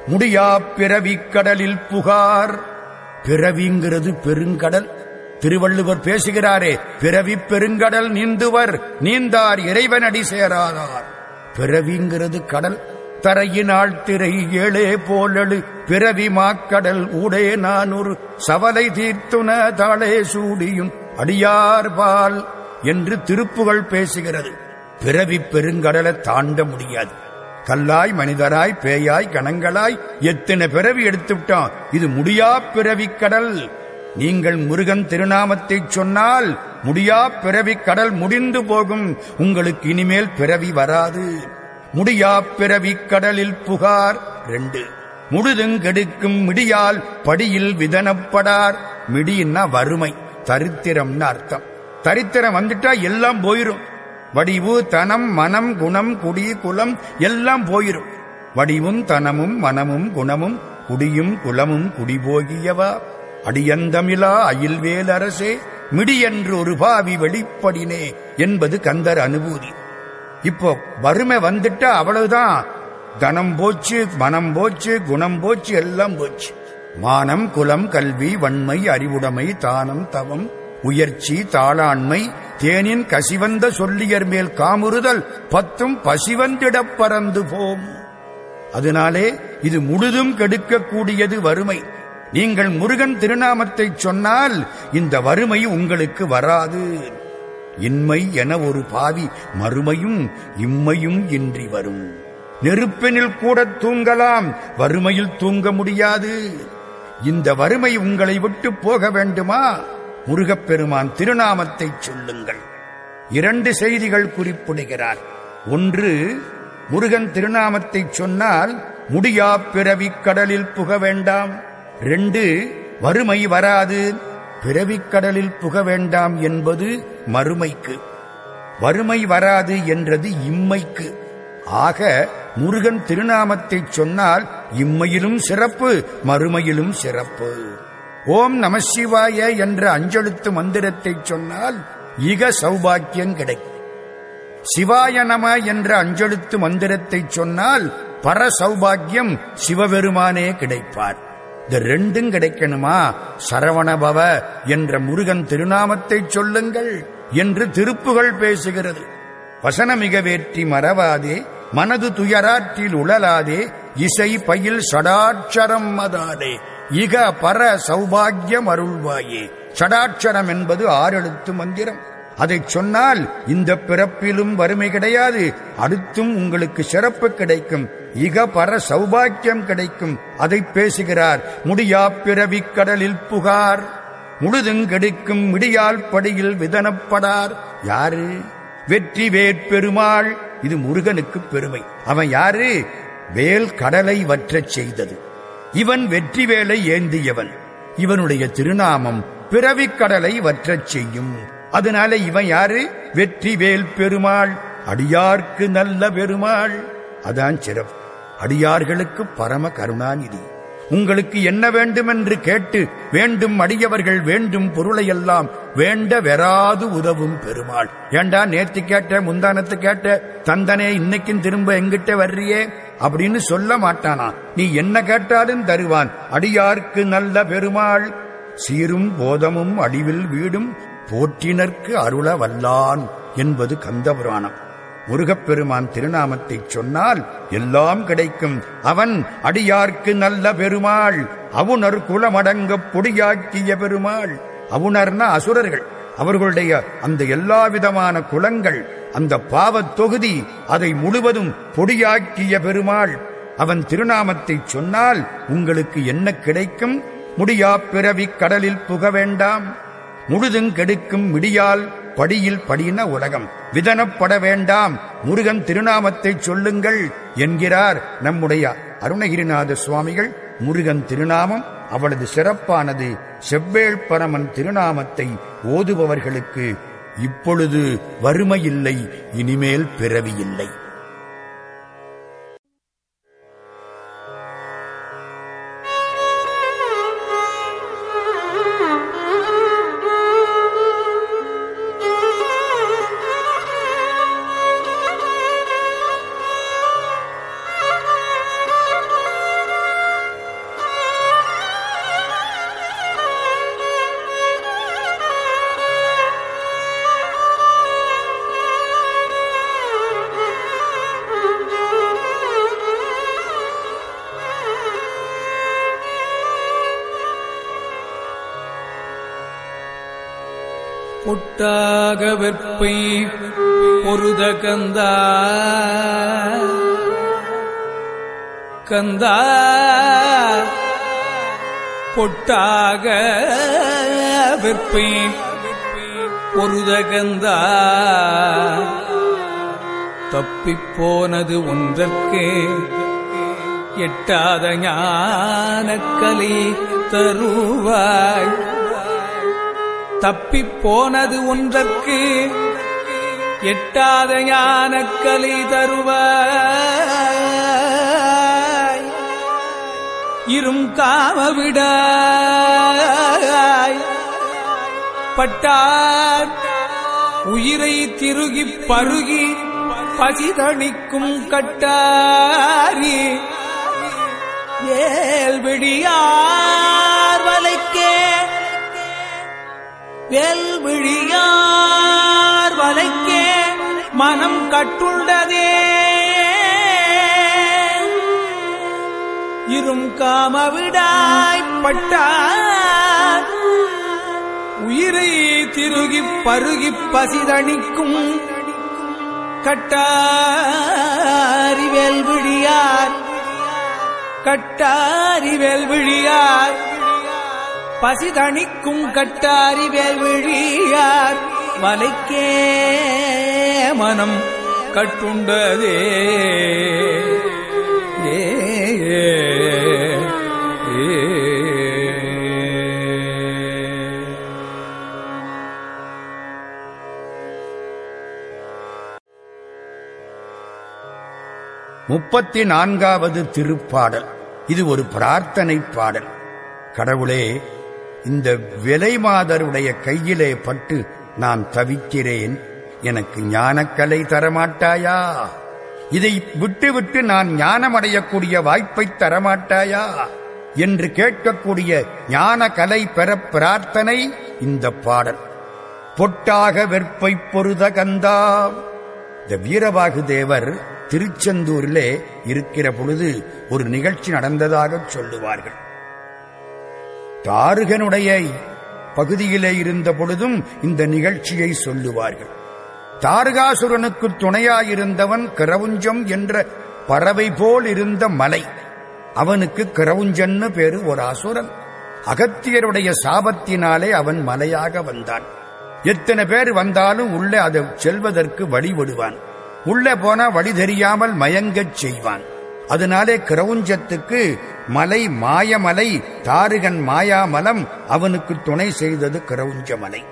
முடியா பிறவி கடலில் புகார். பிறவிங்கிறது பெருங்கடல். திருவள்ளுவர் பேசுகிறாரே பிறவி பெருங்கடல் நீந்துவர் நீந்தார் இறைவனடி சேராதார். பிறவிங்கிறது கடல். தரையினாள் திரை ஏழே போலழு. பிறவி மாக்கடல் ஊடே நான் ஒரு சவலை தீர்த்துன தாளே சூடியும் அடியார்பால் என்று திருப்புகள் பேசுகிறது. பிறவி பெருங்கடலை தாண்ட முடியாது. கல்லாய் மனிதராய் பேயாய் கணங்களாய் எத்தனை பிறவி எடுத்துவிட்டான்? இது முடியா பிறவிக் கடல்? நீங்கள் முருகன் திருநாமத்தைச் சொன்னால் முடியா பிறவிக் கடல் முடிந்து போகும். உங்களுக்கு இனிமேல் பிறவி வராது. முடியா பிறவிக் கடலில் புகார். ரெண்டு முழுதுங்கெடுக்கும் மிடியால் படியில் விதனப்படார். மிடின்னா வறுமை தரித்திரம்னு அர்த்தம். தரித்திரம் வந்துட்டா எல்லாம் போயிரும். வடிவு தனம் மனம் குணம் குடி குலம் எல்லாம் போயிரும். வடிவும் தனமும் மனமும் குணமும் குடியும் குலமும் குடிபோகியவா அடியந்தமிலா அயில்வேலரசே அரசே ஒரு பாவி வெளிப்படினே என்பது கந்தர் அனுபூதி. இப்போ வறுமை வந்துட்டா அவ்வளவுதான். தனம் போச்சு மனம் போச்சு குணம் போச்சு எல்லாம் போச்சு. மானம் குலம் கல்வி வன்மை அறிவுடைமை தானம் தவம் உயர்ச்சி தாளாண்மை தேனின் கசிவந்த சொல்லியர் மேல் காமுறுதல் பத்தும் பசிவந்திடப் பறந்து போம். அதனாலே இது முழுதும் கெடுக்கக்கூடியது வறுமை. நீங்கள் முருகன் திருநாமத்தைச் சொன்னால் இந்த வறுமை உங்களுக்கு வராது. இன்மை என ஒரு பாவி மறுமையும் இம்மையும் இன்றி வரும். நெருப்பினில் கூட தூங்கலாம் வறுமையில் தூங்க முடியாது. இந்த வறுமை உங்களை விட்டு போக வேண்டுமா? முருகப்பெருமான் திருநாமத்தைச் சொல்லுங்கள். இரண்டு செய்திகள் குறிப்பிடுகிறார். ஒன்று முருகன் திருநாமத்தைச் சொன்னால் முடியா பிறவி கடலில் புக வேண்டாம். ரெண்டு வறுமை வராது. பிறவிக்கடலில் புக வேண்டாம் என்பது மறுமைக்கு. வறுமை வராது என்றது இம்மைக்கு. ஆக முருகன் திருநாமத்தைச் சொன்னால் இம்மையிலும் சிறப்பு மறுமையிலும் சிறப்பு. ஓம் நமசிவாய என்ற அஞ்செழுத்து மந்திரத்தைச் சொன்னால் இக சௌபாக்கியம் கிடைக்கும். சிவாய நம என்ற அஞ்செழுத்து மந்திரத்தைச் சொன்னால் பர சௌபாக்கியம் சிவபெருமானே கிடைப்பார். இந்த ரெண்டும் கிடைக்கணுமா? சரவணபவ என்ற முருகன் திருநாமத்தைச் சொல்லுங்கள் என்று திருப்புகள் பேசுகிறது. வசனமிக வேற்றி மறவாதே மனது துயராற்றில் உழலாதே இசை பயில் சடாட்சரம் மதாதே. இக பர சௌபாகியம் அருள்வாயே. சடாட்சரம் என்பது ஆறெழுத்து மந்திரம். அதைச் சொன்னால் இந்த பிறப்பிலும் வறுமை கிடையாது அடுத்தும் உங்களுக்கு சிறப்பு கிடைக்கும் இக பர சௌபாக்கியம் கிடைக்கும். அதை பேசுகிறார் முடியா பிறவி கடலில் புகார் முழுதுங்கெடுக்கும் மிடியால் படியில் விதனப்படார். யாரு? வெற்றி வேற்பெருமாள் இது முருகனுக்கு பெருமை. அவன் யாரு? வேல் கடலை வற்றச் செய்தது. இவன் வெற்றி வேலை ஏந்தியவன் இவனுடைய திருநாமம் பிறவிக் கடலை வற்றச் செய்யும். அதனால இவன் யாரு? வெற்றி வேல் பெருமாள். அடியார்க்கு நல்ல பெருமாள். அதான் சிறப்பு. அடியார்களுக்கு பரம கருணாநிதி. உங்களுக்கு என்ன வேண்டுமென்று கேட்டு வேண்டும் அடியவர்கள் வேண்டும் பொருளையெல்லாம் வேண்ட வெறாது உதவும் பெருமாள். ஏண்டா நேத்து கேட்ட முந்தானத்து கேட்ட தந்தனே இன்னைக்கும் திரும்ப எங்கிட்ட வர்றியே? அப்படின்னு சொல்ல மாட்டானா. நீ என்ன கேட்டாலும் தருவான். அடியார்க்கு நல்ல பெருமாள். சீரும் போதமும் அடிவில் வீடும் போற்றினர்க்கு அருள வல்லான் என்பது கந்தபுராணம். முருகப்பெருமான் திருநாமத்தைச் சொன்னால் எல்லாம் கிடைக்கும். அவன் அடியார்க்கு நல்ல பெருமாள். அவுணர் குலமடங்கப் பொடியாக்கிய பெருமாள். அவுணர்னா அசுரர்கள். அவர்களுடைய அந்த எல்லா விதமான குலங்கள் அந்த பாவத் தொகுதி அதை முழுவதும் பொடியாக்கிய பெருமாள். அவன் திருநாமத்தைச் சொன்னால் உங்களுக்கு என்ன கிடைக்கும்? முடியா பிறவி கடலில் புக வேண்டாம். முழுதுங் கெடுக்கும் மிடியால் படியில் படியின உலகம். விதனப்பட வேண்டாம். முருகன் திருநாமத்தை சொல்லுங்கள் என்கிறார் நம்முடைய அருணகிரிநாத சுவாமிகள். முருகன் திருநாமம் அவளது சிறப்பானது செவ்வேள் பரமன் திருநாமத்தை ஓதுபவர்களுக்கு இப்பொழுது வறுமையில்லை இனிமேல் பிறவியில்லை பொருளாக வெற்பை பொருத கந்தா. கந்தா. பொட்டாக வெற்பை பொருத கந்தா. தப்பிப்போனது ஒன்றற்கே எட்டாத ஞானக்கலை தருவாய். தப்பிப் போனது ஒன்றற்கு எட்டாத ஞானக்கலை தருவாய். இரும் காமவிடாய் பட்டார் உயிரை திருகி பருகி பசிதணிக்கும் கட்டாரி. ஏல்விடியார் வெல்விழியார் வலைக்கே மனம் கட்டுண்டதே. இரும் காமவிடாய்ப்பட்டார் உயிரை திருகி பருகி பசிதணிக்கும் கட்டாரி வெல்விழியார். கட்டாரி வெல்விழியார். பசிதணிக்கும் கட்டாரி வேல்விழியார் மலைக்கே மனம் கட்டுண்டதே. ஏ. முப்பத்தி நான்காவது திருப்பாடல். இது ஒரு பிரார்த்தனை பாடல். கடவுளே இந்த விலை மாதருடைய கையிலே பட்டு நான் தவிக்கிறேன். எனக்கு ஞானக்கலை தரமாட்டாயா? இதை விட்டுவிட்டு நான் ஞானமடையக்கூடிய வாய்ப்பை தரமாட்டாயா? என்று கேட்கக்கூடிய ஞான கலை பெற பிரார்த்தனை இந்த பாடல். பொட்டாக வெற்பை பொருத கந்தா. இந்த வீரபாகு தேவர் திருச்செந்தூரிலே இருக்கிற பொழுது ஒரு நிகழ்ச்சி நடந்ததாக சொல்லுவார்கள். தாருகனுடைய பகுதியிலே இருந்த பொழுதும் இந்த நிகழ்ச்சியை சொல்லுவார்கள். தாரகாசுரனுக்கு துணையாயிருந்தவன் கிரவுஞ்சம் என்ற பறவை போல் இருந்த மலை. அவனுக்கு கிரவுஞ்சன்னு பேரு ஒரு அசுரன். அகத்தியருடைய சாபத்தினாலே அவன் மலையாக வந்தான். எத்தனை பேர் வந்தாலும் உள்ளே அதை செல்வதற்கு வழி விடுவான் உள்ளே போனா வழி தெரியாமல் மயங்கச் செய்வான். அதனாலே கிரவுஞ்சத்துக்கு மலை மாயமலை தாருகன் மாயாமலம் அவனுக்கு துணை செய்தது கிரவுஞ்ச மலை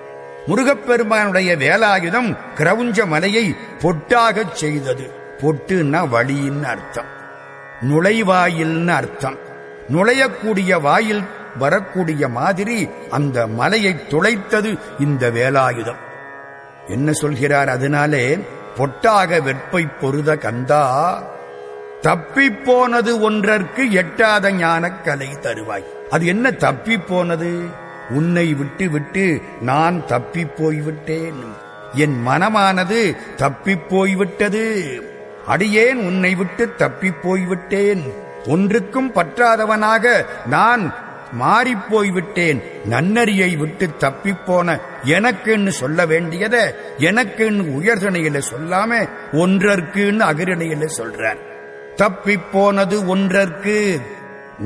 முருகப்பெருமானுடைய வேலாயுதம் கிரவுஞ்ச மலையை பொட்டாகச் செய்தது. பொட்டுன்னா வழின்னு அர்த்தம். நுழைவாயில்னு அர்த்தம். நுழையக்கூடிய வாயில் வரக்கூடிய மாதிரி அந்த மலையை துளைத்தது இந்த வேலாயுதம். என்ன சொல்கிறார் அதனாலே பொட்டாக வெற்பை பொருத கந்தா தப்பிப்போனது ஒன்றற்கு எட்டாத ஞானக் கலை தருவாய். அது என்ன தப்பிப்போனது? உன்னை விட்டு விட்டு நான் தப்பிப் போய்விட்டேன் என் மனமானது தப்பி போய்விட்டது அடியேன் உன்னை விட்டு தப்பிப் போய்விட்டேன் ஒன்றுக்கும் பற்றாதவனாக நான் மாறிப்போய்விட்டேன். நன்னறியை விட்டு தப்பிப்போன எனக்குன்னு சொல்ல வேண்டியத எனக்குன்னு உயர்தனையில சொல்லாம ஒன்றற்குன்னு அகிரணையில சொல்றார். தப்பிப்போனது ஒன்றற்கு.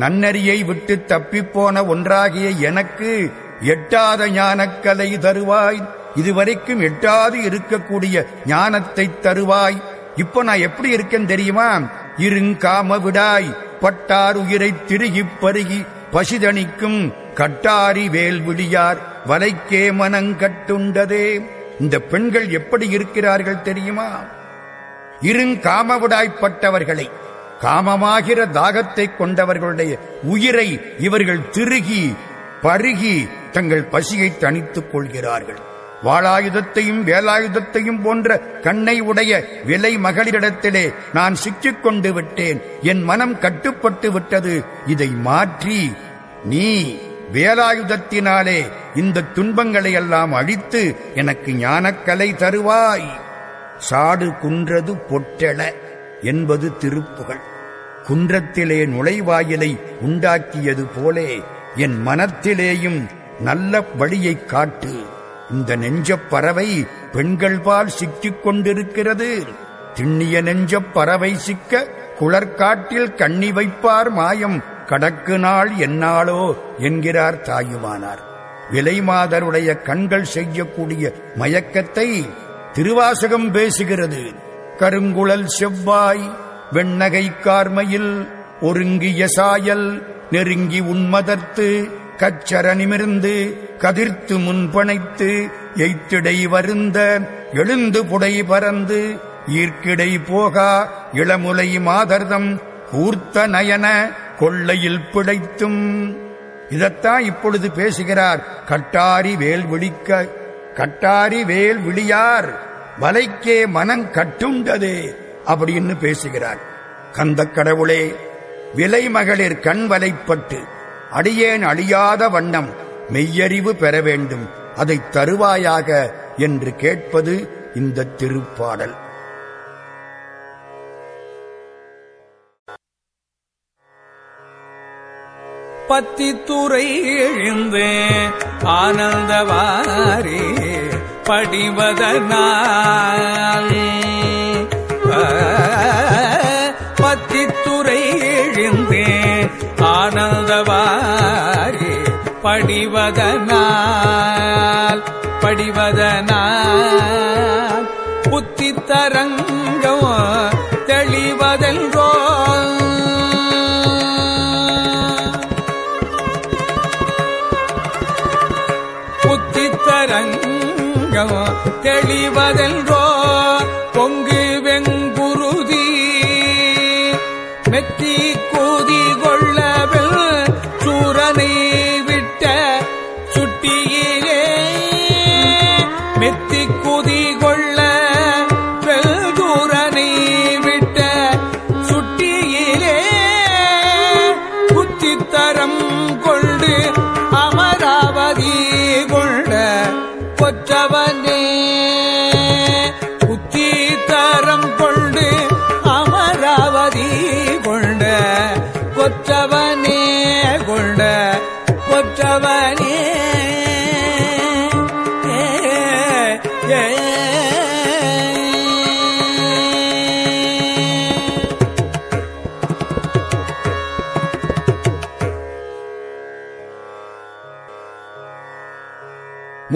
நன்னறியை விட்டு தப்பிப்போன ஒன்றாகிய எனக்கு எட்டாத ஞானக்கலை தருவாய். இதுவரைக்கும் எட்டாது இருக்கக்கூடிய ஞானத்தை தருவாய். இப்போ நான் எப்படி இருக்கேன்னு தெரியுமா? இருங்காம விடாய். பட்டார் உயிரை திருகிப் பருகி. பசிதணிக்கும் கட்டாரி வேல் விழியார் வலைக்கே மனங்கட்டுண்டதே. இந்த பெண்கள் எப்படி இருக்கிறார்கள் தெரியுமா? இருங்காமவிடாய்ப்பட்டவர்களை காமமாகிற தாகத்தை கொண்டவர்களுடைய உயிரை இவர்கள் திருகி பருகி தங்கள் பசியை தணித்துக் கொள்கிறார்கள். வாளாயுதத்தையும் வேலாயுதத்தையும் போன்ற கண்ணை உடைய விலை மகளிரிடத்திலே நான் சிக்கிக் கொண்டு விட்டேன். என் மனம் கட்டுப்பட்டு விட்டது. இதை மாற்றி நீ வேலாயுதத்தினாலே இந்த துன்பங்களை எல்லாம் அழித்து எனக்கு ஞானக்கலை தருவாய். சாடு குன்றது பொட்டெள என்பது திருப்புகள் குன்றத்திலே நுழைவாயிலை உண்டாக்கியது போலே என் மனத்திலேயும் நல்ல வழியைக் காட்டு. இந்த நெஞ்சப் பறவை பெண்கள்பால் சிக்கிக் கொண்டிருக்கிறது. திண்ணிய நெஞ்சப் பறவை சிக்க குளர்காட்டில் கண்ணி வைப்பார் மாயம். கடக்கு நாள் என்னாளோ என்கிறார் தாயுமானார். விலைமாதருடைய கண்கள் செய்யக்கூடிய மயக்கத்தை திருவாசகம் பேசுகிறது. கருங்குழல் செவ்வாய் வெண்ணகை கார்மையில் ஒருங்கிய சாயல் நெருங்கி உண்மதர்த்து கச்சர நிமிர்ந்து கதிர்த்து முன்பனைத்து எய்த்திடை வருந்த எழுந்து புடை பறந்து ஈர்க்கிடை போகா இளமுலை மாதர்தம் கூர்த்த நயன கொள்ளையில் பிழைத்தும். இதத்தான் இப்பொழுது பேசுகிறார் கட்டாரி வேல் விழிக்க கட்டாரி வேல் விழியார் வலைக்கே மனம் கட்டுண்டதே அப்படின்னு பேசுகிறார். கந்த கடவுளே விலை மகளிர் கண் வலைப்பட்டு அடியேன் அழியாத வண்ணம் மெய்யறிவு பெற வேண்டும் அதை தருவாயாக என்று கேட்பது இந்த திருப்பாடல். பத்தித்துறை எழுந்து ஆனந்தவாரி படிவதனால். பத்தித்துறை எழுந்து ஆனந்தவாரி படிவதனால்.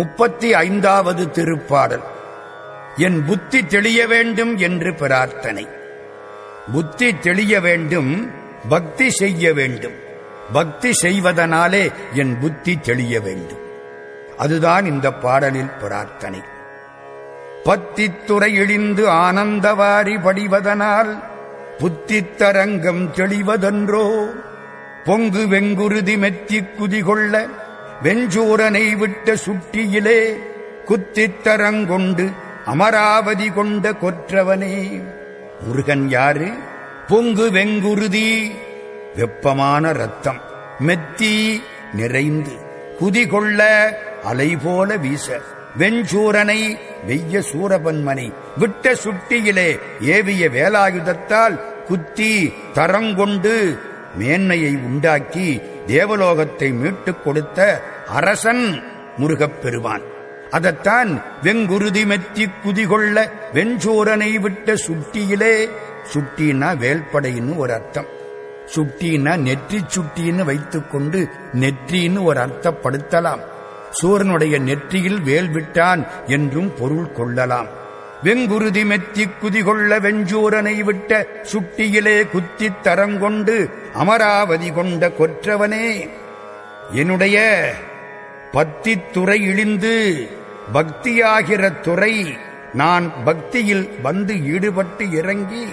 முப்பத்தி ஐந்தாவது திருப்பாடல். என் புத்தி தெளிய வேண்டும் என்று பிரார்த்தனை. புத்தி தெளிய வேண்டும் பக்தி செய்ய வேண்டும். பக்தி செய்வதனாலே என் புத்தி தெளிய வேண்டும். அதுதான் இந்த பாடலில் பிரார்த்தனை. பத்தித்துறை இழிந்து ஆனந்தவாரி படிவதனால் புத்தித்தரங்கம் தெளிவதன்றோ பொங்கு வெங்குருதி மெத்தி குதிகொள்ள வெஞ்சூரனை விட்ட சுட்டியிலே குத்தித்தரங்கொண்டு அமராவதி கொண்ட கொற்றவனே. முருகன் யாரு? பொங்கு வெங்குருதி. வெப்பமான ரத்தம் மெத்தி நிறைந்து குதிகொள்ள அலைபோல வீச. வெஞ்சூரனை வெய்ய சூரபன்மனை விட்ட சுட்டியிலே ஏவிய வேலாயுதத்தால் குத்தி தரங்கொண்டு மேன்மையை உண்டாக்கி தேவலோகத்தை மீட்டுக் கொடுத்த அரசன் முருகப் பெறுவான் அதத்தான் வெங்குருதி மெத்தி குதிகொள்ள வெஞ்சோரனை விட்ட சுட்டியிலே சுட்டினா வேல்படைன்னு ஒரு அர்த்தம் சுட்டின்னா நெற்றி சுட்டின்னு வைத்துக்கொண்டு நெற்றின்னு ஒரு அர்த்தப்படுத்தலாம் சூரனுடைய நெற்றியில் வேல் விட்டான் என்றும் பொருள் கொள்ளலாம். வெங்குருதி மெத்தி குதிகொள்ள வெஞ்சூரனை விட்ட சுட்டியிலே குத்தித் தரங்கொண்டு அமராவதி கொண்ட கொற்றவனே. என்னுடைய பத்தித்துறை இழிந்து பக்தியாகிற துறை நான் பக்தியில் வந்து ஈடுபட்டு இறங்கி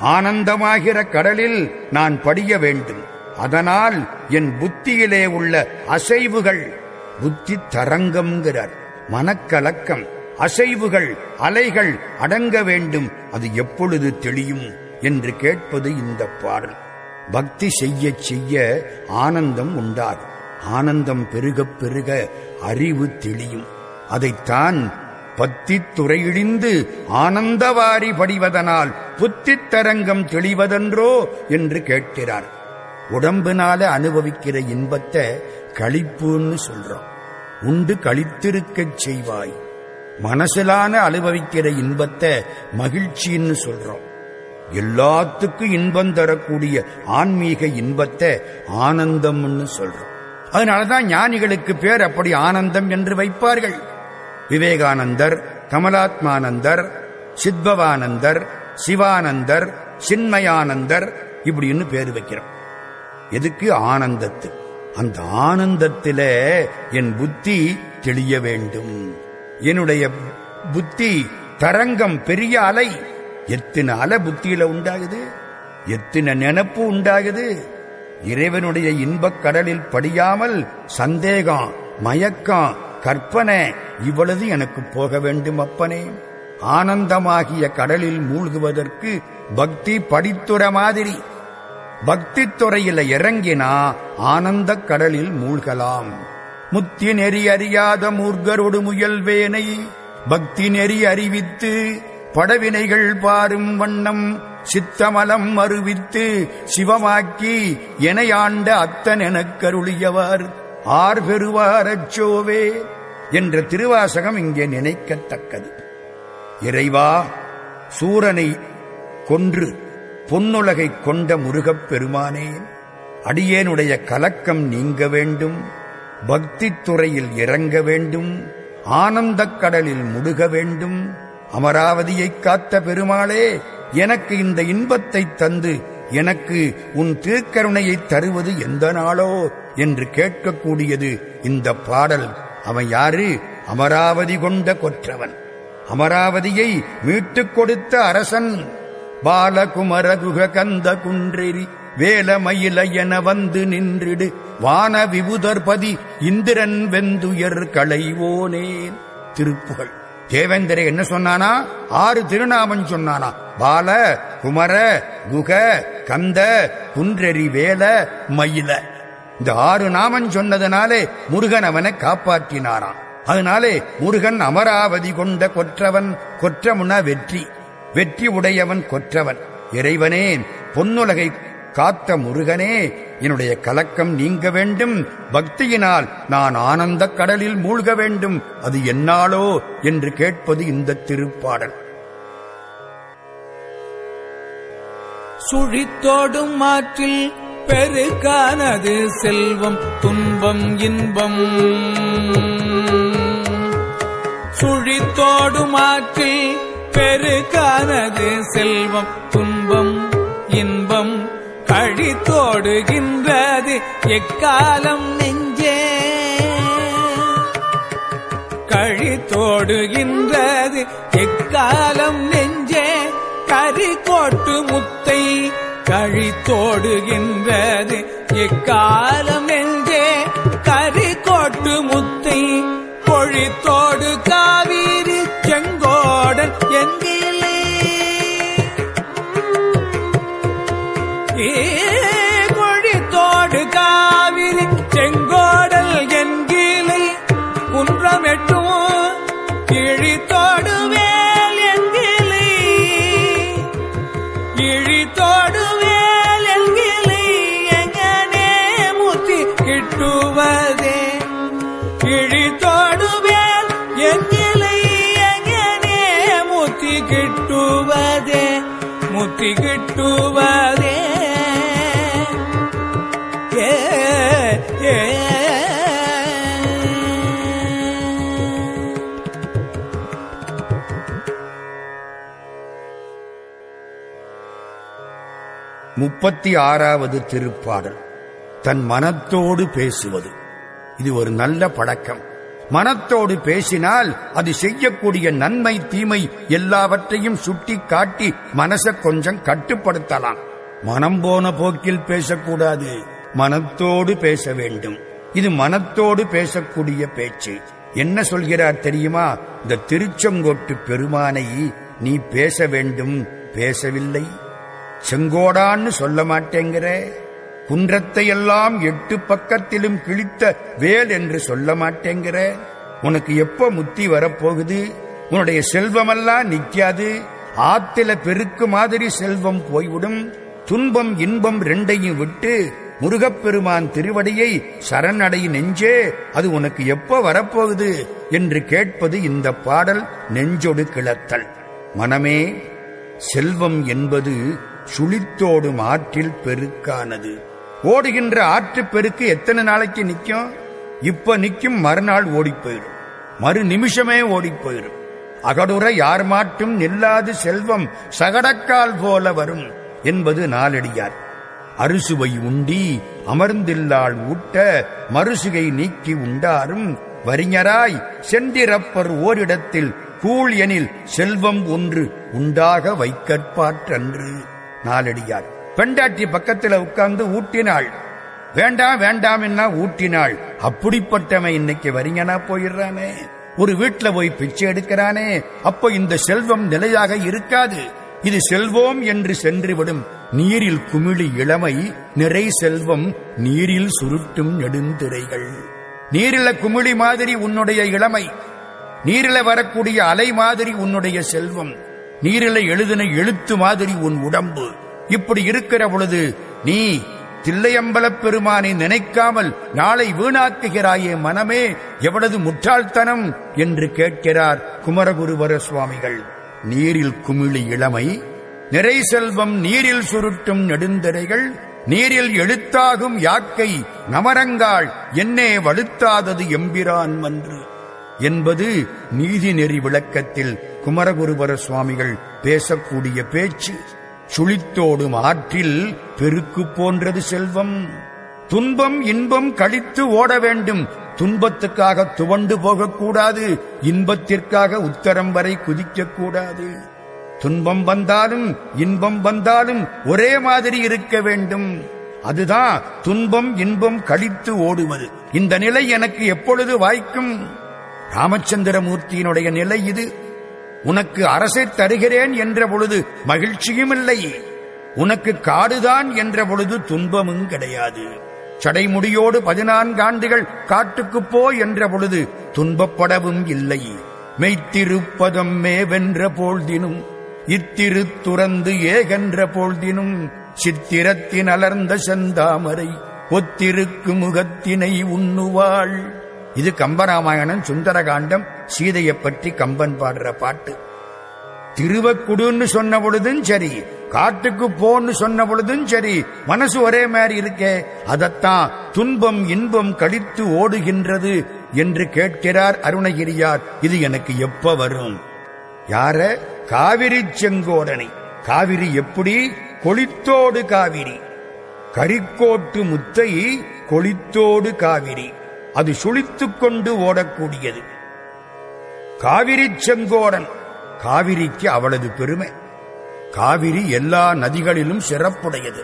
ஆனந்தமாகிற கடலில் நான் படிய வேண்டும். அதனால் என் புத்தியிலே உள்ள அசைவுகள் புத்தி தரங்கம்ங்கிறார். மனக்கலக்கம் அசைவுகள் அலைகள் அடங்க வேண்டும். அது எப்பொழுது தெளியும் என்று கேட்பது இந்த பாடல். பக்தி செய்ய செய்ய ஆனந்தம் உண்டாகும். ஆனந்தம் பெருகப் பெருக அறிவு தெளியும். அதைத்தான் பத்தித் துறையிழிந்து ஆனந்தவாரி படிவதனால் புத்தித் தரங்கம் தெளிவதென்றோ என்று கேட்கிறார். உடம்பினால அனுபவிக்கிற இன்பத்தை களிப்புன்னு சொல்றோம். உண்டு கழித்திருக்கச் செய்வாய். மனசிலான அனுபவிக்கிற இன்பத்தை மகிழ்ச்சின்னு சொல்றோம். எல்லாத்துக்கும் இன்பம் தரக்கூடிய ஆன்மீக இன்பத்தை ஆனந்தம்னு சொல்றோம். அதனாலதான் ஞானிகளுக்கு பேர் அப்படி ஆனந்தம் என்று வைப்பார்கள். விவேகானந்தர் கமலாத்மானந்தர் சித்பவானந்தர் சிவானந்தர் சின்மயானந்தர் இப்படின்னு பேர் வைக்கிறோம். எதுக்கு ஆனந்தத்து? அந்த ஆனந்தத்தில என் புத்தி தெளிய வேண்டும். என்னுடைய புத்தி தரங்கம் பெரிய அலை. எத்தனை அலை புத்தியில உண்டாகுது? எத்தனை நினப்பு உண்டாகுது? இறைவனுடைய இன்பக் கடலில் படியாமல் சந்தேகம் மயக்கம் கற்பனை இவ்வளவு எனக்கு போக வேண்டும் அப்பனே. ஆனந்தமாகிய கடலில் மூழ்குவதற்கு பக்தி படித்துற மாதிரி. பக்தி துறையில இறங்கினா ஆனந்த கடலில் மூழ்கலாம். முத்தி நெறி அறியாத மூர்கரோடு முயல்வேனை. பக்தி நெறி அறிவித்து படவினைகள் பாரும் வண்ணம் சித்தமலம் அறிவித்து சிவமாக்கி எனையாண்ட அத்தன் எனக்கருளியவர் ஆர் பெறுவாரச்சோவே என்ற திருவாசகம் இங்கே நினைக்கத்தக்கது. இறைவா சூரனை கொன்று பொன்னுலகை கொண்ட முருகப் பெருமானே அடியேனுடைய கலக்கம் நீங்க வேண்டும் பக்தித் துறையில் இறங்க வேண்டும் ஆனந்தக் கடலில் முடுக வேண்டும் அமராவதியைக் காத்த பெருமாளே எனக்கு இந்த இன்பத்தை தந்து எனக்கு உன் திருக்கருணையை தருவது எந்த நாளோ என்று கேட்கக்கூடியது இந்த பாடல். அவன் யாரு? அமராவதி கொண்ட கொற்றவன். அமராவதியை மீட்டுக் கொடுத்த அரசன் பாலகுமரகுக கந்த குன்றெறி வேலமயில என வந்து நின்றிடு வான விபுதர்பதி இந்திரன் வெந்துயர் களைவோனேன் திருப்புகள் தேவேந்திர என்ன சொன்னானா? ஆறு திருநாமம் சொன்னானா. பால குமர குக கந்த குன்றெறி வேல மயில. இந்த ஆறு நாமம் சொன்னதனாலே முருகன் அவனை காப்பாற்றினாராம். அதனாலே முருகன் அமராவதி கொண்ட கொற்றவன் கொற்றமுன வெற்றி. வெற்றி உடையவன் கொற்றவன். இறைவனே பொன்னுலகை காத்த முருகனே என்னுடைய கலக்கம் நீங்க வேண்டும். பக்தியினால் நான் ஆனந்த கடலில் மூழ்க வேண்டும். அது என்னாலோ என்று கேட்பது இந்த திருப்பாடல். சுழித்தோடும் மாற்றில் பெருக்கானது செல்வம் துன்பம் இன்பம். சுழித்தோடும் மாற்றில் பெருக்கானது செல்வம் துன்பம் கழித்தோடுகின்றது எக்காலம் நெஞ்சே கழி தோடுகின்றது. எக்காலம் நெஞ்சே கறி கோட்டு முத்தை கழி தோடுகின்றது. எக்காலம் நெஞ்சே கறி கோட்டு முத்தை பொழித்தோடு திகிட்டுவதே முப்பத்தி ஆறாவது திருப்பாடல். தன் மனத்தோடு பேசுவது. இது ஒரு நல்ல பழக்கம். மனத்தோடு பேசினால் அது செய்யக்கூடிய நன்மை தீமை எல்லாவற்றையும் சுட்டி காட்டி மனசை கொஞ்சம் கட்டுப்படுத்தலாம். மனம் போன போக்கில் பேசக்கூடாது. மனத்தோடு பேச வேண்டும். இது மனத்தோடு பேசக்கூடிய பேச்சு. என்ன சொல்கிறார் தெரியுமா? இந்த திருச்செங்கோட்டு பெருமானை நீ பேச வேண்டும் பேசவில்லை. செங்கோடான்னு சொல்ல மாட்டேங்கிற. குன்றத்தையெல்லாம் எட்டு பக்கத்திலும் கிழித்த வேல் என்று சொல்ல மாட்டேங்கிற? உனக்கு எப்ப முத்தி வரப்போகுது? உன்னுடைய செல்வமெல்லாம் நிக்காது. ஆத்தில பெருக்கு மாதிரி செல்வம் போய்விடும். துன்பம் இன்பம் ரெண்டையும் விட்டு முருகப்பெருமான் திருவடியை சரணடை நெஞ்சே அது உனக்கு எப்ப வரப்போகுது? என்று கேட்பது இந்த பாடல் நெஞ்சொடு கிளத்தல். மனமே செல்வம் என்பது சுழித்தோடும் ஆற்றில் பெருக்கானது. ஓடுகின்ற ஆற்று பெருக்கு எத்தனை நாளைக்கு நிற்கும்? இப்ப நிற்கும் மறுநாள் ஓடிப்போயிடும் மறு நிமிஷமே ஓடிப் போயிடும் அகடுற யார் மாட்டும் நில்லாது செல்வம் சகடக்கால் போல வரும் என்பது நாளடியார். அறுசுவை உண்டி அமர்ந்தில்லாள் ஊட்ட மறுசுகை நீக்கி உண்டாரும் வரிஞராய் சென்றிரப்பர் ஓரிடத்தில் கூழ் எனில் செல்வம் ஒன்று உண்டாக வைக்கற்பாற்றன்று. நாளடியார். பெண்டாட்டி பக்கத்தில் உட்கார்ந்து ஊட்டினாள். வேண்டாம் வேண்டாம் என்ன ஊட்டினாள். அப்படிப்பட்டவன் இன்னைக்கு வரிஞனா போயிடுறானே. ஒரு வீட்டுல போய் பிச்சை எடுக்கிறானே. அப்போ இந்த செல்வம் நிலையாக இருக்காது. இது செல்வோம் என்று சென்றுவிடும். நீரில் குமிழி இளமை நிறை செல்வம் நீரில் சுருட்டும் நெடுந்திரைகள். நீரில குமிழி மாதிரி உன்னுடைய இளமை. நீரில வரக்கூடிய அலை மாதிரி உன்னுடைய செல்வம். நீரில எழுதின எழுத்து மாதிரி உன் உடம்பு. இப்படி இருக்கிற பொழுது நீ தில்லையம்பலப் பெருமானை நினைக்காமல் நாளை வீணாக்குகிறாயே மனமே எவ்வளவு முற்றாள்தனம் என்று கேட்கிறார் குமரகுருவர சுவாமிகள். நீரில் குமிழி இளமை நிறை செல்வம் நீரில் சுருட்டும் நெடுந்திரைகள் நீரில் எழுத்தாகும் யாக்கை நமரங்காள் என்னே வலுத்தாதது எம்பிரான் மன்று. என்பது நீதிநெறி விளக்கத்தில் குமரகுருவர சுவாமிகள் பேசக்கூடிய பேச்சு. சுழித்தோடும் ஆற்றில் பெருக்கு போன்றது செல்வம். துன்பம் இன்பம் கழித்து ஓட வேண்டும். துன்பத்துக்காக துவண்டு போகக்கூடாது. இன்பத்திற்காக உத்தரம் வரை குதிக்கக்கூடாது. துன்பம் வந்தாலும் இன்பம் வந்தாலும் ஒரே மாதிரி இருக்க வேண்டும். அதுதான் துன்பம் இன்பம் கழித்து ஓடுவது. இந்த நிலை எனக்கு எப்பொழுது வாய்க்கும்? ராமச்சந்திரமூர்த்தியினுடைய நிலை இது. உனக்கு அரசை தருகிறேன் என்ற பொழுது மகிழ்ச்சியும் இல்லை உனக்கு காடுதான் என்ற பொழுது துன்பமும் கிடையாது. சடைமுடியோடு பதினான்கு ஆண்டுகள் காட்டுக்குப் போ என்ற பொழுது துன்பப்படவும் இல்லை. மெய்த்திருப்பதம் மேவென்ற போழ்தினும் இத்திரு துறந்து ஏகென்ற போழ்தினும் சித்திரத்தின் அலர்ந்த செந்தாமரை ஒத்திருக்கு முகத்தினை உண்ணுவாள். இது கம்பராமாயணம் சுந்தரகாண்டம் சீதையை பற்றி கம்பன் பாடுற பாட்டு. திருவக்குடுன்னு சொன்ன பொழுதும் சரி காட்டுக்கு போன்னு சொன்ன பொழுதும் சரி மனசு ஒரே மாதிரி இருக்கே அதத்தான் துன்பம் இன்பம் கழித்து ஓடுகின்றது என்று கேட்கிறார் அருணகிரியார். இது எனக்கு எப்ப வரும்? யார? காவிரி செங்கோடனை. காவிரி எப்படி? கொளித்தோடு காவிரி. கரிக்கோட்டு முத்தை கொளித்தோடு காவிரி. அது சுழித்துக் கொண்டு ஓடக்கூடியது. காவிரி செங்கோடன் காவிரிக்கு அவளது பெருமை. காவிரி எல்லா நதிகளிலும் சிறப்புடையது.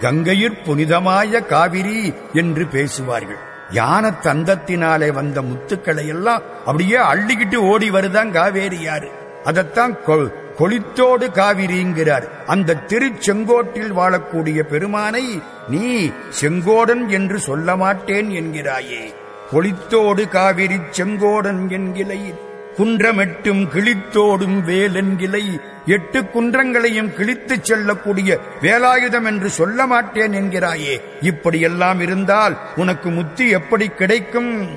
கங்கையிற் புனிதமாய காவிரி என்று பேசுவார்கள். யான தந்தத்தினாலே வந்த முத்துக்களை எல்லாம் அப்படியே அள்ளிக்கிட்டு ஓடி வருதான் காவேரி யாரு அதத்தான் கொ- கொளித்தோடு காவிரிங்கிறார். அந்த திருச்செங்கோட்டில் வாழக்கூடிய பெருமானை நீ செங்கோடன் என்று சொல்ல மாட்டேன் என்கிறாயே. கொளித்தோடு காவிரி செங்கோடன் என்கிலை குன்றமெட்டும் கிழித்தோடும் வேலென்கிலை எட்டு குன்றங்களையும் கிழித்துச் செல்லக்கூடிய வேலாயுதம் என்று சொல்ல மாட்டேன் என்கிறாயே. இப்படியெல்லாம் இருந்தால் உனக்கு முத்தி எப்படி கிடைக்கும்?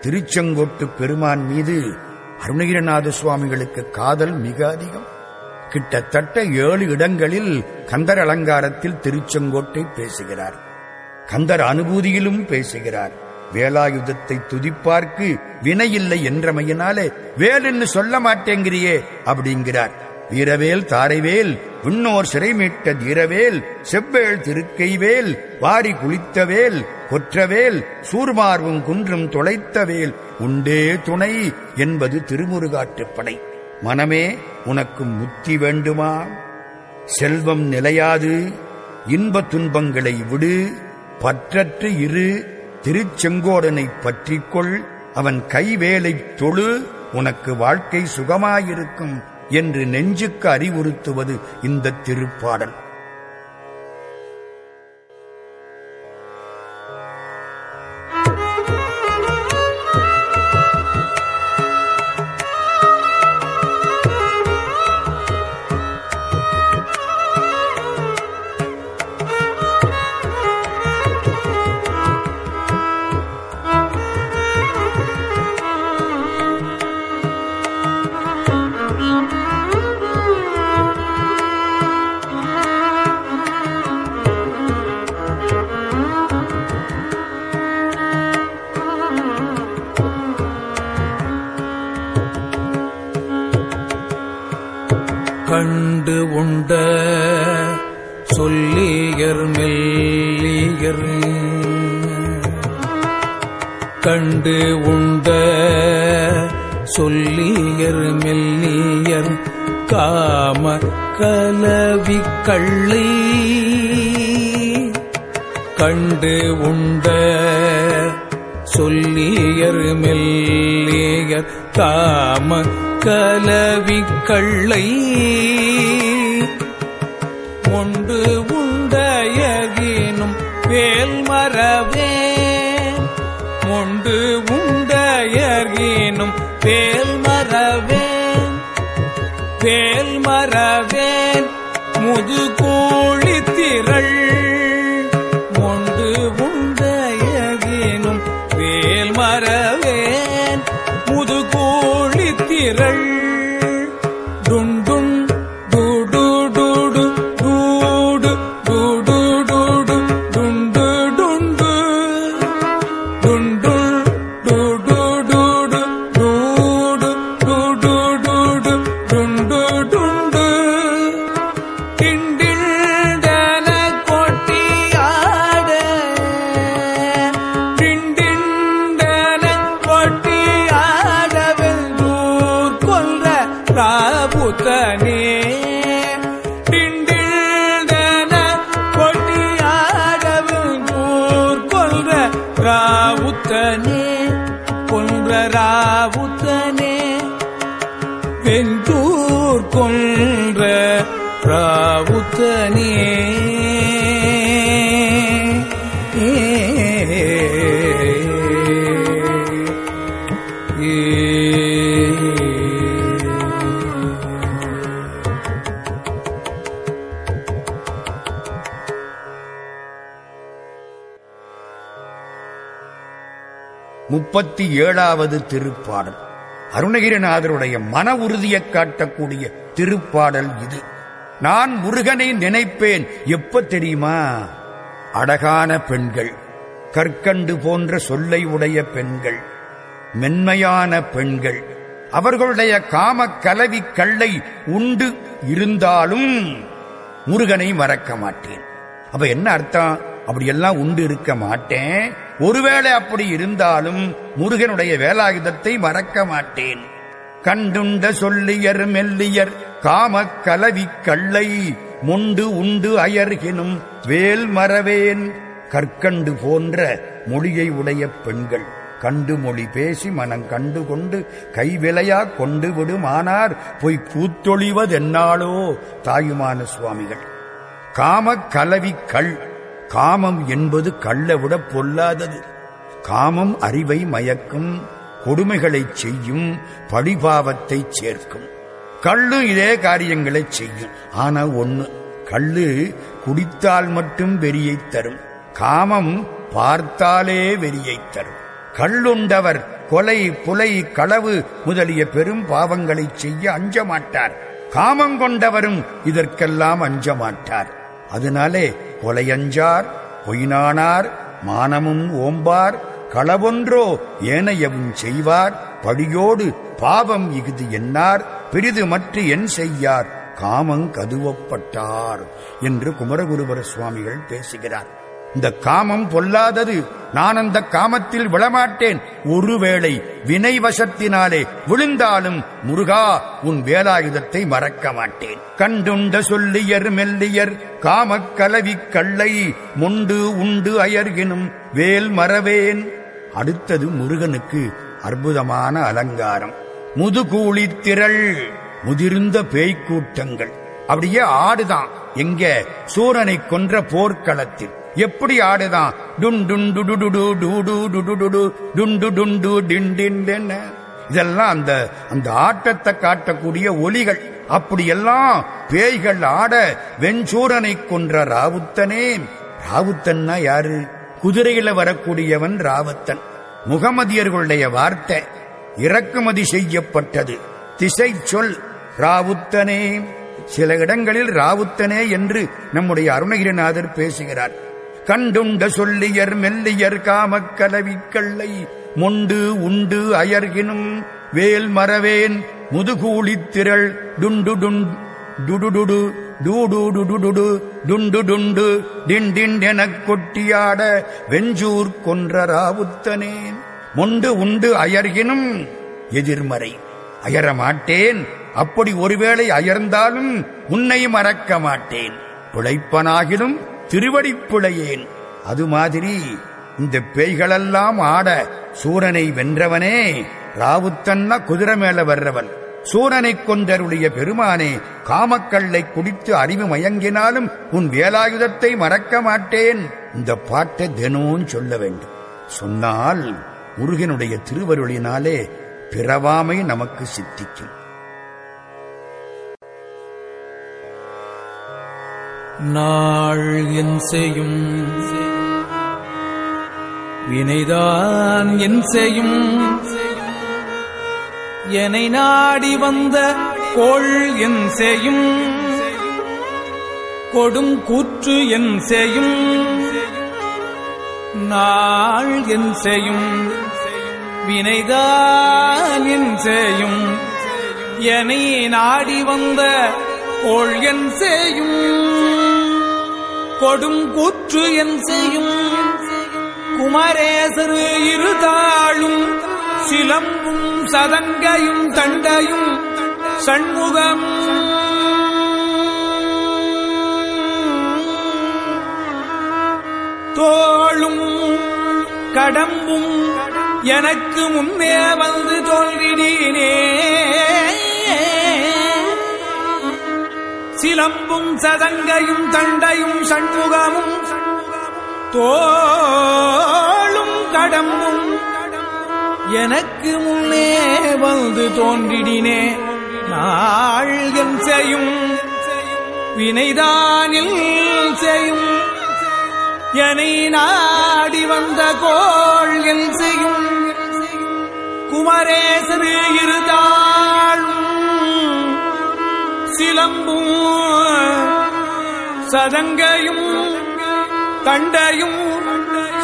திருச்செங்கோட்டு பெருமான் மீது அருணகிரநாத சுவாமிகளுக்கு காதல் மிக அதிகம். கிட்டத்தட்ட ஏழு இடங்களில் கந்தர் அலங்காரத்தில் திருச்செங்கோட்டை பேசுகிறார். கந்தர் அனுபூதியிலும் பேசுகிறார். வேலாயுதத்தை துதிப்பார்க்கு வினையில்லை என்றமையினாலே வேலுன்னு சொல்ல மாட்டேங்கிறியே அப்படிங்கிறார். வீரவேல் தாரைவேல் விண்ணோர் சிறைமீட்ட தீரவேல் செவ்வேல் திருக்கைவேல் வாரி குளித்தவேல் கொற்றவேல் சூர்மார்வும் குன்றும் தொலைத்தவேல் உண்டே துணை என்பது திருமுருகாற்றுப்படை மனமே உனக்கு முத்தி வேண்டுமா? செல்வம் நிலையாது இன்ப துன்பங்களை விடு பற்றற்று இரு திருச்செங்கோடனை பற்றிக்கொள். அவன் கைவேலைத் தொழு. உனக்கு வாழ்க்கை சுகமாயிருக்கும் என்று நெஞ்சுக்கு அறிவுறுத்துவது இந்த திருப்பாடல். முப்பத்தி ஏழாவது திருப்பாடல். அருணகிரிநாதருடைய மன உறுதியைக் காட்டக்கூடிய திருப்பாடல் இது. நான் முருகனை நினைப்பேன். எப்ப தெரியுமா? அழகான பெண்கள் கற்கண்டு போன்ற சொல்லை உடைய பெண்கள் மென்மையான பெண்கள். அவர்களுடைய காம கலவி கல்லை உண்டு இருந்தாலும் முருகனை மறக்க மாட்டேன். அப்ப என்ன அர்த்தம்? அப்படியெல்லாம் உண்டு இருக்க மாட்டேன். ஒருவேளை அப்படி இருந்தாலும் முருகனுடைய வேலாயுதத்தை மறக்க மாட்டேன். கண்டுண்ட சொல்லியர் மெல்லியர் காம கலவி கள்ளை முண்டு உண்டு அயர்கினும் வேல் மறவேன். கற்கண்டு போன்ற மொழியை உடைய பெண்கள் கண்டு மொழி பேசி மனம் கண்டு கொண்டு கைவிலையா கொண்டு விடுமானார். பொய் கூத்தொழிவதென்னாளோ தாயுமான சுவாமிகள். காம கலவி கள் காமம் என்பது கள்ள விட பொல்லாதது. காமம் அறிவை மயக்கும் கொடுமைகளைச் செய்யும் பழிபாவத்தை சேர்க்கும். கள்ளு இதே காரியங்களைச் செய்யும். ஆனா ஒண்ணு கள்ளு குடித்தால் மட்டும் வெறியைத் தரும். காமம் பார்த்தாலே வெறியைத் தரும். கள்ளுண்டவர் கொலை புலை களவு முதலிய பெரும் பாவங்களைச் செய்ய அஞ்ச மாட்டார் காமம் கொண்டவரும் இதற்கெல்லாம் அஞ்ச மாட்டார் அதனாலே கொலையஞ்சார் பொய்னானார் மானமும் ஓம்பார் களவொன்றோ ஏனையவும் செய்வார். படியோடு பாவம் இஃது என்னார். பிரிது மற்ற என் செய்யார். காமங் கதுவப்பட்டார் என்று குமரகுருபர சுவாமிகள் பேசுகிறார். இந்த காமம் பொல்லாதது. நான் அந்த காமத்தில் விழமாட்டேன். ஒருவேளை வினைவசத்தினாலே விழுந்தாலும் முருகா உன் வேலாயுதத்தை மறக்க மாட்டேன். கண்டுண்ட சொல்லியர் மெல்லியர் காமக்கலவி கள்ளை முண்டு உண்டு அயர்கினும் வேல் மறவேன். அடுத்தது முருகனுக்கு அற்புதமான அலங்காரம் முதுகூழி திரள் முதிர்ந்த பேய்க்கூட்டங்கள் அப்படியே ஆடுதான் எங்க சூரனை கொன்ற போர்க்களத்தில் எப்படி ஆடுதான் டுன் டுன் டுடு டுடு டுடு டுண்டு டுண்டு டின் இதெல்லாம் அந்த அந்த ஆட்டத்தை காட்டக்கூடிய ஒலிகள் அப்படியெல்லாம் பேய்கள் ஆட வெஞ்சூரனை கொன்ற ராவுத்தனே ராவுத்தன்னா யாரு குதிரையில வரக்கூடியவன் ராவத்தன். முகமதியர்களுடைய வார்த்தை இறக்குமதி செய்யப்பட்டது. திசை சொல் ராவுத்தனே. சில இடங்களில் ராவுத்தனே என்று நம்முடைய அருணகிரிநாதர் பேசுகிறார். கண்டுண்ட சொல்லியர் மெல்லியர் காமக்கலவிக்கள்ளை மொண்டு உண்டு அயர்கினும் வேல் மறவேன் முதுகூழித்திரள் டுண்டு டுன் டுடுடுடு டூடு டுடுடுடு டுண்டு டுண்டு டிண்டின் எனக் கொட்டியாட வெஞ்சூர் கொன்ற ராவுத்தனேன் மொண்டு உண்டு அயர்கினும் எதிர்மறை. அயர மாட்டேன். அப்படி ஒருவேளை அயர்ந்தாலும் உன்னை மறக்க மாட்டேன். பிழைப்பனாகிலும் திருவடி பிழையேன். அது மாதிரி இந்த பேய்களெல்லாம் ஆட சூரனை வென்றவனே ராவுத்தன்னா குதிரை மேல வர்றவன். சூரனைக் கொண்டருடைய பெருமானே காமக்கல்லை குடித்து அறிவு மயங்கினாலும் உன் வேலாயுதத்தை மறக்க மாட்டேன். இந்த பாட்டை தினமும் சொல்ல வேண்டும். சொன்னால் முருகனுடைய திருவருளினாலே பிறவாமை நமக்கு சித்திக்கும். நாள் என் செய்யும் வினைதான் என் செய்யும். என்னை நாடி வந்த கோள் என் செய்யும் கொடும் கூற்று என் செய்யும் நாள் என் செய்யும் வினைதான் என் செய்யும் என்னை நாடி வந்த கோள் என் செய்யும் கொடும் கூற்று என் செய்யும் குமரேசரு இருதாளும். சிலம்பும் சதங்கையும் தண்டையும் சண்முகம். தோளும் கடம்பும் எனக்கு முன்னே வந்து தோன்றினே சிலம்பும் சதங்கையும் தண்டையும் சண்முகமும் தோளும் கடம்பும் எனக்கு முன்னே வந்து தோன்றிடினே. நாள் என் செய்யும் வினைதானில் செய்யும். என்னை நாடி வந்த கோள் என் செய்யும். குமரேசரு இருதாளும். சிலம்பும் சதங்கையும் கண்டையும்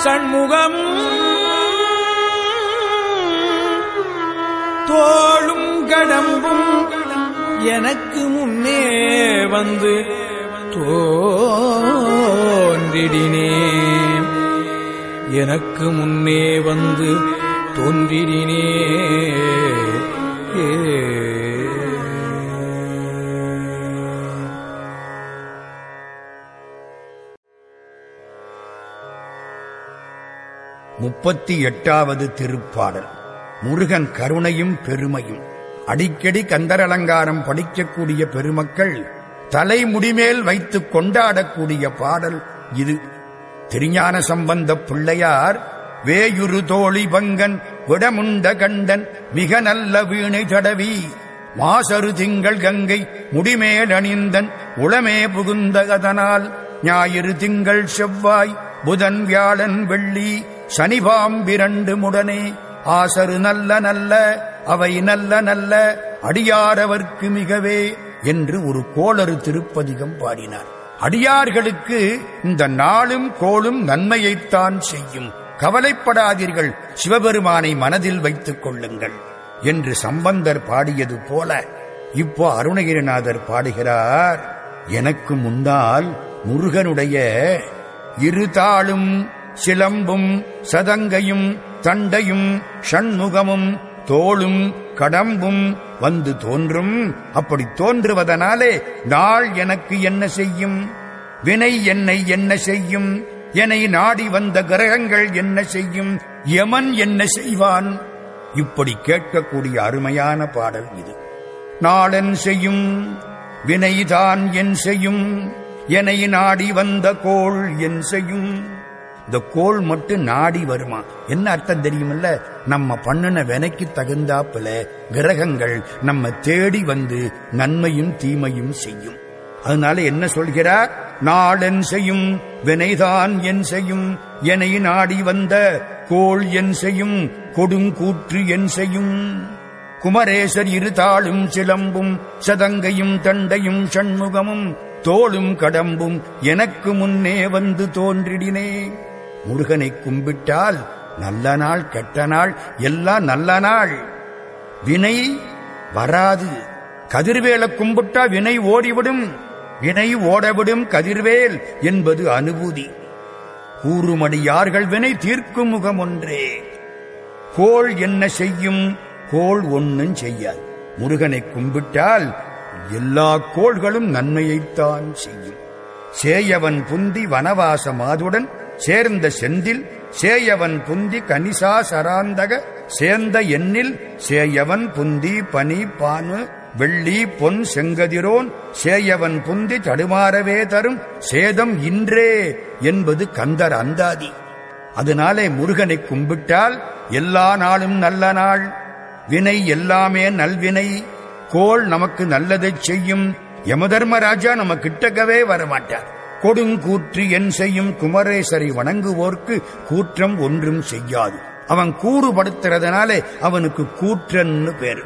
சண்முகமும். தோளும் கடம்பும் எனக்கு முன்னே வந்து தோன்றிடினே. எனக்கு முன்னே வந்து தோன்றிடினே. முப்பத்தி எட்டாவது திருப்பாடல். முருகன் கருணையும் பெருமையும். அடிக்கடி கந்தர் அலங்காரம் படிக்கக்கூடிய பெருமக்கள் தலைமுடிமேல் வைத்துக் கொண்டாடக்கூடிய பாடல் இது. திருஞான சம்பந்த பிள்ளையார் வேயுரு தோழி பங்கன் விடமுண்ட கண்டன் மிக நல்ல வீணை தடவி மாசரு திங்கள் கங்கை முடிமேல் அணிந்தன் உளமே புகுந்ததனால் ஞாயிறு திங்கள் செவ்வாய் புதன் வியாழன் வெள்ளி சனிபாம்பிரண்டு முடனே ஆசரு நல்ல நல்ல அவை நல்ல நல்ல அடியாரவர்க்கு மிகவே என்று ஒரு கோளறு திருப்பதிகம் பாடினார். அடியார்களுக்கு இந்த நாளும் கோளும் நன்மையைத்தான் செய்யும். கவலைப்படாதீர்கள் சிவபெருமானை மனதில் வைத்துக் கொள்ளுங்கள் என்று சம்பந்தர் பாடியது போல இப்போ அருணகிரிநாதர் பாடுகிறார் எனக்கு முன்னால் முருகனுடைய இருதாளும் சிலம்பும் சதங்கையும் தண்டையும் ஷண்முகமும் தோளும் கடம்பும் வந்து தோன்றும். அப்படி தோன்றுவதனாலே நாள் எனக்கு என்ன செய்யும்? வினை என்னை என்ன செய்யும்? என்னை நாடி வந்த கிரகங்கள் என்ன செய்யும்? யமன் என்ன செய்வான்? இப்படி கேட்கக்கூடிய அருமையான பாடல் இது. நாளென் செய்யும்? வினைதான் என் செய்யும்? என்னை நாடி வந்த கோள் என் செய்யும்? இந்த கோள் மட்டும் நாடி வருமா? என்ன அர்த்தம் தெரியுமில்ல? நம்ம பண்ணுன வினைக்கு தகுந்தாப்புல கிரகங்கள் நம்ம தேடி வந்து நன்மையும் தீமையும் செய்யும். அதனால என்ன சொல்கிறார் நாளென் செய்யும் வினைதான் என் செய்யும் என நாடி வந்த கோள் என் செய்யும் கொடுங்கூற்று என் செய்யும். குமரேசர் இரு தாளும் சிலம்பும் சதங்கையும் தண்டையும் சண்முகமும் தோளும் கடம்பும் எனக்கு முன்னே வந்து தோன்றிடினே. முருகனை கும்பிட்டால் நல்ல நாள் கெட்ட நாள் எல்லாம் நல்ல நாள். வினை வராது. கதிர்வேலை கும்பிட்டா வினை ஓடிவிடும். வினை ஓடவிடும் கதிர்வேல் என்பது அனுபூதி. கூறுமடியார்கள் வினை தீர்க்கும் முகம் ஒன்றே கோள் என்ன செய்யும்? கோள் ஒன்னும் செய்யாது. முருகனை கும்பிட்டால் எல்லா கோள்களும் நன்மையைத்தான் செய்யும். சேயவன் புந்தி வனவாசமாதுடன் சேர்ந்த செந்தில் சேயவன் புந்தி கனிசா சராந்தக சேர்ந்த எண்ணில் சேயவன் புந்தி பனி பானு வெள்ளி பொன் செங்கதிரோன் சேயவன் புந்தி தடுமாறவே தரும் சேதம் இன்றே என்பது கந்தர் அந்தாதி. அதனாலே முருகனை கும்பிட்டால் எல்லா நாளும் நல்ல நாள். வினை எல்லாமே நல்வினை. கோள் நமக்கு நல்லதை செய்யும். யமதர்மராஜா நம்ம கிட்டக்கவே வரமாட்டார். கொடுங்கூற்று என் செய்யும் குமரேசரை வணங்குவோர்க்கு கூற்றம் ஒன்றும் செய்யாது. அவன் கூறுபடுத்துறதுனாலே அவனுக்கு கூற்றன்னு பேரு.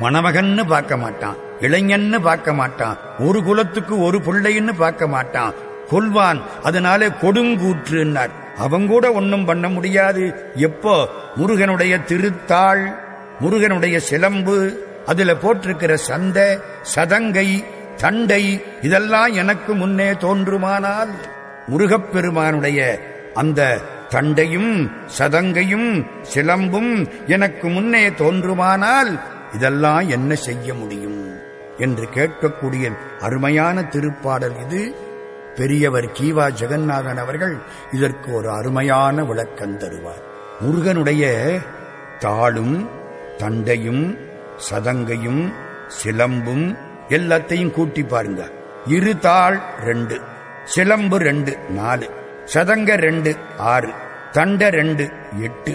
மணமகன்னு பார்க்க மாட்டான். இளைஞன்னு பார்க்க மாட்டான். ஒரு குலத்துக்கு ஒரு பிள்ளைன்னு பார்க்க மாட்டான். கொல்வான் அதனாலே கொடுங்கூற்றுன்னார். அவன் கூட ஒன்னும் பண்ண முடியாது. எப்போ? முருகனுடைய திருத்தாள் முருகனுடைய சிலம்பு அதுல போட்டிருக்கிற சந்த சதங்கை தண்டை இதெல்லாம் எனக்கு முன்னே தோன்றுமானால் முருகப்பெருமானுடைய அந்த தண்டையும் சதங்கையும் சிலம்பும் எனக்கு முன்னே தோன்றுமானால் இதெல்லாம் என்ன செய்ய முடியும்? என்று கேட்கக்கூடிய அருமையான திருப்பாடல் இது. பெரியவர் கீவா ஜெகநாதன் அவர்கள் இதற்கு ஒரு அருமையான விளக்கம் தருவார். முருகனுடைய தாளும் தண்டையும் சதங்கையும் சிலம்பும் எல்லாத்தையும் கூட்டி பாருங்க. இரு தாள் ரெண்டு சிலம்பு ரெண்டு நாலு சதங்க ரெண்டு ஆறு தண்ட ரெண்டு எட்டு.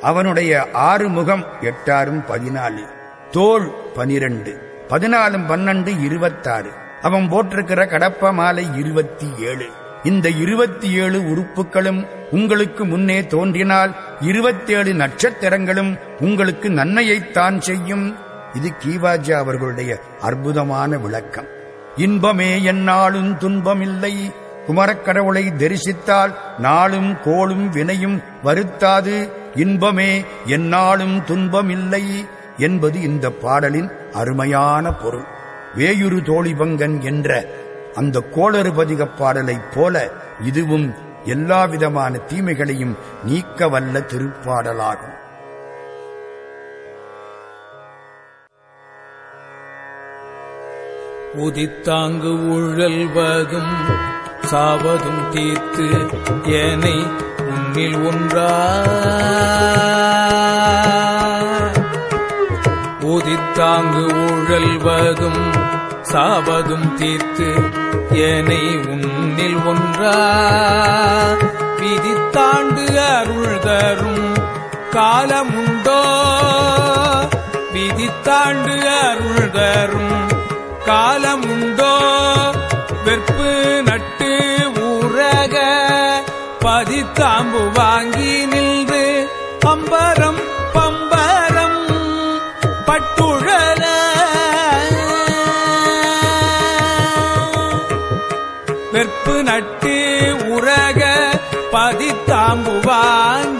அவனுடைய ஆறு முகம் எட்டாரும் பதினாலு தோள் பனிரெண்டு பதினாலும் பன்னெண்டு இருபத்தாறு. அவன் போட்டிருக்கிற கடப்ப மாலை இருபத்தி ஏழு இந்த இருபத்தி ஏழு உறுப்புகளும் உங்களுக்கு முன்னே தோன்றினால் இருபத்தேழு நட்சத்திரங்களும் உங்களுக்கு நன்மையைத்தான் செய்யும். இது கீவாஜா அவர்களுடைய அற்புதமான விளக்கம். இன்பமே என்னாலும் துன்பமில்லை. குமரக்கடவுளை தரிசித்தால் நாளும் கோளும் வினையும் வருத்தாது. இன்பமே என்னாலும் துன்பமில்லை என்பது இந்த பாடலின் அருமையான பொருள். வேயுரு தோழிபங்கன் என்ற அந்த கோளறுபதிகப் பாடலைப் போல இதுவும் எல்லாவிதமான தீமைகளையும் நீக்க வல்ல திருப்பாடலாகும். உதித்தாங்கு உழல்வதும் சாவதும் தீர்த்து ஏனை உன்னில் ஒன்றா. உதித்தாங்கு ஊழல்வதும் சாவதும் தீர்த்து ஏனை உன்னில் ஒன்றா. விதித்தாண்டு அருள் தரும் காலமுண்டோ விதித்தாண்டு அருள் தரும் காலமுண்டோ? வெற்பு நட்டு ஊரக பதித்தாம்பு வாங்கி நின்று பம்பரம் பம்பரம் பட்டுழல. வெற்பு நட்டு உரக பதித்தாம்பு வாங்கி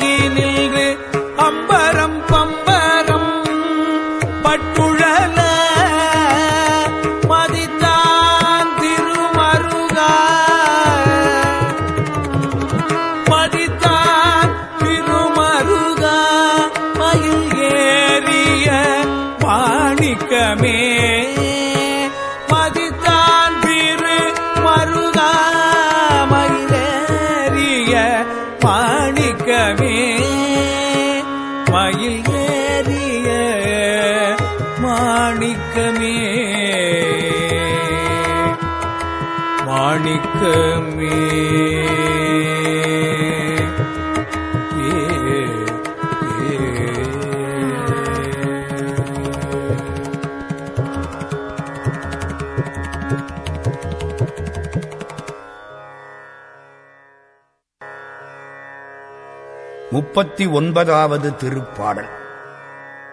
முப்பத்தி ஒன்பதாவது திருப்பாடல்.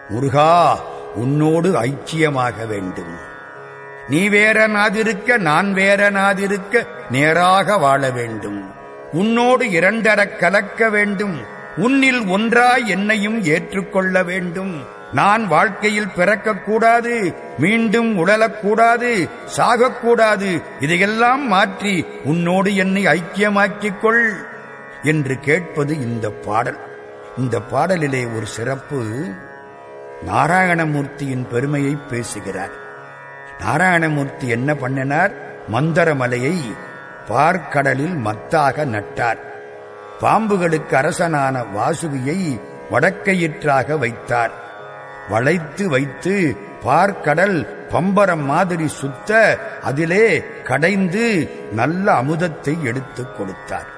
முருகா உன்னோடு ஐக்கியமாக வேண்டும். நீ வேறனாதிருக்க நான் வேறனாதிருக்க நேராக வாழ வேண்டும். உன்னோடு இரண்டரக் கலக்க வேண்டும். உன்னில் ஒன்றாய் என்னையும் ஏற்றுக்கொள்ள வேண்டும். நான் வாழ்க்கையில் பிறக்கக்கூடாது மீண்டும் உழலக்கூடாது சாகக்கூடாது இதையெல்லாம் மாற்றி உன்னோடு என்னை ஐக்கியமாக்கிக் கொள் என்று கேட்பது இந்த பாடல். இந்த பாடலிலே ஒரு சிறப்பு. நாராயணமூர்த்தியின் பெருமையை பேசுகிறார். நாராயணமூர்த்தி என்ன பண்ணினார்? மந்தரமலையை பார்க்கடலில் மத்தாக நட்டார். பாம்புகளுக்கு அரசனான வாசுகியை வடக்கையிற்றாக வைத்தார். வளைத்து வைத்து பார்க்கடல் பம்பரம் மாதிரி சுத்த அதிலே கடைந்து நல்ல அமுதத்தை எடுத்துக் கொடுத்தார்.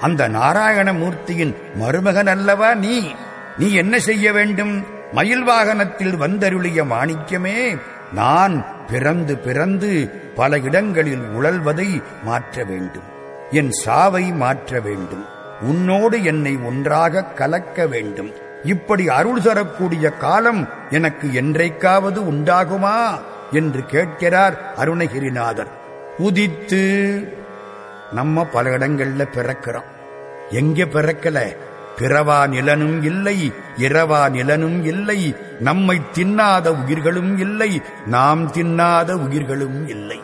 அந்த நாராயணமூர்த்தியின் மருமகன் அல்லவா நீ? நீ என்ன செய்ய வேண்டும்? மயில் வாகனத்தில் வந்தருளிய மாணிக்கமே நான் பிறந்து பிறந்து பல இடங்களில் உழல்வதை மாற்ற வேண்டும். என் சாவை மாற்ற வேண்டும். உன்னோடு என்னை ஒன்றாக கலக்க வேண்டும். இப்படி அருள் தரக்கூடிய காலம் எனக்கு என்றைக்காவது உண்டாகுமா? என்று கேட்கிறார் அருணகிரிநாதர். உதித்து நம்ம பல இடங்கள்ல பிறக்கிறோம். எங்க பிறக்கல? பிறவா நிலனும் இல்லை இரவா நிலனும் இல்லை நம்மை தின்னாத உயிர்களும் இல்லை நாம் தின்னாத உயிர்களும் இல்லை.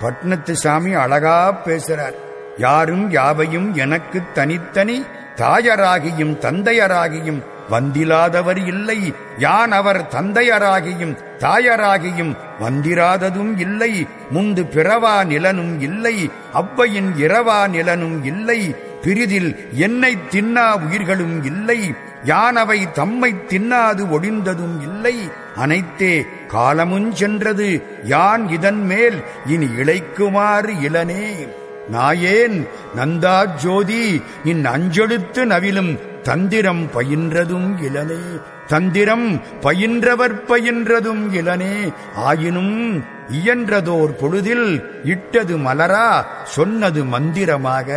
பட்னத்து சாமி அழகா பேசுறார். யாரும் யாவையும் எனக்கு தனித்தனி தாயராகியும் தந்தையராகியும் வந்திலாதவர் இல்லை. யான் அவர் தந்தையராகியும் தாயராகியும் வந்திராததும் இல்லை. முந்து பிறவா நிலனும் இல்லை. அவ்வையின் இரவா நிலனும் இல்லை. பிரிதில் என்னை தின்னா உயிர்களும் இல்லை. யானவை தம்மை தின்னாது ஒடிந்ததும் இல்லை. அனைத்தே காலமுஞ் சென்றது. யான் இதன் மேல் இனி இழைக்குமாறு இளனே. நாயேன் நந்தா ஜோதி இன் அஞ்செழுத்து நவிலும் தந்திரம் பயின்றதும் இளனே தந்திரம் பயின்றவர் பயின்றதும் இளனே ஆயினும் இயன்றதோர் பொழுதில் இட்டது மலரா சொன்னது மந்திரமாக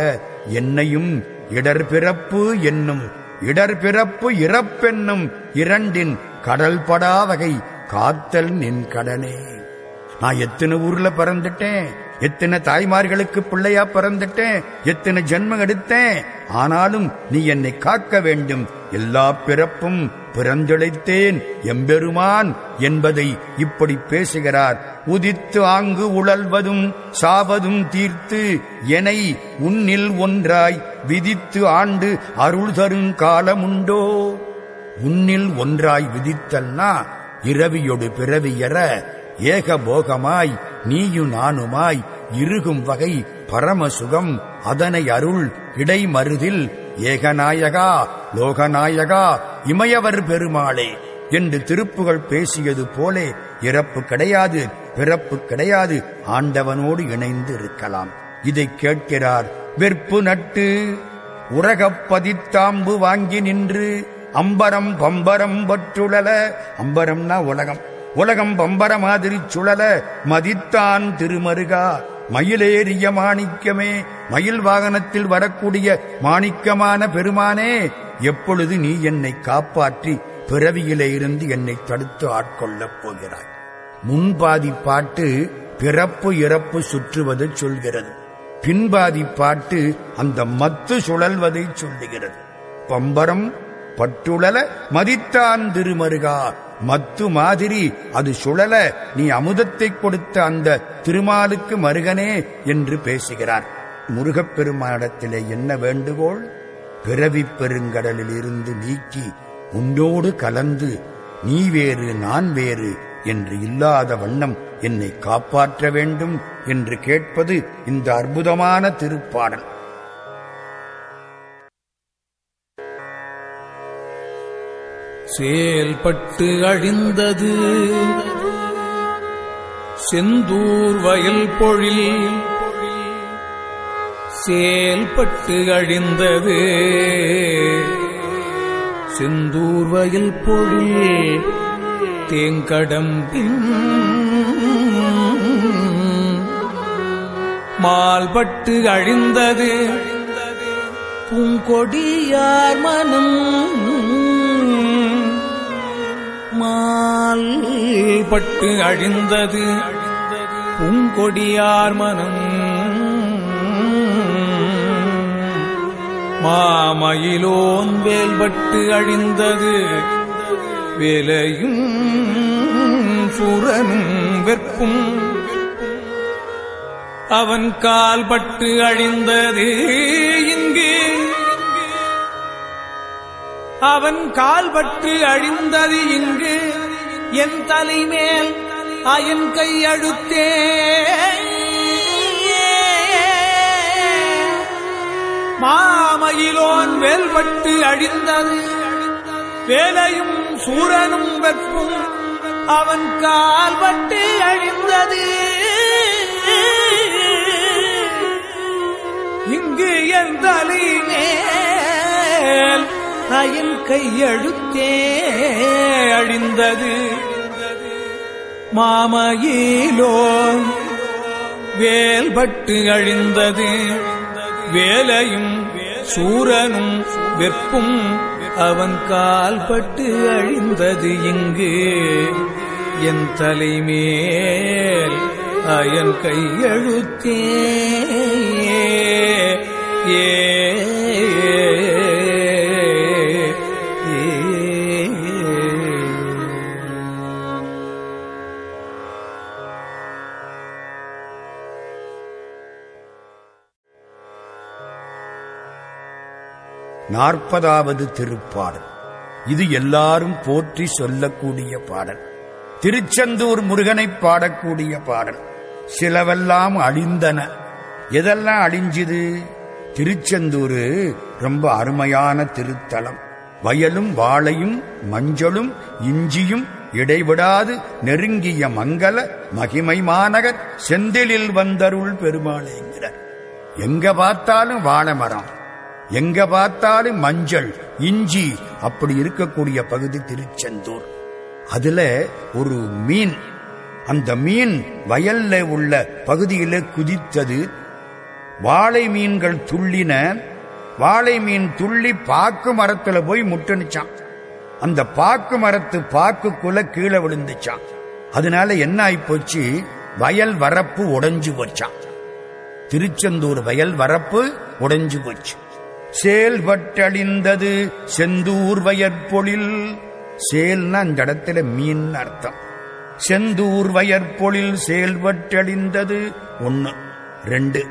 என்னையும் இடர்பிறப்பு என்னும் இடர்பிறப்பு இறப்பென்னும் இரண்டின் கடல் படாவகை காத்தல் நின் கடனே. நான் எத்தனை ஊர்ல பிறந்துட்டேன்? எத்தனை தாய்மார்களுக்கு பிள்ளையா பிறந்துட்டேன் எத்தனை ஜென்மம் எடுத்தேன் ஆனாலும் நீ என்னை காக்க வேண்டும். எல்லா பிறப்பும் பிறந்திழைத்தேன் எம்பெருமான் என்பதை இப்படி பேசுகிறார். உதித்து ஆங்கு உழல்வதும் சாவதும் தீர்த்து எனை உன்னில் ஒன்றாய் விதித்து ஆண்டு அருள் தரும் காலமுண்டோ? உன்னில் ஒன்றாய் விதித்தல்னா இரவியொடு பிறவியற ஏகபோகமாய் நீயும் நானுமாய் இருகும் வகை பரமசுகம் அதனை அருள் இடைமருதில் ஏகநாயகா லோகநாயகா இமயவர் பெருமாளே என்று திருப்புகள் பேசியது போலே இறப்பு கிடையாது பிறப்பு கிடையாது ஆண்டவனோடு இணைந்து இருக்கலாம் இதை கேட்கிறார் வெற்பு நட்டு உரகப்பதித்தாம்பு வாங்கி நின்று அம்பரம் பம்பரம் பற்றுழல அம்பரம்னா உலகம். உலகம் பம்பர மாதிரி சுழல மதித்தான் திருமருகா. மயிலேறிய மாணிக்கமே மயில் வாகனத்தில் வரக்கூடிய மாணிக்கமான பெருமானே எப்பொழுது நீ என்னை காப்பாற்றி பிறவியிலே இருந்து என்னை தடுத்து ஆட்கொள்ளப் போகிறாய்? முன்பாதி பாட்டு பிறப்பு இறப்பு சுற்றுவது சொல்கிறது. பின்பாதி பாட்டு அந்த மத்து சுழல்வதை சொல்லுகிறது. பம்பரம் பட்டுழல மதித்தான் திருமருகா. மத்து மாதிரி அது சுழல நீ அமுதத்தை கொடுத்த அந்த திருமாலுக்கு மருகனே என்று பேசுகிறார். முருகப்பெருமானிடத்திலே என்ன வேண்டுகோள்? பிறவி பெருங்கடலில் இருந்து நீக்கி உன்னோடு கலந்து நீ வேறு நான் வேறு என்று இல்லாத வண்ணம் என்னை காப்பாற்ற வேண்டும் என்று கேட்பது இந்த அற்புதமான திருப்பாடல். செயல்பட்டு அழிந்தது. செந்தூர் வயல் பொழில் செயல்பட்டு அழிந்தது. செந்தூர் வயல் பொழில் தேங்கடம்பின் மால்பட்டு அழிந்தது. பூங்கொடியார் மனம் மால் பட்டு அழிந்தது. பூங்கொடியார் மனம். மாமயிலோன் வேல்பட்டு அழிந்தது. வேலையும் சுரனும் வெப்பும் அவன் கால்பட்டு அழிந்தது. அவன் கால்பற்று அழிந்தது இங்கு. என் தலைமேல் அயன் கையழுத்தே மாமயிலோன் வேல்பட்டு அழிந்தது. வேலையும் சூரனும் வெப்பும் அவன் கால்பட்டு அழிந்தது. இங்கு என் தலைமேல் அயன் கையெழுத்தே அழிந்தது. மாமயிலோன் வேல்பட்டு அழிந்தது. வேலையும் சூரனும் வெப்பும் அவன் கால்பட்டு அழிந்தது இங்கு. என் தலைமேல் அயன் கையெழுத்தே. ஏ. நாற்பதாவது திருப்பாடல். இது எல்லாரும் போற்றி சொல்லக்கூடிய பாடல். திருச்செந்தூர் முருகனைப் பாடக்கூடிய பாடல். சிலவெல்லாம் அழிந்தன. எதெல்லாம் அழிஞ்சுது? திருச்செந்தூர் ரொம்ப அருமையான திருத்தலம். வயலும் வாழையும் மஞ்சளும் இஞ்சியும் இடைவிடாது நெருங்கிய மங்கள மகிமை மாநகர் செந்திலில் வந்தருள் பெருமாளேங்கிறார் எங்க பார்த்தாலும் வாழை மரம். எங்க பார்த்தாலும் மஞ்சள் இஞ்சி அப்படி இருக்கக்கூடிய பகுதி திருச்செந்தூர். அதுல ஒரு மீன் அந்த மீன் வயல்ல உள்ள பகுதியில குதித்தது. வாழை மீன்கள் துள்ளின வாழை மீன் துள்ளி பாக்கு மரத்துல போய் முட்டணிச்சான் அந்த பாக்கு மரத்து பாக்குக்குள்ள கீழே விழுந்துச்சான். அதனால என்ன ஆயிப்போச்சு? வயல் வரப்பு உடைஞ்சு போச்சான் திருச்செந்தூர் வயல் வரப்பு உடைஞ்சு போச்சு. செயல்பட்டழிந்தது செந்தூர் வயற்பொழில். செயல்னா அந்த இடத்துல மீன் அர்த்தம். செந்தூர் வயற்பொழில் செயல்பட்டழிந்தது ஒன்னு ரெண்டு.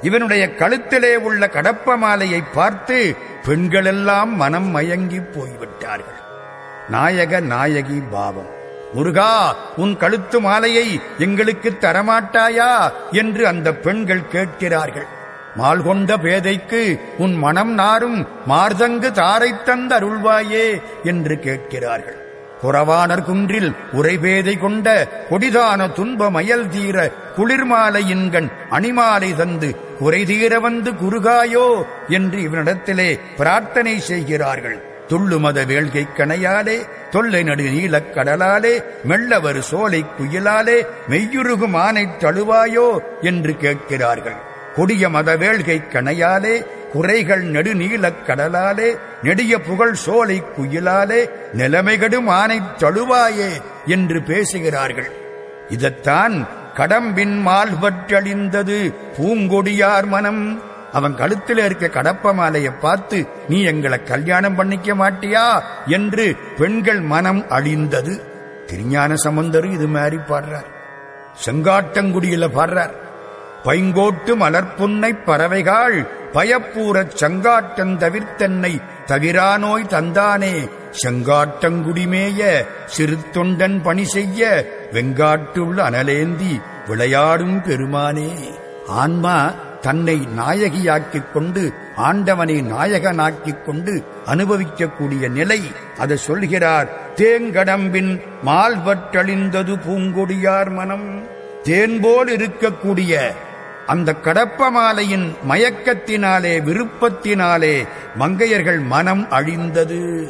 இவனுடைய கழுத்திலே உள்ள கடப்ப மாலையை பார்த்து பெண்களெல்லாம் மனம் மயங்கி போய்விட்டார்கள். நாயக நாயகி பாவம். முருகா உன் கழுத்து மாலையை எங்களுக்கு தரமாட்டாயா? என்று அந்த பெண்கள் கேட்கிறார்கள். மால்கொண்ட பேதைக்கு உன் மனம் நாரும் மார்தங்கு தாரை தந்த அருள்வாயே என்று கேட்கிறார்கள். புறவானர் குன்றில் உரைபேதை கொண்ட கொடிதான துன்ப மயல் தீர குளிர்மாலையின்கண் அணிமாலை தந்து குறை தீர வந்து குறுகாயோ என்று இவனிடத்திலே பிரார்த்தனை செய்கிறார்கள். துள்ளுமத வேள்கை கணையாலே தொல்லை நடு நீலக் கடலாலே மெல்லவரு சோலை குயிலாலே மெய்யுருகும் ஆனைத் தழுவாயோ என்று கேட்கிறார்கள். கொடிய மதவேள்கை கணையாலே குறைகள் நெடுநீலக் கடலாலே நெடிய புகழ் சோலை குயிலாலே நிலைமைகடும் ஆனைத் தழுவாயே என்று பேசுகிறார்கள். இதத்தான் கடம்பின் மால்பற்றழிந்தது பூங்கொடியார் மனம். அவன் கழுத்தில் இருக்க கடப்ப மாலையை பார்த்து நீ எங்களை கல்யாணம் பண்ணிக்க மாட்டியா? என்று பெண்கள் மனம் அழிந்தது. திருஞான சம்பந்தரும் இது மாதிரி பாடுறார். செங்காட்டங்குடியில பாடுறார். பைங்கோட்டு மலர்ப்புன்னை பறவைகள் பயப்பூரச் சங்காட்டம் தவிரா தவிரானோய் தந்தானே. செங்காட்டங்குடிமேய சிறு தொண்டன் பணி செய்ய வெங்காட்டுள்ள அனலேந்தி விளையாடும் பெருமானே. ஆன்மா தன்னை நாயகியாக்கிக் கொண்டு ஆண்டவனை நாயகனாக்கிக் கொண்டு அனுபவிக்கக்கூடிய நிலை அதை சொல்கிறார். தேங்கடம்பின் மால்வற்றழிந்தது பூங்கொடியார் மனம். தேன் போல் இருக்கக்கூடிய அந்த கடப்ப மாலையின் மயக்கத்தினாலே விருப்பத்தினாலே மங்கையர்கள் மனம் அழிந்தது.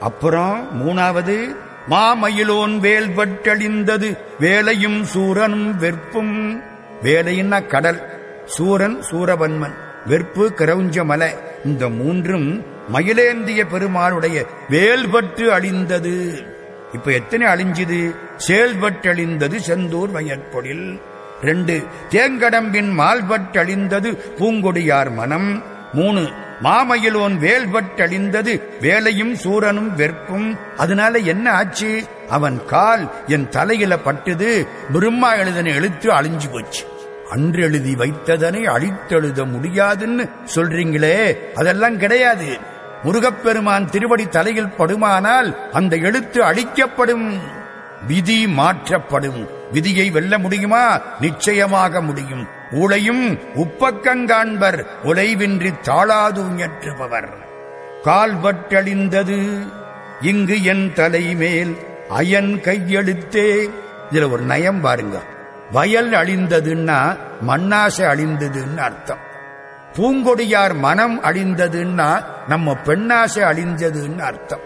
அப்புறம் மூணாவது மாமயிலோன் வேல்பட்டழிந்தது வேலையும் சூரனும் வெற்பும். வேலையின்னா கடல் சூரன் சூரவன்மன் வெற்பு கிரௌஞ்ச மலை இந்த மூன்றும் மயிலேந்திய பெருமாளுடைய வேல்பட்டு அழிந்தது. இப்ப எத்தனை அழிஞ்சுது? செயல்பட்டழிந்தது செந்தூர் வயற்பொழில். ரெண்டு தேங்கடம்பின் மால்பட்டழிந்தது பூங்கொடியார் மனம். மூணு மாமயிலோன் வேல்பட்டழிந்தது வேலையும் சூரனும் வெறுப்பும் அதனால என்ன ஆச்சு? அவன் கால் என் தலையில பட்டுது பிரம்மா எழுதனை எழுத்து அழிஞ்சு போச்சு. அன்று எழுதி வைத்ததனை அழித்தெழுத முடியாதுன்னு சொல்றீங்களே அதெல்லாம் கிடையாது. முருகப்பெருமான் திருவடி தலையில் படுமானால் அந்த எழுத்து அழிக்கப்படும் விதி மாற்றப்படும். விதியை வெல்ல முடியுமா? நிச்சயமாக முடியும். ஊழையும் உப்பக்கங்காண்பர் உலைவின்றி தாளாது கால்பட்டழிந்தது இங்கு என் தலைமேல் அயன் கையெழுத்தே. இதுல ஒரு நயம் பாருங்க. வயல் அழிந்ததுன்னா மண்ணாசை அழிந்ததுன்னு அர்த்தம். பூங்கொடியார் மனம் அழிந்ததுன்னா நம்ம பெண்ணாசை அழிந்ததுன்னு அர்த்தம்.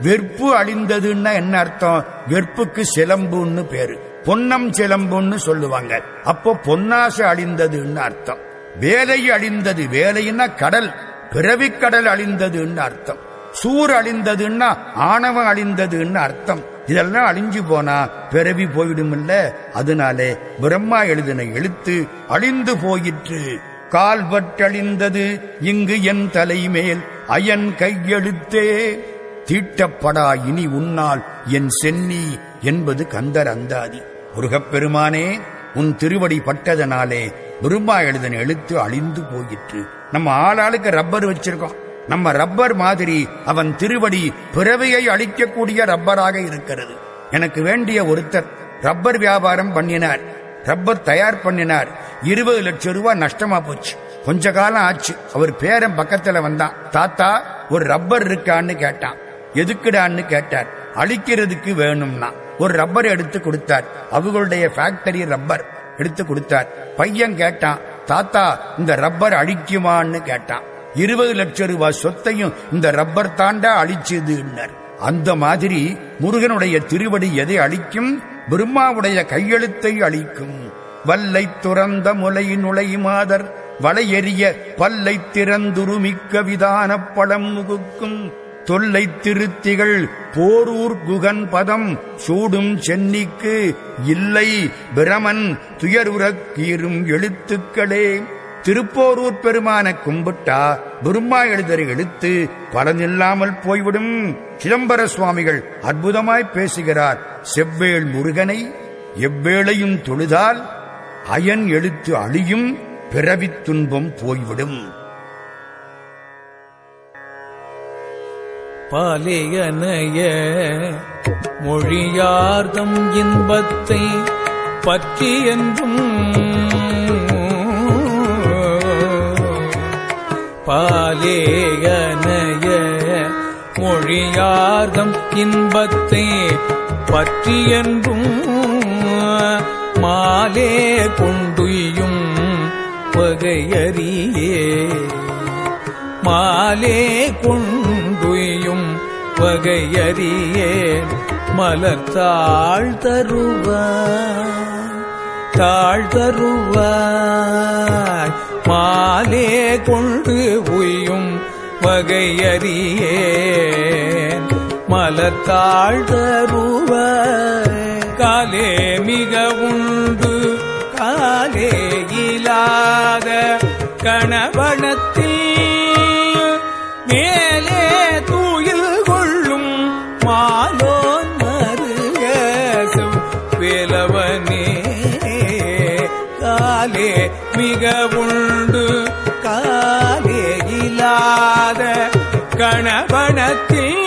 வெறுப்பு அழிந்ததுன்னா என்ன அர்த்தம்? வெறுப்புக்கு சிலம்புன்னு பேரு. பொன்னம் சிலம்புன்னு சொல்லுவாங்க. அப்போ பொன்னாசை அழிந்ததுன்னு அர்த்தம். வேலை அழிந்தது வேலைன்னா கடல். பிறவிக் கடல் அழிந்ததுன்னு அர்த்தம். சூர் அழிந்ததுன்னா ஆணவம் அழிந்ததுன்னு அர்த்தம். இதெல்லாம் அழிஞ்சு போனா பிறவி போயிடும் இல்ல அதனாலே பிரம்மா எழுதின எழுத்து அழிந்து போயிற்று. கால்பட்டழிந்தது இங்கு என் தலைமேல். அயன் கையெழுத்தே. தீட்டப்படா இனி உன்னால் என் சென்னி என்பது கந்தர் அந்தாதி. முருகப்பெருமானே உன் திருவடி பட்டதனாலே பிரம்மா எழுதின எழுத்து அழிந்து போயிற்று. நம்ம ஆளாளுக்கு ரப்பர் வச்சிருக்கோம். நம்ம ரப்பர் மாதிரி அவன் திருவடி பிறவியை அழிக்கக்கூடிய ரப்பராக இருக்கிறது. எனக்கு வேண்டிய ஒருத்தர் ரப்பர் வியாபாரம் பண்ணினார். ரப்பர் தயார் பண்ணினார். இருபது லட்சம் ரூபாய் நஷ்டமா போச்சு. கொஞ்ச காலம் ஆச்சு. அவர் பேரன் பக்கத்துல வந்தான். தாத்தா ஒரு ரப்பர் இருக்கான்னு கேட்டான். எதுக்குடான்னு கேட்டார். அழிக்கிறதுக்கு வேணும்னா. ஒரு ரப்பர் எடுத்து கொடுத்தார். அவங்களுடைய ஃபேக்டரி ரப்பர் எடுத்து கொடுத்தார். பையன் கேட்டான் தாத்தா இந்த ரப்பர் அழிக்குமான்னு கேட்டான். இருபது லட்சம் ரூபாய் சொத்தையும் இந்த ரப்பர் தாண்டா அழிச்சதுன்னர். அந்த மாதிரி முருகனுடைய திருவடி எதை அழிக்கும்? பிரம்மாவுடைய கையெழுத்தை அழிக்கும். வல்லை துறந்த முலை நுழை மாதர் வளையெறிய பல்லை திறந்துருமிக்க விதான பழம் முகுக்கும். தொல்லை திருத்திகள் போரூர் குகன் பதம் சூடும் சென்னிக்கு இல்லை பிரமன் துயருறக் கீரும் எழுத்துக்களே. திருப்போரூர் பெருமான கும்பிட்டா பெருமா எழுதரை எழுத்து பலனில்லாமல் போய்விடும். சிதம்பர சுவாமிகள் அற்புதமாய் பேசுகிறார் செவ்வேள் முருகனை எவ்வேளையும் தொழுதால் அயன் எழுத்து அழியும் பிறவித் துன்பம் போய்விடும். பாலியனைய மொழியார்தம் இன்பத்தை பற்றி என்றும் பாலேயனைய மொழியார்தம் இன்பத்தை பற்றி என்றும் மாலே கொண்டுயும் பகையறியே மாலே கொண்டுயும் வகையறியே மலர்த்தாள் தருவாய் தாழ் தருவாய். மாலே கொண்டு உயும் வகையறியே மலர்த்தாள் தருவாய். காலே மிக உண்டு காலே இல்லாத கணவனத்தில் மேலே தூயில் கொள்ளும் மாலோன் மருகசம் வேலவனே காலே மிக உண்டு காலே இல்லாத கணவனத்தில்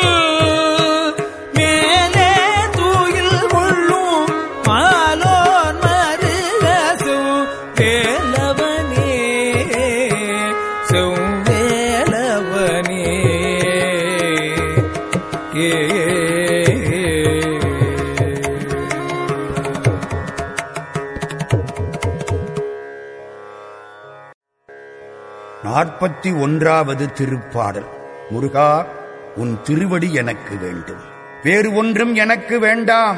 நாற்பத்தி ஒன்றாவது திருப்பாடல். முருகா உன் திருவடி எனக்கு வேண்டும். வேறு ஒன்றும் எனக்கு வேண்டாம்.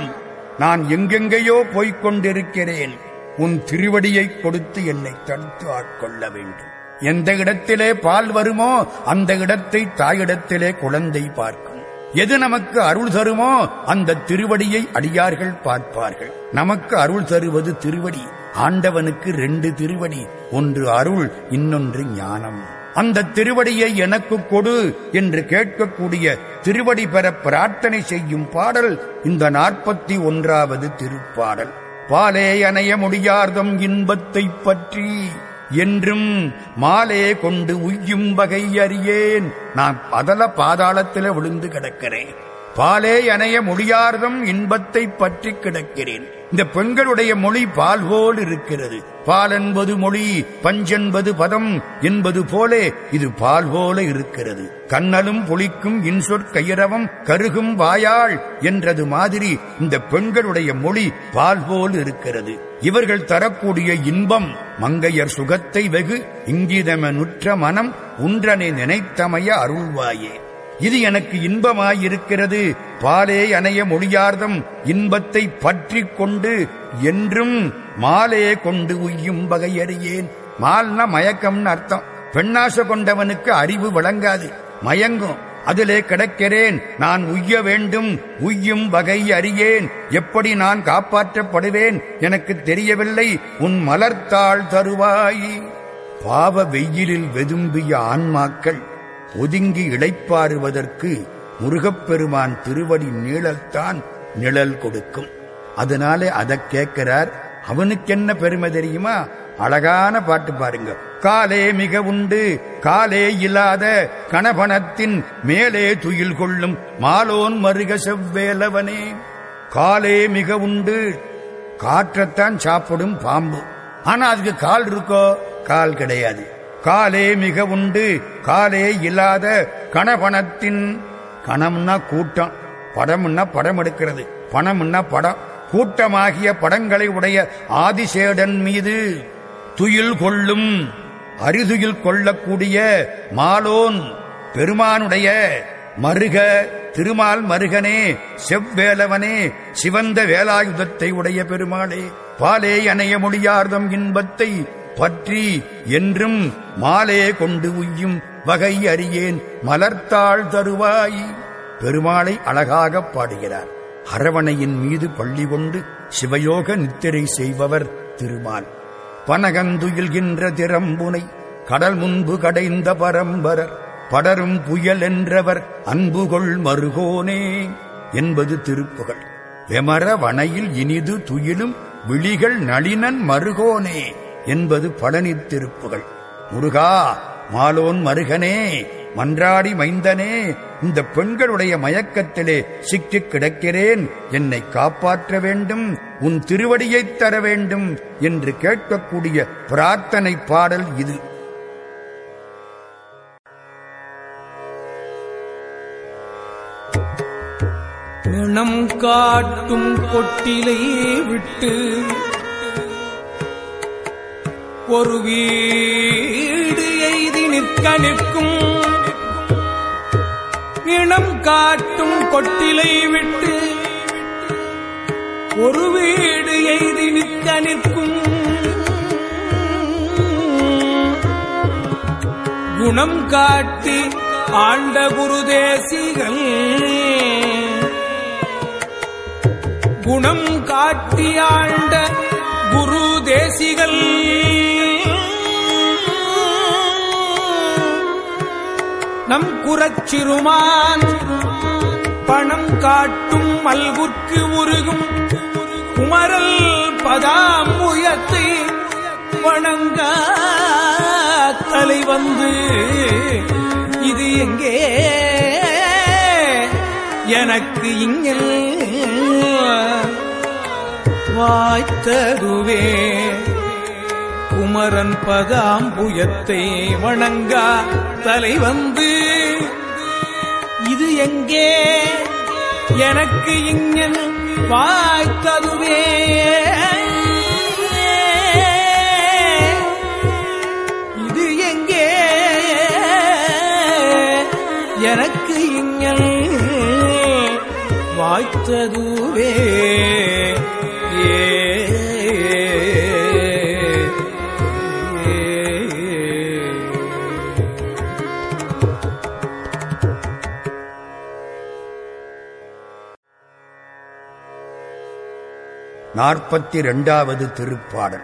நான் எங்கெங்கேயோ போய்க் கொண்டிருக்கிறேன் உன் திருவடியை கொடுத்து என்னை தடுத்து ஆட்கொள்ள வேண்டும். எந்த இடத்திலே பால் வருமோ அந்த இடத்தை தாயிடத்திலே குழந்தை பார்க்கும். எது நமக்கு அருள் தருமோ அந்த திருவடியை அடியார்கள் பார்ப்பார்கள். நமக்கு அருள் தருவது திருவடி. ஆண்டவனுக்கு ரெண்டு திருவடி. ஒன்று அருள் இன்னொன்று ஞானம். அந்த திருவடியை எனக்கு கொடு என்று கேட்கக்கூடிய திருவடி பெற பிரார்த்தனை செய்யும் பாடல் இந்த நாற்பத்தி ஒன்றாவது திருப்பாடல். பாலே அணைய முடியார்தம் இன்பத்தைப் பற்றி. என்றும் மாலே கொண்டு உய்யும் வகை அறியேன். நான் பதல பாதாளத்தில் விழுந்து கிடக்கிறேன். பாலே அணைய முடியார்தம் இன்பத்தை பற்றி கிடக்கிறேன். இந்த பெண்களுடைய மொழி பால் போல் இருக்கிறது. பால் என்பது மொழி பஞ்சென்பது பதம் என்பது போலே இது பால் போல இருக்கிறது. கண்ணலும் புளிக்கும் இன்சொற்கையரவம் கருகும் வாயாள் என்றது மாதிரி இந்த பெண்களுடைய மொழி பால் போல் இருக்கிறது. இவர்கள் தரக்கூடிய இன்பம் மங்கையர் சுகத்தை வெகு இங்கிதமெனுற்ற மனம் உன்றனை நினைத்தமைய அருள்வாயே. இது எனக்கு இன்பமாயிருக்கிறது. பாலே அணைய மொழியார்தம் இன்பத்தை பற்றி கொண்டு என்றும் மாலே கொண்டு உய்யும் வகையறியேன். மால்னா மயக்கம்னு அர்த்தம். பெண்ணாச கொண்டவனுக்கு அறிவு வழங்காது. மயங்கும். அதிலே கிடக்கிறேன் நான் உய்ய வேண்டும் உய்யும் வகை அறியேன். எப்படி நான் காப்பாற்றப்படுவேன் எனக்கு தெரியவில்லை உன் மலர்த்தாள் தருவாய். பாவ வெயிலில் வெதும்பிய ஆன்மாக்கள் ஒதுங்கி இழைப்பாறுவதற்கு முருகப்பெருமான் திருவடி நீளத்தான் நிழல் கொடுக்கும். அதனாலே அதை கேட்கிறார் அவனுக்கு என்ன பெருமை தெரியுமா? அழகான பாட்டு பாருங்க. காலே மிக உண்டு காலே இல்லாத கணபணத்தின் மேலே துயில் கொள்ளும் மாலோன் மருக செவ்வேலவனே. காலே மிக உண்டு காற்றைத்தான் சாப்பிடும் பாம்பு. ஆனா அதுக்கு கால் இருக்கோ? கால் கிடையாது. காலே மிக உண்டு காலே இல்லாத கணபணத்தின் கணம்னா கூட்டம். படம்னா படம் எடுக்கிறது. பணம்னா படம். கூட்டமாகிய படங்களை உடைய ஆதிசேடன் மீது துயில் கொள்ளும் அரிதுயில் கொள்ளக்கூடிய மாலோன் பெருமானுடைய மருக திருமால் மருகனே செவ்வேலவனே சிவந்த வேலாயுதத்தை உடைய பெருமாளே பாலே அணைய முடியார்தம் இன்பத்தை பற்றி என்றும் மாலே கொண்டு உய்யும் வகை அறியேன் மலர்த்தாள் தருவாய். பெருமாளை அழகாகப் பாடுகிறார். அரவணையின் மீது பள்ளி கொண்டு சிவயோக நித்திரை செய்பவர் திருமால். பனகந்துயில்கின்ற திறம்புனை கடல் முன்பு கடைந்த பரம்பரர் படரும் புயல் என்றவர் அன்புகொள் மருகோனே என்பது திருப்புகள் வெமர வனையில் இனிது துயிலும் விழிகள் நளினன் மருகோனே என்பது பழனி திருப்புகள் முருகா மாலோன் மருகனே மன்றாடி மைந்தனே இந்த பெண்களுடைய மயக்கத்திலே சிக்கிக் கிடக்கிறேன். என்னை காப்பாற்ற வேண்டும் உன் திருவடியைத் தர வேண்டும் என்று கேட்கக்கூடிய பிரார்த்தனை பாடல் இது. பிணம் காட்டும் கொட்டிலை விட்டு ஒரு வீடு எய்தி நிற்க நிற்கும் இனம் காட்டும் கொட்டிலை விட்டு ஒரு வீடு எய்தி நிற்க நிற்கும். குணம் காட்டி ஆண்ட குருதேசிகள் குணம் காட்டி ஆண்ட குரு தேசிகள். நம் குறச்சிருமான். பணம் காட்டும் மல்குற்கு உருகும். குமரல் பதாம்புயத்தை வணங்க. தலை வந்து இது எங்கே? எனக்கு இங்கில் வாய்த்ததுவே. குமரன் பதாம்புயத்தை வணங்கா. தலை வந்து எங்கே? எனக்கு இங்கன் வாய்த்ததுவே இது எங்கே? எனக்கு இங்கன் வாய்த்ததுவே நாற்பத்தி இரண்டாவது திருப்பாடல்.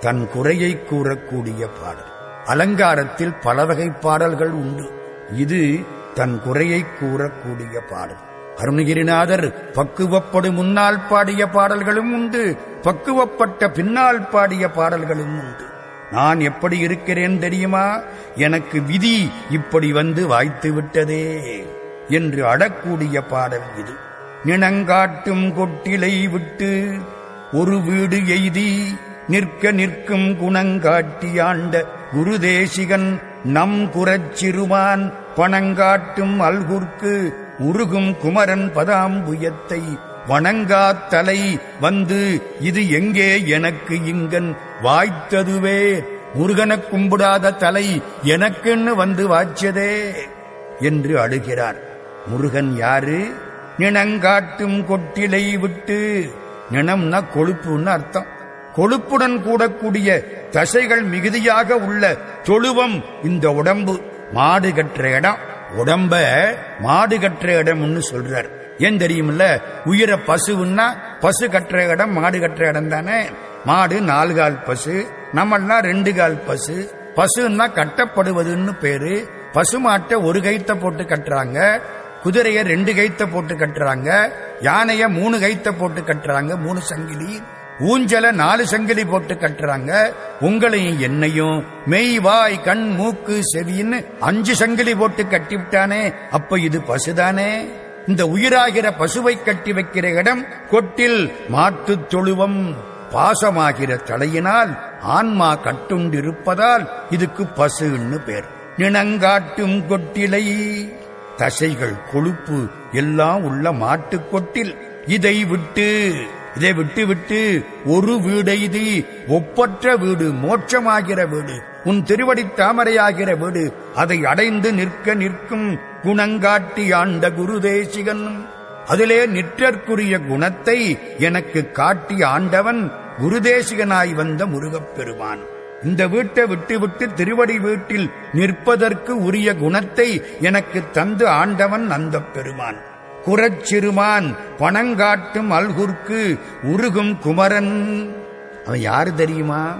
தன் குறையை கூறக்கூடிய பாடல். அலங்காரத்தில் பலவகை பாடல்கள் உண்டு. இது தன் குறையை கூறக்கூடிய பாடல். அருணகிரிநாதர் பக்குவப்படு முன்னால் பாடிய பாடல்களும் உண்டு. பக்குவப்பட்ட பின்னால் பாடிய பாடல்களும் உண்டு. நான் எப்படி இருக்கிறேன் தெரியுமா? எனக்கு விதி இப்படி வந்து வாய்த்து விட்டதே என்று அடக்கூடிய பாடல் இது. நினங்காட்டும் கொட்டிலை விட்டு ஒரு வீடு எய்தி நிற்க நிற்கும் குணங்காட்டியாண்ட குருதேசிகன் நம் குரச்சிறுவான் பணங்காட்டும் அல்குர்க்கு உருகும் குமரன் பதாம்புயத்தை வணங்காத்தலை வந்து இது எங்கே எனக்கு இங்கன் வாய்த்ததுவே முருகனக் கும்பிடாத தலை எனக்குன்னு வந்து வாய்ச்சதே என்று அழுகிறார். முருகன் யாரு? நினங்காட்டும் கொட்டிலை விட்டு நிணம்னா கொழுப்புன்னு அர்த்தம். கொழுப்புடன் கூடக்கூடிய தசைகள் மிகுதியாக உள்ள தொழுவம் இந்த உடம்பு. மாடு கற்ற இடம். உடம்ப மாடு கற்ற இடம்னு சொல்றார். ஏன் தெரியுமில்ல? உயிர பசுன்னா பசு கற்ற இடம் மாடு கற்ற இடம் தானே. மாடு நாலு கால் பசு நம்மெல்லாம் ரெண்டு கால் பசு. பசுன்னா கட்டப்படுவதுன்னு பேரு. பசுமாட்டை ஒரு கைத்த போட்டு கட்டுறாங்க. குதிரையை ரெண்டு கைத்த போட்டு கட்டுறாங்க யானைய மூணு கைத்த போட்டு கட்டுறாங்க மூணு சங்கிலி ஊஞ்சல நாலு சங்கிலி போட்டு கட்டுறாங்க. உங்களையும் என்னையும் மெய் வாய் கண் மூக்கு செவின்னு அஞ்சு சங்கிலி போட்டு கட்டி விட்டானே அப்ப இது பசுதானே? இந்த உயிராகிற பசுவை கட்டி வைக்கிற இடம் கொட்டில் மாட்டுத் தொழுவம். பாசமாகிற தலையினால் ஆன்மா கட்டுண்டிருப்பதால் இதுக்கு பசுன்னு பேர். நினங்காட்டும் கொட்டிலை. தசைகள் கொழுப்பு எல்லாம் உள்ள மாட்டுக்கொட்டில். இதை விட்டு இதை விட்டு விட்டு ஒரு வீடெய்தி ஒப்பற்ற வீடு மோட்சமாகிற வீடு உன் திருவடி தாமரையாகிற வீடு அதை அடைந்து நிற்க நிற்கும் குணங்காட்டி ஆண்ட குருதேசிகன் அதிலே நிற்றற்குரிய குணத்தை எனக்கு காட்டி ஆண்டவன் குருதேசிகனாய் வந்த முருகப்பெருமான் இந்த வீட்டை விட்டுவிட்டு திருவடி வீட்டில் நிற்பதற்கு உரிய குணத்தை எனக்கு தந்து ஆண்டவன் அந்த பெருமான். குறச்சிறுமான் பணங்காட்டும் அல்குர்க்கு உருகும் குமரன். அவன் யாரு தெரியுமா?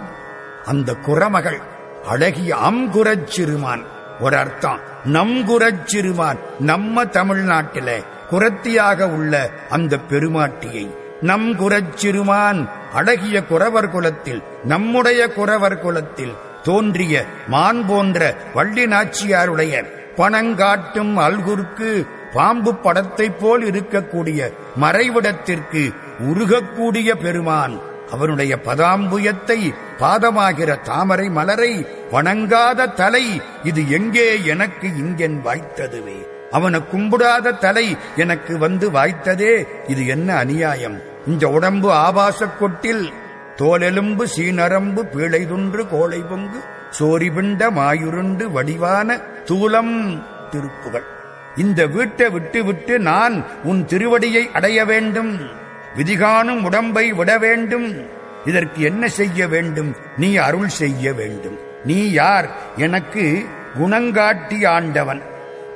அந்த குறமகள் அழகிய அம்குறச்சிறுமான் ஒரு அர்த்தம் நம் குறச்சிறுமான் நம்ம தமிழ்நாட்டில குரத்தியாக உள்ள அந்த பெருமாட்டியை. நம் குறச்சிறுமான் அழகிய குறவர் குலத்தில் நம்முடைய குறவர் குலத்தில் தோன்றிய மான் போன்ற வள்ளி நாச்சியாருடைய பணங்காட்டும் அல்குருக்கு பாம்பு படத்தைப் போல் இருக்கக்கூடிய மறைவிடத்திற்கு உருகக்கூடிய பெருமான். அவனுடைய பதாம்புயத்தை பாதமாகிற தாமரை மலரை வணங்காத தலை இது எங்கே எனக்கு இங்கென் வாய்த்ததுவே. அவனை கும்பிடாத தலை எனக்கு வந்து வாய்த்ததே இது என்ன அநியாயம்? இந்த உடம்பு ஆபாசக் கொட்டில் தோலெலும்பு சீனரம்பு பீழைதுன்று கோளை பொங்கு சோரிபிண்ட மாயுருண்டு வடிவான தூலம் திருப்புகள் இந்த வீட்டை விட்டு விட்டு நான் உன் திருவடியை அடைய வேண்டும். விதிகானும் உடம்பை விட வேண்டும். இதற்கு என்ன செய்ய வேண்டும்? நீ அருள் செய்ய வேண்டும். நீ யார்? எனக்கு குணங்காட்டி ஆண்டவன்.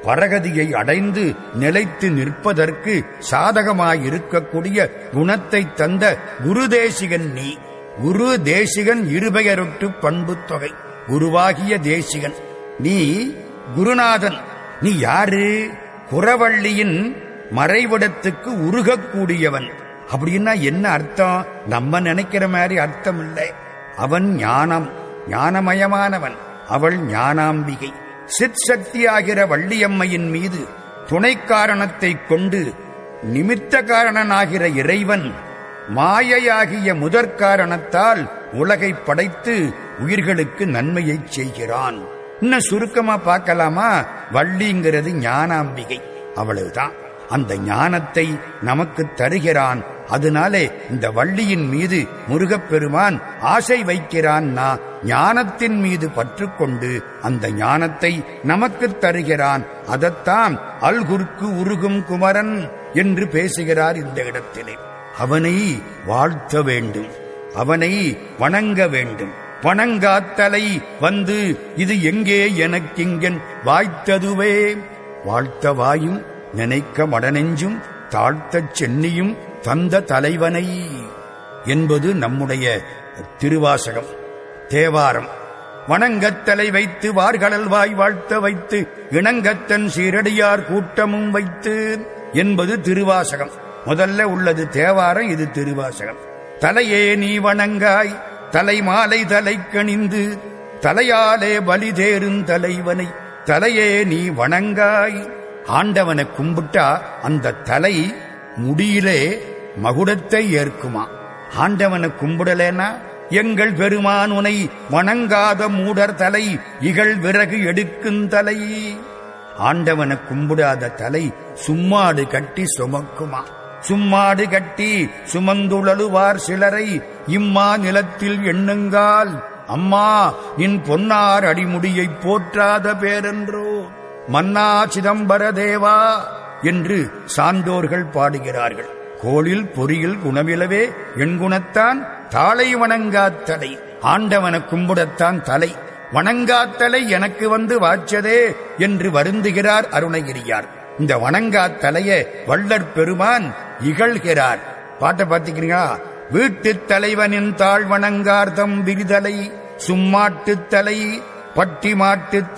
பரகதியை அடைந்து நிலைத்து நிற்பதற்கு சாதகமாயிருக்கக்கூடிய குணத்தை தந்த குருதேசிகன் நீ. குரு தேசிகன் இருபெயரொட்டு பண்பு தொகை குருவாகிய தேசிகன். நீ குருநாதன். நீ யாரு? குறவள்ளியின் மறைவிடத்துக்கு உருகக்கூடியவன். அப்படின்னா என்ன அர்த்தம்? நம்ம நினைக்கிற மாதிரி அர்த்தம் இல்லை அவன் ஞானம். ஞானமயமானவன். அவள் ஞானாம்பிகை. சித்சக்தியாகிற வள்ளியம்மையின் மீது துணை காரணத்தைக் கொண்டு நிமித்த காரணனாகிற இறைவன் மாயையாகிய முதற்காரணத்தால் உலகை படைத்து உயிர்களுக்கு நன்மையைச் செய்கிறான். இன்னும் சுருக்கமா பார்க்கலாமா? வள்ளிங்கிறது ஞானாம்பிகை. அவ்வளவுதான். அந்த ஞானத்தை நமக்கு தருகிறான் அதனாலே இந்த வள்ளியின் மீது முருகப்பெருமான் ஆசை வைக்கிறான்னா ஞானத்தின் மீது பற்றுக்கொண்டு அந்த ஞானத்தை நமக்கு தருகிறான். அதத்தான் அல்குருக்கு உருகும் குமரன் என்று பேசுகிறார் இந்த இடத்திலே. அவனை வாழ்த்த வேண்டும். அவனை வணங்க வேண்டும். வணங்காத்தலை வந்து இது எங்கே எனக்கிங்கன் வாய்த்ததுவே. வாழ்த்த வாயும் நினைக்க மடனெஞ்சும் தாழ்த்தச் சென்னியும் தந்த தலைவனை என்பது நம்முடைய திருவாசகம் தேவாரம். வணங்கத்தலை வைத்து வார்கடல் வாய் வாழ்த்த வைத்து இணங்கத்தன் சீரடியார் கூட்டமும் வைத்து என்பது திருவாசகம். முதல்ல உள்ளது தேவாரம் இது திருவாசகம். தலையே நீ வணங்காய் தலை மாலை தலை கணிந்து தலையாலே பலி தலைவனை தலையே நீ வணங்காய். ஆண்டவனை கும்பிட்டா அந்த தலை முடியிலே மகுடத்தை ஏற்குமா? ஆண்டவனை கும்பிடலேனா? எங்கள் பெருமான் உனை வணங்காத மூடர் தலை இகழ் விறகு எடுக்கும் தலை. ஆண்டவனை கும்பிடாத தலை சும்மாடு கட்டி சுமக்குமா? சும்மாடு கட்டி சுமந்துழலுவார் சிலரை இம்மா நிலத்தில் எண்ணுங்கால் அம்மா நின் பொன்னார் அடிமுடியைப் போற்றாத பேரென்றோ? மன்னா சிதம்பர தேவா என்று சான்றோர்கள் பாடுகிறார்கள். கோளில் பொறியில் குணமிலவே என் குணத்தான் தாளை வணங்காத்தலை ஆண்டவன கும்பிடத்தான் தலை வணங்காத்தலை எனக்கு வந்து வாச்சதே என்று வருந்துகிறார் அருணகிரியார். இந்த வணங்காத்தலைய வள்ளற் பெருமான் இகழ்கிறார். பாட்டை பார்த்துக்கிறீங்களா? வீட்டுத் தலைவனின் தாழ் வணங்கார்தம் விரிதலை சும்மாட்டுத் தலை பட்டி மாட்டுத்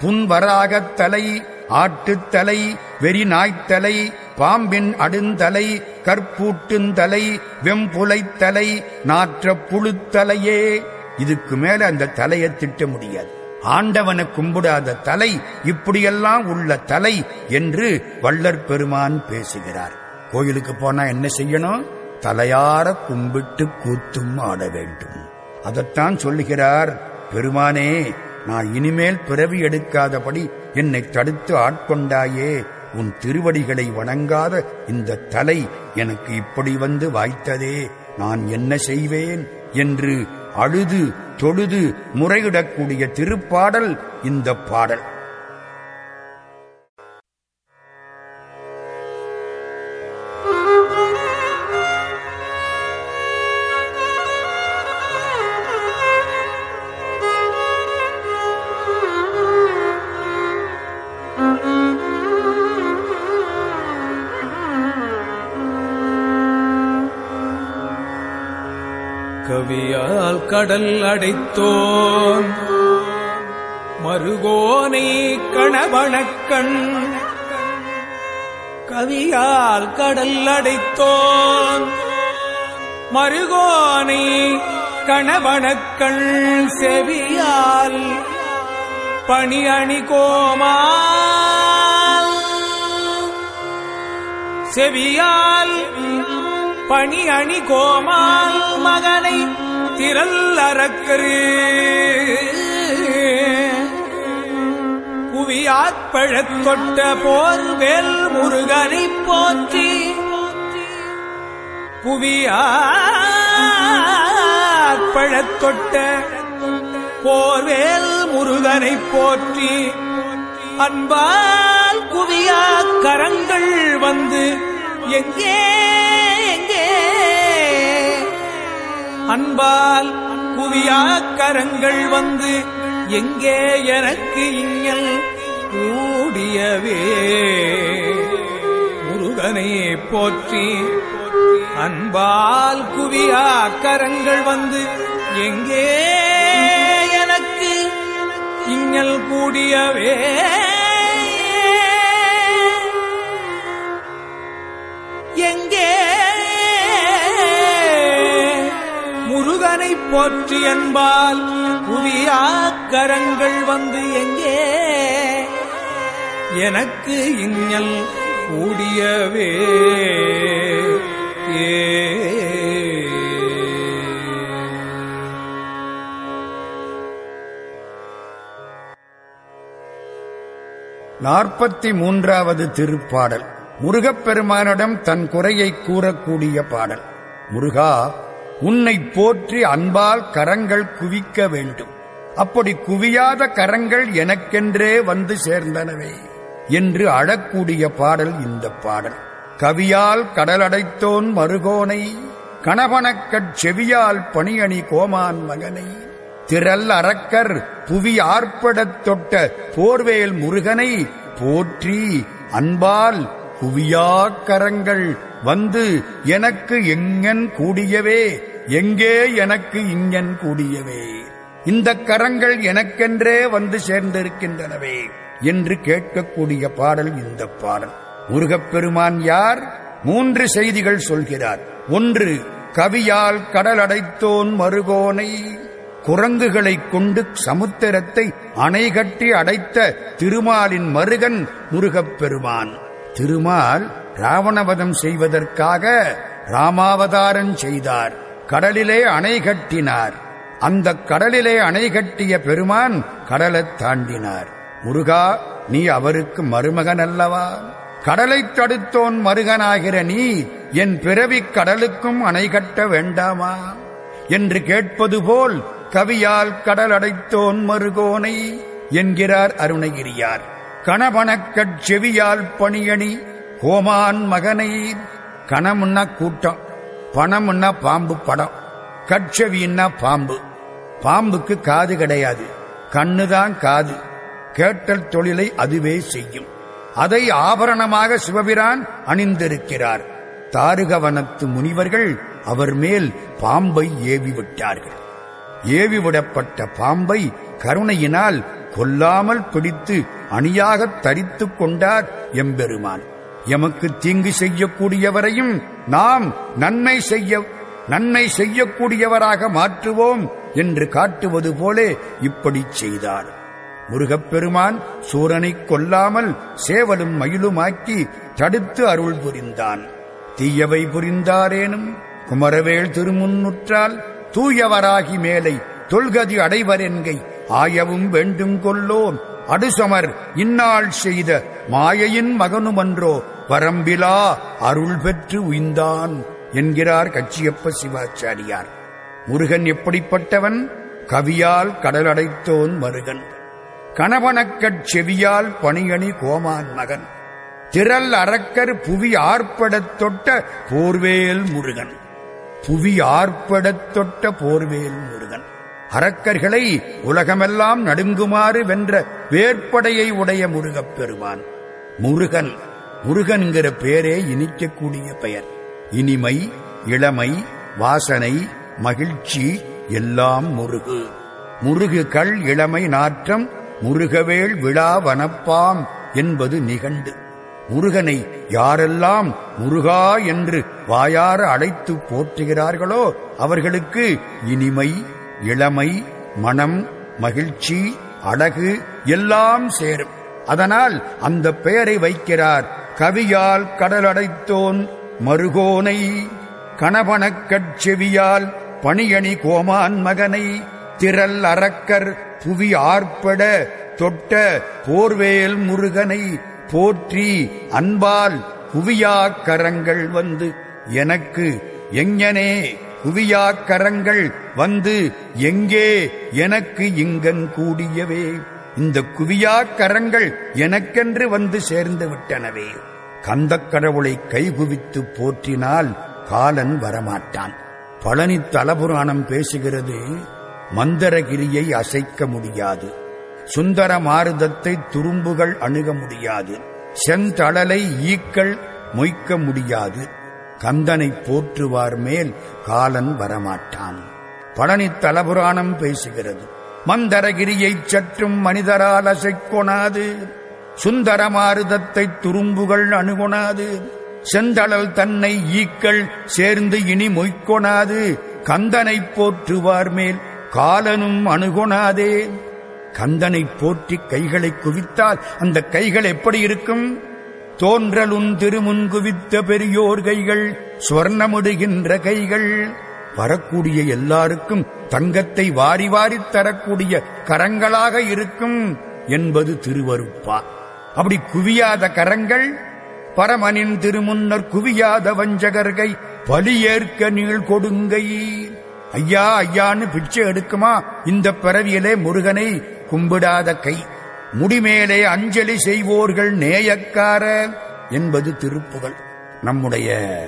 புன்வராகத் தலை ஆட்டுத்தலை வெறிநாய்த்தலை பாம்பின் அடுந்தலை கற்பூட்டுந்தலை வெம்புலைத்தலை நாற்ற புழுத்தலையே இதுக்கு மேல அந்த தலையை திட்ட முடியாது. ஆண்டவனை கும்பிடாத தலை இப்படியெல்லாம் உள்ள தலை என்று வள்ளற் பெருமான் பேசுகிறார். கோயிலுக்கு போனா என்ன செய்யணும்? தலையார கும்பிட்டு கூத்தும் ஆட வேண்டும். அதைத்தான் சொல்லுகிறார் பெருமானே நான் இனிமேல் பிறவி எடுக்காதபடி என்னை தடுத்து ஆட்கொண்டாயே. உன் திருவடிகளை வணங்காத இந்த தலை எனக்கு இப்படி வந்து வாய்த்ததே. நான் என்ன செய்வேன் என்று அழுது தொழுது முறையிடக்கூடிய திருப்பாடல் இந்த பாடல். கடல் அடைத்தோன் மருகோனை கணவணக்கண் கவியால் கடல் அடைத்தோன் மருகோனை கணவணக்கண் செவியால் பணி அணி கோமால் செவியால் பணி அணி கோமால் மகனை திரல் அறக்கரு. புவியாற்பழத் தொட்ட போர் வேல் முருகனை போற்றி. குவியாற்பழத்தொட்ட போர்வேல் முருகனை போற்றி. அன்பால் குவியா கரங்கள் வந்து எங்கே அன்பால் குவியா கரங்கள் வந்து எங்கே எனக்கு இங்கல் கூடியவே? முருகனை போற்றி. அன்பால் குவியா கரங்கள் வந்து எங்கே எனக்கு இங்கல் கூடியவே? முருகனை போற்றி என்பால் புவியா வந்து எங்கே? எனக்கு இன்னல் கூடியவே ஏ. நாற்பத்தி மூன்றாவது திருப்பாடல் முருகப்பெருமானிடம் தன் குறையை கூறக்கூடிய பாடல். முருகா உன்னை போற்றி அன்பால் கரங்கள் குவிக்க வேண்டும். அப்படி குவியாத கரங்கள் எனக்கென்றே வந்து சேர்ந்தனவே என்று அழக்கூடிய பாடல் இந்த பாடல். கவியால் கடலடைத்தோன் மருகோனை கணவனக்கட் செவியால் பணியணி கோமான் மகனை திரல் அரக்கர் புவி ஆர்ப்படத் தொட்ட போர்வேல் முருகனை போற்றி அன்பால் குவியாக்கரங்கள் வந்து எனக்கு எங்கன் கூடியவே எங்கே எனக்கு இங்கன் கூடியவே. இந்த கரங்கள் எனக்கென்றே வந்து சேர்ந்திருக்கின்றனவே என்று கேட்கக்கூடிய பாடல் இந்த பாடல். முருகப்பெருமான் யார்? மூன்று செய்திகள் சொல்கிறார். ஒன்று கவியால் கடலடைத்தோன் மறுகோனை குரங்குகளைக் கொண்டு சமுத்திரத்தை அணைகட்டி அடைத்த திருமாலின் மருகன் முருகப்பெருமான். திருமால் ராவணவதம் செய்வதற்காக ராமாவதாரம் செய்தார். கடலிலே அணை கட்டினார். அந்த கடலிலே அணை கட்டிய பெருமான் கடலைத் தாண்டினார். முருகா நீ அவருக்கு மருமகன் அல்லவா கடலைத் தடுத்தோன் மருகனாகிற நீ என் பிறவிக் கடலுக்கும் அணை கட்ட வேண்டாமா? என்று கேட்பது போல் கவியால் கடல் அடைத்தோன் மருகோனை என்கிறார் அருணகிரியார். கணவனக்கட் செவியால் பணியணி கோமான் மகனை கணமுன்னா கூட்டம் பணம்னா பாம்பு படம் கட்செவின்னா பாம்பு. பாம்புக்கு காது கிடையாது கண்ணுதான் காது. கேட்டல் தொழிலை அதுவே செய்யும். அதை ஆபரணமாக சிவபிரான் அணிந்திருக்கிறார். தாருகவனத்து முனிவர்கள் அவர் மேல் பாம்பை ஏவி விட்டார்கள் ஏவிவிடப்பட்ட பாம்பை கருணையினால் கொல்லாமல் பிடித்து அணியாகத் தரித்துக் கொண்டார் எம்பெருமான். எமக்கு தீங்கு செய்யக்கூடியவரையும் நாம் நன்மை செய்ய நன்மை செய்யக்கூடியவராக மாற்றுவோம் என்று காட்டுவது போலே இப்படி செய்தார். முருகப்பெருமான் சூரனைக் கொல்லாமல் சேவலும் மயிலுமாக்கி தடுத்து அருள் புரிந்தான். தீயவை புரிந்தாரேனும் குமரவேள் திருமுன்னுற்றால் தூயவராகி மேலை தொல்கதி அடைவரென்கை ஆயவும் வேண்டும் கொல்லோன் அடுசமர் இந்நாள் செய்த மாயையின் மகனுமன்றோ வரம்பிலா அருள் பெற்று உய்ந்தான் என்கிறார் கச்சியப்ப சிவாச்சாரியார். முருகன் எப்படிப்பட்டவன்? கவியால் கடலடைத்தோன் மருகன். கணவனக்கட் செவியால் பணியணி கோமான் மகன். திரள் அரக்கர் புவி ஆர்ப்படத் தொட்ட போர்வேல் முருகன். புவி ஆர்ப்படத் தொட்ட போர்வேல் முருகன். அரக்கர்களை உலகமெல்லாம் நடுங்குமாறு வென்ற வேற்படையை உடைய முருகப் பெருமான். முருகன் முருகன்கிற பேரே இனிக்கக்கூடிய பெயர். இனிமை இளமை வாசனை மகிழ்ச்சி எல்லாம் முருகு. முருகு கள் இளமை நாற்றம் முருகவேள் விழா வனப்பாம் என்பது நிகண்டு. முருகனை யாரெல்லாம் முருகா என்று வாயார அழைத்து போற்றுகிறார்களோ அவர்களுக்கு இனிமை இளமை மனம் மகிழ்ச்சி அழகு எல்லாம் சேரும். அதனால் அந்த பெயரை வைக்கிறார் கவியால் கடலடைத்தோன் மருகோனை கணபனக்கட் செவியால் பணியணி கோமான் மகனை திரல் அரக்கர் புவி ஆர்ப்பட தொட்ட போர்வேல் முருகனை போற்றி அன்பால் குவியாக்கரங்கள் வந்து எனக்கு எங்கனே குவியாக்கரங்கள் வந்து எங்கே எனக்கு இங்கன் கூடியவே? இந்த குவியாக்கரங்கள் எனக்கென்று வந்து சேர்ந்து விட்டனவே. கந்தக் கடவுளை கைகுவித்து போற்றினால் காலன் வரமாட்டான். பழனி தலபுராணம் பேசுகிறது மந்தரகிரியை அசைக்க முடியாது. சுந்தர மாருதத்தை துரும்புகள் அணுக முடியாது. செந்தளலை ஈக்கள் மொய்க்க முடியாது. கந்தனை போற்றுவார் மேல் காலன் வரமாட்டான். பழனி தலபுராணம் பேசுகிறது. மந்தரகிரியைச் சற்றும் மனிதரால் அசைக்கொணாது. சுந்தரமாருதத்தை துரும்புகள் அணுகொணாது. செந்தளல் தன்னை ஈக்கள் சேர்ந்து இனி மொய்க்கொணாது. கந்தனை போற்றுவார் மேல் காலனும் அணுகொணாதே. கந்தனை போற்றி கைகளை குவித்தால் அந்த கைகள் எப்படி இருக்கும்? தோன்றலுன் திருமுன்குவித்த பெரியோர் கைகள் சுவர்ணமுடுகின்ற கைகள். வரக்கூடிய எல்லாருக்கும் தங்கத்தை வாரி வாரித் தரக்கூடிய கரங்களாக இருக்கும் என்பது திருவருப்பா. அப்படி குவியாத கரங்கள் பரமனின் திருமுன்னர் குவியாத வஞ்சகர்கை பலியேற்க நீள் கொடுங்கை. ஐயா ஐயான்னு பிச்சை எடுக்குமா? இந்த பிறவியிலே முருகனை கும்பிடாத கை. முடிமேலே அஞ்சலி செய்வோர்கள் நேயக்கார என்பது திருப்புகள் நம்முடைய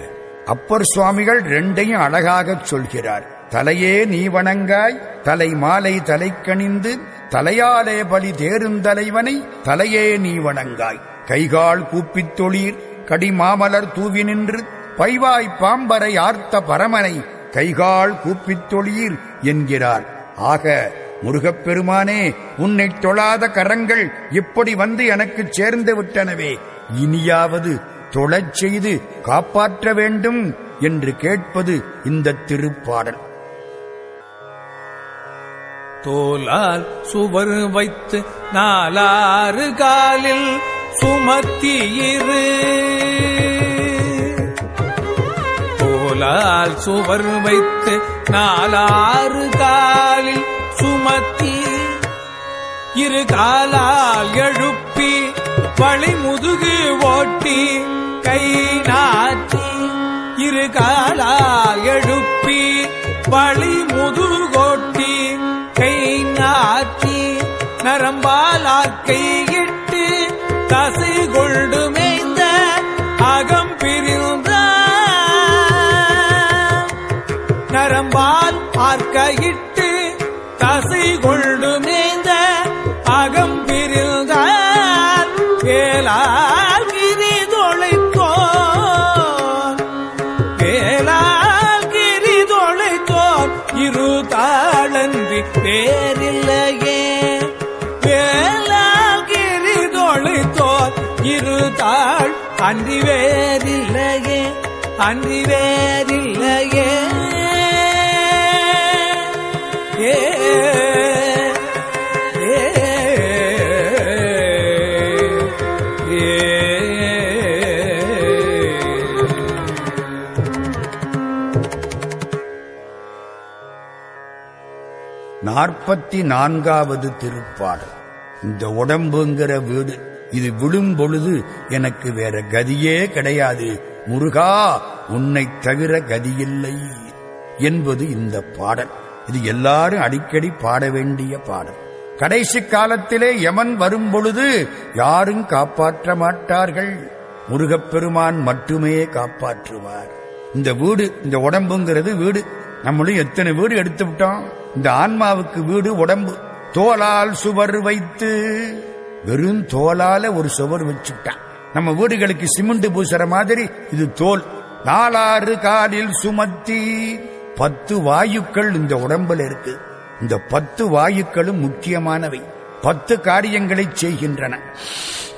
அப்பர் சுவாமிகள் ரெண்டையும் அழகாகச் சொல்கிறார். தலையே நீ வணங்காய் தலை மாலை தலைக்கணிந்து தலையாலே பலி தேருந்தலைவனை தலையே நீ வணங்காய். கைகால் கூப்பித் தொழீர் கடிமாமலர் தூவி நின்று பைவாய் பாம்பரை ஆர்த்த பரமனை கைகால் கூப்பித் தொழில் என்கிறார். ஆக முருகப்பெருமானே உன்னை தொழாத கரங்கள் இப்படி வந்து எனக்கு சேர்ந்து விட்டனவே. இனியாவது தொழச் செய்து காப்பாற்ற வேண்டும் என்று கேட்பது இந்த திருப்பாடல். தோலால் சுவர் வைத்து நாலாறு காலில் சுமத்தியிரு தோலால் சுவர் வைத்து நாலாறு காலில் சுமத்தி இரு காலால் எழுப்பி வழிமுதுகு ஓட்டி கை நாட்டி இரு காலால் எழுப்பி வழி முதுகோட்டி கை நாட்டி நரம்பால் இட்டு தச அன்றி வேறில்லையே அன்றி வேறில்லையே ஏ ஏ. நாற்பத்தி நான்காவது திருப்பாடல். இந்த உடம்புங்கிற வீடு இது விழும்பொழுது எனக்கு வேற கதியே கிடையாது. முருகா உன்னை தவிர கதியில்லை என்பது இந்த பாடல். இது எல்லாரும் அடிக்கடி பாட வேண்டிய பாடல். கடைசி காலத்திலே யமன் வரும்பொழுது யாரும் காப்பாற்ற மாட்டார்கள். முருகப்பெருமான் மட்டுமே காப்பாற்றுவார். இந்த வீடு இந்த உடம்புங்கிறது வீடு. நம்மளும் எத்தனை வீடு எடுத்து விட்டோம். இந்த ஆன்மாவுக்கு வீடு உடம்பு. தோலால் சுவர் வைத்து வெறும் தோலால ஒரு சுவர் வச்சுட்டான் நம்ம வீடுகளுக்கு சிமெண்ட் பூசுற மாதிரி இது தோல். நாலாறு காலில் சுமத்தி பத்து வாயுக்கள் இந்த உடம்புல இருக்கு. இந்த பத்து வாயுக்களும் முக்கியமானவை. பத்து காரியங்களை செய்கின்றன.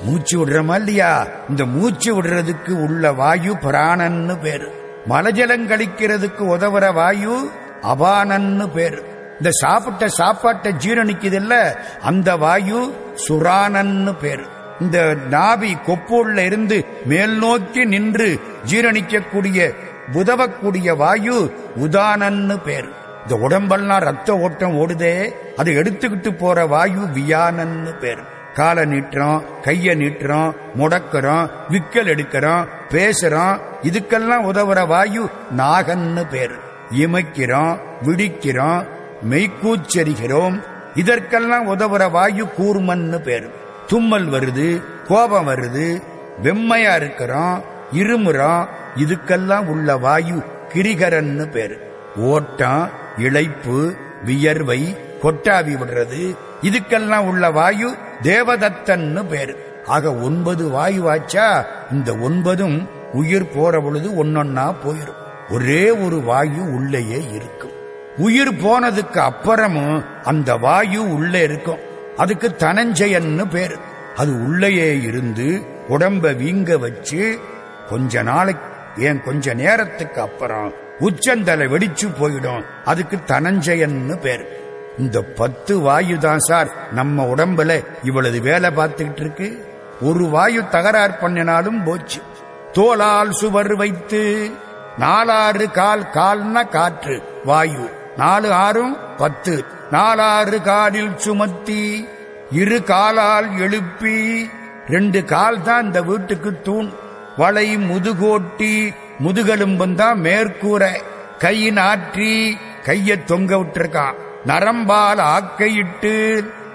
மூச்சு விடுறோமா இல்லையா? இந்த மூச்சு விடுறதுக்கு உள்ள வாயு பிராணன்னு பேரு. மலஜலம் கழிக்கிறதுக்கு உதவுற வாயு அபானன்னு பேரு. இந்த சாப்பிட்ட சாப்பாட்டை ஜீரணிக்குதில்ல? அந்த வாயு சுரானன்னு பேரு. இந்த நாபி கொப்பூல்ல இருந்து மேல் நோக்கி நின்று ஜீரணிக்கக்கூடிய உதவக்கூடிய வாயு உதானன்னு பேரு. இந்த உடம்பெல்லாம் ரத்த ஓட்டம் ஓடுதே. அதை எடுத்துக்கிட்டு போற வாயு வியானன்னு பேரு. காலை நீட்டுறோம் கைய நீட்டுறோம் முடக்கிறோம் விக்கல் எடுக்கிறோம் பேசுறோம் இதுக்கெல்லாம் உதவுற வாயு நாகன்னு பேரு. இமைக்கிறோம் விடிக்கிறோம் மெய்க்கூச்சரிகிறோம் இதற்கெல்லாம் உதவுற வாயு கூர்மன்னு பேரு. தும்மல் வருது கோபம் வருது வெம்மையா இருக்கிறோம் இருமுறோம் இதுக்கெல்லாம் உள்ள வாயு கிரிகரன்னு பேரு. ஓட்டம் இழைப்பு வியர்வை கொட்டாவி விடுறது இதுக்கெல்லாம் உள்ள வாயு தேவதத்தன்னு பேரு. ஆக ஒன்பது வாயு ஆச்சா இந்த ஒன்பதும் உயிர் போற பொழுது ஒன்னொன்னா போயிரும். ஒரே ஒரு வாயு உள்ளேயே இருக்கும். உயிர் போனதுக்கு அப்புறமும் அந்த வாயு உள்ளே இருக்கும். அதுக்கு தனஞ்சயன்னு பேரு. அது உள்ளேயே இருந்து உடம்ப வீங்க வச்சு கொஞ்ச நாளைக்கு ஏன் கொஞ்ச நேரத்துக்கு அப்புறம் உச்சந்தலை வெடிச்சு போயிடும். அதுக்கு தனஞ்சயன்னு பேரு. இந்த பத்து வாயு தான் சார் நம்ம உடம்புல இவ்வளவு வேலை பார்த்துக்கிட்டு இருக்கு. ஒரு வாயு தகராறு பண்ணினாலும் போச்சு. தோலால் சுவர் வைத்து நாலாறு கால் கால்னா காற்று வாயு. நாலு ஆறும் பத்து. நாலாறு காலில் சுமத்தி இரு காலால் எழுப்பி ரெண்டு கால் தான் இந்த வீட்டுக்கு தூண். வளை முதுகோட்டி முதுகெலும்புந்தான் மேற்கூரை கை நாற்றி கைய தொங்க விட்டுருக்கான் நரம்பால் ஆக்கையிட்டு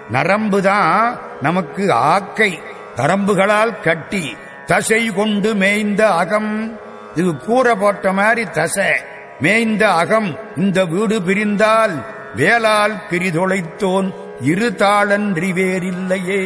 நரம்பு தான் நமக்கு ஆக்கை. நரம்புகளால் கட்டி தசை கொண்டு மேய்ந்த அகம். இது கூரை போட்ட மாதிரி தசை. மேய்ந்த அகம் இந்த வீடு பிரிந்தால் வேளால் பிரிதொழைத்தோன் இரு தாளன்றி வேறில்லையே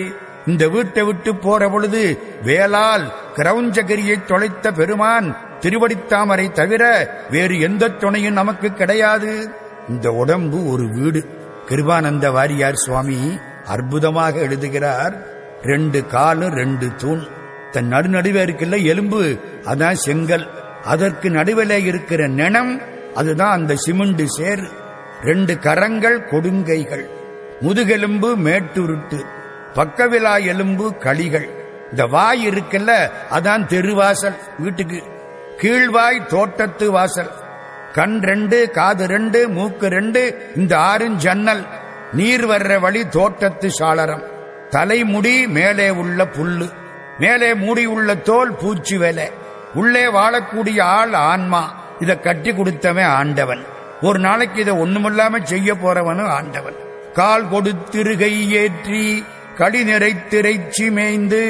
இந்த வீட்டை விட்டு போற பொழுது வேளால் கிரௌஞ்சகிரியை தொலைத்த பெருமான் திருவடித்தாமரை தவிர வேறு எந்த துணையும் நமக்கு கிடையாது. இந்த உடம்பு ஒரு வீடு. கிருபானந்த வாரியார் சுவாமி அற்புதமாக எழுதுகிறார் ரெண்டு காலு ரெண்டு தூண். தன் நடுநடுவே இருக்குல்ல எலும்பு அதான் செங்கல். அதற்கு நடுவில் இருக்கிற நினம் அதுதான் அந்த சிமெண்ட் சேர். ரெண்டு கரங்கள் கொடுங்கைகள் முதுகெலும்பு மேட்டுருட்டு பக்கவிலா எலும்பு களிகள். இந்த வாய் இருக்குல்ல அதான் தெருவாசல் வீட்டுக்கு. கீழ்வாய் தோட்டத்து வாசல். கண் ரெண்டு காது ரெண்டு மூக்கு ரெண்டு இந்த ஆறும் ஜன்னல். நீர் வர்ற வழி தோட்டத்து சாளரம். தலைமுடி மேலே உள்ள புல்லு மேலே மூடி உள்ள தோல் பூச்சி வேலை. உள்ளே வாழக்கூடிய ஆள் ஆன்மா. இதை கட்டி கொடுத்தவன் ஆண்டவன். ஒரு நாளைக்கு இதை ஒண்ணுமில்லாம செய்ய போறவனும் ஆண்டவன். கால் கொடுத்திருகை ஏற்றி களி நிறைத்திரைச்சி மேய்ந்து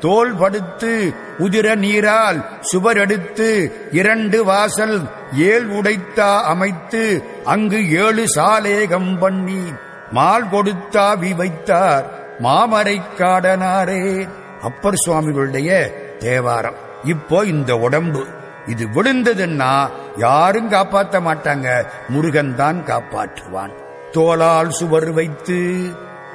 தோல் படுத்து உதிர நீரால் சுவர் எடுத்து இரண்டு வாசல் ஏல் உடைத்தா அமைத்து அங்கு ஏழு சாலேகம் பண்ணி மால் கொடுத்தா வி வைத்தார் மாமரை காடனாரே. அப்பர் சுவாமிகளுடைய தேவாரம். இப்போ இந்த உடம்பு. இது விழுந்ததுன்னா யாரும் காப்பாற்ற மாட்டாங்க. முருகன் தான் காப்பாற்றுவான். தோளால் சுவர் வைத்து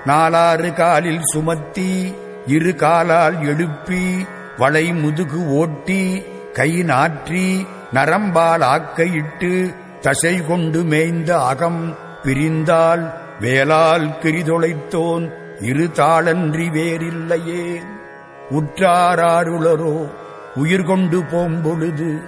நாலாறு காலில் சுமத்தி இரு காலால் எழுப்பி வளை முதுகு ஓட்டி கை நாற்றி நரம்பால் ஆக்கையிட்டு தசை கொண்டு மேய்ந்த அகம் பிரிந்தால் வேளால் கிரிதொலைத்தோன் இரு தாளன்றி வேறில்லையே. உற்றாராருளரோ உயிர் கொண்டு போம்பொழுது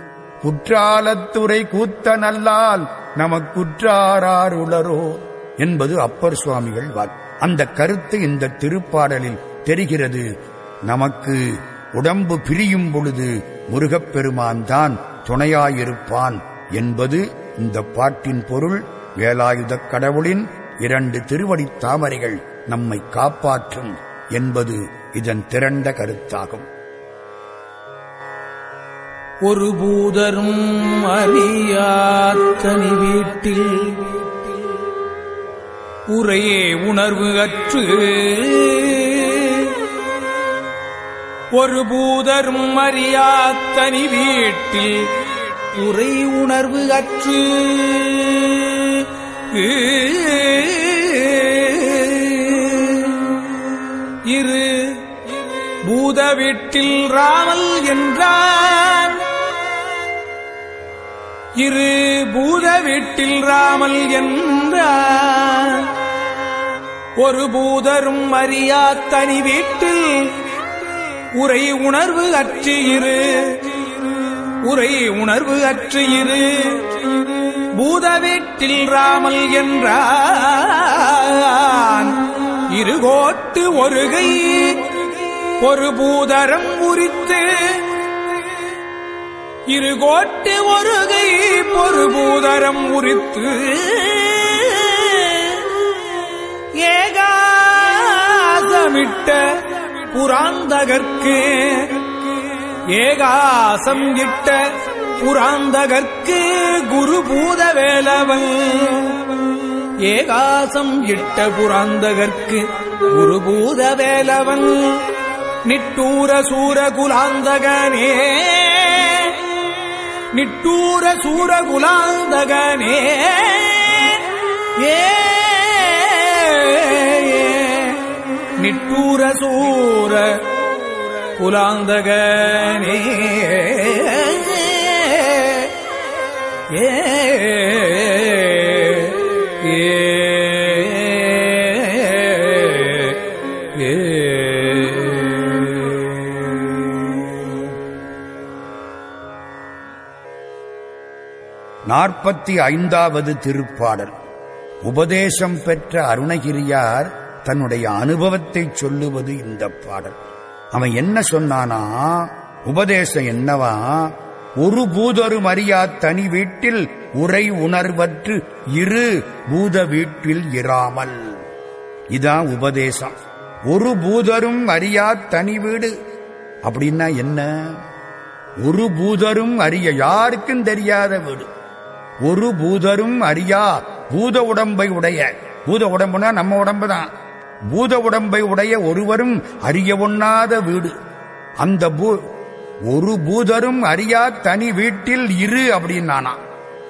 குற்றாலத்துறை கூத்த நல்லால் நமக்குற்றாராருளரோ என்பது அப்பர் சுவாமிகள் வாழ் அந்த கருத்து இந்த திருப்பாடலில் தெரிகிறது. நமக்கு உடம்பு பிரியும் பொழுது முருகப்பெருமான் தான் துணையாயிருப்பான் என்பது இந்த பாட்டின் பொருள். வேலாயுதக் கடவுளின் இரண்டு திருவடி தாமரைகள் நம்மை காப்பாற்றும் என்பது இதன் திரண்ட கருத்தாகும். ஒரு பூதரும் அறியாத்தனி வீட்டில் உரையே உணர்வு அற்று. ஒரு பூதரும் அறியாத்தனி வீட்டில் உரை உணர்வு அற்று. இரு பூத வீட்டில் ராமல் என்றார். இரு பூத வீட்டில் ராமல் என்ற ஒரு பூதரும் அறியா தனி வீட்டில் உரை உணர்வு அற்று இரு. உரை உணர்வு அற்று இரு. பூத வீட்டில் ராமல் என்றான். இருகோட்டு ஒருகை ஒரு பூதரம் உரித்து இரு கோட்டு ஒருகை பொறுபூதரம் உரித்து. ஏகாசமிட்ட புராந்தகர்க்கு. ஏகாசம் இட்ட புராந்தகர்க்கு குரு பூத வேலவன். ஏகாசம் இட்ட புராந்தகர்க்கு குரு பூத வேலவன். நிட்டூர சூர குலாந்தகனே நிட்டூர சூரகுலாந்தகனே. ஏ நிட்டூர சூர குலாந்தகனே ஏ நாற்பத்தி ஐந்தாவது திருப்பாடல். உபதேசம் பெற்ற அருணகிரியார் தன்னுடைய அனுபவத்தை சொல்லுவது இந்த பாடல். அவன் என்ன சொன்னானா உபதேசம் என்னவா? ஒரு பூதரும் அறியா தனி வீட்டில் உரை உணர்வற்று இரு பூத வீட்டில் இராமல். இதான் உபதேசம். ஒரு பூதரும் அறியா தனி வீடு. அப்படின்னா என்ன? ஒரு பூதரும் அறிய யாருக்கும் தெரியாத வீடு. ஒரு பூதரும் அறியா பூத உடம்பை உடைய. பூத உடம்புனா நம்ம உடம்பு தான் பூத உடம்பை உடைய ஒருவரும் அறிய ஒண்ணாத வீடு. அந்த பூ ஒரு பூதரும் அறியா தனி வீட்டில் இரு அப்படின்னானா.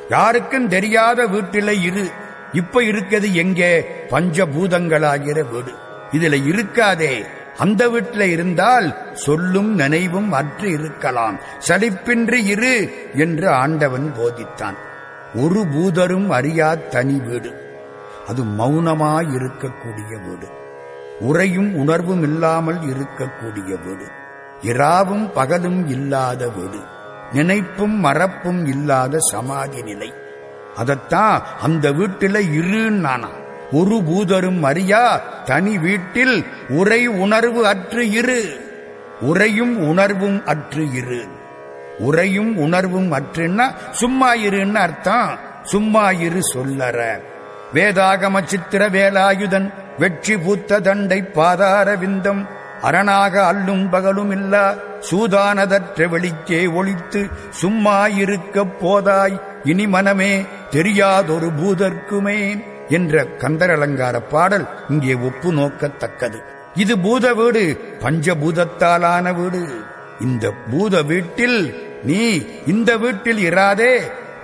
யாருக்கும் தெரியாத வீட்டில இரு. இப்ப இருக்கிறது எங்கே? பஞ்சபூதங்களாகிற வீடு. இதுல இருக்காதே. அந்த வீட்டில் இருந்தால் சொல்லும் நினைவும் அற்று இருக்கலாம். சலிப்பின்றி இரு என்று ஆண்டவன் போதித்தான். ஒரு பூதரும் அறியா தனி வீடு. அது மௌனமாயிருக்கக்கூடிய வீடு. உரையும் உணர்வும் இல்லாமல் இருக்கக்கூடிய வீடு. இராவும் பகலும் இல்லாத வீடு. நினைப்பும் மறப்பும் இல்லாத சமாதி நிலை. அதத்தான் அந்த வீட்டில இருன்னானா ஒரு பூதரும் அறியா தனி வீட்டில் உரை உணர்வு அற்று இரு. உரையும் உணர்வும் அற்று இரு. உரையும் உணர்வும் அற்றுன்னா சும்மா இருன்னு அர்த்தம். சும்மா இரு சொல்லற. வேதாகம சித்திர வேலாயுதன் வெற்றி பூத்த தண்டை பாதார விந்தம். அரணாக அல்லும் பகலும் இல்லா சூதானதற்ற வெளிச்சே ஒளித்து சும்மா இருக்கப் போதாய். இனி மனமே தெரியாதொரு பூதற்குமே என்ற கந்தர் அலங்கார பாடல் இங்கே ஒப்பு நோக்கத்தக்கது. இது பூத வீடு பஞ்சபூதத்தாலான வீடு. இந்த பூத வீட்டில் நீ இந்த வீட்டில் இராதே.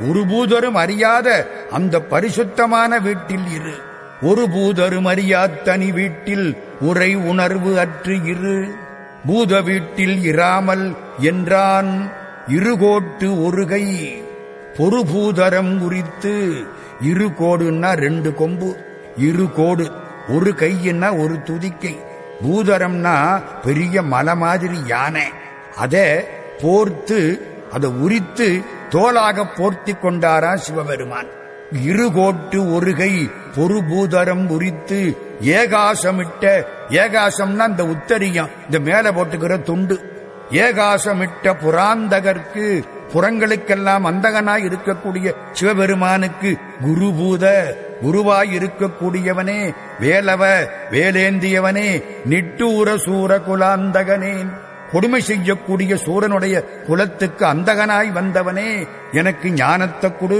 ஒரு பூதரும் அறியாத அந்த பரிசுத்தமான வீட்டில் இரு. ஒரு பூதரும் அறியா தனி வீட்டில் உரை உணர்வு அற்று இரு. பூத வீட்டில் இராமல் என்றான் இருகோட்டு ஒருகை பொறுபூதரம் குறித்து இரு கோடுன்னா ரெண்டு கொம்பு. இரு கோடு ஒரு கையின்னா ஒரு துதிக்கை. பூதரம்னா பெரிய மலை மாதிரி யானை. அத போர்த்து அதை உரித்து தோலாக போர்த்தி கொண்டாரா சிவபெருமான். இருகோட்டு ஒருகை பொறுபூதரம் உரித்து ஏகாசமிட்ட ஏகாசம்னா இந்த உத்தரியம் இந்த மேல போட்டுக்கிற துண்டு. ஏகாசமிட்ட புராந்தகர்க்கு புறங்களுக்கெல்லாம் அந்தகனாய் இருக்கக்கூடிய சிவபெருமானுக்கு குருபூத குருவாய் இருக்கக்கூடியவனே வேலவ வேலேந்தியவனே நிட்டூர சூர குலாந்தகனேன் கொடுமை செய்யக்கூடிய சூரனுடைய குலத்துக்கு அந்தகனாய் வந்தவனே எனக்கு ஞானத்தை கொடு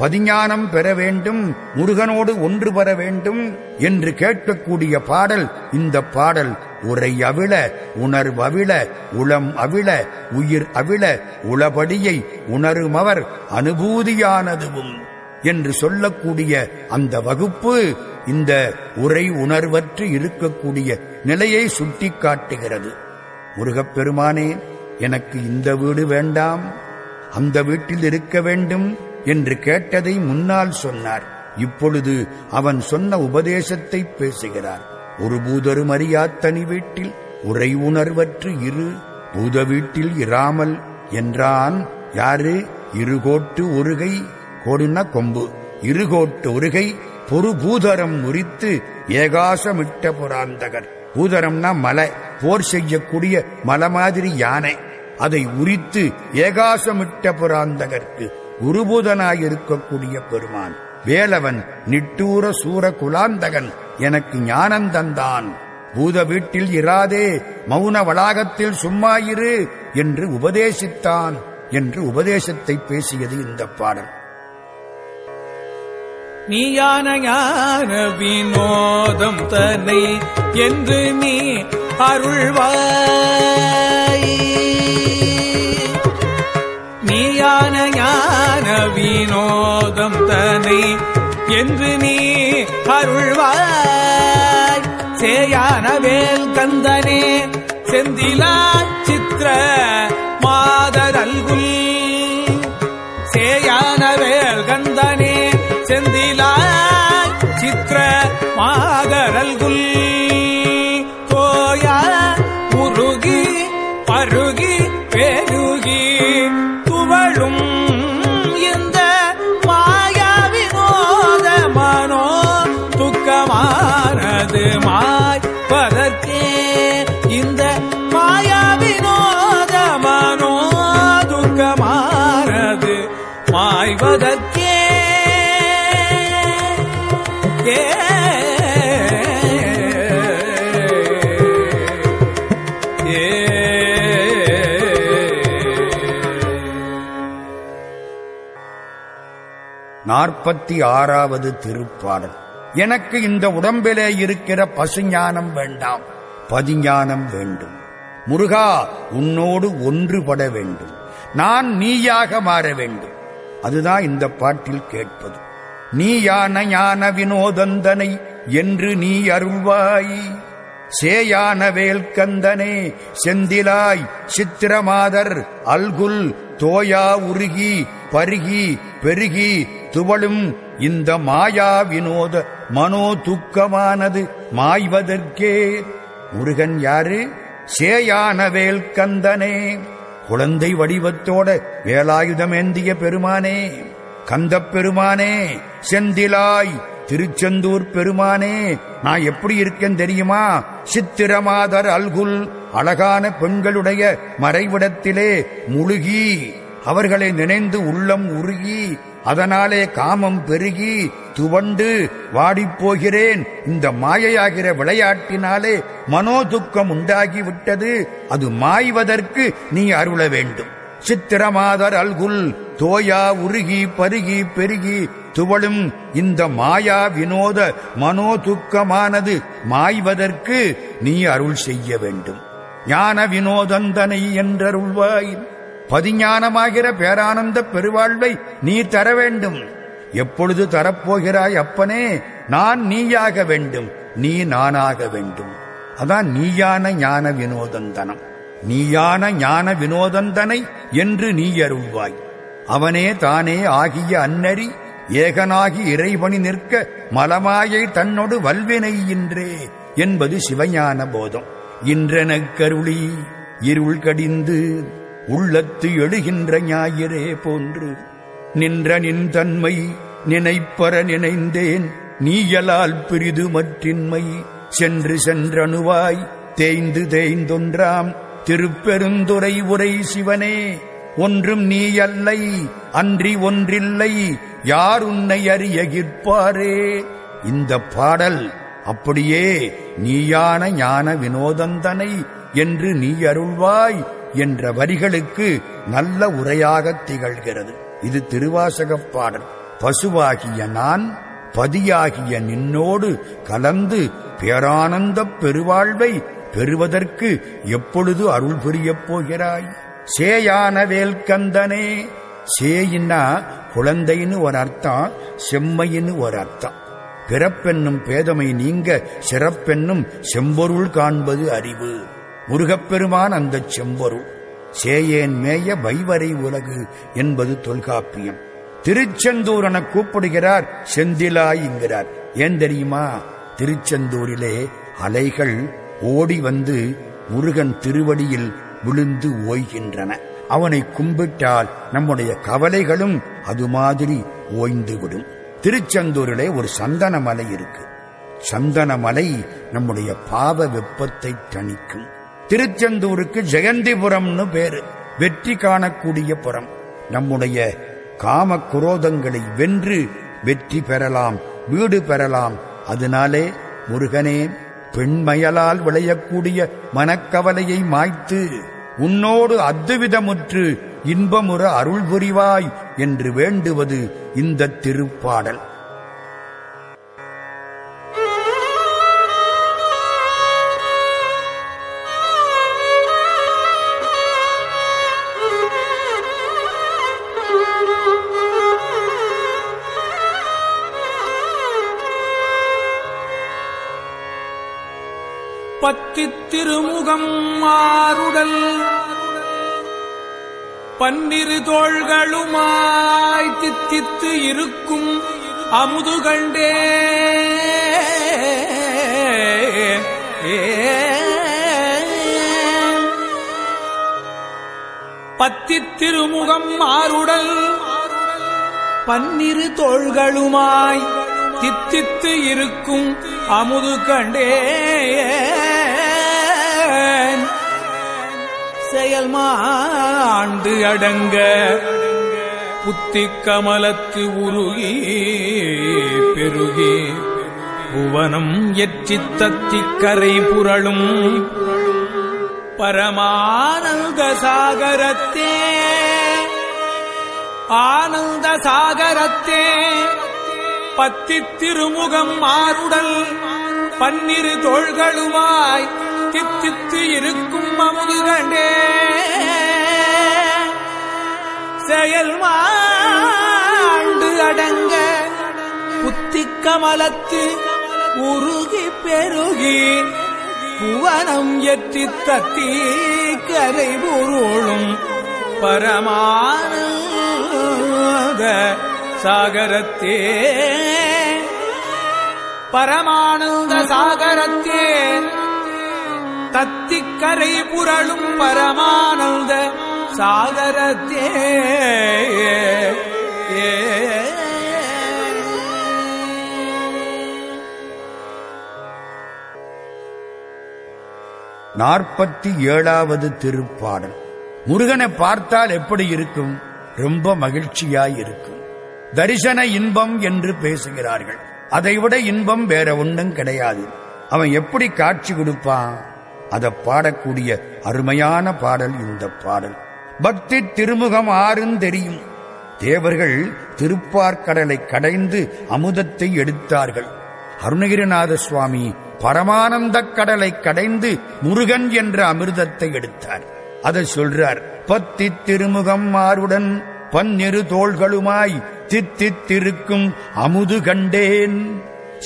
பதிஞானம் பெற வேண்டும் முருகனோடு ஒன்று பெற வேண்டும் என்று கேட்கக்கூடிய பாடல் இந்த பாடல் உரை அவிழ உணர்வவிழ உளம் அவிழ உயிர் அவிழ உளபடியை உணருமவர் அனுபூதியானதுவும் என்று சொல்லக்கூடிய அந்த வகுப்பு இந்த உரை உணர்வற்று இருக்கக்கூடிய நிலையை சுட்டிக்காட்டுகிறது. முருகப்பெருமானே எனக்கு இந்த வீடு வேண்டாம் அந்த வீட்டில் இருக்க வேண்டும் என்று கேட்டதை முன்னால் சொன்னார். இப்பொழுது அவன் சொன்ன உபதேசத்தை பேசுகிறார். ஒரு பூதரும் அறியாத்தனி வீட்டில் உரை உணர்வற்று இரு பூத வீட்டில் இராமல் என்றான். யாரு? இருகோட்டு ஒருகை கோடுன்னா கொம்பு. இருகோட்டு ஒருகை பொறுபூதரம் முறித்து ஏகாசமிட்ட புராந்தகர். பூதரம்னா மலை. போர் செய்யக்கூடிய மலை மாதிரி யானை. அதை உரித்து ஏகாசமிட்ட புராந்தகர்க்கு குருபூதனாயிருக்கக்கூடிய பெருமான். வேலவன் நிட்டூர சூர குலாந்தகன் எனக்கு ஞானம் தந்தான். பூத வீட்டில் இராதே மௌன வளாகத்தில் சும்மாயிரு என்று உபதேசித்தான் என்று உபதேசத்தை பேசியது இந்த பாடல். நீயான ஞான வினோதம் தன்னை என்று நீ அருள்வாய். நீயான ஞான வினோதம் தன்னை என்று நீ அருள்வாய். சேயான வேல் கந்தனே செந்திலா சித்திர மாதரல்குல். சேயான வேல் கந்தனே நாற்பத்தி ஆறாவது திருப்பாடல். எனக்கு இந்த உடம்பிலே இருக்கிற பசுஞானம் வேண்டாம். பதிஞானம் வேண்டும். முருகா உன்னோடு ஒன்றுபட வேண்டும். நான் நீயாக மாற வேண்டும். அதுதான் இந்த பாட்டில் கேட்பது. நீ யான ஞான வினோதந்தனை என்று நீ அருள்வாய். சேயான வேல்கந்தனே செந்திலாய் சித்திரமாதர் அல்குல் தோயா உருகி பருகி பெருகி துவளும் இந்த மாயா வினோத மனோ துக்கமானது மாய்வதற்கே. முருகன் யாரு? சேயான வேல்கந்தனே குழந்தை வடிவத்தோட வேலாயுதமேந்திய பெருமானே. கந்தப் பெருமானே செந்திலாய் திருச்செந்தூர் பெருமானே. நான் எப்படி இருக்கேன் தெரியுமா? சித்திரமாதர் அல்குல் அழகான பெண்களுடைய மறைவிடத்திலே முழுகி அவர்களை நினைந்து உள்ளம் உருகி அதனாலே காமம் பெருகி துவண்டு வாடிப்போகிறேன். இந்த மாயையாகிற விளையாட்டினாலே மனோதுக்கம் உண்டாகிவிட்டது. அது மாய்வதற்கு நீ அருள வேண்டும். சித்திரமாதர் அல்குல் தோயா உருகி பருகி பெருகி துவளும் இந்த மாயா வினோத மனோதுக்கமானது மாய்வதற்கு நீ அருள் செய்ய வேண்டும். ஞான வினோதந்தனை என்றருள்வாய். பதிஞானமாகிற பேரானந்த பெருவாழ்வை நீ தர வேண்டும். எப்பொழுது தரப்போகிறாய் அப்பனே நான் நீயாக வேண்டும். நீ நானாக வேண்டும். அதான் நீயான ஞான வினோதந்தனம். நீயான ஞான வினோதந்தனை என்று நீ அருள்வாய். அவனே தானே ஆகிய அன்னறி ஏகனாகி இறைவனி நிற்க மலமாயை தன்னொடு வல்வினை இன்றே என்பது சிவஞான போதம். இன்றெனக்கருளி இருள் கடிந்து உள்ளத்து எழுகின்ற ஞாயிறே போன்று நின்ற நின் தன்மை நினைப்பற நினைந்தேன். நீயலால் பிரிது மற்றின்மை சென்று சென்றணுவாய். தேய்ந்து தேய்ந்தொன்றாம் திருப்பெருந்துரை உரை சிவனே. ஒன்றும் நீ அல்லை அன்றி ஒன்றில்லை யார் உன்னை அறியகிற்பாரே இந்த பாடல் அப்படியே நீயான ஞான வினோதந்தனை என்று நீ அருள்வாய். என்ற வரிகளுக்கு நல்ல உரையாகத் திகழ்கிறது. இது திருவாசகப் பாடல். பசுவாகிய நான் பதியாகிய நின்னோடு கலந்து பேரானந்தப் பெருவாழ்வை பெறுவதற்கு எப்பொழுது அருள் புரியப் போகிறாய்? சேயான வேல்கந்தனே சேயின்னா குழந்தைன்னு ஒரு அர்த்தம் செம்மையின்னு ஒரு அர்த்தம். பிறப்பென்னும் பேதமை நீங்க சிறப்பென்னும் செம்பொருள் காண்பது அறிவு. முருகப்பெருமான் அந்த செம்பொருள் சேயேன் மேய வைவரை உலகு என்பது தொல்காப்பியம். திருச்செந்தூர் என கூப்பிடுகிறார் செந்திலாய் என்கிறார். ஏன் தெரியுமா? திருச்செந்தூரிலே அலைகள் ஓடி வந்து முருகன் திருவடியில் விழுந்து ஓய்கின்றன. அவனை கும்பிட்டால் நம்முடைய கவலைகளும் அது மாதிரி ஓய்ந்துவிடும். திருச்செந்தூரிலே ஒரு சந்தன மலை இருக்கு. சந்தன மலை நம்முடைய பாவ வெப்பத்தை தணிக்கும். திருச்செந்தூருக்கு ஜெயந்திபுரம்னு பேரு. வெற்றி காணக்கூடிய புறம். நம்முடைய காம குரோதங்களை வென்று வெற்றி பெறலாம் வீடு பெறலாம். அதனாலே முருகனே பெண்மயலால் விளையக்கூடிய மனக்கவலையை மாய்த்து உன்னோடு அத்துவிதமுற்று இன்பமுற அருள் புரிவாய் என்று வேண்டுவது இந்த திருப்பாடல். பற்றித் திருமுகம் மாறுடல் பன்னிரு தோள்களுமாய் தித்தித்து இருக்கும் அமுது கண்டே பத்தித் திருமுகம் மாறுடல் பன்னிரு தோள்களுமாய் தித்தித்து இருக்கும் அமுது கண்டே செயல் மாண்டு அடங்க புத்தி கமலத்து உருகி பெருகி. புவனம் எற்றி தத்திக் கரை புரளும் பரமானந்த சாகரத்தே. ஆனந்த சாகரத்தே. பத்தி திருமுகம் மாறுடல் பன்னிரு தோள்களுமாய் தித்தித்து இருக்கும் அமுது செயல் மாண்டு அடங்க புத்தி கமலத்து உருகி பெருகி புவனம் எற்றி தத்தி கரை பொருளும் பரமானந்த சாகரத்தே. பரமானந்த சாகரத்தே. தத்திக்கரை புரளும் பரமானந்த சாகரத்தே நாற்பத்தி ஏழாவது திருப்பாடல். முருகனை பார்த்தால் எப்படி இருக்கும்? ரொம்ப மகிழ்ச்சியாய் இருக்கும். தரிசன இன்பம் என்று பேசுகிறார்கள். அதைவிட இன்பம் வேற ஒன்றும் கிடையாது. அவன் எப்படி காட்சி கொடுப்பான்? அதை பாடக்கூடிய அருமையான பாடல் இந்த பாடல். பக்தி திருமுகம் ஆறும் தெரியும். தேவர்கள் திருப்பார்கடலை கடைந்து அமுதத்தை எடுத்தார்கள். அருணகிரிநாத சுவாமி பரமானந்த கடலை கடைந்து முருகன் என்ற அமிர்தத்தை எடுத்தார். அதை சொல்றார் பத்தி திருமுகம் மாறுடன் பன்னிரு தோள்களுமாய் தித்தித்திருக்கும் அமுது கண்டேன்.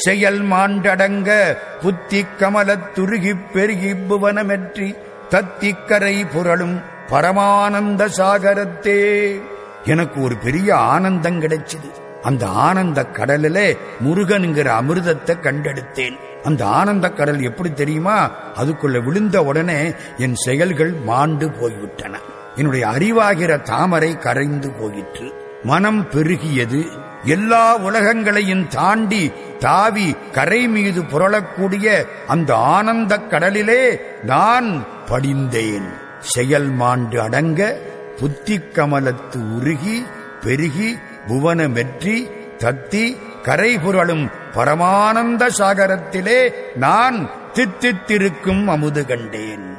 செயல் மாண்டடங்க புத்தி கமலத் துருகிப் பெருகி புவனமெற்றி தத்திக்கரை புரளும் பரமானந்த சாகரத்தே. எனக்கு ஒரு பெரிய ஆனந்தம் கிடைச்சது. அந்த ஆனந்த கடலிலே முருகனுங்கிற அமிர்தத்தை கண்டெடுத்தேன். அந்த ஆனந்த கடல் எப்படி தெரியுமா? அதுக்குள்ள விழுந்த உடனே என் செயல்கள் மாண்டு போய்விட்டன. என்னுடைய அறிவாகிற தாமரை கரைந்து போயிற்று. மனம் பெருகியது. எல்லா உலகங்களையும் தாண்டி தாவி கரை மீது புரளக்கூடிய அந்த ஆனந்தக் கடலிலே நான் படிந்தேன். செயல் மாண்டு அடங்க புத்தி கமலத்து உருகி பெருகி புவன வெற்றி தத்தி கரை புரளும் பரமானந்த சாகரத்திலே நான் தித்தித்திருக்கும் அமுது கண்டேன்.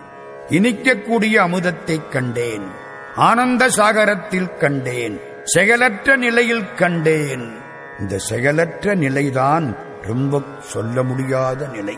இனிக்கக்கூடிய அமுதத்தைக் கண்டேன். ஆனந்த சாகரத்தில் கண்டேன். செயலற்ற நிலையில் கண்டேன். இந்த செயலற்ற நிலைதான் ரொம்ப சொல்ல முடியாத நிலை.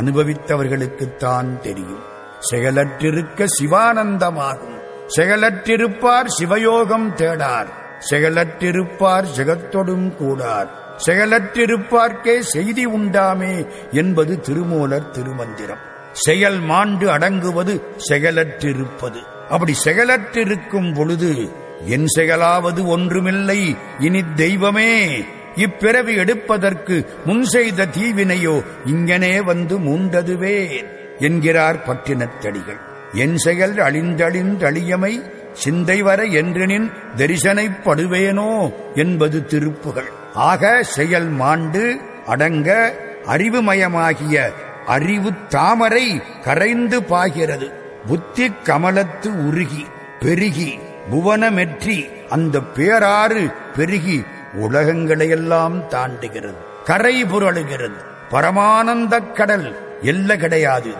அனுபவித்தவர்களுக்குத்தான் தெரியும். செயலற்றிருக்க சிவானந்தமாகும். செயலற்றிருப்பார் சிவயோகம் தேடார். செயலற்றிருப்பார் ஜெகத்தொடும் கூடார். செயலற்றிருப்பார்க்கே செய்தி உண்டாமே என்பது திருமூலர் திருமந்திரம். செயல் மாண்டு அடங்குவது செயலற்றிருப்பது. அப்படி செயலற்றிருக்கும் பொழுது என் செயலாவது ஒன்றுமில்லை. இனி தெய்வமே இப்பிறவி எடுப்பதற்கு முன் செய்த தீவினையோ இங்கனே வந்து மூண்டதுவே என்கிறார் பட்டினத்தடிகள் என் செயல் அழிந்தழிந்தழியமை சிந்தை வர என்றெனின் தரிசனைப்படுவேனோ என்பது திருப்புகள். ஆக செயல் மாண்டு அடங்க அறிவுமயமாகிய அறிவு தாமரை கரைந்து பாகிறது புத்தி கமலத்து உருகி பெருகி புவனமெற்றி அந்த பேராறு பெருகி உலகங்களையெல்லாம் தாண்டுகிறது. கரை புரளுகிறது. பரமானந்த கடல் எல்ல கிடையாது.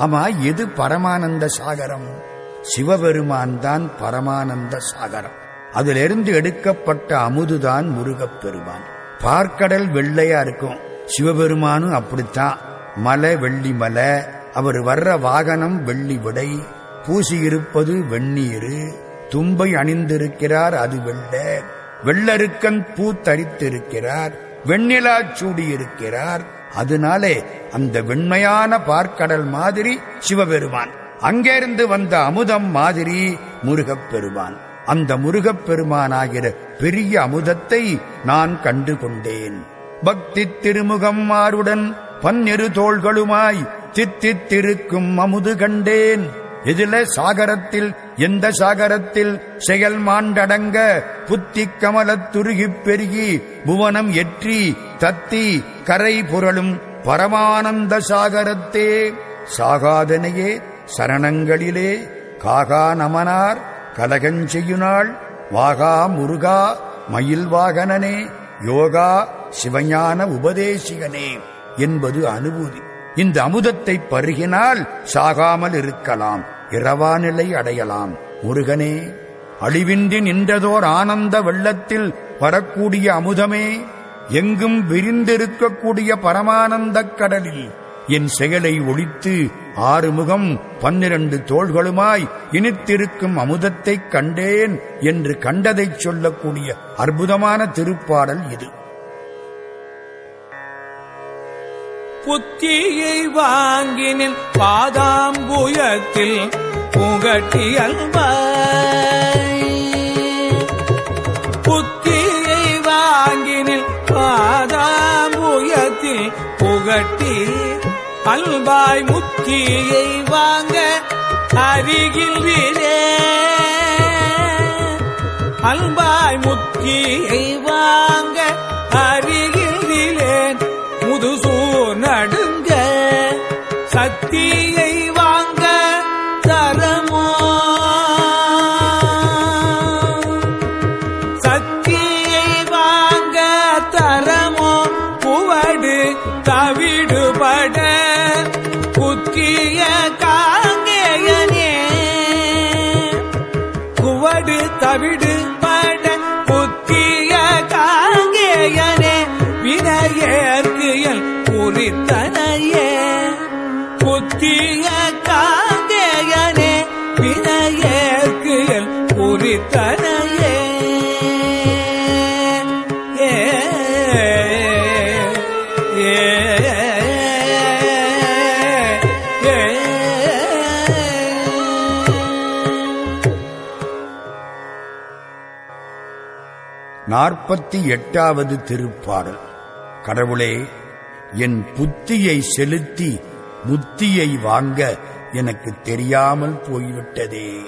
ஆமா எது பரமானந்த சாகரம்? சிவபெருமான் தான் பரமானந்த சாகரம். அதிலிருந்து எடுக்கப்பட்ட அமுதுதான் முருகப்பெருமான் பார்க்கடல் வெள்ளையா இருக்கும். சிவபெருமானும் அப்படித்தான். மலை வெள்ளி மலை அவர் வர்ற வாகனம் வெள்ளி விடை பூசியிருப்பது வெந்நீர். தும்பை அணிந்திருக்கிறார் அது வெள்ள. வெள்ளருக்கன் பூ தரித்திருக்கிறார். வெண்ணிலா சூடியிருக்கிறார். அதனாலே அந்த வெண்மையான பார்க்கடல் மாதிரி சிவபெருமான். அங்கிருந்து வந்த அமுதம் மாதிரி முருகப் பெருமான் அந்த முருகப் பெருமானாகிற பெரிய அமுதத்தை நான் கண்டு கொண்டேன் பக்தி திருமுகம் மாறுடன் பன்னிரு தோள்களுமாய் தித்தித்திருக்கும் அமுது கண்டேன். எதில சாகரத்தில் எந்த சாகரத்தில் செயல் மாண்டடங்க புத்தி கமலத்துருகிப் பெருகி புவனம் எற்றி தத்தி கரை புரளும் பரமானந்த சாகரத்தே. சாகாதனையே சரணங்களிலே காகா நமனார் கலகஞ்செய்யுனாள் வாகா முருகா மயில் வாகனனே யோகா சிவஞான உபதேசிகனே என்பது அனுபூதி. இந்த அமுதத்தை பருகினால் சாகாமல் இருக்கலாம். இரவா நிலை அடையலாம். முருகனே அழிவின்றி நின்றதோர் ஆனந்த வெள்ளத்தில் வரக்கூடிய அமுதமே எங்கும் விரிந்திருக்கக்கூடிய பரமானந்தக் கடலில். என் செயலை ஒழித்து ஆறுமுகம் பன்னிரண்டு தோள்களுமாய் இனித்திருக்கும் அமுதத்தைக் கண்டேன் என்று கண்டதைச் சொல்லக்கூடிய அற்புதமான திருப்பாடல் இது. புத்தியை வாங்கினின் பாதாம்புயத்தில் புகட்டியல்வாய் புத்தியை வாங்கினில் பாதாம்புயத்தில் புகட்டி அல்வாய். முத்தியை வாங்க அருகில் அருகில்விலே அல்பாய் முத்தியை வாங்க நாற்பத்தி எட்டாவது திருப்பாடல். கடவுளே என் புத்தியை செலுத்தி முத்தியை வாங்க எனக்கு தெரியாமல் போய்விட்டதே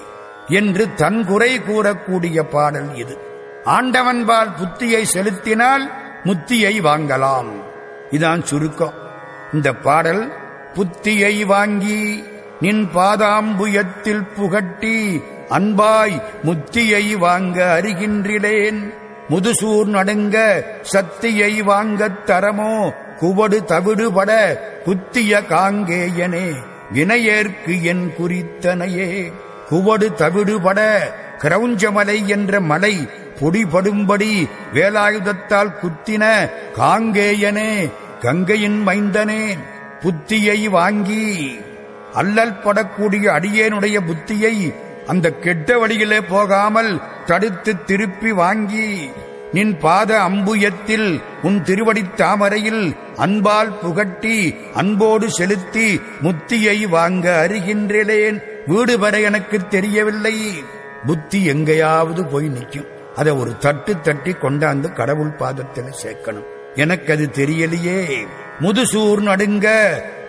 என்று தன் குறை கூறக்கூடிய பாடல் இது. ஆண்டவன்பால் புத்தியை செலுத்தினால் முத்தியை வாங்கலாம். இதான் சுருக்கம். இந்த பாடல் புத்தியை வாங்கி நின் பாதாம்புயத்தில் புகட்டி அன்பாய் முத்தியை வாங்க அறிகின்றேன். முதுசூர் நடுங்க சத்தியை வாங்கத் தரமோ? குவடு தவிடுபட குத்திய காங்கேயனே வினையேற்கு என் குறித்தனையே. குவடு தவிடுபட கிரௌஞ்சமலை என்ற மலை பொடிபடும்படி வேலாயுதத்தால் குத்தின காங்கேயனே கங்கையின் மைந்தனே புத்தியை வாங்கி அல்லல் படக்கூடிய அடியேனுடைய புத்தியை அந்த கெட்ட வழியிலே போகாமல் தடுத்து திருப்பி வாங்கி நின் பாத அம்புயத்தில் உன் திருவடித் தாமரையில் அன்பால் புகட்டி அன்போடு செலுத்தி முத்தியை வாங்க அறிகின்றேன் வீடு வர எனக்கு தெரியவில்லை. புத்தி எங்கேயாவது போய் நிற்கும். அதை ஒரு தட்டு தட்டி கொண்டாந்து கடவுள் பாதத்தில் சேர்க்கணும். எனக்கு அது தெரியலையே. முதுசூர் நடுங்க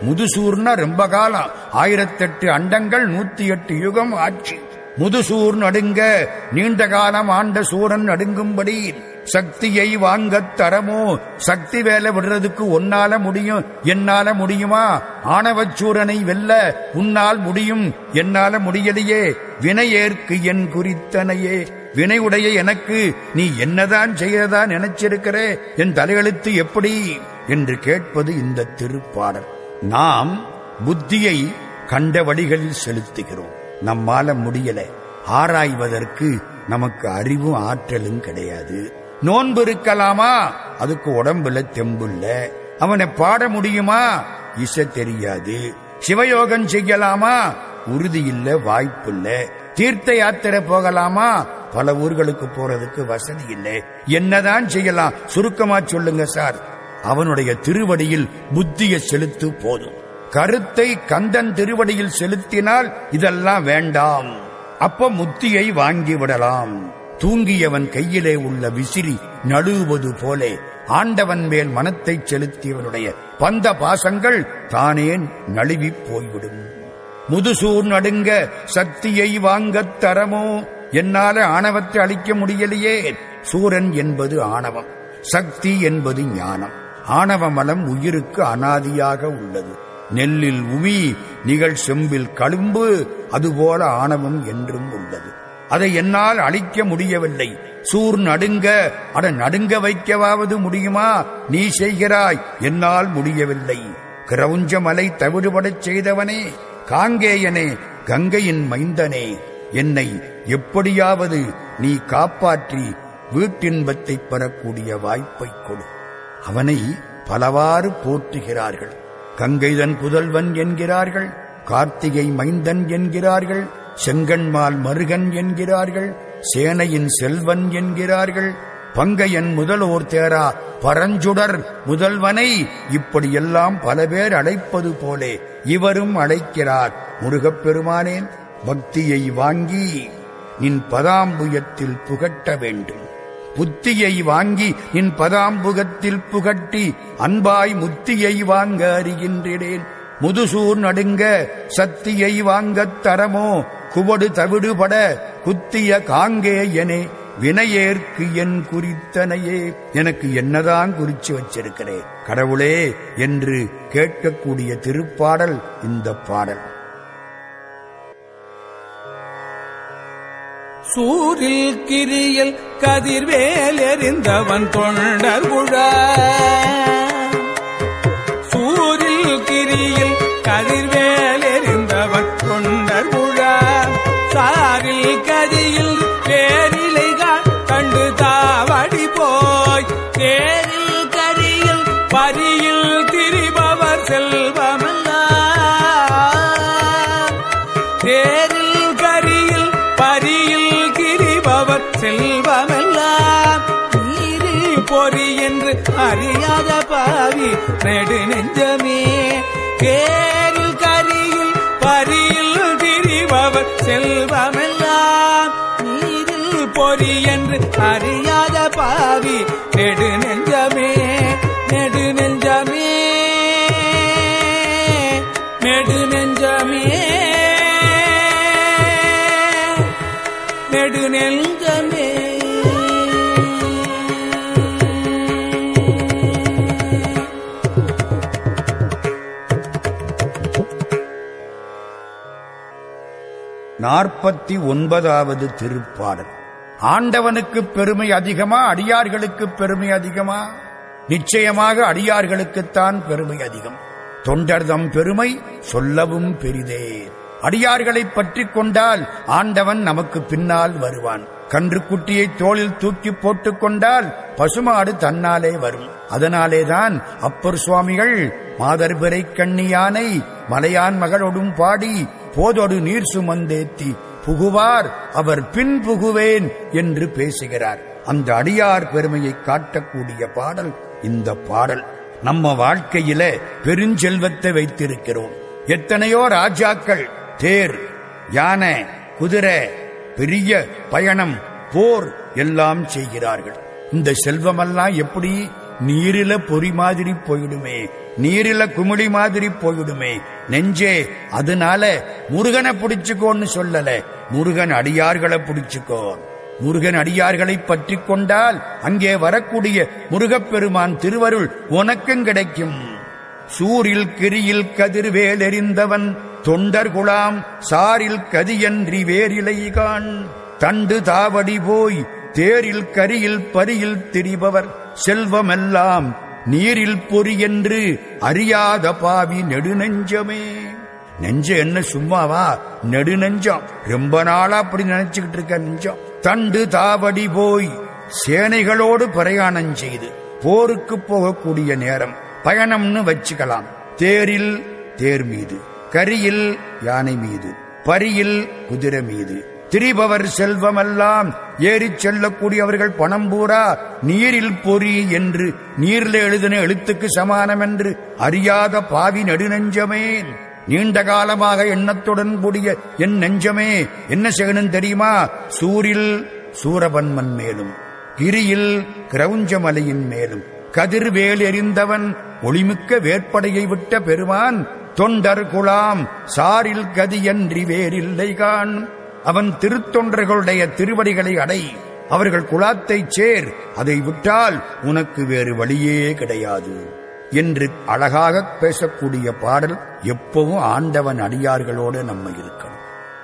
முதுசூர்னா ரொம்ப காலம். ஆயிரத்தெட்டு அண்டங்கள் நூத்தி எட்டு யுகம் ஆட்சி முதுசூர் நடுங்க நீண்ட காலம் ஆண்ட சூரன் நடுங்கும்படி சக்தியை வாங்கத் தரமோ? சக்தி வேலை விடுறதுக்கு உன்னால முடியும் என்னால முடியுமா? ஆணவச்சூரனை வெல்ல உன்னால் முடியும் என்னால முடியலையே. வினையேற்கு என் குறித்தனையே. வினையுடைய எனக்கு நீ என்னதான் செய்யறதா நினைச்சிருக்கிற? என் தலையெழுத்து எப்படி? என்று கேட்பது இந்த திருப்பாடல். நாம் புத்தியை கண்ட வழிகளில் செலுத்துகிறோம். நம்மால முடியல. ஆராய்வதற்கு நமக்கு அறிவும் ஆற்றலும் கிடையாது. நோன்பு இருக்கலாமா? அதுக்கு உடம்புல தெம்புல்ல அவனை பாட முடியுமா? இசை தெரியாது. சிவயோகம் செய்யலாமா? உறுதி இல்ல வாய்ப்பில்ல தீர்த்த யாத்திரை போகலாமா? பல ஊர்களுக்கு போறதுக்கு வசதி இல்லை. என்னதான் செய்யலாம்? சுருக்கமா சொல்லுங்க சார். அவனுடைய திருவடியில் புத்தியை செலுத்து போதும். கருத்தை கந்தன் திருவடியில் செலுத்தினால் இதெல்லாம் வேண்டாம். அப்ப முத்தியை வாங்கி விடலாம். தூங்கியவன் கையிலே உள்ள விசிறி நழுவது போலே ஆண்டவன் மேல் மனத்தை செலுத்தியவனுடைய பந்த பாசங்கள் தானே நழுவிப் போய்விடும். முதுசூர் நடுங்க சக்தியை வாங்கத் தரமோ? என்னால ஆணவத்தை அளிக்க முடியலையே. சூரன் என்பது ஆணவம் சக்தி என்பது ஞானம். ஆணவ மலம் உயிருக்கு அனாதியாக உள்ளது. நெல்லில் உமி நிகழ் செம்பில் களும்பு அதுபோல ஆணவம் என்றும் உள்ளது. அதை என்னால் அழிக்க முடியவில்லை. சூர் நடுங்க அட நடுங்க வைக்கவாவது முடியுமா? நீ செய்கிறாய் என்னால் முடியவில்லை. கிரவுஞ்ச மலை தவிடுபடச் செய்தவனே காங்கேயனே கங்கையின் மைந்தனே என்னை எப்படியாவது நீ காப்பாற்றி வீட்டின்பத்தை பெறக்கூடிய வாய்ப்பை கொடு. அவனை பலவாறு போற்றுகிறார்கள். கங்கைதன் புதல்வன் என்கிறார்கள் கார்த்திகை மைந்தன் என்கிறார்கள் செங்கன்மால் மருகன் என்கிறார்கள் சேனையின் செல்வன் என்கிறார்கள் பங்கையன் முதலோர் தேரா பரஞ்சுடர் முதல்வனை இப்படியெல்லாம் பல பேர் அழைப்பது போலே இவரும் அழைக்கிறார். முருகப்பெருமானேன் பக்தியை வாங்கி நின் பதாம்புயத்தில் புகட்ட வேண்டும். புத்தியை வாங்கி நின் பதாம்புகத்தில் புகட்டி அன்பாய் முத்தியை வாங்க அறிகின்றேன். முதுசூர் நடுங்க சத்தியை வாங்கத் தரமோ? குவடு தவிடுபட குத்திய காங்கேயனே வினையேற்கு என் குறித்தனையே. எனக்கு என்னதான் குறிச்சு வச்சிருக்கிறேன் கடவுளே என்று கேட்கக்கூடிய திருப்பாடல் இந்த பாடல். சூரில் கிரியில் கதிர்வேல் எறிந்தவன் தொண்டர் குழ சூரில் கிரியில் நெடு நெஞ்சமே கேரில் கரியில் பரியில் திரிபவர் செல்வமெல்லாம். நீரில் பொறி என்று அறியாத பாவி நெடு நெஞ்சமே நெடு நெஞ்சமே. நெடு நெஞ்சமே நெடு நாற்பத்தி ஒன்பதாவது திருப்பாடல். ஆண்டவனுக்கு பெருமை அதிகமா அடியார்களுக்கு பெருமை அதிகமா? நிச்சயமாக அடியார்களுக்குத்தான் பெருமை அதிகம். தொண்டர்தம் பெருமை சொல்லவும் பெரிதே. அடியார்களை பற்றி கொண்டால் ஆண்டவன் நமக்கு பின்னால் வருவான். கன்றுக்குட்டியை தோளில் தூக்கி போட்டுக் கொண்டால் பசுமாடு தன்னாலே வரும். அதனாலேதான் அப்பர் சுவாமிகள் மாதர்பிறை கண்ணியானை மலையான் மகளோடும் பாடி போதொடு நீர் சுமந்தேத்தி புகுவார் அவர் பின் புகுவேன் என்று பேசுகிறார். அந்த அடியார் பெருமையை காட்டக்கூடிய பாடல் இந்த பாடல். நம்ம வாழ்க்கையில பெருஞ்செல்வத்தை வைத்திருக்கிறோம். எத்தனையோ ராஜாக்கள் தேர் யானை குதிரை பெரிய பயணம் போர் எல்லாம் செய்கிறார்கள். இந்த செல்வமெல்லாம் எப்படி நீரில பொறி மாதிரி போயிடுமே நீரில குமிழி மாதிரி போயிடுமே. நெஞ்சே அதனால முருகனை பிடிச்சுக்கோன்னு சொல்லல. முருகன் அடியார்களை பிடிச்சுக்கோ. முருகன் அடியார்களை பற்றி கொண்டால் அங்கே வரக்கூடிய முருகப்பெருமான் திருவருள் உனக்கும் கிடைக்கும். சூரில் கிரியில் கதிர்வேல் எறிந்தவன் தொண்டர் சாரில் கதியன்றி வேரிலைகான் தண்டு தாவடி போய் தேரில் கரியில் பரியில் திரிபவர். செல்வமெல்லாம் நீரில் பொறி என்று அறியாத பாவி நெடுநெஞ்சமே. நெஞ்ச என்ன சும்மாவா? நெடுநெஞ்சம். ரொம்ப நாளா அப்படி நினைச்சுக்கிட்டு இருக்க நெஞ்சம். தண்டு தாவடி போய் சேனைகளோடு பிரயாணம் செய்து போருக்கு போகக்கூடிய நேரம். பயணம்னு வச்சுக்கலாம். தேரில் தேர் மீது கரியில் யானை மீது பரியில் குதிரை மீது திரிபவர் செல்வமெல்லாம் ஏறிச் செல்லக்கூடியவர்கள் பணம் பூரா நீரில் பொறி என்று நீர்ல எழுதின எழுத்துக்கு சமானம் என்று அறியாத பாவி நெடுநெஞ்சமே. நீண்ட காலமாக எண்ணத்துடன் கூடிய என் நெஞ்சமே என்ன செய்யணும் தெரியுமா? சூரில் சூரபன்மன் மேலும் கிரியில் கிரவுஞ்சமலையின் மேலும். கதிர்வேல் எறிந்தவன் ஒளிமிக்க வேற்படையை விட்ட பெருமான் தொண்டர் குலாம் சாரில் கதியன்றி வேறில்லைகான் அவன் திருத்தொன்றர்களுடைய திருவடிகளை அடை. அவர்கள் குலாத்தைச் சேர். அதை விட்டால் உனக்கு வேறு வழியே கிடையாது. என்று அழகாக பேசக்கூடிய பாடல் எப்பவும் ஆண்டவன் அடியார்களோடு நம்ம இருக்கணும்.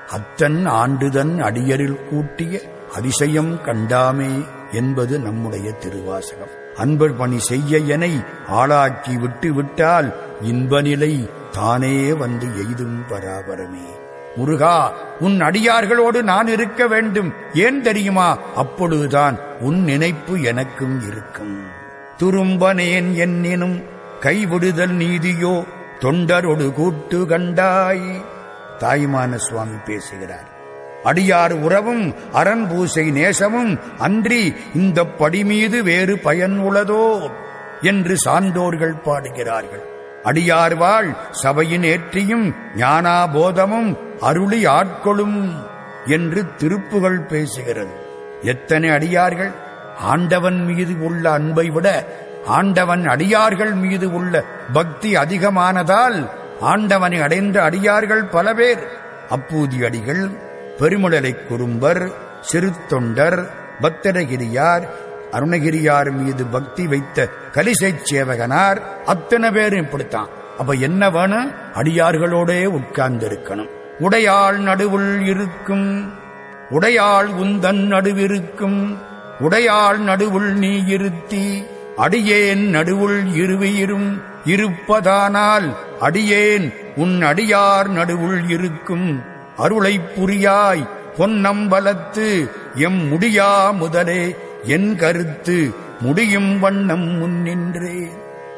அத்தன் ஆண்டுதன் அடியரில் கூட்டிய அதிசயம் கண்டாமே என்பது நம்முடைய திருவாசகம். அன்பர் பணி செய்ய என ஆளாக்கி விட்டு விட்டால் இன்பநிலை தானே வந்து எய்தும் பராபரமே. முருகா உன் அடியார்களோடு நான் இருக்க வேண்டும். ஏன் தெரியுமா? அப்பொழுதுதான் உன் நினைப்பு எனக்கும் இருக்கும். துரும்பனேன் என்னினும் கைவிடுதல் நீதியோ? தொண்டரொடு கூட்டு கண்டாய். தாய்மான சுவாமி பேசுகிறார். அடியார் உறவும் அரண் பூசை நேசமும் அன்றி இந்த படி மீது வேறு பயன் உளதோ? என்று சான்றோர்கள் பாடுகிறார்கள். அடியார் வாழ் சபையின் ஏற்றியும் ஞானாபோதமும் அருளி ஆட்கொளும் என்று திருப்புகள் பேசுகிறது. எத்தனை அடியார்கள்? ஆண்டவன் மீது உள்ள அன்பை விட ஆண்டவன் அடியார்கள் மீது உள்ள பக்தி அதிகமானதால் ஆண்டவனை அடைந்த அடியார்கள் பல பேர். அப்பூதி அடிகள் பெருமுடலை குறும்பர் சிறுத்தொண்டர் பத்திரகிரியார் அருணகிரியார் மீது பக்தி வைத்த கலிசைச் சேவகனார் அத்தனை பேரும் இப்படித்தான். அப்ப என்ன வேணும்? அடியார்களோடே உட்கார்ந்து இருக்கணும் உடையாள் நடுவுள் இருக்கும். உடையாள் உந்தன் நடுவிருக்கும் உடையாள் நடுவுள் நீ இருத்தி. அடியேன் நடுவுள் இருவியிரும். இருப்பதானால் அடியேன் உன் அடியார் நடுவுள் இருக்கும். அருளைப் புரியாய் பொன்னம்பலத்து எம் முடியா முதலே என் கருத்து முடியும் வண்ணம் முன்னின்றே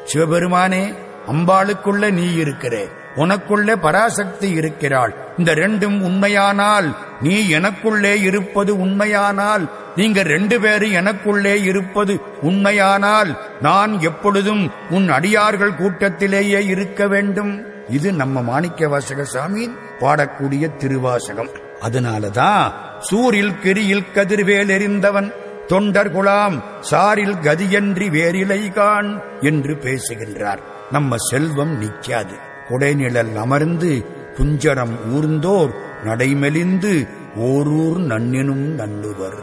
சிவபெருமானே அம்பாளுக்குள்ள நீ இருக்கிறே. உனக்குள்ளே பராசக்தி இருக்கிறாள். இந்த ரெண்டும் உண்மையானால் நீ எனக்குள்ளே இருப்பது உண்மையானால் நீங்க ரெண்டு பேரும் எனக்குள்ளே இருப்பது உண்மையானால் நான் எப்பொழுதும் உன் அடியார்கள் கூட்டத்திலேயே இருக்க வேண்டும். இது நம்ம மாணிக்க வாசக சாமியின் பாடக்கூடிய திருவாசகம். அதனாலதான் சூரில் கிரியில் கதிர்வேல் எறிந்தவன் தொண்டர் குலாம் சாரில் கதியன்றி வேறிலை கான் என்று பேசுகின்றார். நம்ம செல்வம் நிற்காது. குடைநிழல் அமர்ந்து குஞ்சரம் ஊர்ந்தோர் நடைமெலிந்து ஓரூர் நன்னினும் நன்னுவர்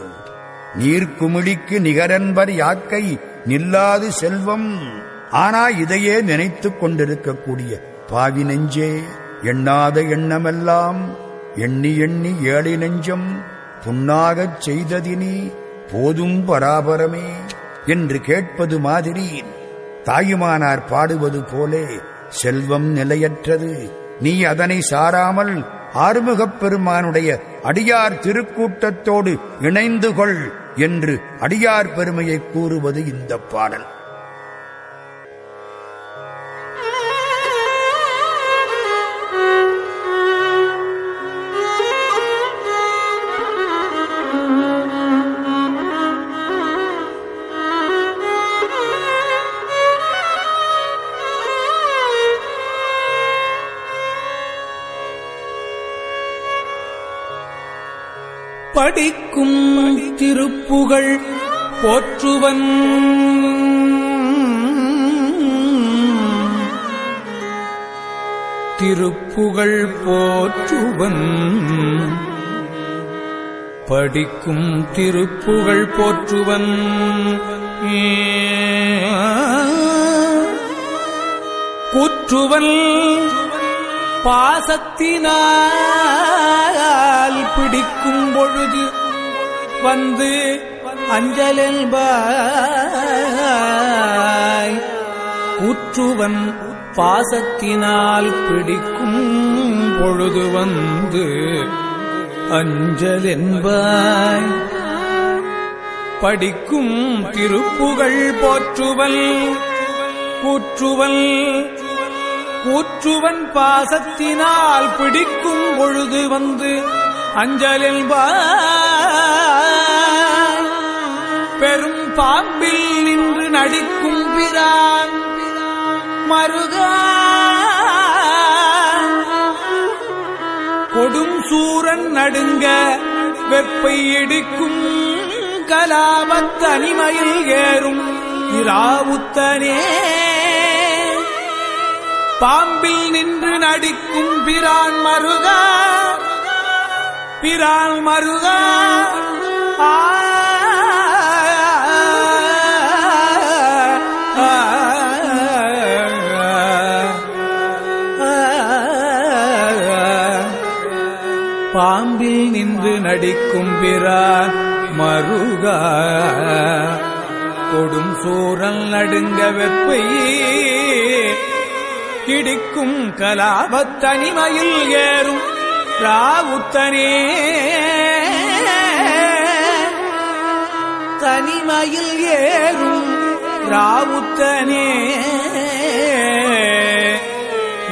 நீர்க்குமிழிக்கு நிகரன்பர் யாக்கை நில்லாது செல்வம். ஆனா இதையே நினைத்துக் கொண்டிருக்கக்கூடிய பாவி நெஞ்சே எண்ணாத எண்ணமெல்லாம் எண்ணி எண்ணி ஏழை நெஞ்சம் புண்ணாகச் செய்ததினி போதும் பராபரமே என்று கேட்பது மாதிரி. தாயுமானார் பாடுவது போலே செல்வம் நிலையற்றது. நீ அதனை சாராமல் ஆறுமுகப் பெருமானுடைய அடியார் திருக்கூட்டத்தோடு இணைந்து கொள் என்று அடியார் பெருமையை கூறுவது இந்த பாடல். புகழ் போற்றுவன். திருப்புகழ் போற்றுவன். படிக்கும் திருப்புகழ் போற்றுவன். கூற்றுவன் பாசத்தினால் பிடிக்கும் பொழுது வந்து அஞ்சலில் பாய் கூற்றுவன் பாசத்தினால் பிடிக்கும் பொழுது வந்து அஞ்சல் என்பாய் படிக்கும் திருப்புகழ் போற்றுவல் கூற்றுவல் கூற்றுவன் பாசத்தினால் பிடிக்கும் பொழுது வந்து அஞ்சலில் பெரும் பாம்பில் நின்று நடிக்கும் பிரான். மருகா. கொடும் சூரன் நடுங்க வெப்பை எடுக்கும் கலாபத்தனிமையில் ஏறும் இராவுத்தனே. பாம்பில் நின்று நடிக்கும் பிரான் மருகா. பிரான் மருகா. ஆ நடிக்கும் பிறார் மருக. கொடும் சூரல் நடுங்க வெப்பை இடிக்கும் கலாபத் ஏறும் ராவுத்தனே. தனிமையில் ஏறும் ராவுத்தனே.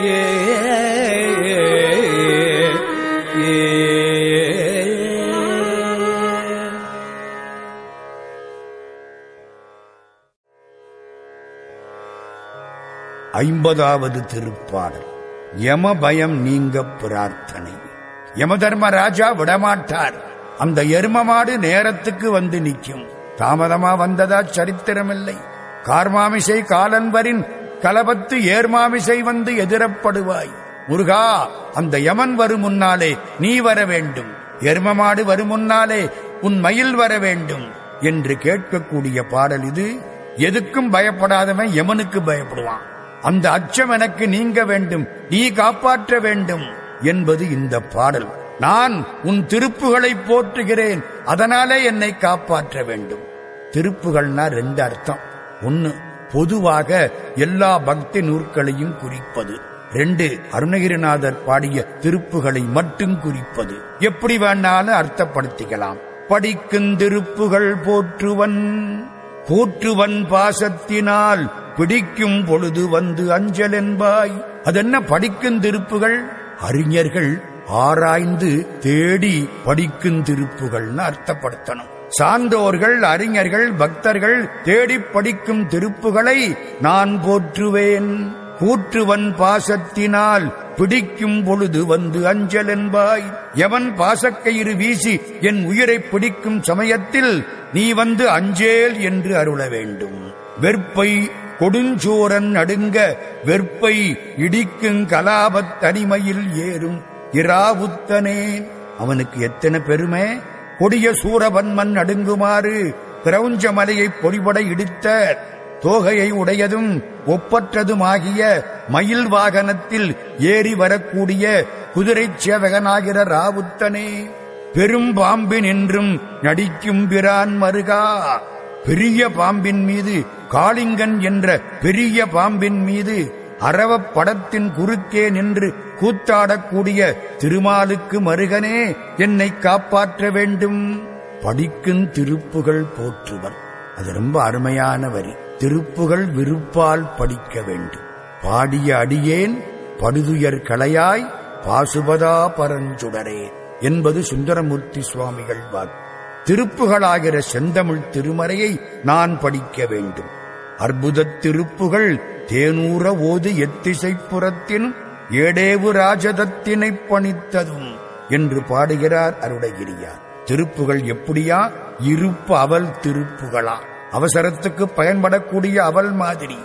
ஏ ஐம்பதாவது திருப்பாடல். யம பயம் நீங்க பிரார்த்தனை. யமதர்மராஜா விடமாட்டார். அந்த எரும மாடு நேரத்துக்கு வந்து நிற்கும். தாமதமா வந்ததா சரித்திரமில்லை. கார்மாமிசை காலன்பரின் கலபத்து ஏர்மாமிசை வந்து எதிரப்படுவாய். முருகா அந்த யமன் வரும் முன்னாலே நீ வர வேண்டும். எரும மாடு வரும் முன்னாலே உன் மயில் வர வேண்டும். என்று கேட்கக்கூடிய பாடல் இது. எதுக்கும் பயப்படாதவன் யமனுக்கு பயப்படுவான். அந்த அச்சம் எனக்கு நீங்க வேண்டும் நீ காப்பாற்ற வேண்டும் என்பது இந்த பாடல். நான் உன் திருப்புகளை போற்றுகிறேன் அதனாலே என்னை காப்பாற்ற வேண்டும். திருப்புகள்னா ரெண்டு அர்த்தம். ஒன்னு பொதுவாக எல்லா பக்தி நூற்களையும் குறிப்பது. ரெண்டு அருணகிரிநாதர் பாடிய திருப்புகளை மட்டும் குறிப்பது. எப்படி வேணாலும் அர்த்தப்படுத்திக்கலாம். படிக்கும் திருப்புகள் போற்றுவன் போற்றுவன் பாசத்தினால் பிடிக்கும் பொழுது வந்து அஞ்சல் என்பாய் அதென்ன படிக்கும் திருப்புகள்? அறிஞர்கள் ஆராய்ந்து தேடி படிக்கும் திருப்புகள்னு அர்த்தப்படுத்தணும். சான்றோர்கள் அறிஞர்கள் பக்தர்கள் தேடி படிக்கும் திருப்புகளை நான் போற்றுவேன். கூற்றுவன் பாசத்தினால் பிடிக்கும் பொழுது வந்து அஞ்சல் என்பாய் எவன் பாசக்கயிறு வீசி என் உயிரை பிடிக்கும் சமயத்தில் நீ வந்து அஞ்சேல் என்று அருள வேண்டும். வெறுப்பை கொடுஞ்சூரன் நடுங்க வெற்பை இடிக்கும் கலாபத் தனிமையில் ஏறும் இராவுத்தனே. அவனுக்கு எத்தனை பெருமை? கொடிய சூரவன்மன் நடுங்குமாறு பிரவுஞ்ச மலையை பொடிபட இடித்த தோகையை உடையதும் ஒப்பற்றதுமாகிய மயில் வாகனத்தில் ஏறி வரக்கூடிய குதிரை சேவகனாகிற ராவுத்தனே பெரும் பாம்பின் என்றும் நடிக்கும் பிரான் மருகா. பெரிய பாம்பின் மீது காளிங்கன் என்ற பெரிய பாம்பின் மீது அரவப் படத்தின் குறுக்கே நின்று கூத்தாடக்கூடிய திருமாலுக்கு மருகனே என்னை காப்பாற்ற வேண்டும். படிக்கும் திருப்புகள் போற்றுவர். அது ரொம்ப அருமையான வரி திருப்புகள் விருப்பால் படிக்க வேண்டும். பாடிய அடியேன் படுதுயர் களையாய் பாசுபதா பரஞ்சுடரே என்பது சுந்தரமூர்த்தி சுவாமிகள் வாக்கு. திருப்புகளாகிற செந்தமிழ் திருமறையை நான் படிக்க வேண்டும். அற்புதத் திருப்புகள் தேனூர ஓது எத்திசைப்புறத்தின் ஏடேவு ராஜதத்தினை பணித்ததும் என்று பாடுகிறார் அருணகிரியார். திருப்புகள் எப்படியா? இருப்பு அவல் திருப்புகளா? அவசரத்துக்கு பயன்படக்கூடிய அவல் மாதிரி.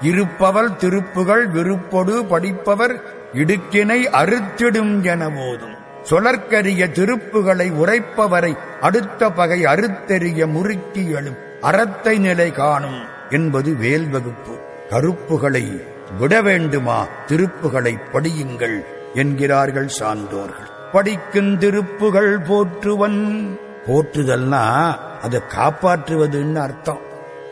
இருப்பவள் திருப்புகள் விருப்பொடு படிப்பவர் இடுக்கினை அறுத்திடும் என போதும் சொலற்கரிய திருப்புகளை உரைப்பவரை அடுத்த பகை அறுத்தெறிய முறுக்கி எழும் அறத்தை நிலை காணும் என்பது வேல் வகுப்பு. கருப்புகளை விட வேண்டுமா திருப்புகளை படியுங்கள் என்கிறார்கள் சான்றோர்கள். படிக்கும் திருப்புகள் போற்றுவன். போற்றுதல்னா அதை காப்பாற்றுவதுன்னு அர்த்தம்.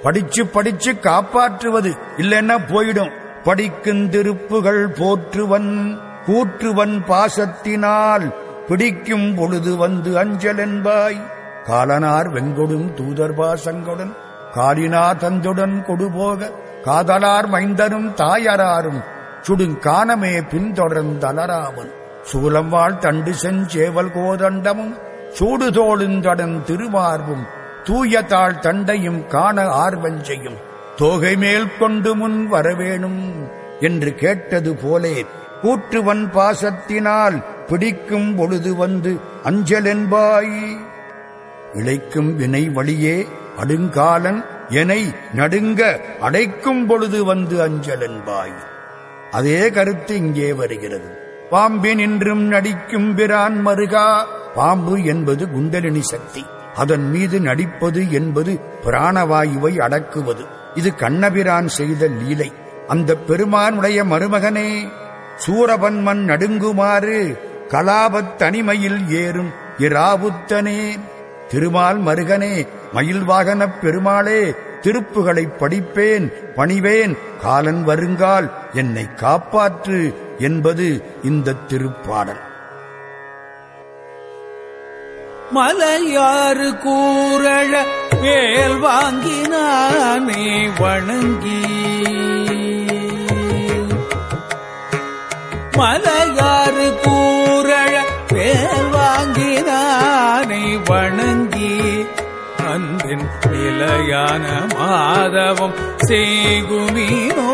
படிச்சு படிச்சு காப்பாற்றுவது இல்லைன்னா போயிடும். படிக்கும் திருப்புகள் போற்றுவன். கூற்றுவன் பாசத்தினால் பிடிக்கும் பொழுது வந்து அஞ்சல் என்பாய். காலனார் வெங்கொடும் தூதர் பாசங்களுடன் காலினா தந்துடன் கொடுபோக காதலார் மைந்தரும் தாயராரும் சுடுங்கானமே சூலம் சூலம்வாள் தண்டு செஞ்சேவல் கோதண்டமும் சூடுதோளுந்தடன் திருமார்பும் தூய தாழ் தண்டையும் காண ஆர்வஞ்சையும் தோகை மேல் கொண்டு முன் வரவேணும் என்று கேட்டது போலே கூற்றுவன் பாசத்தினால் பிடிக்கும் பொழுது வந்து அஞ்சலென்பாய். இழைக்கும் வினை வழியே அடுங்காலன் எனை நடுங்க அடைக்கும் பொழுது வந்து அஞ்சலென்பாய். அதே கருத்து இங்கே வருகிறது. பாம்பின் இன்றும் நடிக்கும் பிரான் மருகா. பாம்பு என்பது குண்டலினி சக்தி. அதன் மீது நடிப்பது என்பது பிராணவாயுவை அடக்குவது. இது கண்ணபிரான் செய்த லீலை. அந்த பெருமானுடைய மருமகனே சூரபன்மன் நடுங்குமாறு கலாபத் தனிமையில் ஏறும் இராவுத்தனே. திருமால் மருகனே மயில் வாகனப் பெருமாளே திருப்புகளைப் படிப்பேன் பணிவேன் காலன் வருங்கால் என்னை காப்பாற்று என்பது இந்த திருப்பாடல். மலையாறு கூறழ வேல் வாங்கினானே வணங்கி. மலையாறு கூ வேல் வாங்கினானை வணங்கி அன்பின் நிலையான மாதவம் செய்குமீனோ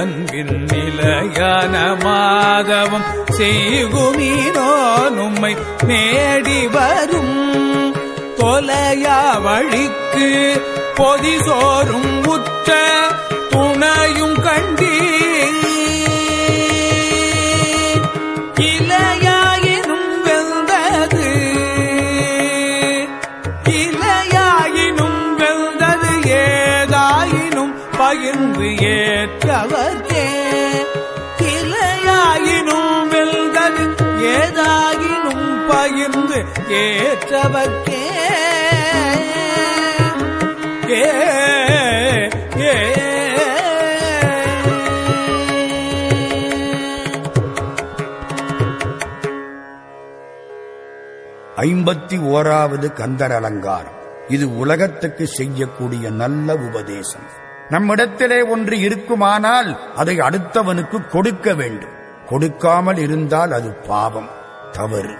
அன்பின் நிலையான மாதவம் செய்குமீனோ நும்மை நேடி வரும் தொலையா வழிக்கு பொதி சோறும் உற்ற துணையும் கண்டீர். பகிர்ந்து கிளையாயினும் வெல்தது ஏதாயினும் பகிர்ந்து ஏற்றவர்க்கே. ஏ ஏ. ஐம்பத்தி ஓராவது கந்தர் அலங்காரம். இது உலகத்துக்கு செய்யக்கூடிய நல்ல உபதேசம். நம்மிடத்திலே ஒன்று இருக்குமானால் அதை அடுத்தவனுக்கு கொடுக்க வேண்டும். கொடுக்காமல் இருந்தால் அது பாவம் தவறு.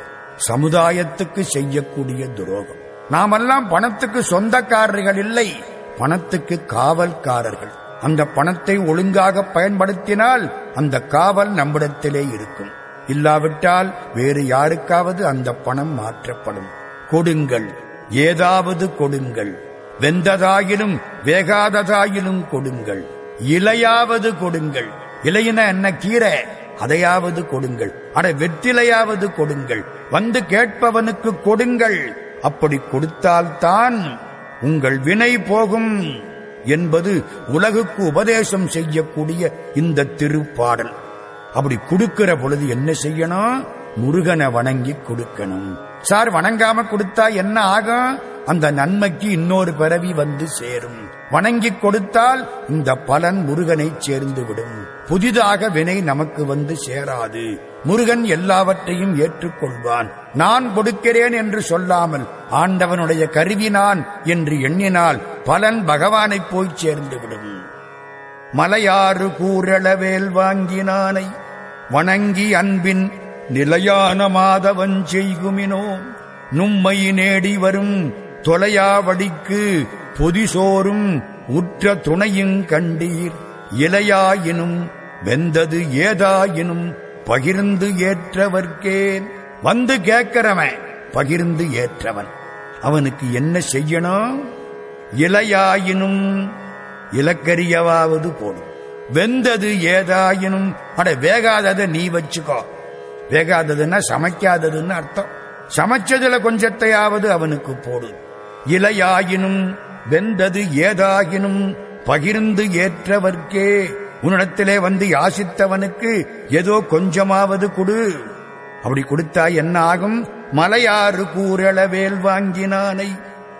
சமுதாயத்துக்கு செய்யக்கூடிய துரோகம். நாமெல்லாம் பணத்துக்கு சொந்தக்காரர்கள் இல்லை. பணத்துக்கு காவல்காரர்கள். அந்த பணத்தை ஒழுங்காக பயன்படுத்தினால் அந்த காவல் நம்மிடத்திலே இருக்கும். இல்லாவிட்டால் வேறு யாருக்காவது அந்த பணம் மாற்றப்படும். கொடுங்கள். ஏதாவது கொடுங்கள். வெந்ததாயினும் வேகாததாயினும் கொடுங்கள். இலையாவது கொடுங்கள். இலையின என்ன கீரை? அதையாவது கொடுங்கள். அட வெற்றிலையாவது கொடுங்கள். வந்து கேட்பவனுக்கு கொடுங்கள். அப்படி கொடுத்தால்தான் உங்கள் வினை போகும் என்பது உலகுக்கு உபதேசம் செய்யக்கூடிய இந்த திருப்பாடல். அப்படி கொடுக்கிற பொழுது என்ன செய்யணும்? முருகனை வணங்கி கொடுக்கணும். சார் வணங்காம கொடுத்தா என்ன ஆகும்? அந்த நன்மைக்கு இன்னொரு பிறவி வந்து சேரும். வணங்கி கொடுத்தால் இந்த பலன் முருகனை சேர்ந்துவிடும். புதிதாக வினை நமக்கு வந்து சேராது. முருகன் எல்லாவற்றையும் ஏற்றுக்கொள்வான். நான் கொடுக்கிறேன் என்று சொல்லாமல் ஆண்டவனுடைய கருவி நான் என்று எண்ணினால் பலன் பகவானைப் போய் சேர்ந்துவிடும். மலையாறு கூறளவேல் வாங்கினானை வணங்கி அன்பின் நிலையான மாதவன் செய்குமினோ. நும்மை நேடி வரும் தொலையாவடிக்கு பொதிசோறும் உற்ற துணையுங் கண்டீர். இலையாயினும் வெந்தது ஏதாயினும் பகிர்ந்து ஏற்றவர்க்கே வந்து கேட்கிறவன் பகிர்ந்து ஏற்றவன். அவனுக்கு என்ன செய்யணும்? இலையாயினும் இலக்கரியவாவது போடும். வெந்தது ஏதாயினும் அட வேகாததை நீ வச்சுக்கோ. வேகாததுன்னா சமைக்காததுன்னு அர்த்தம். சமைச்சதுல கொஞ்சத்தையாவது அவனுக்கு போடு. இலையாயினும் வெந்தது ஏதாயினும் பகிர்ந்து ஏற்றவர்க்கே. உன்னிடத்திலே வந்து யாசித்தவனுக்கு ஏதோ கொஞ்சமாவது கொடு. அப்படி கொடுத்தா என்ன ஆகும் மலையாறு கூறளவேல் வாங்கினானை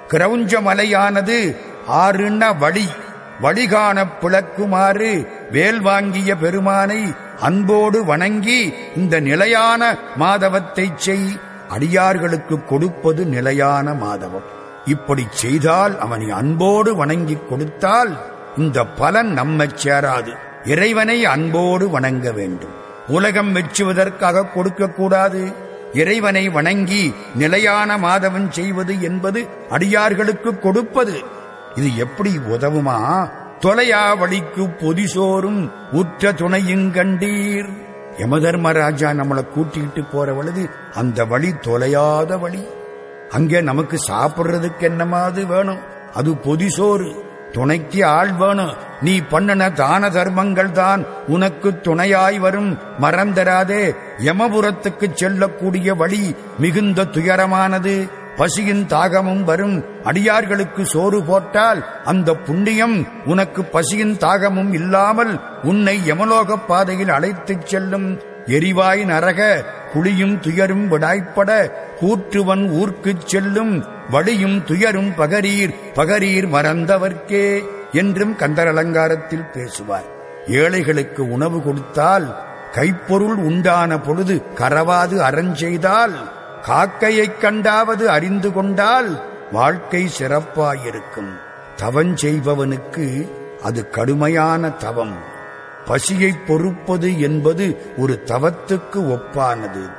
கிரௌஞ்ச மலையானது ஆறுன வழி. வழிகாண பிளக்குமாறு வேல் வாங்கிய பெருமானை அன்போடு வணங்கி இந்த நிலையான மாதவத்தை செய். அடியார்களுக்கு கொடுப்பது நிலையான மாதவம். இப்படி செய்தால் அவனை அன்போடு வணங்கி கொடுத்தால் இந்த பலன் நம்மை சேராது. இறைவனை அன்போடு வணங்க வேண்டும். உலகம் வெச்சுவதற்காக கொடுக்கக்கூடாது. இறைவனை வணங்கி நிலையான மாதவன் செய்வது என்பது அடியார்களுக்கு கொடுப்பது. இது எப்படி உதவுமா? தொலையா வழிக்கு பொதிசோறும் உற்ற துணையுங்கண்டீர் யமதர்மராஜா நம்மளை கூட்டிக்கிட்டு போற பொழுது அந்த வழி தொலையாத வழி. அங்கே நமக்கு சாப்பிடுறதுக்கு என்னமாவது வேணும்? அது பொதிசோறு துணைக்கு ஆள் வேணும். நீ பண்ணன தான தர்மங்கள் தான் உனக்கு துணையாய் வரும். மறந்தராதே யமபுரத்துக்கு செல்லக்கூடிய வழி மிகுந்த துயரமானது. பசியின் தாகமும் வரும். அடியார்களுக்கு சோறு போட்டால் அந்த புண்ணியம் உனக்கு பசியின் தாகமும் இல்லாமல் உன்னை யமலோகப் பாதையில் அழைத்துச் செல்லும். எரிவாய் நரக குழியும் துயரும் விடாய்ப்பட கூற்றுவன் ஊர்க்குச் செல்லும் வழியும் துயரும் பகரீர் பகரீர் மறந்தவர்க்கே என்றும் கந்தர் அலங்காரத்தில் பேசுவார். ஏழைகளுக்கு உணவு கொடுத்தால் கைப்பொருள் உண்டான பொழுது கரவாது அறஞ்செய்தால் காக்கையைக் கண்டாவது அறிந்து கொண்டால் வாழ்க்கை சிறப்பாயிருக்கும். தவஞ்செய்பவனுக்கு அது கடுமையான தவம். பசியை பொறுப்பது என்பது ஒரு தவத்துக்கு ஒப்பானது.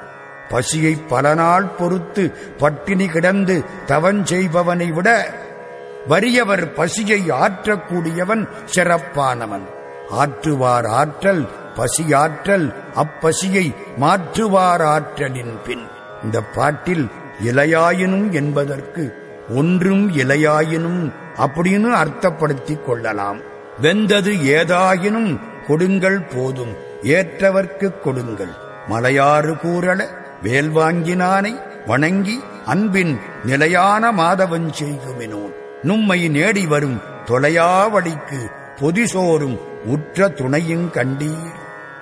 பசியை பல நாள் பொறுத்து பட்டினி கிடந்து தவஞ்செய்பவனை விட வறியவர் பசியை ஆற்றக்கூடியவன் சிறப்பானவன். ஆற்றுவார் ஆற்றல் பசியாற்றல் அப்பசியை மாற்றுவார் ஆற்றலின் பின். இந்த பாட்டில் இலையாயினும் என்பதற்கு ஒன்றும் இலையாயினும் அப்படின்னு அர்த்தப்படுத்திக் கொள்ளலாம். வெந்தது ஏதாயினும் கொடுங்கள் போதும் ஏற்றவர்க்குக் கொடுங்கள். மலையாறு கூறல வேல் வாங்கினானை வணங்கி அன்பின் நிலையான மாதவன் செய்குமினோன் நும்மை நேடி வரும் தொலையாவடிக்கு பொதிசோறும் உற்ற துணையும் கண்டீர்.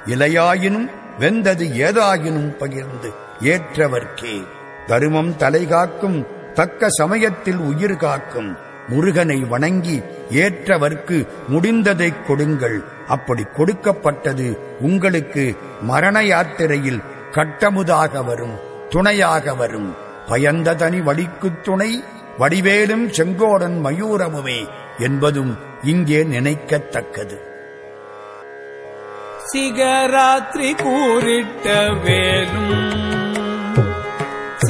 இலையாயினும் வெந்தது ஏதாயினும் பகிர்ந்து ஏற்றவர்க்கே. தருமம் தலைகாக்கும் தக்க சமயத்தில் உயிர் காக்கும் முருகனை வணங்கி ஏற்றவர்க்கு முடிந்ததைக் கொடுங்கள். அப்படி கொடுக்கப்பட்டது உங்களுக்கு மரண யாத்திரையில் கட்டமுதாக வரும் துணையாக வரும். பயந்ததனி வடிக்குத் துணை வடிவேலும் செங்கோடன் மயூரமுமே என்பதும் இங்கே நினைக்கத்தக்கது. சிகராத்திரி கூறிட்ட வேலும்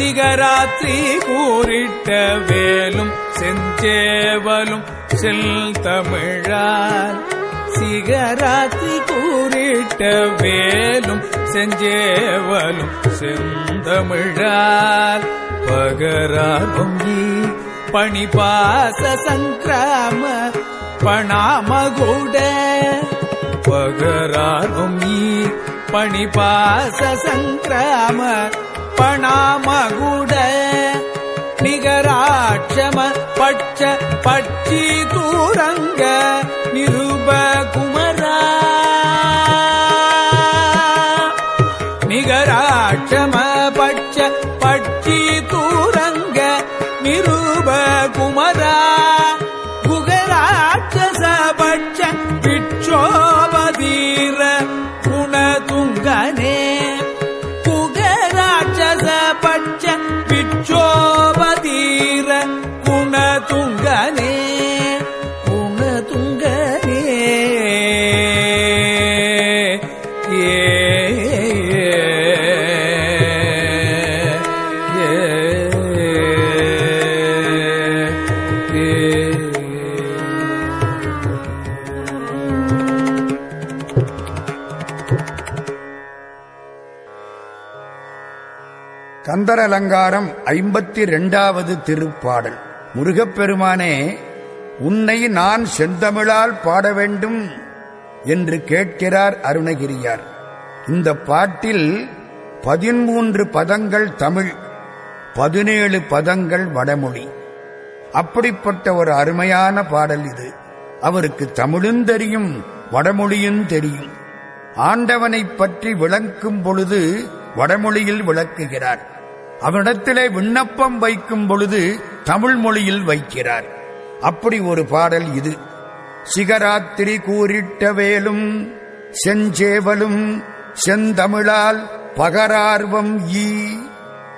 சிகராத்திரி கூறிட்ட வேலும் செஞ்சேவலும் செல் தமிழால் சிகராத்திரி கூறிட்ட வேலும் செஞ்சேவலும் செந்தமிழால் பொங்கி பணிபாச சங்கிராம பணாமகுட. பொங்கி பணிபாச சங்கிராம பணாமகுட நிகராட்சம பட்ச பட்சி தூரங்க நிருப குமரா நிகராட்சம பட்ச பட்சி தூரங்க நிருப கந்தர் அலங்காரம் ஐம்பத்தி ரெண்டாவது திருப்பாடல். முருகப்பெருமானே உன்னை நான் செந்தமிழால் பாட வேண்டும் என்று கேட்கிறார் அருணகிரியார். இந்த பாட்டில் பதிமூன்று பதங்கள் தமிழ் பதினேழு பதங்கள் வடமொழி. அப்படிப்பட்ட ஒரு அருமையான பாடல் இது. அவருக்கு தமிழும் தெரியும் வடமொழியும் தெரியும். ஆண்டவனைப் பற்றி விளக்கும் பொழுது வடமொழியில் விளக்குகிறார். அவனிடத்திலே விண்ணப்பம் வைக்கும் பொழுது தமிழ் மொழியில் வைக்கிறார். அப்படி ஒரு பாடல் இது. சிகராத்திரி கூறிட்ட வேலும் செஞ்சேவலும் செந்தமிழால் பகரார்வம் ஈ.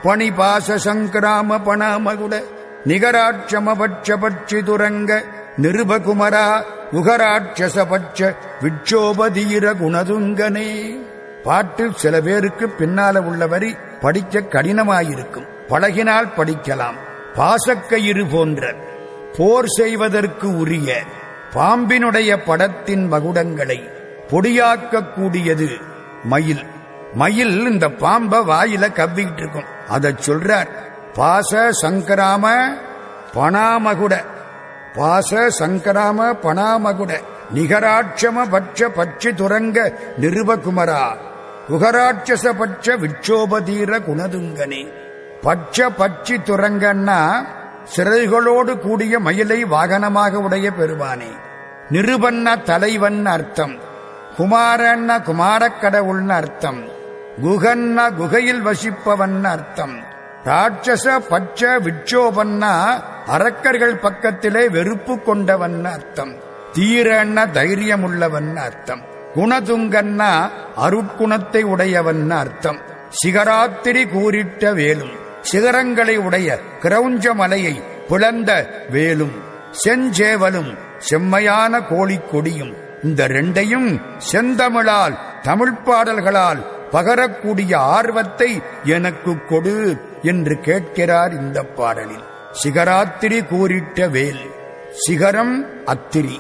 பணிபாச சங்கிராம பணாமகுட நிகராட்சமபட்ச பட்சி துரங்க நிருபகுமரா உகராட்சசபட்ச விட்சோபதீர குணதுங்கனே பாட்டு சில பேருக்கு பின்னால உள்ள வரி படிக்க கடினமாயிருக்கும். பழகினால் படிக்கலாம். பாசக்கயிறு போன்ற போர் செய்வதற்கு உரிய பாம்பினுடைய படத்தின் மகுடங்களை பொடியாக்கக்கூடியது மயில். மயில் இந்த பாம்ப வாயில கவ்விட்டு இருக்கும் அதை சொல்றார் பாச சங்கராம பணாமகுட பாச சங்கராம பணாமகுட நிகராட்சம பட்ச பட்சி துரங்க நிருபகுமரா உகராட்சச பட்ச விட்சோபதீர குணதுங்கனே. பட்ச பட்சி துரங்கன்னா சிறைகளோடு கூடிய மயிலை வாகனமாக உடைய பெருவானே நிருபன்ன தலைவன் அர்த்தம் குமாரன்ன குமாரக்கடவுள்னு அர்த்தம் குகன்னா குகையில் வசிப்பவன் அர்த்தம். ராட்சச பட்ச விட்சோபன்னா அரக்கர்கள் பக்கத்திலே வெறுப்பு கொண்டவன் அர்த்தம் தீரன்ன தைரியமுள்ளவன் அர்த்தம். குணதுங்கன்னா அருட்குணத்தை உடையவன் அர்த்தம். சிகராத்திரி கூறிட்ட வேலும் சிகரங்களை உடைய கிரௌஞ்ச மலையை புலந்த வேலும் செஞ்சேவலும் செம்மையான கோழிக் கொடியும் இந்த ரெண்டையும் செந்தமிழால் தமிழ் பாடல்களால் பகரக்கூடிய ஆர்வத்தை எனக்கு கொடு என்று கேட்கிறார் இந்த பாடலில். சிகராத்திரி கூறிட்ட வேல் சிகரம் அத்திரி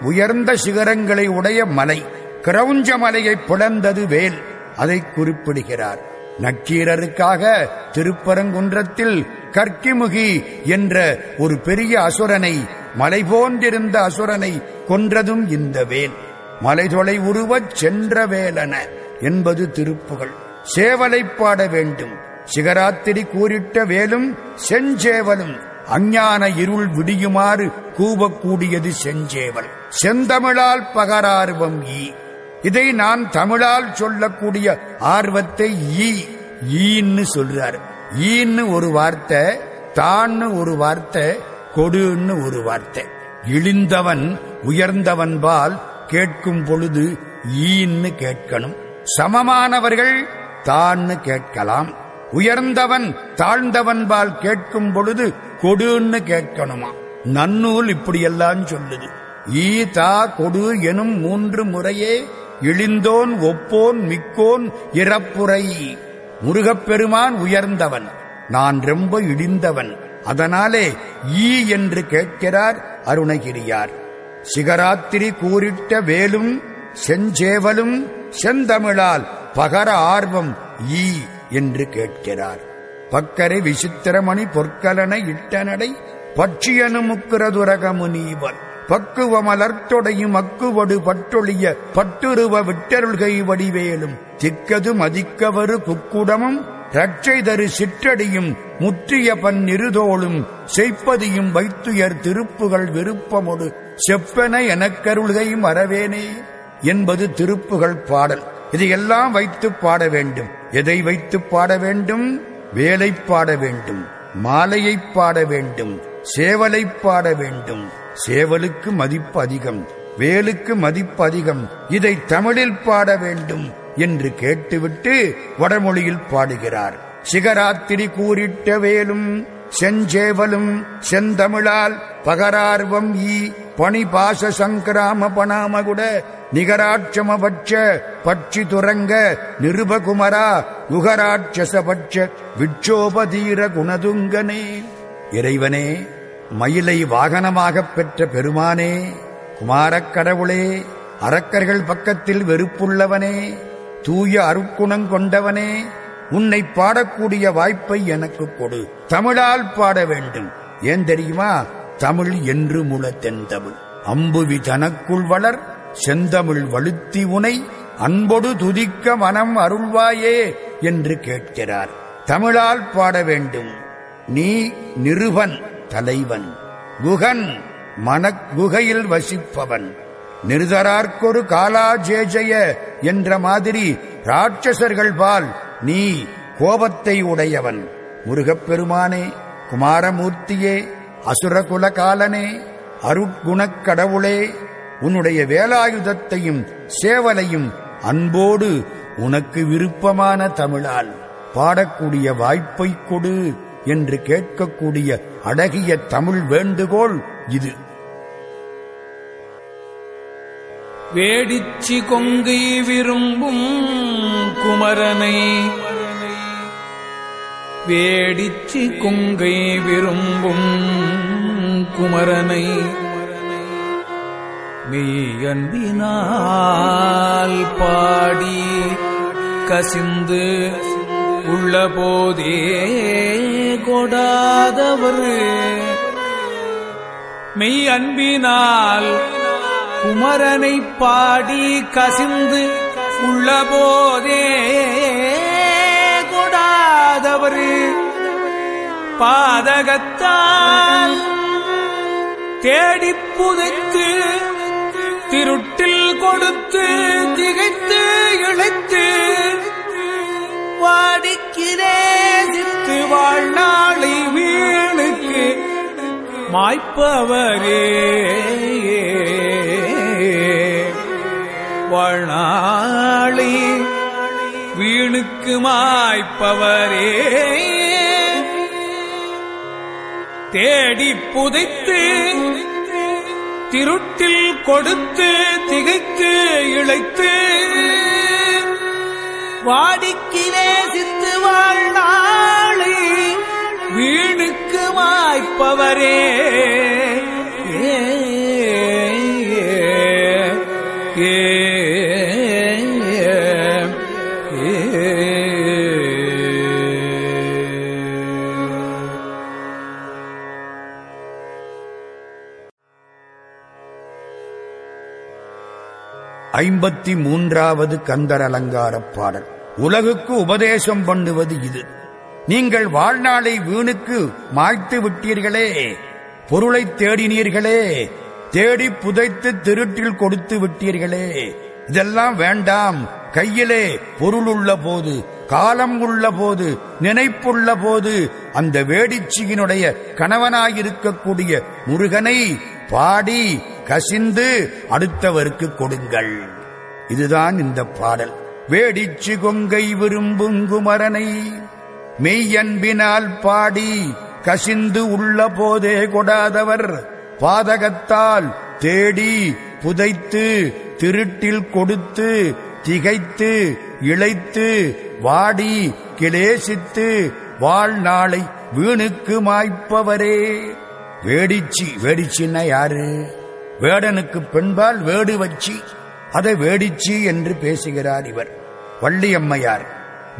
உயர்ந்த சிகரங்களை உடைய மலை கிரௌஞ்ச மலையை பிளந்தது வேல். அதை குறிப்பிடுகிறார். நக்கீரருக்காக திருப்பரங்குன்றத்தில் கற்கிமுகி என்ற ஒரு பெரிய அசுரனை மலை போன்றிருந்த அசுரனை கொன்றதும் இந்த வேல். மலைதொலை உருவச் சென்ற வேலன என்பது திருப்புகள். சேவலை பாட வேண்டும். சிகராத்திரி கூறிட்ட வேலும் செஞ்சேவலும் அஞ்ஞான இருள் விடியுமாறு கூவக்கூடியது செஞ்சேவல். செந்தமிழால் பகரார்வம் ஈ. இதை நான் தமிழால் சொல்லக்கூடிய ஆர்வத்தை ஈ ஈன்னு சொல்றார். ஈன்னு ஒரு வார்த்தை தான்னு ஒரு வார்த்தை கொடுன்னு ஒரு வார்த்தை. இழிந்தவன் உயர்ந்தவன்பால் கேட்கும் பொழுது ஈன்னு கேட்கணும். சமமானவர்கள் தான்னு கேட்கலாம். உயர்ந்தவன் தாழ்ந்தவன்பால் கேட்கும் பொழுது கொடுன்னு கேட்கணுமா? நன்னூல் இப்படியெல்லாம் சொல்லுது. ஈ தா கொடு எனும் மூன்று முறையே இழிந்தோன் ஒப்போன் மிக்கோன் இறப்புரை. முருகப்பெருமான் உயர்ந்தவன். நான் ரொம்ப இடிந்தவன். அதனாலே ஈ என்று கேட்கிறார் அருணகிரியார். சிகராத்திரி கூறிட்ட வேலும் செஞ்சேவலும் செந்தமிழால் பகர ஆர்வம் ஈ என்று கேட்கிறார். பக்கரை விசித்திரமணி பொற்கலனை இட்டனடை பட்சியனு முக்கிறதுரக பக்குவமலர்த்தொடையும் அக்குவடு பட்டொழிய பட்டுருவ விட்டருள்கை வடிவேலும். திக்கது மதிக்கவரு குக்குடமும் ரட்சை தரு சிற்றடியும் முற்றிய பன்னிருதோளும் செய்ப்பதியும் வைத்துயர் திருப்புகள் விருப்பமொடு செப்பென எனக்கருள்கை மறவேனே என்பது திருப்புகள் பாடல். இதையெல்லாம் வைத்து பாட வேண்டும். எதை வைத்து பாட வேண்டும்? வேலை பாட வேண்டும். மாலையை பாட வேண்டும். சேவலை பாட வேண்டும். சேவலுக்கு மதிப்பு அதிகம் வேலுக்கு மதிப்பு அதிகம். இதை தமிழில் பாட வேண்டும் என்று கேட்டுவிட்டு வடமொழியில் பாடுகிறார். சிகராத்திரி கூறிட்ட வேலும் செஞ்சேவலும் செந்தமிழால் பகரார்வம் ஈ பணிபாச சங்கிராம பணாமகுட நிகராட்சமபட்ச பட்சி துரங்க நிருபகுமரா யுகராட்சசபட்ச விட்சோபதீர குணதுங்கனே. இறைவனே மயிலை வாகனமாகப் பெற்ற பெருமானே குமாரக் கடவுளே அரக்கர்கள் பக்கத்தில் வெறுப்புள்ளவனே தூய அருக்குணங் கொண்டவனே உன்னை பாடக்கூடிய வாய்ப்பை எனக்கு கொடு. தமிழால் பாட வேண்டும். ஏன் தெரியுமா? தமிழ் என்று முழ தென்தமிழ் அம்புவி தனக்குள் வளர் செந்தமிழ் வழுத்தி உனை அன்பொடு துதிக்க மனம் அருள்வாயே என்று கேட்கிறார். தமிழால் பாட வேண்டும். நீ நிருபன். தலைவன். குகன் மனக்குகையில் வசிப்பவன். நிருதரார்க்கொரு காலாஜேஜய என்ற மாதிரி ராட்சசர்கள் பால் நீ கோபத்தை உடையவன். முருகப்பெருமானே குமாரமூர்த்தியே அசுரகுல காலனே அருட்குணக் கடவுளே உன்னுடைய வேலாயுதத்தையும் சேவலையும் அன்போடு உனக்கு விருப்பமான தமிழால் பாடக்கூடிய வாய்ப்பை கொடு என்று கேட்கக்கூடிய அழகிய தமிழ் வேண்டுகோள் இது. வேடிச்சி கொங்கை விரும்பும் குமரனை. வேடிச்சி கொங்கை விரும்பும் குமரனை. மெய்யன்பினால் பாடி கசிந்து உள்ள போதே கொடாதவர். மெய் அன்பினால் குமரனை பாடி கசிந்து உள்ள போதே கொடாதவர். பாதகத்தால் தேடி புதைத்து திருட்டில் கொடுத்து திகைத்து இழைத்து வாடிக்கிறே. சித்து வாழ்நாளை வீணுக்கு மாய்ப்பவரே. வாழ்நாளை வீணுக்கு மாய்ப்பவரே. தேடி புதைத்து திருட்டில் கொடுத்து திகைத்து இழைத்து வாடிக்கிலே சித்து வாழ்நாளே வீணுக்கு வாய்ப்பவரே. ஐம்பத்தி மூன்றாவது கந்தர் அலங்காரப் பாடல் உலகுக்கு உபதேசம் பண்ணுவது இது. நீங்கள் வாழ்நாளை வீணுக்கு மாய்த்து விட்டீர்களே பொருளை தேடினீர்களே தேடி புதைத்து திருட்டில் கொடுத்து விட்டீர்களே இதெல்லாம் வேண்டாம். கையிலே பொருள் உள்ள போது காலம் உள்ள போது நினைப்புள்ள போது அந்த வேடிச்சியினுடைய கணவனாயிருக்கக்கூடிய முருகனை பாடி கசிந்து அடுத்தவருக்கு கொடுங்கள். இதுதான் இந்த பாடல். வேடிச்சு கொங்கை விரும்பும் குமரனை மெய்யன்பினால் பாடி கசிந்து உள்ள போதே கொடாதவர். பாதகத்தால் தேடி புதைத்து திருட்டில் கொடுத்து திகைத்து இழைத்து வாடி கிளேசித்து வாழ்நாளை வீணுக்கு மாய்ப்பவரே. வேடிச்சி வேடிச்சின்னா யாரு? வேடனுக்கு பெண்பால் வேடு வச்சி அதை வேடிச்சி என்று பேசுகிறார் இவர். வள்ளியம்மையார்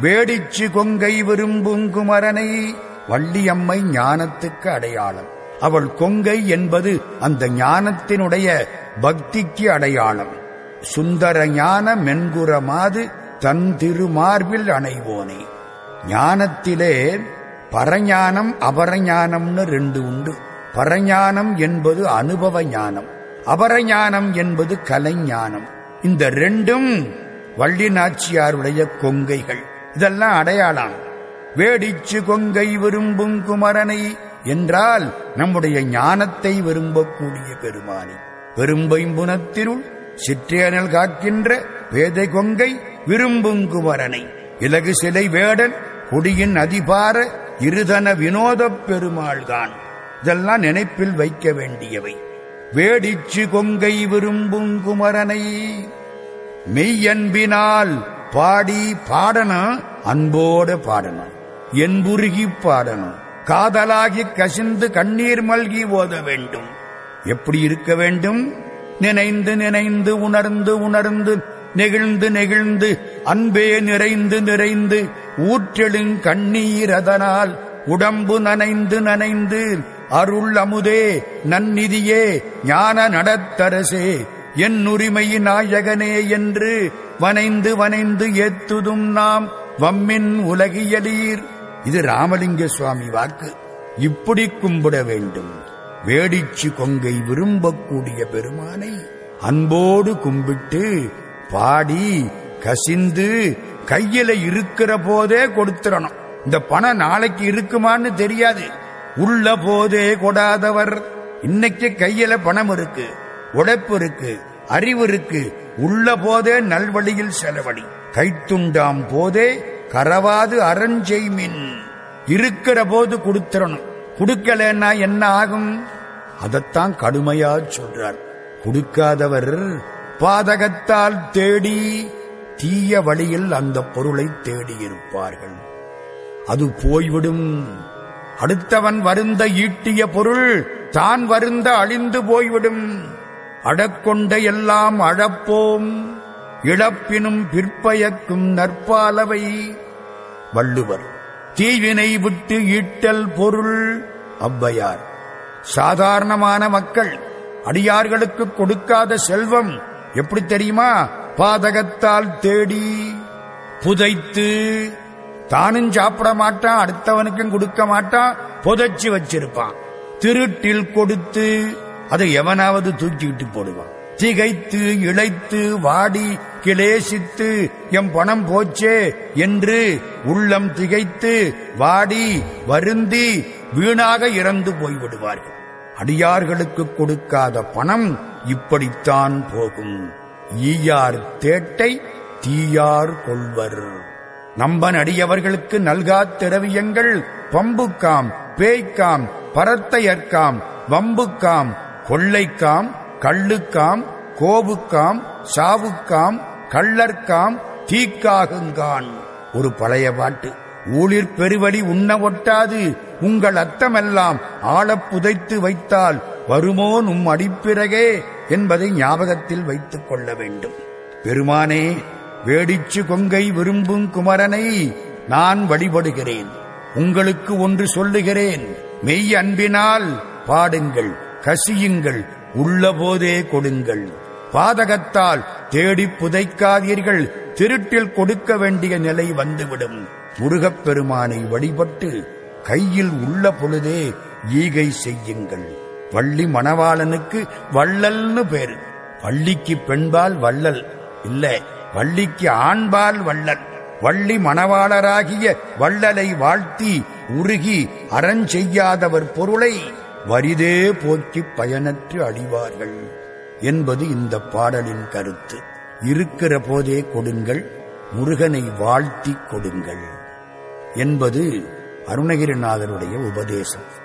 வேடிச்சு கொங்கை விரும்பும் குமரனை வள்ளியம்மை ஞானத்துக்கு அடையாளம். அவள் கொங்கை என்பது அந்த ஞானத்தினுடைய பக்திக்கு அடையாளம். சுந்தர ஞான மென்குரமாது தன் திருமார்பில் அணைவோனே. ஞானத்திலே பரஞானம் அபரஞானம்னு ரெண்டு உண்டு. பரஞானம் என்பது அனுபவ ஞானம். அபரஞானம் என்பது கலைஞானம். இந்த ரெண்டும் வள்ளி நாச்சியாருடைய கொங்கைகள். இதெல்லாம் அடையாளம். வேடிச்சு கொங்கை விரும்பும் குமரனை என்றால் நம்முடைய ஞானத்தை விரும்பக்கூடிய பெருமானி. பெரும்பைம்புனத்திருள் சிற்றேனல் காக்கின்ற வேதை கொங்கை விரும்பும் குமரனை. இலகு சிலை வேடன் குடியின் அதிபார இருதன வினோதப் பெருமாள்தான் இதெல்லாம் நினைப்பில் வைக்க வேண்டியவை. வேடிச்சு கொங்கை விரும்பும் குமரனை. மெய்யன்பினால் பாடி பாடணும் அன்போடு பாடணும் என்புருகி பாடணும் காதலாகி கசிந்து கண்ணீர் மல்கி ஓத வேண்டும். எப்படி இருக்க வேண்டும்? நினைந்து நினைந்து உணர்ந்து உணர்ந்து நெகிழ்ந்து நெகிழ்ந்து அன்பே நிறைந்து நிறைந்து ஊற்றெழுங் கண்ணீர் அதனால் உடம்பு நனைந்து நனைந்து அருள் அமுதே நன்னிதியே ஞான நடத்தரசே என் உரிமையின் நாயகனே என்று வனைந்து வனைந்து ஏத்துதும் நாம் வம்மின் உலகியலீர். இது ராமலிங்க சுவாமி வாக்கு. இப்படி கும்பிட வேண்டும். வேடிச்சு கொங்கை விரும்பக்கூடிய பெருமானை அன்போடு கும்பிட்டு பாடி கசிந்து கையில இருக்கிற போதே கொடுத்துடணும் இந்த பணம் நாளைக்கு இருக்குமான்னு தெரியாது. உள்ள போதே கொடாதவர். இன்னைக்கு கையில பணம் இருக்கு உழைப்பு இருக்கு அறிவு இருக்கு. உள்ள போதே நல்வழியில் செலவழி. கைத்துண்டாம் போதே கரவாது அரஞ்செய்மின் இருக்கிற போது கொடுத்துடணும் கொடுக்கலன்னா என்ன ஆகும்? அதைத்தான் கடுமையா சொல்றார். கொடுக்காதவர் பாதகத்தால் தேடி தீய வழியில் அந்த பொருளை தேடியிருப்பார்கள் அது போய்விடும். அடுத்தவன் வருந்த ஈட்டிய பொருள் தான் வருந்த அழிந்து போய்விடும். அடக்கொண்ட எல்லாம் அழப்போம். இழப்பினும் பிற்பயக்கும் நற்பாலவை. வள்ளுவர் தீவினை விட்டு ஈட்டல் பொருள் ஔவையார். சாதாரணமான மக்கள் அடியார்களுக்கு கொடுக்காத செல்வம் எப்படி தெரியுமா? பாதகத்தால் தேடி புதைத்து தானும் சாப்பிட மாட்டான் அடுத்தவனுக்கும் கொடுக்க மாட்டான் புதைச்சி வச்சிருப்பான். திருட்டில் கொடுத்து அதை எவனாவது தூக்கிவிட்டு போடுவான். திகைத்து இழைத்து வாடி கிளேசித்து எம் பணம் போச்சே என்று உள்ளம் திகைத்து வாடி வருந்தி வீணாக இறந்து போய்விடுவார்கள். அடியார்களுக்கு கொடுக்காத பணம் இப்படித்தான் போகும். ஈயார் தேட்டை தீயார் கொள்வர். நம்பன் அடியவர்களுக்கு நல்காத் திரவியங்கள் பம்புக்காம் பேய்க்காம் பரத்தையற்காம் வம்புக்காம் கொள்ளைக்காம் கள்ளுக்காம் கோவுக்காம் சாவுக்காம் கள்ளற்காம் தீக்காகுங்கான். ஒரு பழைய பாட்டு. ஊழிற் பெருவழி உண்ண ஒட்டாது. உங்கள் அத்தமெல்லாம் ஆழப் புதைத்து வைத்தால் வருமோ நும் அடிப்பிறகே என்பதை ஞாபகத்தில் வைத்துக் கொள்ள வேண்டும். பெருமானே வேடிச்சு கொங்கை விரும்பும் குமரனை நான் வழிபடுகிறேன். உங்களுக்கு ஒன்று சொல்லுகிறேன். மெய் அன்பினால் பாடுங்கள் கசியுங்கள் உள்ளபோதே கொடுங்கள். பாதகத்தால் தேடி புதைக்காதீர்கள் திருட்டில் கொடுக்க வேண்டிய நிலை வந்துவிடும். முருகப் பெருமானை வழிபட்டு கையில் உள்ள பொழுதே ஈகை செய்யுங்கள். வள்ளி மணவாளனுக்கு வள்ளல்னு பேரு. வள்ளிக்கு பெண்பால் வள்ளல். இல்லை வள்ளிக்கு ஆண்பால் வள்ளல் வள்ளி மணவாளராகிய வள்ளலை வாழ்த்தி உருகி அறஞ்செய்யாதவர் பொருளை வரிதே போக்கிப் பயனற்று அழிவார்கள் என்பது இந்த பாடலின் கருத்து. இருக்கிற போதே கொடுங்கள் முருகனை வாழ்த்தி கொடுங்கள் என்பது அருணகிரிநாதருடைய உபதேசம்.